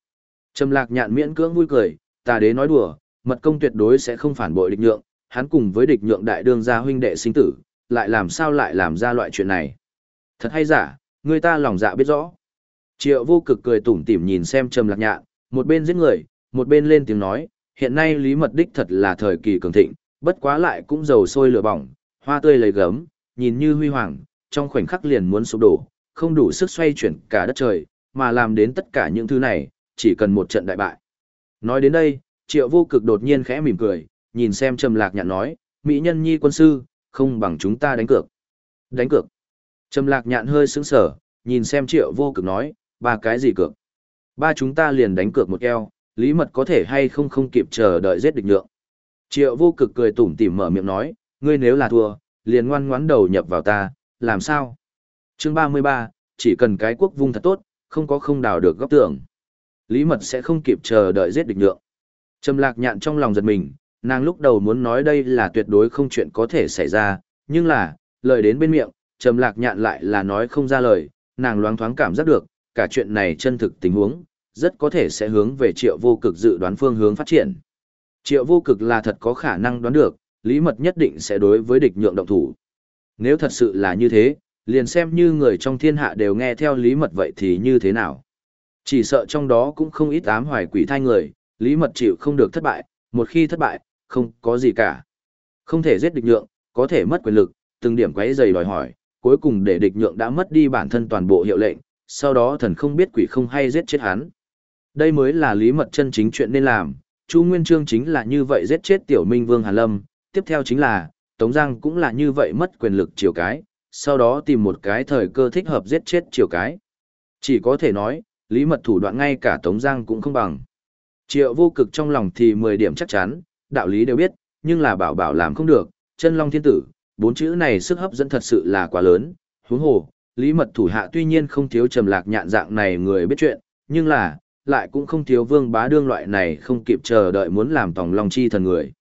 Trầm lạc nhạn miễn cưỡng vui cười, ta đế nói đùa, mật công tuyệt đối sẽ không phản bội địch nhượng, hắn cùng với địch nhượng đại đương gia huynh đệ sinh tử, lại làm sao lại làm ra loại chuyện này. Thật hay giả, người ta lòng dạ biết rõ. Triệu vô cực cười tủm tỉm nhìn xem trầm lạc nhạn, một bên giết người, một bên lên tiếng nói, hiện nay lý mật đích thật là thời kỳ cường thịnh, bất quá lại cũng dầu sôi lửa bỏng, hoa tươi lấy gấm, nhìn như huy hoàng, trong khoảnh khắc liền muốn sụp đổ, không đủ sức xoay chuyển cả đất trời, mà làm đến tất cả những thứ này, chỉ cần một trận đại bại. Nói đến đây, triệu vô cực đột nhiên khẽ mỉm cười, nhìn xem trầm lạc nhạn nói, Mỹ nhân nhi quân sư, không bằng chúng ta đánh cược. Đánh cược. Trầm lạc nhạn hơi sững sở, nhìn xem triệu vô cực nói, ba cái gì cược. Ba chúng ta liền đánh cược một eo, lý mật có thể hay không không kịp chờ đợi giết địch nhượng. Triệu vô cực cười tủm tỉm mở miệng nói, ngươi nếu là thua, liền ngoan ngoãn đầu nhập vào ta, làm sao? Chương 33, chỉ cần cái quốc vung thật tốt, không có không đào được góc tường. Lý mật sẽ không kịp chờ đợi giết địch nhượng. Trầm lạc nhạn trong lòng giật mình, nàng lúc đầu muốn nói đây là tuyệt đối không chuyện có thể xảy ra, nhưng là, lời đến bên miệng, trầm lạc nhạn lại là nói không ra lời, nàng loáng thoáng cảm giác được, cả chuyện này chân thực tình huống, rất có thể sẽ hướng về triệu vô cực dự đoán phương hướng phát triển. Triệu vô cực là thật có khả năng đoán được, lý mật nhất định sẽ đối với địch nhượng động thủ. Nếu thật sự là như thế, liền xem như người trong thiên hạ đều nghe theo lý mật vậy thì như thế nào? Chỉ sợ trong đó cũng không ít ám hoài quỷ thai người, lý mật chịu không được thất bại, một khi thất bại, không có gì cả. Không thể giết địch nhượng, có thể mất quyền lực, từng điểm quấy dày đòi hỏi, cuối cùng để địch nhượng đã mất đi bản thân toàn bộ hiệu lệnh, sau đó thần không biết quỷ không hay giết chết hắn. Đây mới là lý mật chân chính chuyện nên làm, Chu Nguyên Chương chính là như vậy giết chết tiểu minh vương Hàn Lâm, tiếp theo chính là, Tống Giang cũng là như vậy mất quyền lực chiều cái, sau đó tìm một cái thời cơ thích hợp giết chết chiều cái. Chỉ có thể nói, lý mật thủ đoạn ngay cả Tống Giang cũng không bằng. Triệu vô cực trong lòng thì 10 điểm chắc chắn, đạo lý đều biết, nhưng là bảo bảo làm không được, chân long thiên tử, bốn chữ này sức hấp dẫn thật sự là quá lớn, huống hồ, lý mật thủ hạ tuy nhiên không thiếu trầm lạc nhạn dạng này người biết chuyện, nhưng là, lại cũng không thiếu vương bá đương loại này không kịp chờ đợi muốn làm tòng long chi thần người.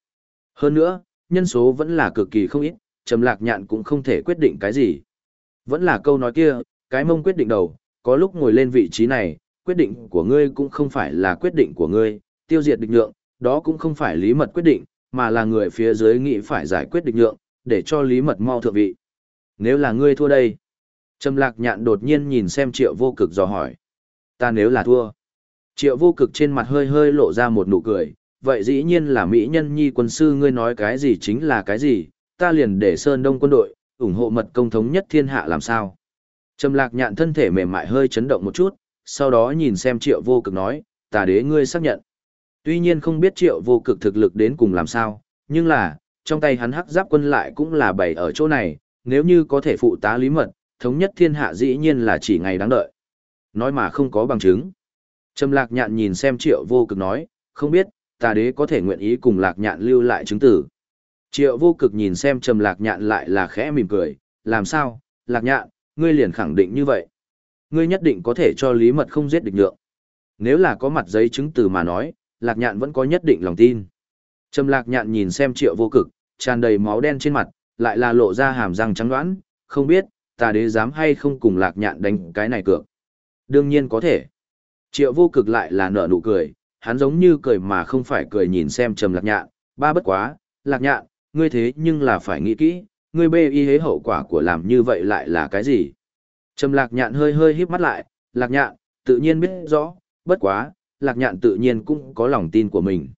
Hơn nữa, nhân số vẫn là cực kỳ không ít, trầm lạc nhạn cũng không thể quyết định cái gì. Vẫn là câu nói kia, cái mông quyết định đầu, có lúc ngồi lên vị trí này, quyết định của ngươi cũng không phải là quyết định của ngươi, tiêu diệt địch nhượng, đó cũng không phải lý mật quyết định, mà là người phía dưới nghĩ phải giải quyết địch nhượng, để cho lý mật mau thượng vị. Nếu là ngươi thua đây, Trầm lạc nhạn đột nhiên nhìn xem triệu vô cực dò hỏi. Ta nếu là thua. Triệu vô cực trên mặt hơi hơi lộ ra một nụ cười. Vậy dĩ nhiên là Mỹ nhân nhi quân sư ngươi nói cái gì chính là cái gì, ta liền để Sơn Đông quân đội, ủng hộ mật công thống nhất thiên hạ làm sao. Trầm lạc nhạn thân thể mềm mại hơi chấn động một chút, sau đó nhìn xem triệu vô cực nói, tà đế ngươi xác nhận. Tuy nhiên không biết triệu vô cực thực lực đến cùng làm sao, nhưng là, trong tay hắn hắc giáp quân lại cũng là bày ở chỗ này, nếu như có thể phụ tá lý mật, thống nhất thiên hạ dĩ nhiên là chỉ ngày đáng đợi. Nói mà không có bằng chứng. Trầm lạc nhạn nhìn xem triệu vô cực nói, không biết, tà đế có thể nguyện ý cùng lạc nhạn lưu lại chứng tử. Triệu vô cực nhìn xem trầm lạc nhạn lại là khẽ mỉm cười, làm sao, lạc nhạn, ngươi liền khẳng định như vậy. Ngươi nhất định có thể cho lý mật không giết địch lượng. Nếu là có mặt giấy chứng từ mà nói, lạc nhạn vẫn có nhất định lòng tin. Trầm lạc nhạn nhìn xem triệu vô cực, tràn đầy máu đen trên mặt, lại là lộ ra hàm răng trắng đoán, không biết, tà đế dám hay không cùng lạc nhạn đánh cái này cược. Đương nhiên có thể. Triệu vô cực lại là nở nụ cười, hắn giống như cười mà không phải cười nhìn xem trầm lạc nhạn, ba bất quá, lạc nhạn, ngươi thế nhưng là phải nghĩ kỹ, ngươi bê y hế hậu quả của làm như vậy lại là cái gì? Trầm lạc nhạn hơi hơi híp mắt lại, lạc nhạn, tự nhiên biết rõ, bất quá, lạc nhạn tự nhiên cũng có lòng tin của mình.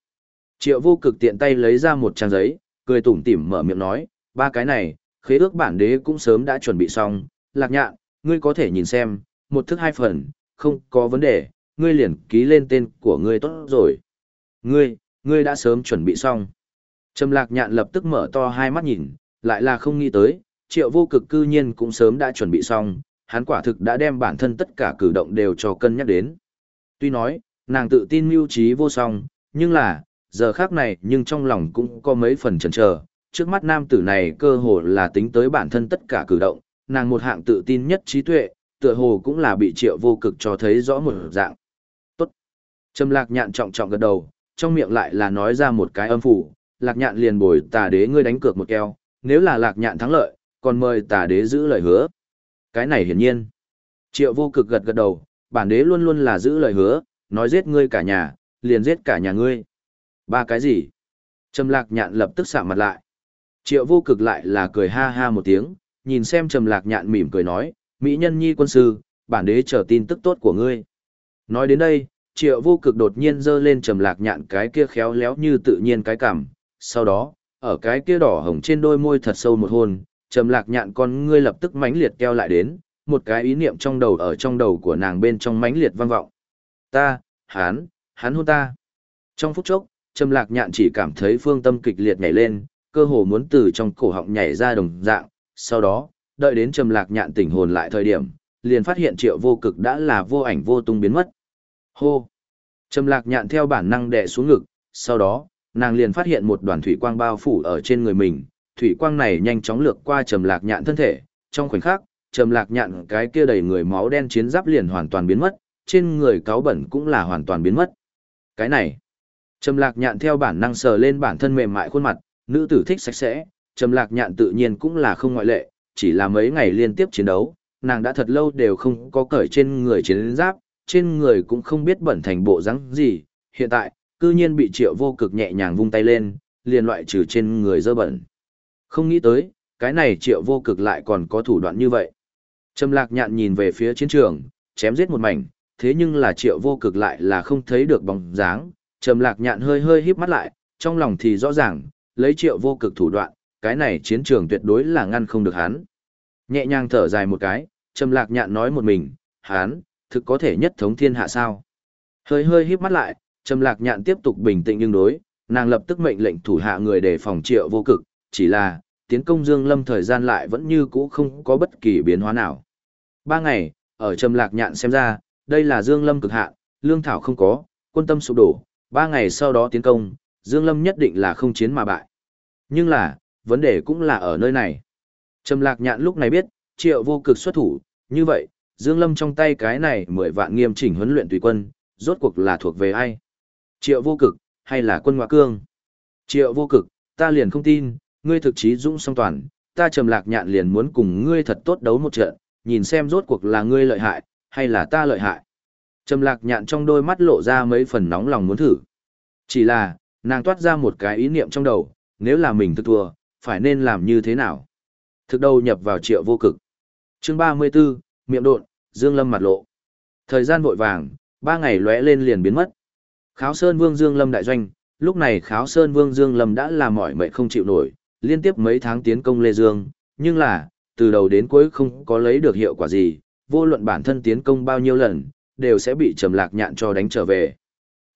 Triệu vô cực tiện tay lấy ra một trang giấy, cười tủm tỉm mở miệng nói, ba cái này, khế ước bản đế cũng sớm đã chuẩn bị xong, lạc nhạn, ngươi có thể nhìn xem, một thức hai phần, không có vấn đề, ngươi liền ký lên tên của ngươi tốt rồi. Ngươi, ngươi đã sớm chuẩn bị xong. Trầm lạc nhạn lập tức mở to hai mắt nhìn, lại là không nghĩ tới, triệu vô cực cư nhiên cũng sớm đã chuẩn bị xong, hắn quả thực đã đem bản thân tất cả cử động đều cho cân nhắc đến. Tuy nói, nàng tự tin mưu trí vô song, nhưng là, giờ khác này nhưng trong lòng cũng có mấy phần chần chờ trước mắt nam tử này cơ hồ là tính tới bản thân tất cả cử động, nàng một hạng tự tin nhất trí tuệ, tựa hồ cũng là bị triệu vô cực cho thấy rõ một dạng. Tốt. Trầm lạc nhạn trọng trọng gật đầu, trong miệng lại là nói ra một cái âm phủ, lạc nhạn liền bồi tà đế ngươi đánh cược một keo, nếu là lạc nhạn thắng lợi, còn mời tà đế giữ lời hứa. Cái này hiển nhiên. Triệu vô cực gật gật đầu, bản đế luôn luôn là giữ lời hứa, nói giết ngươi cả nhà, liền giết cả nhà ngươi. Ba cái gì? Trầm lạc nhạn lập tức sạm mặt lại. Triệu vô cực lại là cười ha ha một tiếng, nhìn xem trầm lạc nhạn mỉm cười nói, Mỹ nhân nhi quân sư, bản đế chờ tin tức tốt của ngươi. Nói đến đây, triệu vô cực đột nhiên giơ lên trầm lạc nhạn cái kia khéo léo như tự nhiên cái cảm, sau đó, ở cái kia đỏ hồng trên đôi môi thật sâu một hôn, trầm lạc nhạn con ngươi lập tức mãnh liệt keo lại đến, một cái ý niệm trong đầu ở trong đầu của nàng bên trong mãnh liệt vang vọng. Ta, hắn, hắn hôn ta. Trong phút chốc, trầm lạc nhạn chỉ cảm thấy phương tâm kịch liệt nhảy lên, cơ hồ muốn từ trong cổ họng nhảy ra đồng dạng, sau đó, đợi đến trầm lạc nhạn tỉnh hồn lại thời điểm, liền phát hiện triệu vô cực đã là vô ảnh vô tung biến mất. Hô! Trầm lạc nhạn theo bản năng đè xuống ngực, sau đó, nàng liền phát hiện một đoàn thủy quang bao phủ ở trên người mình, thủy quang này nhanh chóng lược qua trầm lạc nhạn thân thể, trong khoảnh khắc, trầm lạc nhạn cái kia đầy người máu đen chiến giáp liền hoàn toàn biến mất, trên người cáo bẩn cũng là hoàn toàn biến mất. Cái này, trầm lạc nhạn theo bản năng sờ lên bản thân mềm mại khuôn mặt, nữ tử thích sạch sẽ, trầm lạc nhạn tự nhiên cũng là không ngoại lệ, chỉ là mấy ngày liên tiếp chiến đấu, nàng đã thật lâu đều không có cởi trên người chiến giáp, trên người cũng không biết bẩn thành bộ rắn gì, hiện tại, cư nhiên bị triệu vô cực nhẹ nhàng vung tay lên, liền loại trừ trên người dơ bẩn. Không nghĩ tới, cái này triệu vô cực lại còn có thủ đoạn như vậy. Trầm lạc nhạn nhìn về phía chiến trường, chém giết một mảnh, thế nhưng là triệu vô cực lại là không thấy được bóng dáng. Trầm lạc nhạn hơi hơi híp mắt lại, trong lòng thì rõ ràng, lấy triệu vô cực thủ đoạn, cái này chiến trường tuyệt đối là ngăn không được hắn. Nhẹ nhàng thở dài một cái, Trầm lạc nhạn nói một mình, hắn, thực có thể nhất thống thiên hạ sao. Hơi hơi híp mắt lại, Trầm lạc nhạn tiếp tục bình tĩnh nhưng đối, nàng lập tức mệnh lệnh thủ hạ người để phòng triệu vô cực, chỉ là, tiến công Dương Lâm thời gian lại vẫn như cũ không có bất kỳ biến hóa nào. Ba ngày, ở Trầm lạc nhạn xem ra, đây là Dương Lâm cực hạ, lương thảo không có, quân tâm sụp đổ, ba ngày sau đó tiến công, Dương Lâm nhất định là không chiến mà bại. Nhưng là, vấn đề cũng là ở nơi này. Trầm lạc nhạn lúc này biết, triệu vô cực xuất thủ, như vậy, Dương Lâm trong tay cái này mười vạn nghiêm chỉnh huấn luyện tùy quân, rốt cuộc là thuộc về ai? Triệu vô cực, hay là quân ngoại cương? Triệu vô cực, ta liền không tin, ngươi thực chí dũng song toàn, ta trầm lạc nhạn liền muốn cùng ngươi thật tốt đấu một trận, nhìn xem rốt cuộc là ngươi lợi hại, hay là ta lợi hại. Trầm lạc nhạn trong đôi mắt lộ ra mấy phần nóng lòng muốn thử. Chỉ là, nàng toát ra một cái ý niệm trong đầu, nếu là mình thức thua, phải nên làm như thế nào? Thực đầu nhập vào triệu vô cực. chương 34, miệng độn, Dương Lâm mặt lộ. Thời gian vội vàng, ba ngày lóe lên liền biến mất. Kháo Sơn Vương Dương Lâm đại doanh, lúc này Kháo Sơn Vương Dương Lâm đã làm mỏi mệt không chịu nổi, liên tiếp mấy tháng tiến công Lê Dương, nhưng là, từ đầu đến cuối không có lấy được hiệu quả gì, vô luận bản thân tiến công bao nhiêu lần, đều sẽ bị trầm lạc nhạn cho đánh trở về.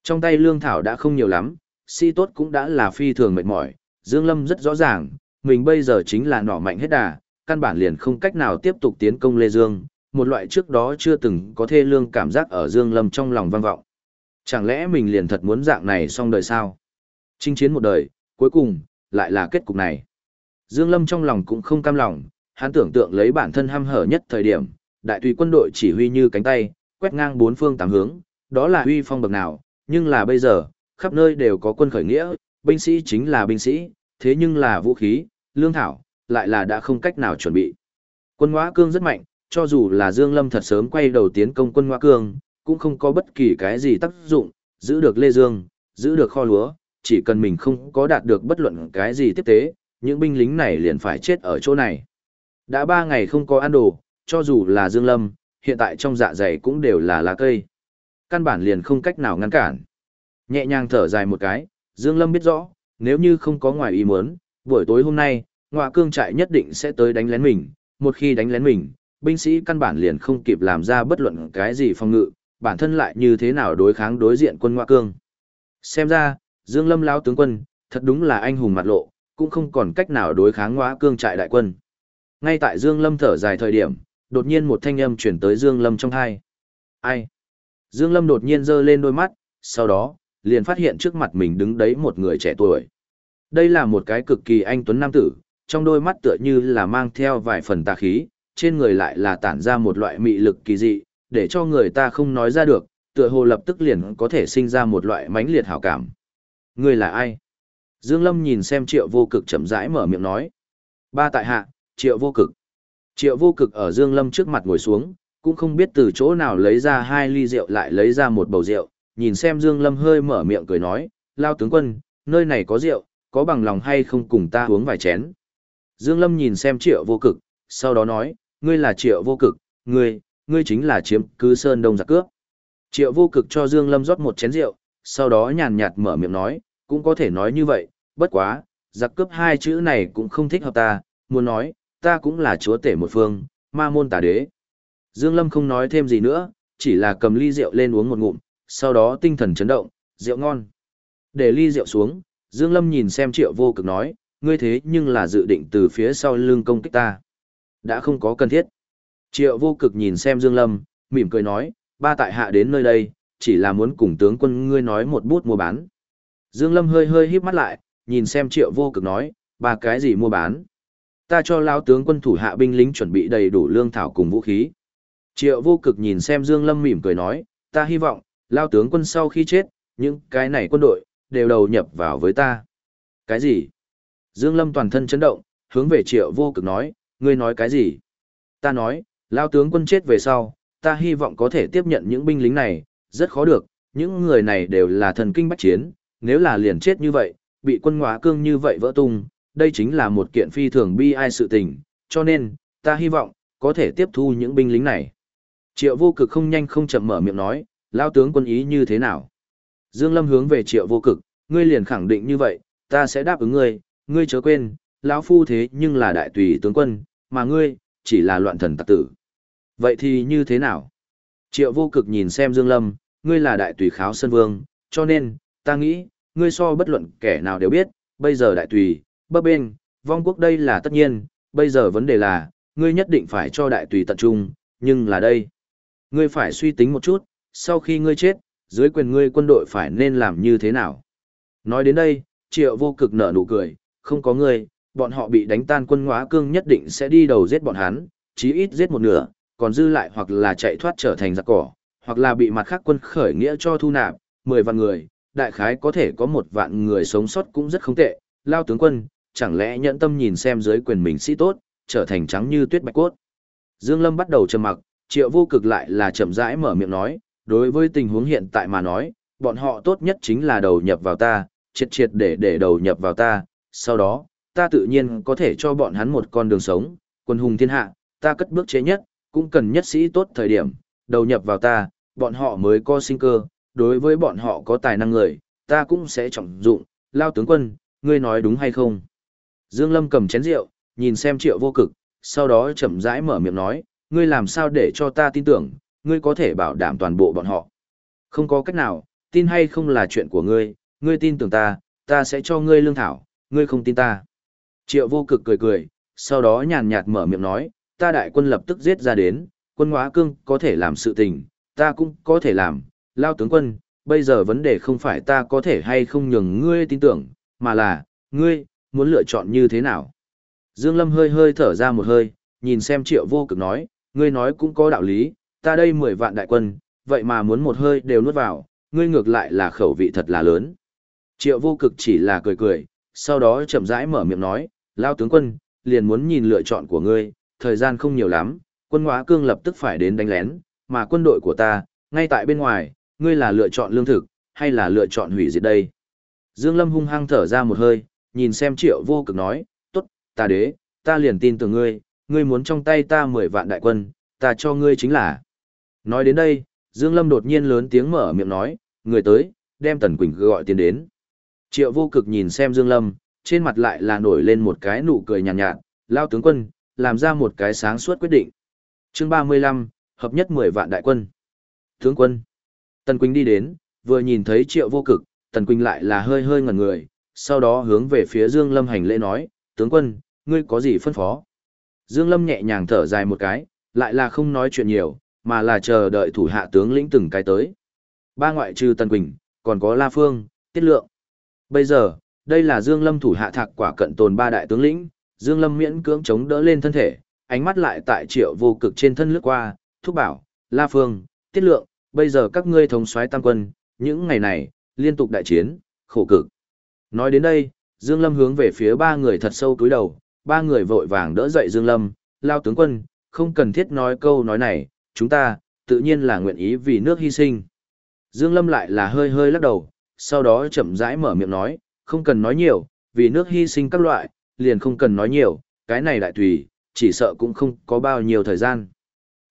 Trong tay lương thảo đã không nhiều lắm, si tốt cũng đã là phi thường mệt mỏi, Dương Lâm rất rõ ràng, mình bây giờ chính là nỏ mạnh hết đà, căn bản liền không cách nào tiếp tục tiến công Lê Dương, một loại trước đó chưa từng có thê lương cảm giác ở Dương Lâm trong lòng vang vọng. Chẳng lẽ mình liền thật muốn dạng này xong đời sao? Chinh chiến một đời, cuối cùng, lại là kết cục này. Dương Lâm trong lòng cũng không cam lòng, hắn tưởng tượng lấy bản thân ham hở nhất thời điểm, đại tùy quân đội chỉ huy như cánh tay, quét ngang bốn phương tám hướng, đó là huy phong bậc nào, nhưng là bây giờ, khắp nơi đều có quân khởi nghĩa, binh sĩ chính là binh sĩ, thế nhưng là vũ khí, lương thảo, lại là đã không cách nào chuẩn bị. Quân Ngoa Cương rất mạnh, cho dù là Dương Lâm thật sớm quay đầu tiến công quân Ngoa Cương, cũng không có bất kỳ cái gì tác dụng, giữ được Lê Dương, giữ được kho lúa, chỉ cần mình không có đạt được bất luận cái gì tiếp tế, những binh lính này liền phải chết ở chỗ này. Đã ba ngày không có ăn đồ, cho dù là Dương Lâm, hiện tại trong dạ dày cũng đều là lá cây. Căn bản liền không cách nào ngăn cản. Nhẹ nhàng thở dài một cái, Dương Lâm biết rõ, nếu như không có ngoài ý muốn, buổi tối hôm nay, ngọa cương trại nhất định sẽ tới đánh lén mình. Một khi đánh lén mình, binh sĩ căn bản liền không kịp làm ra bất luận cái gì phòng ngự, bản thân lại như thế nào đối kháng đối diện quân ngọa cương. Xem ra, Dương Lâm Lão tướng quân, thật đúng là anh hùng mặt lộ, cũng không còn cách nào đối kháng ngọa cương trại đại quân. Ngay tại Dương Lâm thở dài thời điểm, đột nhiên một thanh âm chuyển tới Dương Lâm trong hai. Ai? Dương Lâm đột nhiên giơ lên đôi mắt, sau đó, liền phát hiện trước mặt mình đứng đấy một người trẻ tuổi. Đây là một cái cực kỳ anh tuấn nam tử, trong đôi mắt tựa như là mang theo vài phần tà khí, trên người lại là tản ra một loại mị lực kỳ dị, để cho người ta không nói ra được, tựa hồ lập tức liền có thể sinh ra một loại mãnh liệt hảo cảm. Người là ai? Dương Lâm nhìn xem triệu vô cực chậm rãi mở miệng nói. Ba tại hạ, triệu vô cực. Triệu vô cực ở Dương Lâm trước mặt ngồi xuống, cũng không biết từ chỗ nào lấy ra hai ly rượu lại lấy ra một bầu rượu, nhìn xem Dương Lâm hơi mở miệng cười nói, lao tướng quân, nơi này có rượu, có bằng lòng hay không cùng ta uống vài chén. Dương Lâm nhìn xem triệu vô cực, sau đó nói, ngươi là triệu vô cực, ngươi, ngươi chính là chiếm cứ sơn đông giặc cướp. Triệu vô cực cho Dương Lâm rót một chén rượu, sau đó nhàn nhạt mở miệng nói, cũng có thể nói như vậy, bất quá, giặc cướp hai chữ này cũng không thích hợp ta, muốn nói, ta cũng là chúa tể một phương, ma môn tà đế. Dương Lâm không nói thêm gì nữa, chỉ là cầm ly rượu lên uống một ngụm, sau đó tinh thần chấn động, rượu ngon. Để ly rượu xuống, Dương Lâm nhìn xem triệu vô cực nói, ngươi thế nhưng là dự định từ phía sau lưng công kích ta. Đã không có cần thiết. Triệu vô cực nhìn xem Dương Lâm, mỉm cười nói, ba tại hạ đến nơi đây, chỉ là muốn cùng tướng quân ngươi nói một bút mua bán. Dương Lâm hơi hơi híp mắt lại, nhìn xem triệu vô cực nói, ba cái gì mua bán. Ta cho lão tướng quân thủ hạ binh lính chuẩn bị đầy đủ lương thảo cùng vũ khí. Triệu vô cực nhìn xem Dương Lâm mỉm cười nói, ta hy vọng, lao tướng quân sau khi chết, những cái này quân đội, đều đầu nhập vào với ta. Cái gì? Dương Lâm toàn thân chấn động, hướng về triệu vô cực nói, ngươi nói cái gì? Ta nói, lao tướng quân chết về sau, ta hy vọng có thể tiếp nhận những binh lính này, rất khó được, những người này đều là thần kinh bách chiến, nếu là liền chết như vậy, bị quân ngóa cương như vậy vỡ tung, đây chính là một kiện phi thường bi ai sự tình, cho nên, ta hy vọng, có thể tiếp thu những binh lính này. Triệu vô cực không nhanh không chậm mở miệng nói, lao tướng quân ý như thế nào? Dương Lâm hướng về triệu vô cực, ngươi liền khẳng định như vậy, ta sẽ đáp ứng ngươi, ngươi chớ quên, lão phu thế nhưng là đại tùy tướng quân, mà ngươi, chỉ là loạn thần tặc tử. Vậy thì như thế nào? Triệu vô cực nhìn xem Dương Lâm, ngươi là đại tùy kháo sơn vương, cho nên, ta nghĩ, ngươi so bất luận kẻ nào đều biết, bây giờ đại tùy, bấp bên, vong quốc đây là tất nhiên, bây giờ vấn đề là, ngươi nhất định phải cho đại tùy tận trung, nhưng là đây. Ngươi phải suy tính một chút, sau khi ngươi chết, dưới quyền ngươi quân đội phải nên làm như thế nào. Nói đến đây, triệu vô cực nở nụ cười, không có ngươi, bọn họ bị đánh tan quân ngóa cương nhất định sẽ đi đầu giết bọn hắn, chí ít giết một nửa, còn dư lại hoặc là chạy thoát trở thành giặc cỏ, hoặc là bị mặt khác quân khởi nghĩa cho thu nạp, 10 vạn người, đại khái có thể có một vạn người sống sót cũng rất không tệ, lao tướng quân, chẳng lẽ nhẫn tâm nhìn xem dưới quyền mình sĩ tốt, trở thành trắng như tuyết bạch cốt. Dương Lâm bắt đầu trầm mặc, triệu vô cực lại là chậm rãi mở miệng nói, đối với tình huống hiện tại mà nói, bọn họ tốt nhất chính là đầu nhập vào ta, triệt triệt để để đầu nhập vào ta, sau đó, ta tự nhiên có thể cho bọn hắn một con đường sống, quân hùng thiên hạ, ta cất bước chế nhất, cũng cần nhất sĩ tốt thời điểm, đầu nhập vào ta, bọn họ mới có sinh cơ, đối với bọn họ có tài năng người, ta cũng sẽ trọng dụng, lao tướng quân, ngươi nói đúng hay không? Dương Lâm cầm chén rượu, nhìn xem triệu vô cực, sau đó chậm rãi mở miệng nói, ngươi làm sao để cho ta tin tưởng, ngươi có thể bảo đảm toàn bộ bọn họ. Không có cách nào, tin hay không là chuyện của ngươi, ngươi tin tưởng ta, ta sẽ cho ngươi lương thảo, ngươi không tin ta. Triệu vô cực cười cười, sau đó nhàn nhạt mở miệng nói, ta đại quân lập tức giết ra đến, quân hóa cương có thể làm sự tình, ta cũng có thể làm, lao tướng quân, bây giờ vấn đề không phải ta có thể hay không nhường ngươi tin tưởng, mà là, ngươi, muốn lựa chọn như thế nào. Dương Lâm hơi hơi thở ra một hơi, nhìn xem triệu vô cực nói, ngươi nói cũng có đạo lý, ta đây 10 vạn đại quân, vậy mà muốn một hơi đều nuốt vào, ngươi ngược lại là khẩu vị thật là lớn. Triệu vô cực chỉ là cười cười, sau đó chậm rãi mở miệng nói, lao tướng quân, liền muốn nhìn lựa chọn của ngươi, thời gian không nhiều lắm, quân hóa cương lập tức phải đến đánh lén, mà quân đội của ta, ngay tại bên ngoài, ngươi là lựa chọn lương thực, hay là lựa chọn hủy diệt đây? Dương Lâm hung hăng thở ra một hơi, nhìn xem triệu vô cực nói, tốt, ta đế, ta liền tin tưởng ngươi, ngươi muốn trong tay ta 10 vạn đại quân, ta cho ngươi chính là. Nói đến đây, Dương Lâm đột nhiên lớn tiếng mở miệng nói, người tới, đem Tần Quỳnh gọi tiền đến. Triệu vô cực nhìn xem Dương Lâm, trên mặt lại là nổi lên một cái nụ cười nhàn nhạt, nhạt, lao tướng quân, làm ra một cái sáng suốt quyết định. Chương 35, hợp nhất 10 vạn đại quân. Tướng quân. Tần Quỳnh đi đến, vừa nhìn thấy Triệu vô cực, Tần Quỳnh lại là hơi hơi ngẩn người, sau đó hướng về phía Dương Lâm hành lễ nói, tướng quân, ngươi có gì phân phó? Dương Lâm nhẹ nhàng thở dài một cái, lại là không nói chuyện nhiều, mà là chờ đợi thủ hạ tướng lĩnh từng cái tới. Ba ngoại trừ Tần Quỳnh, còn có La Phương, Tiết Lượng. Bây giờ, đây là Dương Lâm thủ hạ thạc quả cận tồn ba đại tướng lĩnh, Dương Lâm miễn cưỡng chống đỡ lên thân thể, ánh mắt lại tại triệu vô cực trên thân lướt qua, thúc bảo, La Phương, Tiết Lượng, bây giờ các ngươi thống soái tam quân, những ngày này, liên tục đại chiến, khổ cực. Nói đến đây, Dương Lâm hướng về phía ba người thật sâu túi đầu, ba người vội vàng đỡ dậy Dương Lâm, lao tướng quân, không cần thiết nói câu nói này, chúng ta, tự nhiên là nguyện ý vì nước hy sinh. Dương Lâm lại là hơi hơi lắc đầu, sau đó chậm rãi mở miệng nói, không cần nói nhiều, vì nước hy sinh các loại, liền không cần nói nhiều, cái này đại tùy, chỉ sợ cũng không có bao nhiêu thời gian.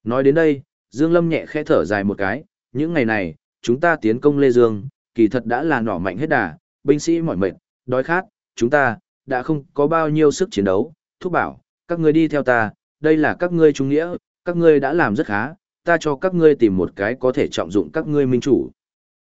Nói đến đây, Dương Lâm nhẹ khẽ thở dài một cái, những ngày này, chúng ta tiến công Lê Dương, kỳ thật đã là nỏ mạnh hết đà, binh sĩ mỏi mệt, đói khát, chúng ta, đã không có bao nhiêu sức chiến đấu, thúc bảo, các ngươi đi theo ta, đây là các ngươi trung nghĩa, các ngươi đã làm rất khá, ta cho các ngươi tìm một cái có thể trọng dụng các ngươi minh chủ.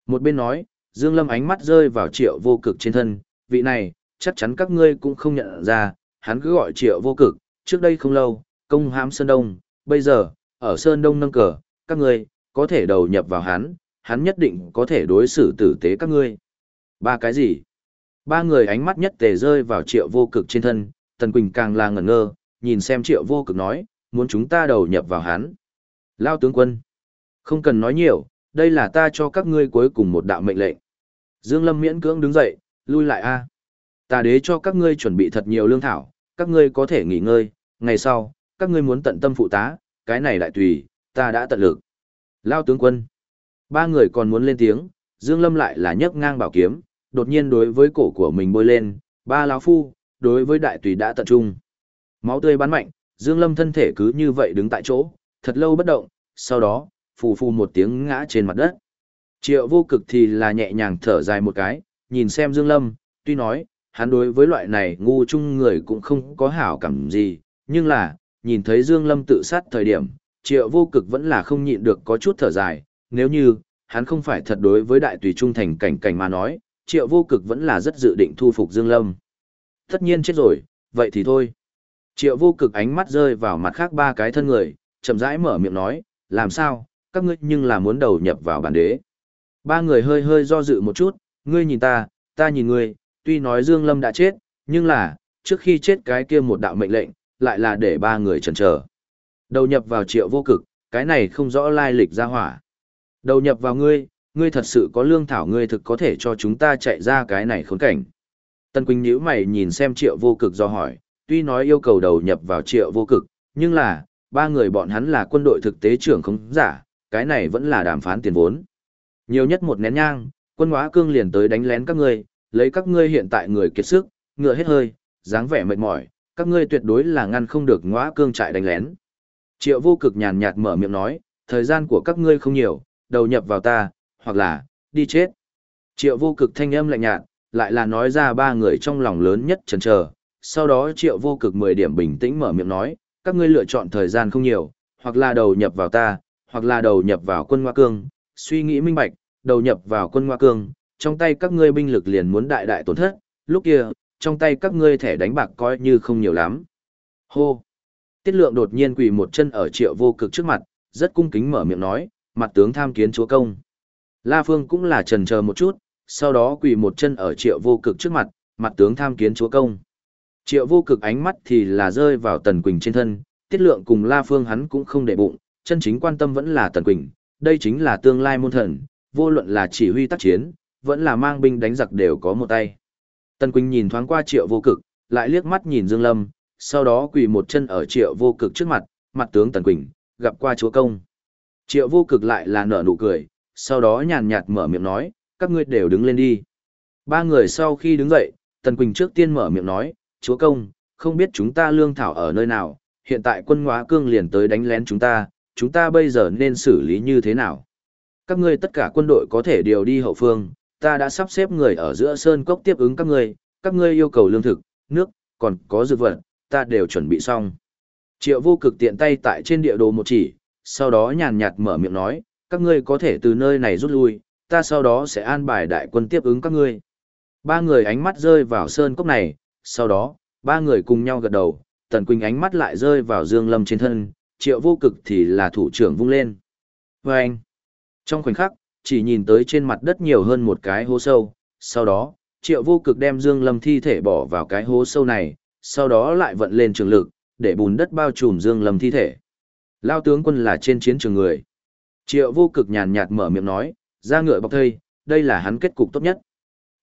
Một bên nói, Dương Lâm ánh mắt rơi vào triệu vô cực trên thân, vị này, chắc chắn các ngươi cũng không nhận ra, hắn cứ gọi triệu vô cực, trước đây không lâu, công hãm Sơn Đông, bây giờ, ở Sơn Đông nâng cờ, các ngươi, có thể đầu nhập vào hắn, hắn nhất định có thể đối xử tử tế các ngươi. Ba cái gì? Ba người ánh mắt nhất tề rơi vào triệu vô cực trên thân, Tần Quỳnh càng là ngẩn ngơ, nhìn xem triệu vô cực nói, muốn chúng ta đầu nhập vào hắn. Lao tướng quân. Không cần nói nhiều, đây là ta cho các ngươi cuối cùng một đạo mệnh lệnh. Dương Lâm miễn cưỡng đứng dậy, lui lại a. Ta đế cho các ngươi chuẩn bị thật nhiều lương thảo, các ngươi có thể nghỉ ngơi, ngày sau, các ngươi muốn tận tâm phụ tá, cái này lại tùy, ta đã tận lực. Lao tướng quân. Ba người còn muốn lên tiếng, Dương Lâm lại là nhấc ngang bảo kiếm, đột nhiên đối với cổ của mình bôi lên, ba lão phu, đối với đại tùy đã tận trung. Máu tươi bắn mạnh, Dương Lâm thân thể cứ như vậy đứng tại chỗ, thật lâu bất động, sau đó, phù phù một tiếng ngã trên mặt đất. Triệu vô cực thì là nhẹ nhàng thở dài một cái, nhìn xem Dương Lâm, tuy nói, hắn đối với loại này ngu chung người cũng không có hảo cảm gì, nhưng là, nhìn thấy Dương Lâm tự sát thời điểm, triệu vô cực vẫn là không nhịn được có chút thở dài, nếu như, hắn không phải thật đối với đại tùy trung thành cảnh cảnh mà nói, triệu vô cực vẫn là rất dự định thu phục Dương Lâm. Tất nhiên chết rồi, vậy thì thôi. Triệu vô cực ánh mắt rơi vào mặt khác ba cái thân người, chậm rãi mở miệng nói, làm sao, các ngươi nhưng là muốn đầu nhập vào bản đế. Ba người hơi hơi do dự một chút, ngươi nhìn ta, ta nhìn ngươi, tuy nói Dương Lâm đã chết, nhưng là, trước khi chết cái kia một đạo mệnh lệnh, lại là để ba người chần chờ. Đầu nhập vào triệu vô cực, cái này không rõ lai lịch ra hỏa. Đầu nhập vào ngươi, ngươi thật sự có lương thảo ngươi thực có thể cho chúng ta chạy ra cái này khốn cảnh. Tân Quỳnh nhíu mày nhìn xem triệu vô cực do hỏi, tuy nói yêu cầu đầu nhập vào triệu vô cực, nhưng là, ba người bọn hắn là quân đội thực tế trưởng không giả, cái này vẫn là đàm phán tiền vốn. Nhiều nhất một nén nhang, quân hóa cương liền tới đánh lén các ngươi, lấy các ngươi hiện tại người kiệt sức, ngựa hết hơi, dáng vẻ mệt mỏi, các ngươi tuyệt đối là ngăn không được ngõa cương trại đánh lén. Triệu vô cực nhàn nhạt mở miệng nói, thời gian của các ngươi không nhiều, đầu nhập vào ta, hoặc là, đi chết. Triệu vô cực thanh âm lạnh nhạt, lại là nói ra ba người trong lòng lớn nhất chần chờ. Sau đó triệu vô cực 10 điểm bình tĩnh mở miệng nói, các ngươi lựa chọn thời gian không nhiều, hoặc là đầu nhập vào ta, hoặc là đầu nhập vào quân Hoa Cương, suy nghĩ minh bạch, đầu nhập vào quân Hoa Cương, trong tay các ngươi binh lực liền muốn đại đại tổn thất, lúc kia, trong tay các ngươi thẻ đánh bạc coi như không nhiều lắm. Hô! Tiết lượng đột nhiên quỳ một chân ở triệu vô cực trước mặt, rất cung kính mở miệng nói, mặt tướng tham kiến chúa công. La Phương cũng là trần chờ một chút, sau đó quỳ một chân ở triệu vô cực trước mặt, mặt tướng tham kiến chúa công. Triệu vô cực ánh mắt thì là rơi vào Tần Quỳnh trên thân, tiết lượng cùng La Phương hắn cũng không để bụng, chân chính quan tâm vẫn là Tần Quỳnh, đây chính là tương lai môn thần, vô luận là chỉ huy tác chiến, vẫn là mang binh đánh giặc đều có một tay. Tần Quỳnh nhìn thoáng qua triệu vô cực, lại liếc mắt nhìn Dương Lâm, sau đó quỳ một chân ở triệu vô cực trước mặt, mặt tướng Tần Quỳnh, gặp qua chúa công. Triệu vô cực lại là nở nụ cười, sau đó nhàn nhạt mở miệng nói, các ngươi đều đứng lên đi. Ba người sau khi đứng dậy, Tần Quỳnh trước tiên mở miệng nói, chúa công, không biết chúng ta lương thảo ở nơi nào, hiện tại quân hóa cương liền tới đánh lén chúng ta, chúng ta bây giờ nên xử lý như thế nào? Các ngươi tất cả quân đội có thể điều đi hậu phương, ta đã sắp xếp người ở giữa sơn cốc tiếp ứng các ngươi, các ngươi yêu cầu lương thực, nước, còn có dược vật, ta đều chuẩn bị xong. Triệu vô cực tiện tay tại trên địa đồ một chỉ, sau đó nhàn nhạt mở miệng nói, các ngươi có thể từ nơi này rút lui, ta sau đó sẽ an bài đại quân tiếp ứng các ngươi. Ba người ánh mắt rơi vào sơn cốc này, sau đó, ba người cùng nhau gật đầu, Tần Quỳnh ánh mắt lại rơi vào Dương Lâm trên thân, triệu vô cực thì là thủ trưởng vung lên. Và anh, trong khoảnh khắc, chỉ nhìn tới trên mặt đất nhiều hơn một cái hố sâu, sau đó, triệu vô cực đem Dương Lâm thi thể bỏ vào cái hố sâu này, sau đó lại vận lên trường lực, để bùn đất bao trùm Dương Lâm thi thể. Lao tướng quân là trên chiến trường người. Triệu vô cực nhàn nhạt mở miệng nói, ra ngựa bọc thây, đây là hắn kết cục tốt nhất.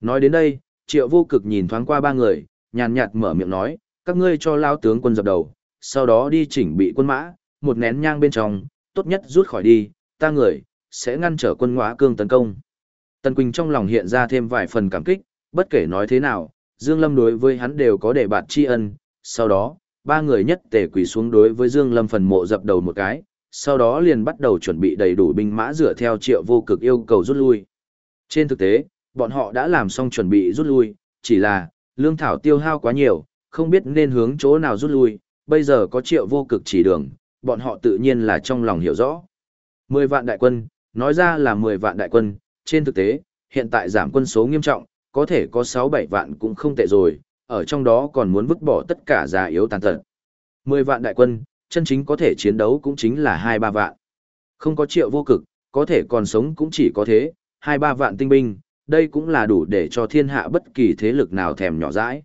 Nói đến đây, triệu vô cực nhìn thoáng qua ba người, nhàn nhạt mở miệng nói, các ngươi cho lao tướng quân dập đầu, sau đó đi chỉnh bị quân mã, một nén nhang bên trong, tốt nhất rút khỏi đi, ta người, sẽ ngăn trở quân ngõa cương tấn công. Tần Quỳnh trong lòng hiện ra thêm vài phần cảm kích, bất kể nói thế nào, Dương Lâm đối với hắn đều có để bạt tri ân, sau đó, ba người nhất tề quỳ xuống đối với Dương Lâm phần mộ dập đầu một cái, sau đó liền bắt đầu chuẩn bị đầy đủ binh mã dựa theo triệu vô cực yêu cầu rút lui. Trên thực tế, bọn họ đã làm xong chuẩn bị rút lui, chỉ là, lương thảo tiêu hao quá nhiều, không biết nên hướng chỗ nào rút lui, bây giờ có triệu vô cực chỉ đường, bọn họ tự nhiên là trong lòng hiểu rõ. 10 vạn đại quân, nói ra là 10 vạn đại quân, trên thực tế, hiện tại giảm quân số nghiêm trọng, có thể có 6-7 vạn cũng không tệ rồi, ở trong đó còn muốn vứt bỏ tất cả già yếu tàn tật. 10 vạn đại quân, chân chính có thể chiến đấu cũng chính là 2-3 vạn. Không có triệu vô cực, có thể còn sống cũng chỉ có thế, 2-3 vạn tinh binh, đây cũng là đủ để cho thiên hạ bất kỳ thế lực nào thèm nhỏ dãi.